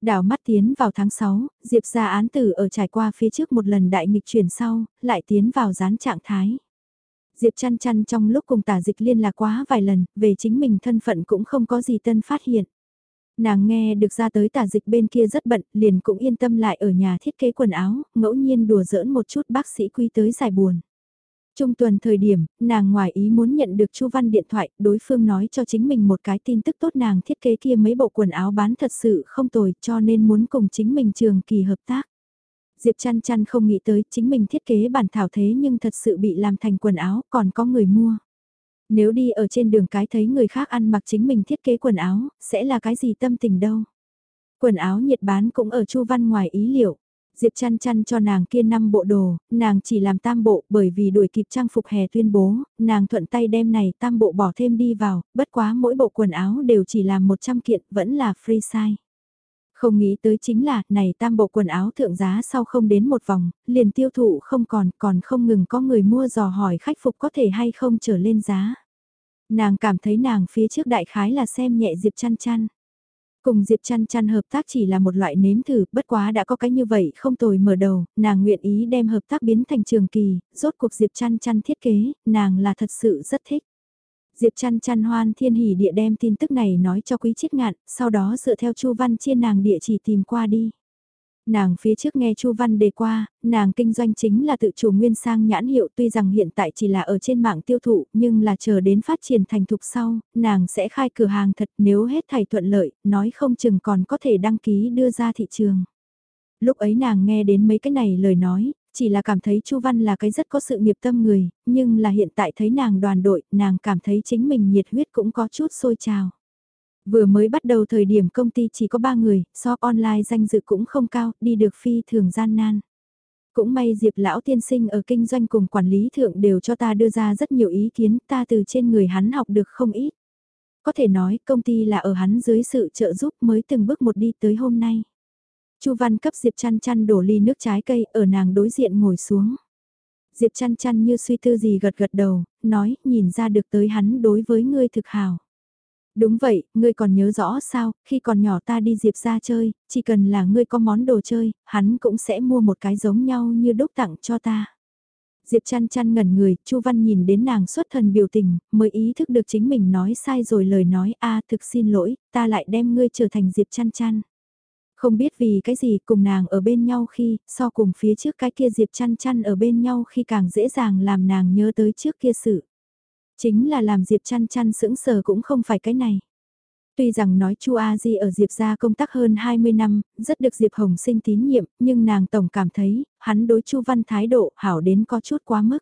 Đảo mắt tiến vào tháng 6, Diệp ra án tử ở trải qua phía trước một lần đại nghịch chuyển sau, lại tiến vào gián trạng thái. Diệp chăn chăn trong lúc cùng tả dịch liên lạc quá vài lần, về chính mình thân phận cũng không có gì tân phát hiện. Nàng nghe được ra tới tả dịch bên kia rất bận, liền cũng yên tâm lại ở nhà thiết kế quần áo, ngẫu nhiên đùa giỡn một chút bác sĩ quý tới giải buồn. Trung tuần thời điểm, nàng ngoài ý muốn nhận được Chu Văn điện thoại, đối phương nói cho chính mình một cái tin tức tốt nàng thiết kế kia mấy bộ quần áo bán thật sự không tồi cho nên muốn cùng chính mình trường kỳ hợp tác. Diệp chăn chăn không nghĩ tới chính mình thiết kế bản thảo thế nhưng thật sự bị làm thành quần áo còn có người mua. Nếu đi ở trên đường cái thấy người khác ăn mặc chính mình thiết kế quần áo, sẽ là cái gì tâm tình đâu. Quần áo nhiệt bán cũng ở Chu Văn ngoài ý liệu. Diệp chăn chăn cho nàng kia năm bộ đồ, nàng chỉ làm tam bộ bởi vì đuổi kịp trang phục hè tuyên bố, nàng thuận tay đem này tam bộ bỏ thêm đi vào, bất quá mỗi bộ quần áo đều chỉ làm 100 kiện vẫn là free size. Không nghĩ tới chính là, này tam bộ quần áo thượng giá sau không đến một vòng, liền tiêu thụ không còn, còn không ngừng có người mua dò hỏi khách phục có thể hay không trở lên giá. Nàng cảm thấy nàng phía trước đại khái là xem nhẹ Diệp chăn chăn. Cùng Diệp chăn chăn hợp tác chỉ là một loại nếm thử, bất quá đã có cái như vậy không tồi mở đầu, nàng nguyện ý đem hợp tác biến thành trường kỳ, rốt cuộc Diệp chăn chăn thiết kế, nàng là thật sự rất thích. Diệp chăn chăn hoan thiên hỉ địa đem tin tức này nói cho quý chiết ngạn, sau đó dựa theo Chu Văn chiên nàng địa chỉ tìm qua đi. Nàng phía trước nghe Chu Văn đề qua, nàng kinh doanh chính là tự chủ nguyên sang nhãn hiệu tuy rằng hiện tại chỉ là ở trên mạng tiêu thụ nhưng là chờ đến phát triển thành thục sau, nàng sẽ khai cửa hàng thật nếu hết thảy thuận lợi, nói không chừng còn có thể đăng ký đưa ra thị trường. Lúc ấy nàng nghe đến mấy cái này lời nói, chỉ là cảm thấy Chu Văn là cái rất có sự nghiệp tâm người, nhưng là hiện tại thấy nàng đoàn đội, nàng cảm thấy chính mình nhiệt huyết cũng có chút sôi trào. Vừa mới bắt đầu thời điểm công ty chỉ có 3 người, so online danh dự cũng không cao, đi được phi thường gian nan. Cũng may Diệp lão tiên sinh ở kinh doanh cùng quản lý thượng đều cho ta đưa ra rất nhiều ý kiến, ta từ trên người hắn học được không ít. Có thể nói công ty là ở hắn dưới sự trợ giúp mới từng bước một đi tới hôm nay. Chu Văn cấp Diệp chăn chăn đổ ly nước trái cây ở nàng đối diện ngồi xuống. Diệp chăn chăn như suy tư gì gật gật đầu, nói nhìn ra được tới hắn đối với ngươi thực hào. Đúng vậy, ngươi còn nhớ rõ sao, khi còn nhỏ ta đi Diệp ra chơi, chỉ cần là ngươi có món đồ chơi, hắn cũng sẽ mua một cái giống nhau như đúc tặng cho ta. Diệp chăn chăn ngẩn người, Chu Văn nhìn đến nàng xuất thần biểu tình, mới ý thức được chính mình nói sai rồi lời nói a thực xin lỗi, ta lại đem ngươi trở thành Diệp chăn chăn. Không biết vì cái gì cùng nàng ở bên nhau khi, so cùng phía trước cái kia Diệp chăn chăn ở bên nhau khi càng dễ dàng làm nàng nhớ tới trước kia sự. Chính là làm Diệp chăn chăn sững sờ cũng không phải cái này. Tuy rằng nói Chu A Di ở Diệp gia công tác hơn 20 năm, rất được Diệp Hồng sinh tín nhiệm, nhưng nàng tổng cảm thấy, hắn đối Chu Văn thái độ hảo đến có chút quá mức.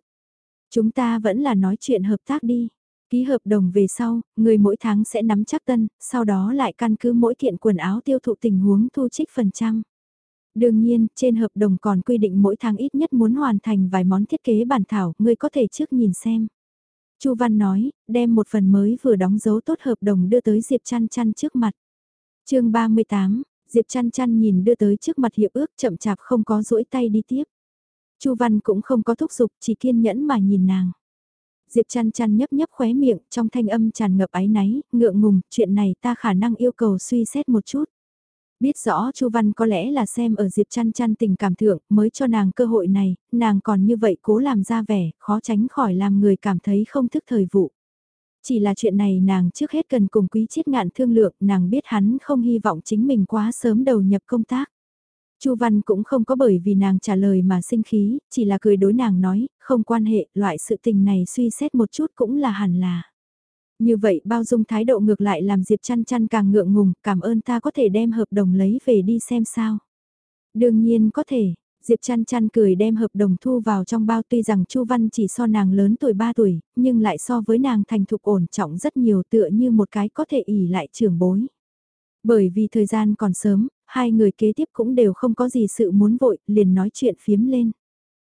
Chúng ta vẫn là nói chuyện hợp tác đi. Ký hợp đồng về sau, người mỗi tháng sẽ nắm chắc tân, sau đó lại căn cứ mỗi kiện quần áo tiêu thụ tình huống thu trích phần trăm. Đương nhiên, trên hợp đồng còn quy định mỗi tháng ít nhất muốn hoàn thành vài món thiết kế bản thảo, người có thể trước nhìn xem. Chu Văn nói, đem một phần mới vừa đóng dấu tốt hợp đồng đưa tới Diệp Chăn Chăn trước mặt. chương 38, Diệp Chăn Chăn nhìn đưa tới trước mặt hiệp ước chậm chạp không có duỗi tay đi tiếp. Chu Văn cũng không có thúc giục, chỉ kiên nhẫn mà nhìn nàng. Diệp chăn chăn nhấp nhấp khóe miệng, trong thanh âm tràn ngập áy náy, ngượng ngùng, chuyện này ta khả năng yêu cầu suy xét một chút. Biết rõ Chu Văn có lẽ là xem ở Diệp Chăn Chăn tình cảm thượng mới cho nàng cơ hội này, nàng còn như vậy cố làm ra vẻ, khó tránh khỏi làm người cảm thấy không thức thời vụ. Chỉ là chuyện này nàng trước hết cần cùng quý chiết ngạn thương lượng, nàng biết hắn không hy vọng chính mình quá sớm đầu nhập công tác. Chu Văn cũng không có bởi vì nàng trả lời mà sinh khí, chỉ là cười đối nàng nói, không quan hệ, loại sự tình này suy xét một chút cũng là hẳn là. Như vậy bao dung thái độ ngược lại làm Diệp chăn chăn càng ngượng ngùng, cảm ơn ta có thể đem hợp đồng lấy về đi xem sao. Đương nhiên có thể, Diệp chăn chăn cười đem hợp đồng thu vào trong bao tuy rằng Chu Văn chỉ so nàng lớn tuổi 3 tuổi, nhưng lại so với nàng thành thục ổn trọng rất nhiều tựa như một cái có thể ỉ lại trưởng bối. Bởi vì thời gian còn sớm, hai người kế tiếp cũng đều không có gì sự muốn vội, liền nói chuyện phiếm lên.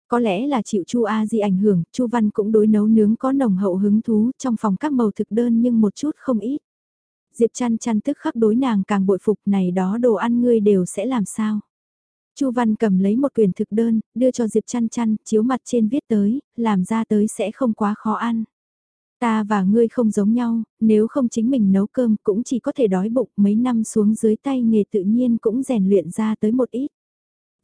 Có lẽ là chịu Chu A Di ảnh hưởng, Chu Văn cũng đối nấu nướng có nồng hậu hứng thú trong phòng các màu thực đơn nhưng một chút không ít. Diệp chăn chăn tức khắc đối nàng càng bội phục này đó đồ ăn ngươi đều sẽ làm sao. Chu Văn cầm lấy một quyển thực đơn, đưa cho Diệp chăn chăn, chiếu mặt trên viết tới, làm ra tới sẽ không quá khó ăn. Ta và ngươi không giống nhau, nếu không chính mình nấu cơm cũng chỉ có thể đói bụng mấy năm xuống dưới tay nghề tự nhiên cũng rèn luyện ra tới một ít.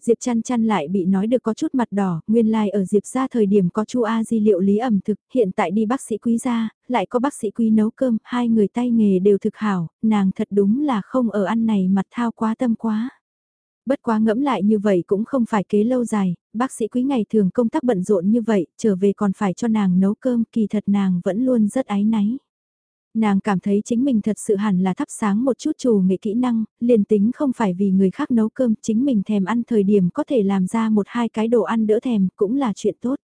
Diệp chăn chăn lại bị nói được có chút mặt đỏ, nguyên lai like ở Diệp ra thời điểm có chu A di liệu lý ẩm thực, hiện tại đi bác sĩ quý ra, lại có bác sĩ quý nấu cơm, hai người tay nghề đều thực hảo, nàng thật đúng là không ở ăn này mặt thao quá tâm quá. Bất quá ngẫm lại như vậy cũng không phải kế lâu dài, bác sĩ quý ngày thường công tác bận rộn như vậy, trở về còn phải cho nàng nấu cơm, kỳ thật nàng vẫn luôn rất ái náy. Nàng cảm thấy chính mình thật sự hẳn là thắp sáng một chút trù nghệ kỹ năng, liền tính không phải vì người khác nấu cơm, chính mình thèm ăn thời điểm có thể làm ra một hai cái đồ ăn đỡ thèm, cũng là chuyện tốt.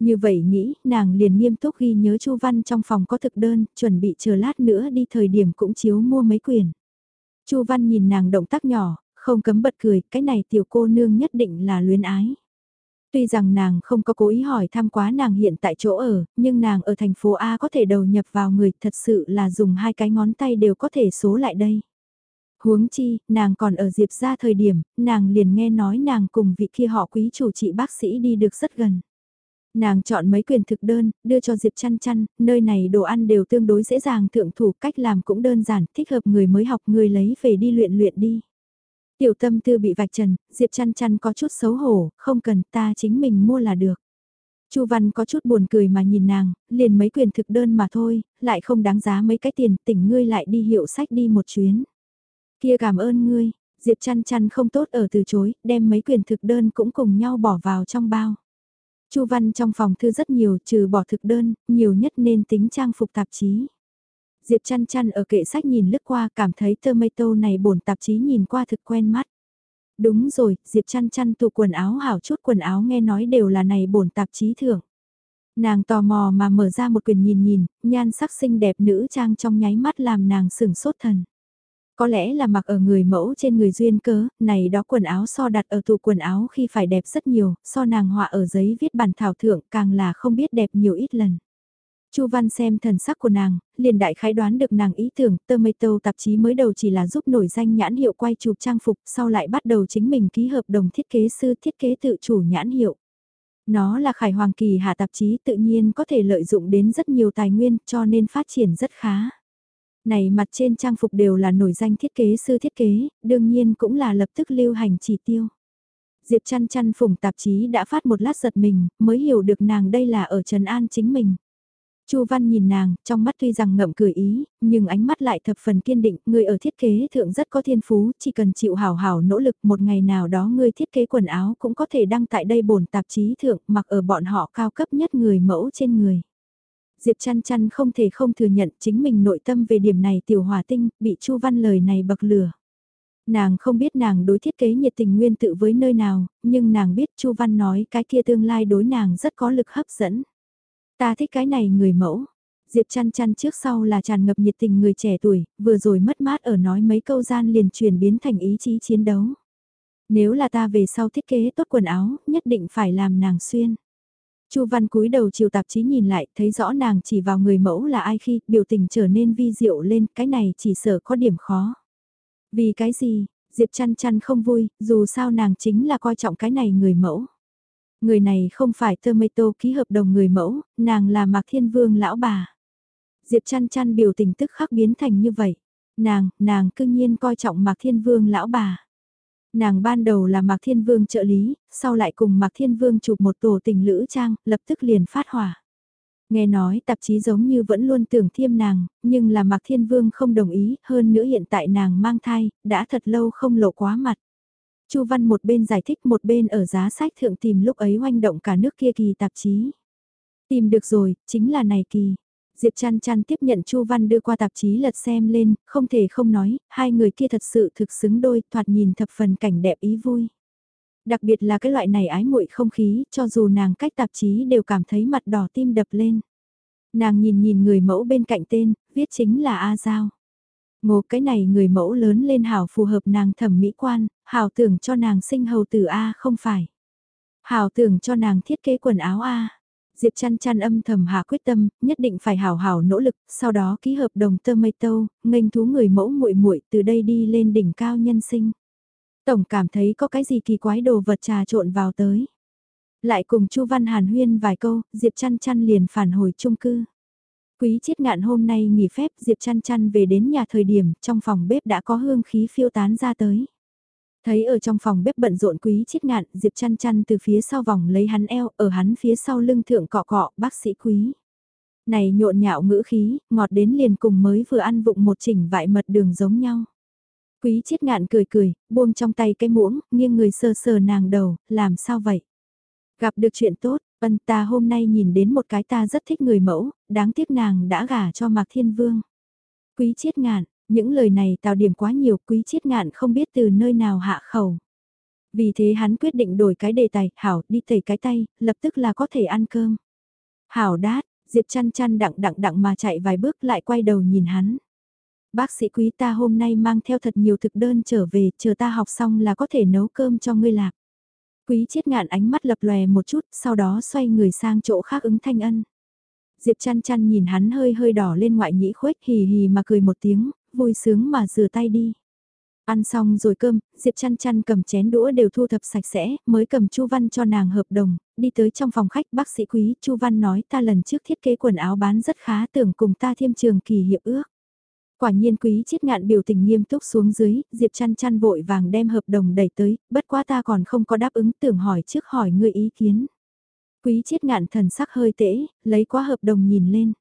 Như vậy nghĩ, nàng liền nghiêm túc ghi nhớ Chu Văn trong phòng có thực đơn, chuẩn bị chờ lát nữa đi thời điểm cũng chiếu mua mấy quyền. Chu Văn nhìn nàng động tác nhỏ, không cấm bật cười, cái này tiểu cô nương nhất định là luyến ái. Tuy rằng nàng không có cố ý hỏi thăm quá nàng hiện tại chỗ ở, nhưng nàng ở thành phố A có thể đầu nhập vào người thật sự là dùng hai cái ngón tay đều có thể số lại đây. Huống chi, nàng còn ở Diệp ra thời điểm, nàng liền nghe nói nàng cùng vị kia họ quý chủ trị bác sĩ đi được rất gần. Nàng chọn mấy quyền thực đơn, đưa cho Diệp chăn chăn, nơi này đồ ăn đều tương đối dễ dàng thượng thủ cách làm cũng đơn giản, thích hợp người mới học người lấy về đi luyện luyện đi. Tiểu tâm tư bị vạch trần, Diệp chăn chăn có chút xấu hổ, không cần ta chính mình mua là được. Chu Văn có chút buồn cười mà nhìn nàng, liền mấy quyền thực đơn mà thôi, lại không đáng giá mấy cái tiền, tỉnh ngươi lại đi hiệu sách đi một chuyến. Kia cảm ơn ngươi, Diệp chăn chăn không tốt ở từ chối, đem mấy quyền thực đơn cũng cùng nhau bỏ vào trong bao. Chu Văn trong phòng thư rất nhiều, trừ bỏ thực đơn, nhiều nhất nên tính trang phục tạp chí. Diệp chăn chăn ở kệ sách nhìn lướt qua cảm thấy tomato này bổn tạp chí nhìn qua thực quen mắt. Đúng rồi, Diệp chăn chăn tụ quần áo hảo chút quần áo nghe nói đều là này bổn tạp chí thưởng. Nàng tò mò mà mở ra một quyền nhìn nhìn, nhan sắc xinh đẹp nữ trang trong nháy mắt làm nàng sừng sốt thần. Có lẽ là mặc ở người mẫu trên người duyên cớ, này đó quần áo so đặt ở tủ quần áo khi phải đẹp rất nhiều, so nàng họa ở giấy viết bản thảo thượng càng là không biết đẹp nhiều ít lần. Chu Văn xem thần sắc của nàng, liền đại khái đoán được nàng ý tưởng, Tomato tạp chí mới đầu chỉ là giúp nổi danh nhãn hiệu quay chụp trang phục, sau lại bắt đầu chính mình ký hợp đồng thiết kế sư thiết kế tự chủ nhãn hiệu. Nó là khải hoàng kỳ hạ tạp chí tự nhiên có thể lợi dụng đến rất nhiều tài nguyên cho nên phát triển rất khá. Này mặt trên trang phục đều là nổi danh thiết kế sư thiết kế, đương nhiên cũng là lập tức lưu hành chỉ tiêu. Diệp chăn chăn phủng tạp chí đã phát một lát giật mình, mới hiểu được nàng đây là ở Trần An chính mình. Chu Văn nhìn nàng, trong mắt tuy rằng ngậm cười ý, nhưng ánh mắt lại thập phần kiên định, người ở thiết kế thượng rất có thiên phú, chỉ cần chịu hảo hảo nỗ lực một ngày nào đó người thiết kế quần áo cũng có thể đăng tại đây bổn tạp chí thượng mặc ở bọn họ cao cấp nhất người mẫu trên người. Diệp chăn chăn không thể không thừa nhận chính mình nội tâm về điểm này tiểu hòa tinh, bị Chu Văn lời này bậc lửa. Nàng không biết nàng đối thiết kế nhiệt tình nguyên tự với nơi nào, nhưng nàng biết Chu Văn nói cái kia tương lai đối nàng rất có lực hấp dẫn. Ta thích cái này người mẫu. Diệp chăn chăn trước sau là tràn ngập nhiệt tình người trẻ tuổi, vừa rồi mất mát ở nói mấy câu gian liền chuyển biến thành ý chí chiến đấu. Nếu là ta về sau thiết kế tốt quần áo, nhất định phải làm nàng xuyên. Chu Văn cúi đầu chiều tạp chí nhìn lại, thấy rõ nàng chỉ vào người mẫu là ai khi biểu tình trở nên vi diệu lên, cái này chỉ sợ có điểm khó. Vì cái gì, Diệp chăn chăn không vui, dù sao nàng chính là coi trọng cái này người mẫu. Người này không phải Tomato ký hợp đồng người mẫu, nàng là Mạc Thiên Vương lão bà. Diệp chăn chăn biểu tình tức khắc biến thành như vậy. Nàng, nàng cương nhiên coi trọng Mạc Thiên Vương lão bà. Nàng ban đầu là Mạc Thiên Vương trợ lý, sau lại cùng Mạc Thiên Vương chụp một tổ tình lữ trang, lập tức liền phát hỏa. Nghe nói tạp chí giống như vẫn luôn tưởng thiêm nàng, nhưng là Mạc Thiên Vương không đồng ý, hơn nữa hiện tại nàng mang thai, đã thật lâu không lộ quá mặt. Chu Văn một bên giải thích một bên ở giá sách thượng tìm lúc ấy hoành động cả nước kia kỳ tạp chí. Tìm được rồi, chính là này kỳ. Diệp Chăn Chăn tiếp nhận Chu Văn đưa qua tạp chí lật xem lên, không thể không nói, hai người kia thật sự thực xứng đôi, thoạt nhìn thập phần cảnh đẹp ý vui. Đặc biệt là cái loại này ái muội không khí, cho dù nàng cách tạp chí đều cảm thấy mặt đỏ tim đập lên. Nàng nhìn nhìn người mẫu bên cạnh tên, viết chính là A Giao. Ngô cái này người mẫu lớn lên hảo phù hợp nàng thẩm mỹ quan, hảo tưởng cho nàng sinh hầu tử A không phải. Hảo tưởng cho nàng thiết kế quần áo A. Diệp chăn chăn âm thầm hạ quyết tâm, nhất định phải hảo hảo nỗ lực, sau đó ký hợp đồng tơ mây tâu, nghênh thú người mẫu muội muội từ đây đi lên đỉnh cao nhân sinh. Tổng cảm thấy có cái gì kỳ quái đồ vật trà trộn vào tới. Lại cùng Chu Văn Hàn huyên vài câu, Diệp chăn chăn liền phản hồi chung cư. Quý chiết ngạn hôm nay nghỉ phép Diệp chăn chăn về đến nhà thời điểm trong phòng bếp đã có hương khí phiêu tán ra tới. Thấy ở trong phòng bếp bận rộn quý chiết ngạn, Diệp chăn chăn từ phía sau vòng lấy hắn eo, ở hắn phía sau lưng thượng cọ cọ, bác sĩ quý. Này nhộn nhạo ngữ khí, ngọt đến liền cùng mới vừa ăn vụng một chỉnh vại mật đường giống nhau. Quý chiết ngạn cười cười, buông trong tay cái muỗng, nghiêng người sờ sờ nàng đầu, làm sao vậy? Gặp được chuyện tốt, vân ta hôm nay nhìn đến một cái ta rất thích người mẫu, đáng tiếc nàng đã gả cho Mạc Thiên Vương. Quý chiết ngạn, những lời này tạo điểm quá nhiều quý chiết ngạn không biết từ nơi nào hạ khẩu. Vì thế hắn quyết định đổi cái đề tài, hảo, đi tẩy cái tay, lập tức là có thể ăn cơm. Hảo đát, Diệp chăn chăn đặng đặng đặng mà chạy vài bước lại quay đầu nhìn hắn. Bác sĩ quý ta hôm nay mang theo thật nhiều thực đơn trở về, chờ ta học xong là có thể nấu cơm cho ngươi lạc. Quý chiết ngạn ánh mắt lập lòe một chút, sau đó xoay người sang chỗ khác ứng thanh ân. Diệp chăn chăn nhìn hắn hơi hơi đỏ lên ngoại nhĩ khuếch hì hì mà cười một tiếng, vui sướng mà rửa tay đi. Ăn xong rồi cơm, Diệp chăn chăn cầm chén đũa đều thu thập sạch sẽ, mới cầm Chu Văn cho nàng hợp đồng, đi tới trong phòng khách bác sĩ quý, Chu Văn nói ta lần trước thiết kế quần áo bán rất khá tưởng cùng ta thêm trường kỳ hiệp ước. Quả nhiên quý chiết ngạn biểu tình nghiêm túc xuống dưới, Diệp chăn chăn vội vàng đem hợp đồng đẩy tới, bất quá ta còn không có đáp ứng tưởng hỏi trước hỏi ngươi ý kiến. Quý chiết ngạn thần sắc hơi tễ, lấy quá hợp đồng nhìn lên.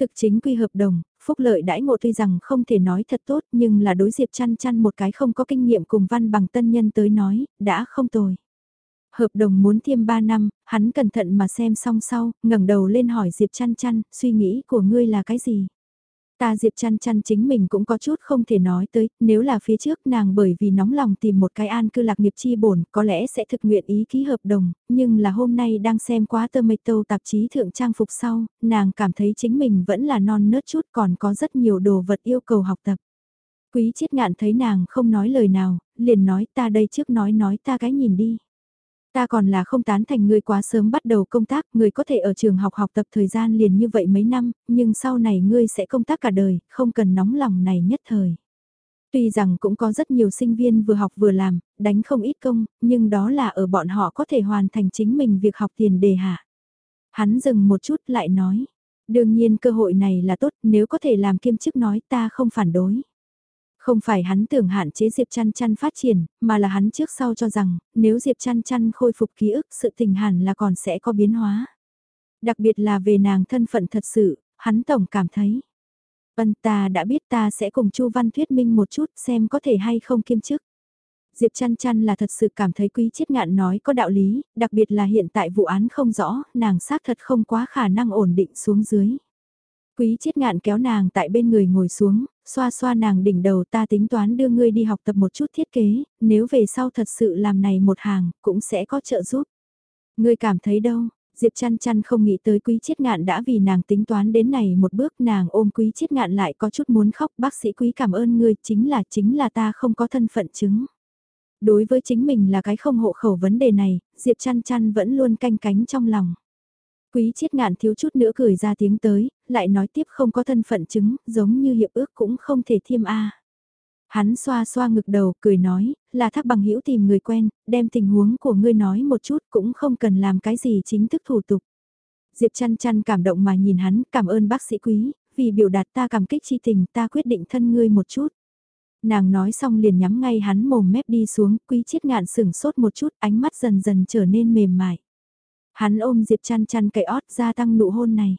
Thực chính quy hợp đồng, phúc lợi đãi ngộ tuy rằng không thể nói thật tốt nhưng là đối Diệp chăn chăn một cái không có kinh nghiệm cùng văn bằng tân nhân tới nói, đã không tồi. Hợp đồng muốn tiêm 3 năm, hắn cẩn thận mà xem xong sau, ngẩng đầu lên hỏi Diệp chăn chăn, suy nghĩ của ngươi là cái gì? Ta Diệp chăn chăn chính mình cũng có chút không thể nói tới, nếu là phía trước nàng bởi vì nóng lòng tìm một cái an cư lạc nghiệp chi bổn có lẽ sẽ thực nguyện ý ký hợp đồng, nhưng là hôm nay đang xem quá Tomato mây tạp chí thượng trang phục sau, nàng cảm thấy chính mình vẫn là non nớt chút còn có rất nhiều đồ vật yêu cầu học tập. Quý chiết ngạn thấy nàng không nói lời nào, liền nói ta đây trước nói nói ta cái nhìn đi. Ta còn là không tán thành người quá sớm bắt đầu công tác, người có thể ở trường học học tập thời gian liền như vậy mấy năm, nhưng sau này ngươi sẽ công tác cả đời, không cần nóng lòng này nhất thời. Tuy rằng cũng có rất nhiều sinh viên vừa học vừa làm, đánh không ít công, nhưng đó là ở bọn họ có thể hoàn thành chính mình việc học tiền đề hạ. Hắn dừng một chút lại nói, đương nhiên cơ hội này là tốt nếu có thể làm kiêm chức nói ta không phản đối. Không phải hắn tưởng hạn chế Diệp Chăn Chăn phát triển, mà là hắn trước sau cho rằng, nếu Diệp Chăn Chăn khôi phục ký ức sự tình hẳn là còn sẽ có biến hóa. Đặc biệt là về nàng thân phận thật sự, hắn tổng cảm thấy. Vân ta đã biết ta sẽ cùng Chu Văn thuyết minh một chút xem có thể hay không kiêm chức. Diệp chăn chăn là thật sự cảm thấy quý chiết ngạn nói có đạo lý, đặc biệt là hiện tại vụ án không rõ, nàng xác thật không quá khả năng ổn định xuống dưới. Quý chiết ngạn kéo nàng tại bên người ngồi xuống, xoa xoa nàng đỉnh đầu ta tính toán đưa ngươi đi học tập một chút thiết kế, nếu về sau thật sự làm này một hàng, cũng sẽ có trợ giúp. Ngươi cảm thấy đâu? Diệp chăn chăn không nghĩ tới quý chiết ngạn đã vì nàng tính toán đến này một bước nàng ôm quý chiết ngạn lại có chút muốn khóc bác sĩ quý cảm ơn ngươi chính là chính là ta không có thân phận chứng. Đối với chính mình là cái không hộ khẩu vấn đề này, Diệp chăn chăn vẫn luôn canh cánh trong lòng. Quý chiết ngạn thiếu chút nữa cười ra tiếng tới, lại nói tiếp không có thân phận chứng, giống như hiệp ước cũng không thể thiêm A. Hắn xoa xoa ngực đầu, cười nói, là thác bằng hữu tìm người quen, đem tình huống của ngươi nói một chút cũng không cần làm cái gì chính thức thủ tục. Diệp chăn chăn cảm động mà nhìn hắn, cảm ơn bác sĩ quý, vì biểu đạt ta cảm kích chi tình ta quyết định thân ngươi một chút. Nàng nói xong liền nhắm ngay hắn mồm mép đi xuống, quý chiết ngạn sửng sốt một chút, ánh mắt dần dần trở nên mềm mại. Hắn ôm Diệp chăn chăn cậy ót gia tăng nụ hôn này.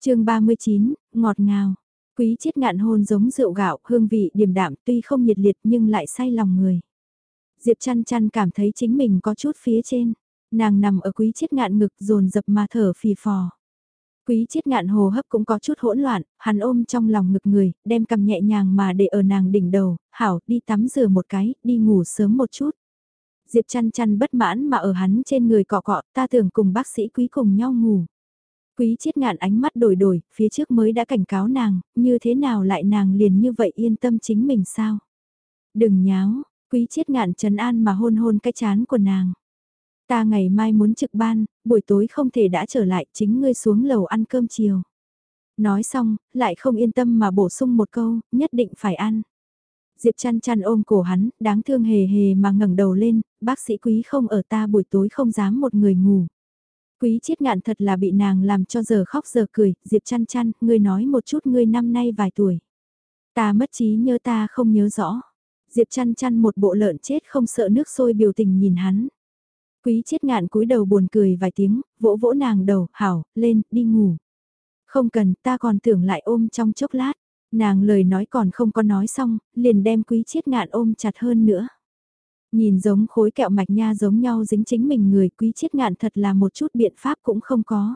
chương 39, ngọt ngào. Quý chiết ngạn hôn giống rượu gạo, hương vị điềm đạm tuy không nhiệt liệt nhưng lại say lòng người. Diệp chăn chăn cảm thấy chính mình có chút phía trên. Nàng nằm ở quý chiết ngạn ngực dồn dập mà thở phì phò. Quý chiết ngạn hồ hấp cũng có chút hỗn loạn, hắn ôm trong lòng ngực người, đem cầm nhẹ nhàng mà để ở nàng đỉnh đầu, hảo, đi tắm rửa một cái, đi ngủ sớm một chút. Diệp chăn chăn bất mãn mà ở hắn trên người cọ cọ, ta tưởng cùng bác sĩ quý cùng nhau ngủ. Quý chiết ngạn ánh mắt đổi đổi, phía trước mới đã cảnh cáo nàng, như thế nào lại nàng liền như vậy yên tâm chính mình sao? Đừng nháo, quý chiết ngạn trấn an mà hôn hôn cái chán của nàng. Ta ngày mai muốn trực ban, buổi tối không thể đã trở lại chính ngươi xuống lầu ăn cơm chiều. Nói xong, lại không yên tâm mà bổ sung một câu, nhất định phải ăn. Diệp chăn chăn ôm cổ hắn, đáng thương hề hề mà ngẩng đầu lên, bác sĩ quý không ở ta buổi tối không dám một người ngủ. Quý chiết ngạn thật là bị nàng làm cho giờ khóc giờ cười, Diệp chăn chăn, ngươi nói một chút ngươi năm nay vài tuổi. Ta mất trí nhớ ta không nhớ rõ. Diệp chăn chăn một bộ lợn chết không sợ nước sôi biểu tình nhìn hắn. Quý chiết ngạn cúi đầu buồn cười vài tiếng, vỗ vỗ nàng đầu, hảo, lên, đi ngủ. Không cần, ta còn tưởng lại ôm trong chốc lát. Nàng lời nói còn không có nói xong, liền đem quý chiết ngạn ôm chặt hơn nữa. Nhìn giống khối kẹo mạch nha giống nhau dính chính mình người quý chiết ngạn thật là một chút biện pháp cũng không có.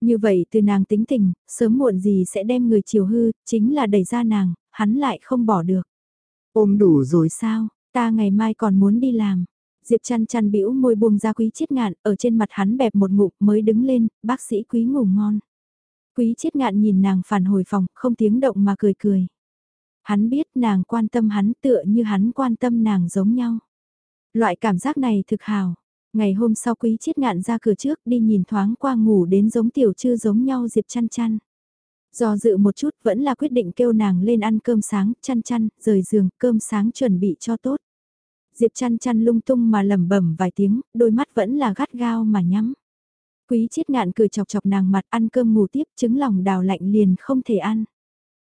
Như vậy từ nàng tính tình, sớm muộn gì sẽ đem người chiều hư, chính là đẩy ra nàng, hắn lại không bỏ được. Ôm đủ rồi sao, ta ngày mai còn muốn đi làm. Diệp chăn chăn bĩu môi buông ra quý chiết ngạn, ở trên mặt hắn bẹp một ngụm mới đứng lên, bác sĩ quý ngủ ngon. Quý chiết ngạn nhìn nàng phản hồi phòng, không tiếng động mà cười cười. Hắn biết nàng quan tâm hắn tựa như hắn quan tâm nàng giống nhau. Loại cảm giác này thực hào. Ngày hôm sau quý chiết ngạn ra cửa trước đi nhìn thoáng qua ngủ đến giống tiểu chư giống nhau Diệp chăn chăn. Do dự một chút vẫn là quyết định kêu nàng lên ăn cơm sáng, chăn chăn, rời giường, cơm sáng chuẩn bị cho tốt. Diệp chăn chăn lung tung mà lẩm bẩm vài tiếng, đôi mắt vẫn là gắt gao mà nhắm. Quý chiết ngạn cười chọc chọc nàng mặt ăn cơm ngủ tiếp trứng lòng đào lạnh liền không thể ăn.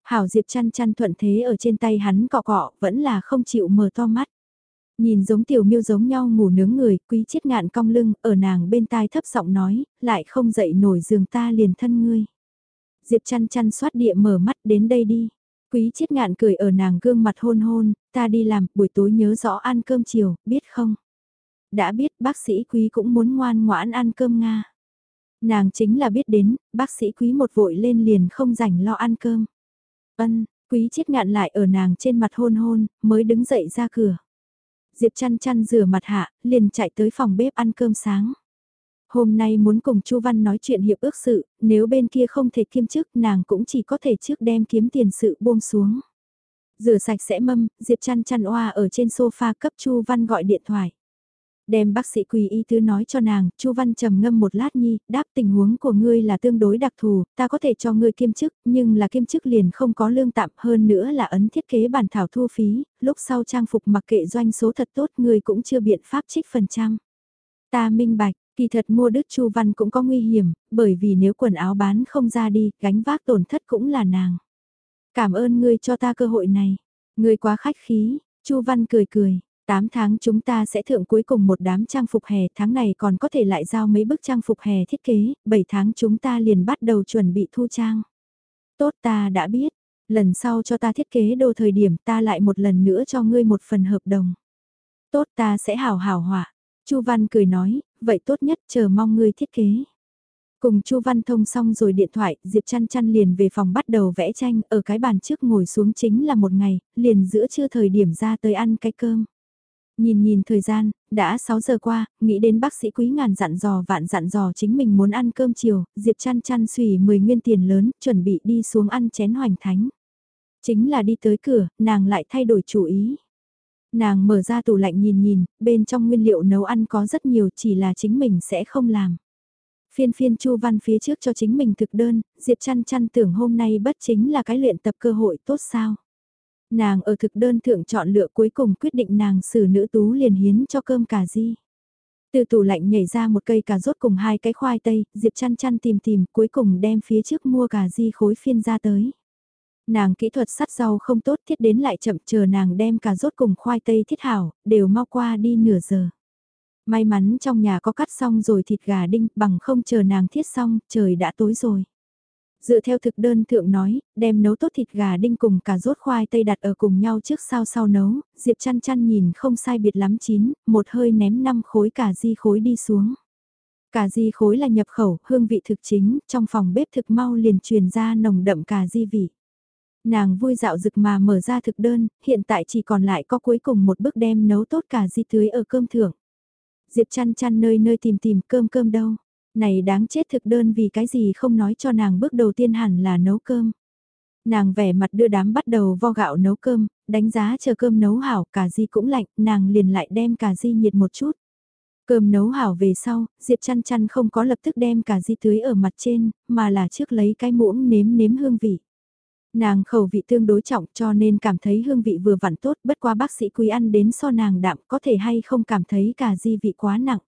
Hảo Diệp chăn chăn thuận thế ở trên tay hắn cọ cọ vẫn là không chịu mở to mắt. Nhìn giống tiểu miêu giống nhau ngủ nướng người, quý chiết ngạn cong lưng, ở nàng bên tai thấp giọng nói, lại không dậy nổi giường ta liền thân ngươi. Diệp chăn chăn xoát địa mở mắt đến đây đi. Quý chiết ngạn cười ở nàng gương mặt hôn hôn, ta đi làm, buổi tối nhớ rõ ăn cơm chiều, biết không? Đã biết bác sĩ quý cũng muốn ngoan ngoãn ăn cơm Nga. Nàng chính là biết đến, bác sĩ quý một vội lên liền không rảnh lo ăn cơm. Ân, quý chết ngạn lại ở nàng trên mặt hôn hôn, mới đứng dậy ra cửa. Diệp chăn chăn rửa mặt hạ, liền chạy tới phòng bếp ăn cơm sáng. Hôm nay muốn cùng Chu Văn nói chuyện hiệp ước sự, nếu bên kia không thể kiêm chức nàng cũng chỉ có thể trước đem kiếm tiền sự buông xuống. Rửa sạch sẽ mâm, Diệp chăn chăn oa ở trên sofa cấp Chu Văn gọi điện thoại. Đem bác sĩ quỳ y tứ nói cho nàng, Chu Văn trầm ngâm một lát nhi, đáp tình huống của ngươi là tương đối đặc thù, ta có thể cho ngươi kiêm chức, nhưng là kiêm chức liền không có lương tạm hơn nữa là ấn thiết kế bản thảo thu phí, lúc sau trang phục mặc kệ doanh số thật tốt ngươi cũng chưa biện pháp trích phần trăm. Ta minh bạch, kỳ thật mua đứt Chu Văn cũng có nguy hiểm, bởi vì nếu quần áo bán không ra đi, gánh vác tổn thất cũng là nàng. Cảm ơn ngươi cho ta cơ hội này. Ngươi quá khách khí, Chu Văn cười cười. 8 tháng chúng ta sẽ thượng cuối cùng một đám trang phục hè, tháng này còn có thể lại giao mấy bức trang phục hè thiết kế, 7 tháng chúng ta liền bắt đầu chuẩn bị thu trang. Tốt ta đã biết, lần sau cho ta thiết kế đồ thời điểm ta lại một lần nữa cho ngươi một phần hợp đồng. Tốt ta sẽ hào hào hỏa, Chu Văn cười nói, vậy tốt nhất chờ mong ngươi thiết kế. Cùng Chu Văn thông xong rồi điện thoại, Diệp Chăn Chăn liền về phòng bắt đầu vẽ tranh, ở cái bàn trước ngồi xuống chính là một ngày, liền giữa trưa thời điểm ra tới ăn cái cơm. Nhìn nhìn thời gian, đã 6 giờ qua, nghĩ đến bác sĩ quý ngàn dặn dò vạn dặn dò chính mình muốn ăn cơm chiều, Diệp chăn chăn xùy 10 nguyên tiền lớn, chuẩn bị đi xuống ăn chén hoành thánh. Chính là đi tới cửa, nàng lại thay đổi chủ ý. Nàng mở ra tủ lạnh nhìn nhìn, bên trong nguyên liệu nấu ăn có rất nhiều chỉ là chính mình sẽ không làm. Phiên phiên chu văn phía trước cho chính mình thực đơn, Diệp chăn chăn tưởng hôm nay bất chính là cái luyện tập cơ hội tốt sao. Nàng ở thực đơn thượng chọn lựa cuối cùng quyết định nàng xử nữ tú liền hiến cho cơm cà di. Từ tủ lạnh nhảy ra một cây cà rốt cùng hai cái khoai tây, Diệp chăn chăn tìm tìm cuối cùng đem phía trước mua cà di khối phiên ra tới. Nàng kỹ thuật sắt rau không tốt thiết đến lại chậm chờ nàng đem cà rốt cùng khoai tây thiết hảo, đều mau qua đi nửa giờ. May mắn trong nhà có cắt xong rồi thịt gà đinh bằng không chờ nàng thiết xong, trời đã tối rồi. Dựa theo thực đơn thượng nói, đem nấu tốt thịt gà đinh cùng cà rốt khoai tây đặt ở cùng nhau trước sau sau nấu, Diệp chăn chăn nhìn không sai biệt lắm chín, một hơi ném 5 khối cà di khối đi xuống. Cà di khối là nhập khẩu, hương vị thực chính, trong phòng bếp thực mau liền truyền ra nồng đậm cà di vị. Nàng vui dạo rực mà mở ra thực đơn, hiện tại chỉ còn lại có cuối cùng một bước đem nấu tốt cà di tưới ở cơm thưởng. Diệp chăn chăn nơi nơi tìm tìm cơm cơm đâu. Này đáng chết thực đơn vì cái gì không nói cho nàng bước đầu tiên hẳn là nấu cơm. Nàng vẻ mặt đưa đám bắt đầu vo gạo nấu cơm, đánh giá chờ cơm nấu hảo cả di cũng lạnh, nàng liền lại đem cả di nhiệt một chút. Cơm nấu hảo về sau, Diệp chăn chăn không có lập tức đem cả di tưới ở mặt trên, mà là trước lấy cái muỗng nếm nếm hương vị. Nàng khẩu vị tương đối trọng cho nên cảm thấy hương vị vừa vặn tốt bất qua bác sĩ quý ăn đến so nàng đạm có thể hay không cảm thấy cả di vị quá nặng.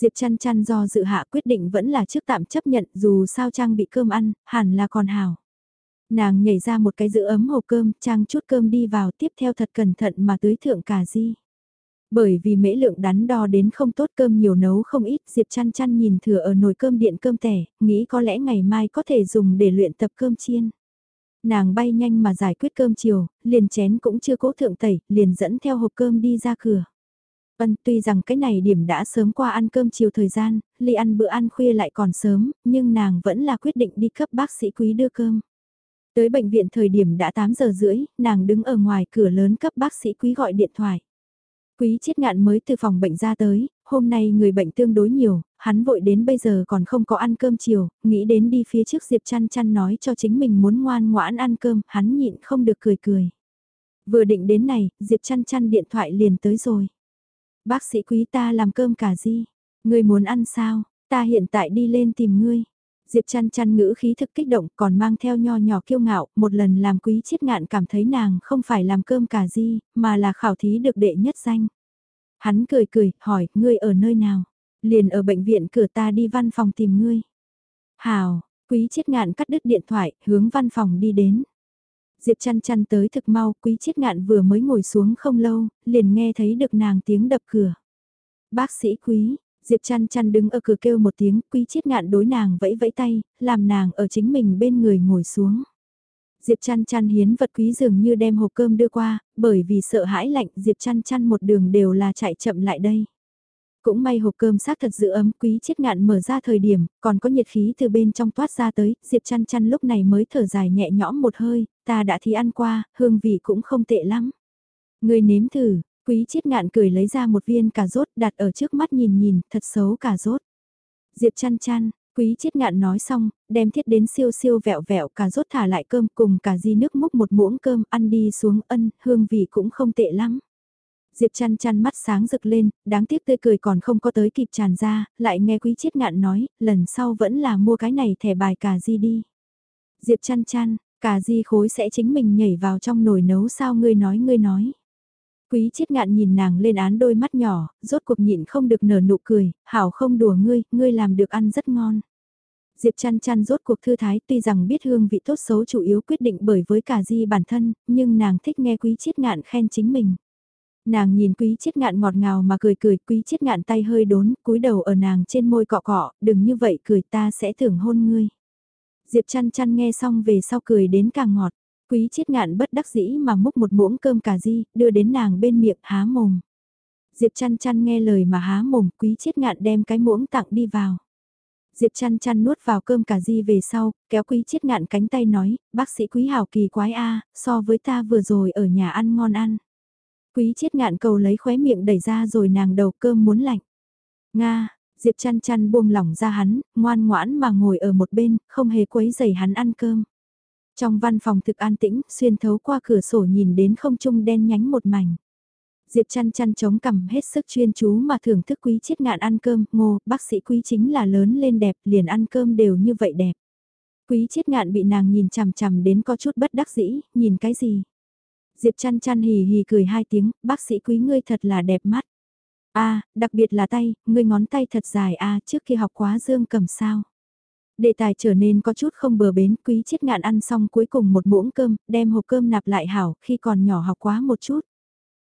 Diệp chăn chăn do dự hạ quyết định vẫn là trước tạm chấp nhận dù sao trang bị cơm ăn, hẳn là còn hào. Nàng nhảy ra một cái giữ ấm hộp cơm, trang chút cơm đi vào tiếp theo thật cẩn thận mà tưới thượng cà di. Bởi vì mễ lượng đắn đo đến không tốt cơm nhiều nấu không ít, Diệp chăn chăn nhìn thừa ở nồi cơm điện cơm tẻ, nghĩ có lẽ ngày mai có thể dùng để luyện tập cơm chiên. Nàng bay nhanh mà giải quyết cơm chiều, liền chén cũng chưa cố thượng tẩy, liền dẫn theo hộp cơm đi ra cửa. Vân tuy rằng cái này điểm đã sớm qua ăn cơm chiều thời gian, ly ăn bữa ăn khuya lại còn sớm, nhưng nàng vẫn là quyết định đi cấp bác sĩ quý đưa cơm. Tới bệnh viện thời điểm đã 8 giờ rưỡi, nàng đứng ở ngoài cửa lớn cấp bác sĩ quý gọi điện thoại. Quý chiết ngạn mới từ phòng bệnh ra tới, hôm nay người bệnh tương đối nhiều, hắn vội đến bây giờ còn không có ăn cơm chiều, nghĩ đến đi phía trước Diệp chăn chăn nói cho chính mình muốn ngoan ngoãn ăn cơm, hắn nhịn không được cười cười. Vừa định đến này, Diệp chăn chăn điện thoại liền tới rồi. Bác sĩ quý ta làm cơm cả gì? Ngươi muốn ăn sao? Ta hiện tại đi lên tìm ngươi. Diệp chăn chăn ngữ khí thực kích động còn mang theo nho nhỏ kiêu ngạo, một lần làm quý chiết ngạn cảm thấy nàng không phải làm cơm cả gì, mà là khảo thí được đệ nhất danh. Hắn cười cười, hỏi, ngươi ở nơi nào? Liền ở bệnh viện cửa ta đi văn phòng tìm ngươi. Hào, quý chiết ngạn cắt đứt điện thoại, hướng văn phòng đi đến. Diệp chăn chăn tới thực mau, quý chiết ngạn vừa mới ngồi xuống không lâu, liền nghe thấy được nàng tiếng đập cửa. Bác sĩ quý, Diệp chăn chăn đứng ở cửa kêu một tiếng, quý chiết ngạn đối nàng vẫy vẫy tay, làm nàng ở chính mình bên người ngồi xuống. Diệp chăn chăn hiến vật quý dường như đem hộp cơm đưa qua, bởi vì sợ hãi lạnh Diệp chăn chăn một đường đều là chạy chậm lại đây. Cũng may hộp cơm xác thật giữ ấm quý chiết ngạn mở ra thời điểm, còn có nhiệt khí từ bên trong toát ra tới, Diệp chăn chăn lúc này mới thở dài nhẹ nhõm một hơi, ta đã thí ăn qua, hương vị cũng không tệ lắm. Người nếm thử, quý chiết ngạn cười lấy ra một viên cà rốt đặt ở trước mắt nhìn nhìn, thật xấu cà rốt. Diệp chăn chăn, quý chiết ngạn nói xong, đem thiết đến siêu siêu vẹo vẹo cà rốt thả lại cơm cùng cà di nước múc một muỗng cơm ăn đi xuống ân, hương vị cũng không tệ lắm. Diệp chăn chăn mắt sáng rực lên, đáng tiếc tươi cười còn không có tới kịp tràn ra, lại nghe quý chiết ngạn nói, lần sau vẫn là mua cái này thẻ bài cà di đi. Diệp chăn chăn, cà di khối sẽ chính mình nhảy vào trong nồi nấu sao ngươi nói ngươi nói. Quý chiết ngạn nhìn nàng lên án đôi mắt nhỏ, rốt cuộc nhịn không được nở nụ cười, hảo không đùa ngươi, ngươi làm được ăn rất ngon. Diệp chăn chăn rốt cuộc thư thái tuy rằng biết hương vị tốt xấu chủ yếu quyết định bởi với cà di bản thân, nhưng nàng thích nghe quý chiết ngạn khen chính mình. Nàng nhìn quý chiết ngạn ngọt ngào mà cười cười, quý chiết ngạn tay hơi đốn, cúi đầu ở nàng trên môi cọ cọ, đừng như vậy cười ta sẽ tưởng hôn ngươi. Diệp chăn chăn nghe xong về sau cười đến càng ngọt, quý chiết ngạn bất đắc dĩ mà múc một muỗng cơm cà ri đưa đến nàng bên miệng há mồm. Diệp chăn chăn nghe lời mà há mồm, quý chiết ngạn đem cái muỗng tặng đi vào. Diệp chăn chăn nuốt vào cơm cà ri về sau, kéo quý chiết ngạn cánh tay nói, bác sĩ quý hảo kỳ quái a so với ta vừa rồi ở nhà ăn ngon ăn. Quý chiết ngạn cầu lấy khóe miệng đẩy ra rồi nàng đầu cơm muốn lạnh. Nga, Diệp chăn chăn buông lỏng ra hắn, ngoan ngoãn mà ngồi ở một bên, không hề quấy giày hắn ăn cơm. Trong văn phòng thực an tĩnh, xuyên thấu qua cửa sổ nhìn đến không trung đen nhánh một mảnh. Diệp chăn chăn chống cằm hết sức chuyên chú mà thưởng thức quý chiết ngạn ăn cơm, ngô, bác sĩ quý chính là lớn lên đẹp, liền ăn cơm đều như vậy đẹp. Quý chiết ngạn bị nàng nhìn chằm chằm đến có chút bất đắc dĩ, nhìn cái gì? Diệp chăn chăn hì hì cười hai tiếng, bác sĩ quý ngươi thật là đẹp mắt a đặc biệt là tay, ngươi ngón tay thật dài a trước khi học quá dương cầm sao. Đề tài trở nên có chút không bờ bến, quý chiết ngạn ăn xong cuối cùng một muỗng cơm, đem hộp cơm nạp lại hảo, khi còn nhỏ học quá một chút.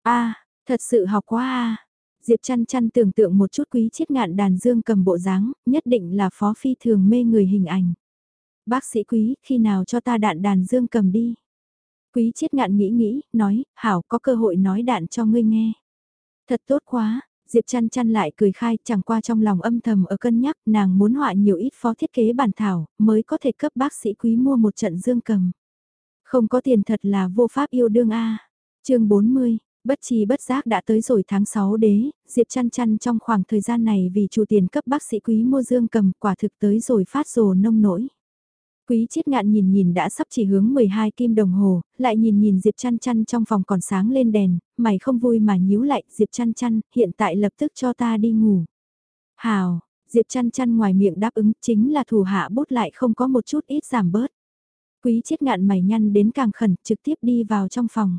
a thật sự học quá a Diệp chăn chăn tưởng tượng một chút quý chiết ngạn đàn dương cầm bộ dáng, nhất định là phó phi thường mê người hình ảnh. Bác sĩ quý, khi nào cho ta đạn đàn dương cầm đi. Quý chiết ngạn nghĩ nghĩ, nói, hảo có cơ hội nói đạn cho ngươi nghe. Thật tốt quá, Diệp chăn chăn lại cười khai chẳng qua trong lòng âm thầm ở cân nhắc nàng muốn họa nhiều ít phó thiết kế bản thảo mới có thể cấp bác sĩ quý mua một trận dương cầm. Không có tiền thật là vô pháp yêu đương a chương 40, bất chi bất giác đã tới rồi tháng 6 đế, Diệp chăn chăn trong khoảng thời gian này vì chủ tiền cấp bác sĩ quý mua dương cầm quả thực tới rồi phát rồ nông nổi. Quý chiết ngạn nhìn nhìn đã sắp chỉ hướng 12 kim đồng hồ, lại nhìn nhìn Diệp chăn chăn trong phòng còn sáng lên đèn, mày không vui mà nhíu lại, Diệp chăn chăn, hiện tại lập tức cho ta đi ngủ. Hào, Diệp chăn chăn ngoài miệng đáp ứng chính là thủ hạ bút lại không có một chút ít giảm bớt. Quý chiết ngạn mày nhăn đến càng khẩn trực tiếp đi vào trong phòng.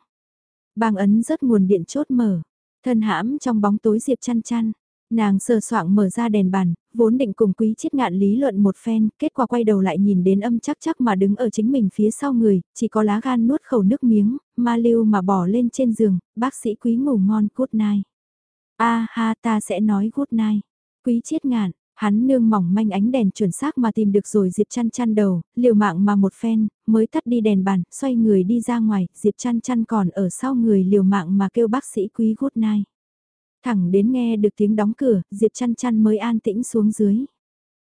Bang ấn rớt nguồn điện chốt mở, thân hãm trong bóng tối Diệp chăn chăn. Nàng sờ soạng mở ra đèn bàn, vốn định cùng quý chiết ngạn lý luận một phen, kết quả quay đầu lại nhìn đến âm chắc chắc mà đứng ở chính mình phía sau người, chỉ có lá gan nuốt khẩu nước miếng, ma lưu mà bỏ lên trên giường, bác sĩ quý ngủ ngon good night. A ha ta sẽ nói good night. Quý chiết ngạn, hắn nương mỏng manh ánh đèn chuẩn xác mà tìm được rồi Diệp chăn chăn đầu, liều mạng mà một phen, mới tắt đi đèn bàn, xoay người đi ra ngoài, Diệp chăn chăn còn ở sau người liều mạng mà kêu bác sĩ quý good night. Thẳng đến nghe được tiếng đóng cửa, Diệp chăn chăn mới an tĩnh xuống dưới.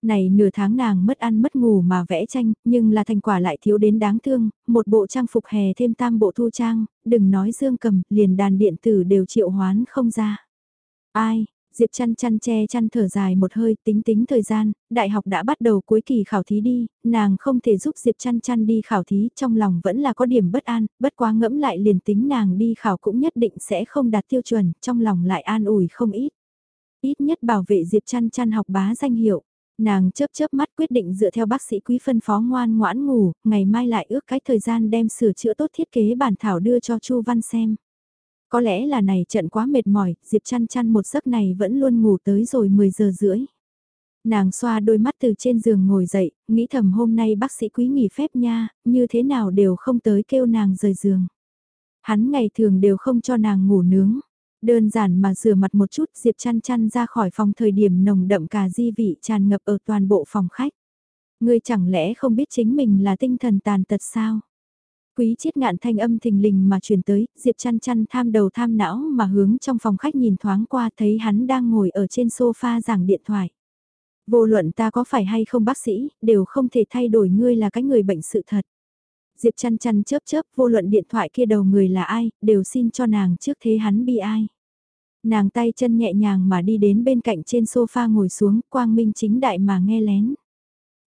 Này nửa tháng nàng mất ăn mất ngủ mà vẽ tranh, nhưng là thành quả lại thiếu đến đáng thương, một bộ trang phục hè thêm tam bộ thu trang, đừng nói dương cầm, liền đàn điện tử đều triệu hoán không ra. Ai, Diệp chăn chăn che chăn thở dài một hơi tính tính thời gian, đại học đã bắt đầu cuối kỳ khảo thí đi, nàng không thể giúp Diệp chăn chăn đi khảo thí trong lòng vẫn là có điểm bất an, bất quá ngẫm lại liền tính nàng đi khảo cũng nhất định sẽ không đạt tiêu chuẩn, trong lòng lại an ủi không ít. Ít nhất bảo vệ Diệp chăn chăn học bá danh hiệu. Nàng chớp chớp mắt quyết định dựa theo bác sĩ quý phân phó ngoan ngoãn ngủ, ngày mai lại ước cái thời gian đem sửa chữa tốt thiết kế bản thảo đưa cho Chu Văn xem. Có lẽ là này trận quá mệt mỏi, Diệp chăn chăn một giấc này vẫn luôn ngủ tới rồi 10 giờ rưỡi. Nàng xoa đôi mắt từ trên giường ngồi dậy, nghĩ thầm hôm nay bác sĩ quý nghỉ phép nha, như thế nào đều không tới kêu nàng rời giường. Hắn ngày thường đều không cho nàng ngủ nướng. Đơn giản mà rửa mặt một chút Diệp chăn chăn ra khỏi phòng thời điểm nồng đậm cà di vị tràn ngập ở toàn bộ phòng khách. Ngươi chẳng lẽ không biết chính mình là tinh thần tàn tật sao? Quý chiết ngạn thanh âm thình lình mà truyền tới, Diệp chăn chăn tham đầu tham não mà hướng trong phòng khách nhìn thoáng qua thấy hắn đang ngồi ở trên sofa giảng điện thoại. Vô luận ta có phải hay không bác sĩ, đều không thể thay đổi ngươi là cái người bệnh sự thật. Diệp chăn chăn chớp chớp vô luận điện thoại kia đầu người là ai, đều xin cho nàng trước thế hắn bi ai. Nàng tay chân nhẹ nhàng mà đi đến bên cạnh trên sofa ngồi xuống, quang minh chính đại mà nghe lén.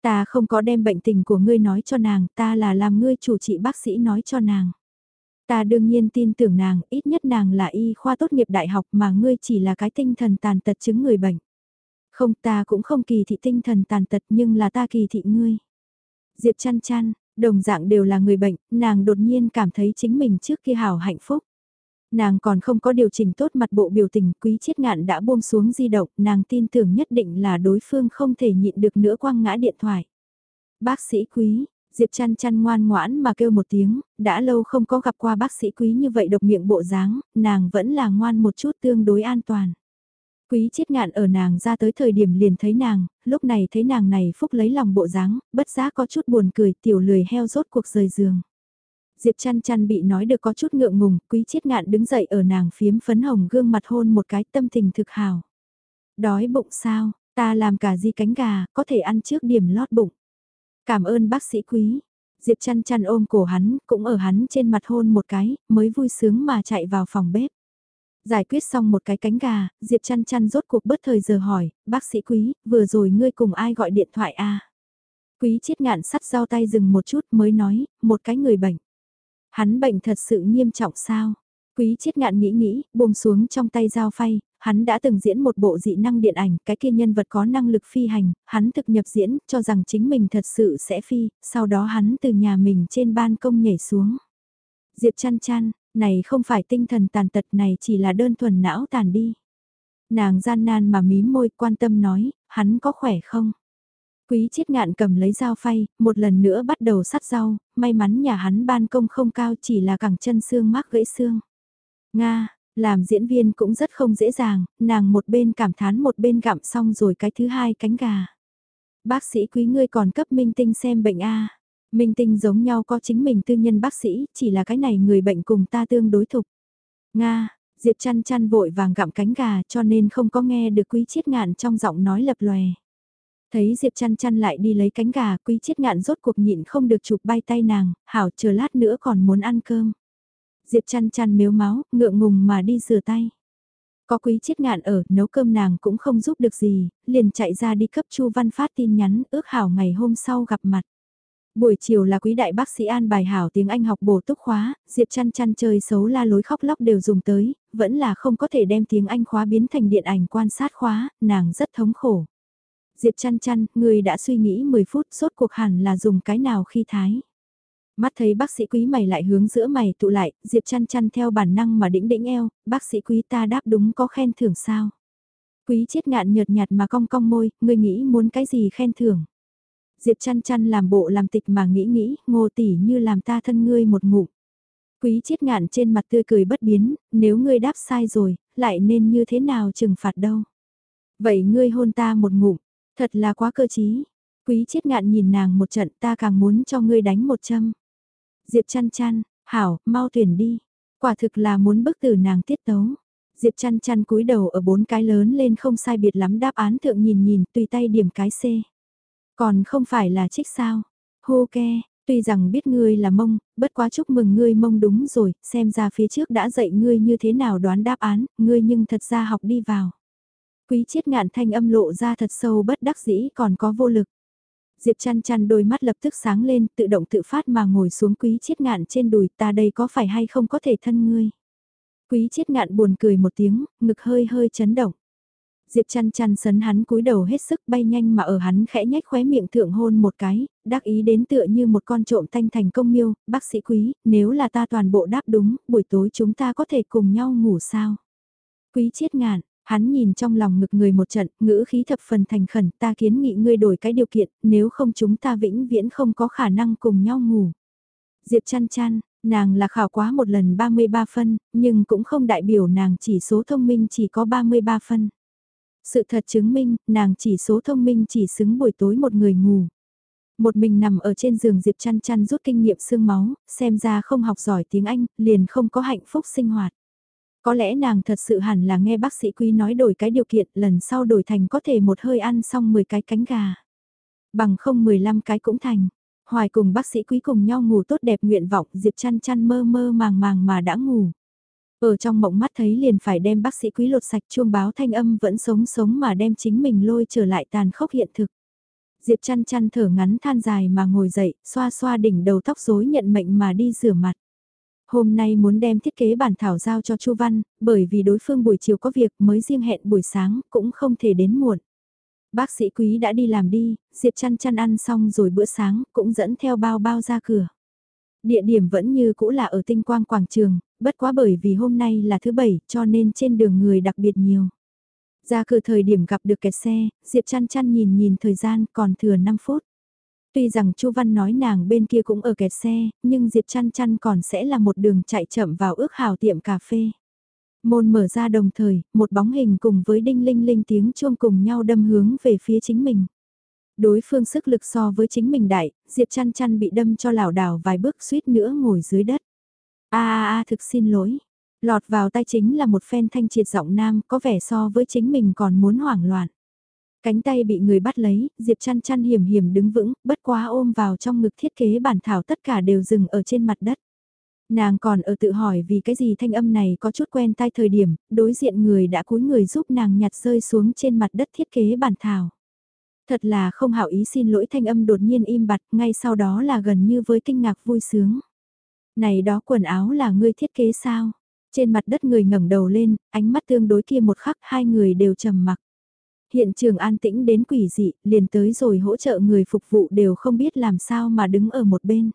Ta không có đem bệnh tình của ngươi nói cho nàng, ta là làm ngươi chủ trị bác sĩ nói cho nàng. Ta đương nhiên tin tưởng nàng, ít nhất nàng là y khoa tốt nghiệp đại học mà ngươi chỉ là cái tinh thần tàn tật chứng người bệnh. Không ta cũng không kỳ thị tinh thần tàn tật nhưng là ta kỳ thị ngươi. Diệp chăn chăn, đồng dạng đều là người bệnh, nàng đột nhiên cảm thấy chính mình trước kia hào hạnh phúc. Nàng còn không có điều chỉnh tốt mặt bộ biểu tình quý chiết ngạn đã buông xuống di động, nàng tin tưởng nhất định là đối phương không thể nhịn được nữa quăng ngã điện thoại. Bác sĩ quý, Diệp chăn chăn ngoan ngoãn mà kêu một tiếng, đã lâu không có gặp qua bác sĩ quý như vậy độc miệng bộ dáng, nàng vẫn là ngoan một chút tương đối an toàn. Quý chiết ngạn ở nàng ra tới thời điểm liền thấy nàng, lúc này thấy nàng này phúc lấy lòng bộ dáng, bất giác có chút buồn cười tiểu lười heo rốt cuộc rời giường. Diệp chăn chăn bị nói được có chút ngượng ngùng, quý chiết ngạn đứng dậy ở nàng phiếm phấn hồng gương mặt hôn một cái tâm tình thực hào. Đói bụng sao, ta làm cả di cánh gà, có thể ăn trước điểm lót bụng. Cảm ơn bác sĩ quý. Diệp chăn chăn ôm cổ hắn, cũng ở hắn trên mặt hôn một cái, mới vui sướng mà chạy vào phòng bếp. Giải quyết xong một cái cánh gà, Diệp chăn chăn rốt cuộc bớt thời giờ hỏi, bác sĩ quý, vừa rồi ngươi cùng ai gọi điện thoại à? Quý chiết ngạn sắt dao tay dừng một chút mới nói, một cái người bệnh. Hắn bệnh thật sự nghiêm trọng sao? Quý chiết ngạn nghĩ nghĩ, buông xuống trong tay dao phay, hắn đã từng diễn một bộ dị năng điện ảnh, cái kia nhân vật có năng lực phi hành, hắn thực nhập diễn, cho rằng chính mình thật sự sẽ phi, sau đó hắn từ nhà mình trên ban công nhảy xuống. Diệp chăn chăn, này không phải tinh thần tàn tật này chỉ là đơn thuần não tàn đi. Nàng gian nan mà mím môi quan tâm nói, hắn có khỏe không? Quý chiết ngạn cầm lấy dao phay, một lần nữa bắt đầu sắt rau, may mắn nhà hắn ban công không cao chỉ là cẳng chân xương mắc gãy xương. Nga, làm diễn viên cũng rất không dễ dàng, nàng một bên cảm thán một bên gặm xong rồi cái thứ hai cánh gà. Bác sĩ quý ngươi còn cấp minh tinh xem bệnh A. Minh tinh giống nhau có chính mình tư nhân bác sĩ, chỉ là cái này người bệnh cùng ta tương đối thục. Nga, Diệp chăn chăn vội vàng gặm cánh gà cho nên không có nghe được quý chiết ngạn trong giọng nói lập lòe. Thấy Diệp chăn chăn lại đi lấy cánh gà, quý chiết ngạn rốt cuộc nhịn không được chụp bay tay nàng, hảo chờ lát nữa còn muốn ăn cơm. Diệp chăn chăn miếu máu, ngượng ngùng mà đi rửa tay. Có quý chiết ngạn ở, nấu cơm nàng cũng không giúp được gì, liền chạy ra đi cấp Chu Văn phát tin nhắn, ước hảo ngày hôm sau gặp mặt. Buổi chiều là quý đại bác sĩ an bài hảo tiếng Anh học bổ túc khóa, Diệp chăn chăn chơi xấu la lối khóc lóc đều dùng tới, vẫn là không có thể đem tiếng Anh khóa biến thành điện ảnh quan sát khóa, nàng rất thống khổ. Diệp chăn chăn, người đã suy nghĩ 10 phút sốt cuộc hẳn là dùng cái nào khi thái. Mắt thấy bác sĩ quý mày lại hướng giữa mày tụ lại, Diệp chăn chăn theo bản năng mà đĩnh đĩnh eo, bác sĩ quý ta đáp đúng có khen thưởng sao. Quý chết ngạn nhợt nhạt mà cong cong môi, người nghĩ muốn cái gì khen thưởng. Diệp chăn chăn làm bộ làm tịch mà nghĩ nghĩ, ngô tỉ như làm ta thân ngươi một ngụm. Quý chết ngạn trên mặt tươi cười bất biến, nếu ngươi đáp sai rồi, lại nên như thế nào trừng phạt đâu. Vậy ngươi hôn ta một ngụm, thật là quá cơ chí. Quý chết ngạn nhìn nàng một trận ta càng muốn cho ngươi đánh một châm. Diệp chăn chăn, hảo, mau tuyển đi. Quả thực là muốn bức tử nàng tiết tấu. Diệp chăn chăn cúi đầu ở bốn cái lớn lên không sai biệt lắm đáp án thượng nhìn nhìn tùy tay điểm cái C. Còn không phải là trích sao. Hô ke, tuy rằng biết ngươi là mông, bất quá chúc mừng ngươi mông đúng rồi, xem ra phía trước đã dạy ngươi như thế nào đoán đáp án, ngươi nhưng thật ra học đi vào. Quý chiết ngạn thanh âm lộ ra thật sâu bất đắc dĩ còn có vô lực. Diệp chăn chăn đôi mắt lập tức sáng lên, tự động tự phát mà ngồi xuống quý chiết ngạn trên đùi ta đây có phải hay không có thể thân ngươi. Quý chiết ngạn buồn cười một tiếng, ngực hơi hơi chấn động. Diệp chăn chăn sấn hắn cúi đầu hết sức bay nhanh mà ở hắn khẽ nhách khóe miệng thượng hôn một cái, đắc ý đến tựa như một con trộm thanh thành công miêu, bác sĩ quý, nếu là ta toàn bộ đáp đúng, buổi tối chúng ta có thể cùng nhau ngủ sao? Quý chiết ngạn, Hắn nhìn trong lòng ngực người một trận, ngữ khí thập phần thành khẩn, ta kiến nghị ngươi đổi cái điều kiện, nếu không chúng ta vĩnh viễn không có khả năng cùng nhau ngủ. Diệp chăn chăn, nàng là khảo quá một lần 33 phân, nhưng cũng không đại biểu nàng chỉ số thông minh chỉ có 33 phân. Sự thật chứng minh, nàng chỉ số thông minh chỉ xứng buổi tối một người ngủ. Một mình nằm ở trên giường Diệp chăn chăn rút kinh nghiệm xương máu, xem ra không học giỏi tiếng Anh, liền không có hạnh phúc sinh hoạt. Có lẽ nàng thật sự hẳn là nghe bác sĩ quý nói đổi cái điều kiện lần sau đổi thành có thể một hơi ăn xong 10 cái cánh gà. Bằng không 15 cái cũng thành. Hoài cùng bác sĩ quý cùng nhau ngủ tốt đẹp nguyện vọng Diệp chăn chăn mơ mơ màng màng mà đã ngủ. Ở trong mộng mắt thấy liền phải đem bác sĩ quý lột sạch chuông báo thanh âm vẫn sống sống mà đem chính mình lôi trở lại tàn khốc hiện thực. Diệp chăn chăn thở ngắn than dài mà ngồi dậy, xoa xoa đỉnh đầu tóc rối nhận mệnh mà đi rửa mặt. Hôm nay muốn đem thiết kế bản thảo giao cho Chu Văn, bởi vì đối phương buổi chiều có việc mới riêng hẹn buổi sáng cũng không thể đến muộn. Bác sĩ quý đã đi làm đi, Diệp chăn chăn ăn xong rồi bữa sáng cũng dẫn theo bao bao ra cửa. Địa điểm vẫn như cũ là ở tinh quang quảng trường, bất quá bởi vì hôm nay là thứ bảy cho nên trên đường người đặc biệt nhiều. Ra cửa thời điểm gặp được kẹt xe, Diệp chăn chăn nhìn nhìn thời gian còn thừa 5 phút. Tuy rằng Chu Văn nói nàng bên kia cũng ở kẹt xe, nhưng Diệp chăn chăn còn sẽ là một đường chạy chậm vào ước hào tiệm cà phê. Môn mở ra đồng thời, một bóng hình cùng với đinh linh linh tiếng chuông cùng nhau đâm hướng về phía chính mình. Đối phương sức lực so với chính mình đại, Diệp chăn chăn bị đâm cho lảo đảo vài bước suýt nữa ngồi dưới đất. a a a thực xin lỗi. Lọt vào tay chính là một phen thanh triệt giọng nam có vẻ so với chính mình còn muốn hoảng loạn. Cánh tay bị người bắt lấy, Diệp chăn chăn hiểm hiểm đứng vững, bất quá ôm vào trong ngực thiết kế bản thảo tất cả đều dừng ở trên mặt đất. Nàng còn ở tự hỏi vì cái gì thanh âm này có chút quen tai thời điểm, đối diện người đã cúi người giúp nàng nhặt rơi xuống trên mặt đất thiết kế bản thảo. Thật là không hảo ý xin lỗi thanh âm đột nhiên im bặt, ngay sau đó là gần như với kinh ngạc vui sướng. Này đó quần áo là ngươi thiết kế sao? Trên mặt đất người ngẩng đầu lên, ánh mắt tương đối kia một khắc hai người đều trầm mặc. Hiện trường an tĩnh đến quỷ dị, liền tới rồi hỗ trợ người phục vụ đều không biết làm sao mà đứng ở một bên.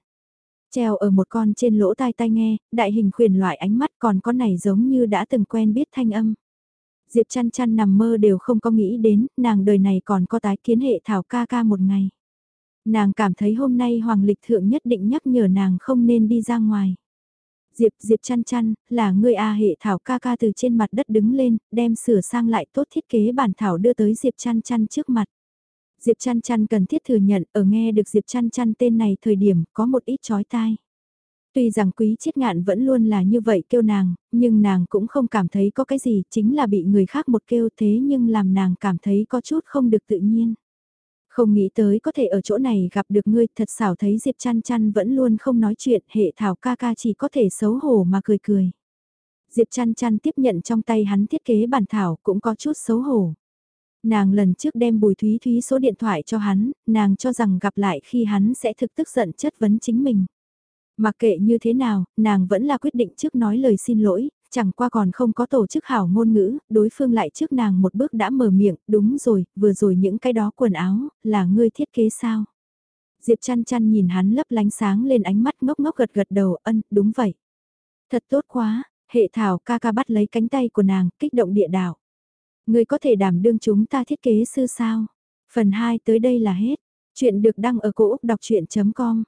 Treo ở một con trên lỗ tai tai nghe, đại hình khuyền loại ánh mắt còn con này giống như đã từng quen biết thanh âm. Diệp chăn chăn nằm mơ đều không có nghĩ đến, nàng đời này còn có tái kiến hệ thảo ca ca một ngày. Nàng cảm thấy hôm nay Hoàng Lịch Thượng nhất định nhắc nhở nàng không nên đi ra ngoài. Diệp, Diệp chăn chăn, là ngươi A hệ thảo ca ca từ trên mặt đất đứng lên, đem sửa sang lại tốt thiết kế bản thảo đưa tới Diệp chăn chăn trước mặt. Diệp chăn chăn cần thiết thừa nhận ở nghe được Diệp chăn chăn tên này thời điểm có một ít chói tai. Tuy rằng quý chiết ngạn vẫn luôn là như vậy kêu nàng, nhưng nàng cũng không cảm thấy có cái gì, chính là bị người khác một kêu thế nhưng làm nàng cảm thấy có chút không được tự nhiên. Không nghĩ tới có thể ở chỗ này gặp được ngươi, thật xảo thấy Diệp chăn chăn vẫn luôn không nói chuyện, hệ thảo ca ca chỉ có thể xấu hổ mà cười cười. Diệp chăn chăn tiếp nhận trong tay hắn thiết kế bản thảo cũng có chút xấu hổ. Nàng lần trước đem bùi thúy thúy số điện thoại cho hắn, nàng cho rằng gặp lại khi hắn sẽ thực tức giận chất vấn chính mình. Mặc kệ như thế nào, nàng vẫn là quyết định trước nói lời xin lỗi, chẳng qua còn không có tổ chức hảo ngôn ngữ, đối phương lại trước nàng một bước đã mở miệng, đúng rồi, vừa rồi những cái đó quần áo, là ngươi thiết kế sao? Diệp chăn chăn nhìn hắn lấp lánh sáng lên ánh mắt ngốc ngốc gật gật đầu, ân, đúng vậy. Thật tốt quá, hệ thảo ca ca bắt lấy cánh tay của nàng, kích động địa đảo. Ngươi có thể đảm đương chúng ta thiết kế sư sao? Phần 2 tới đây là hết. Chuyện được đăng ở cổ Úc đọc chuyện.com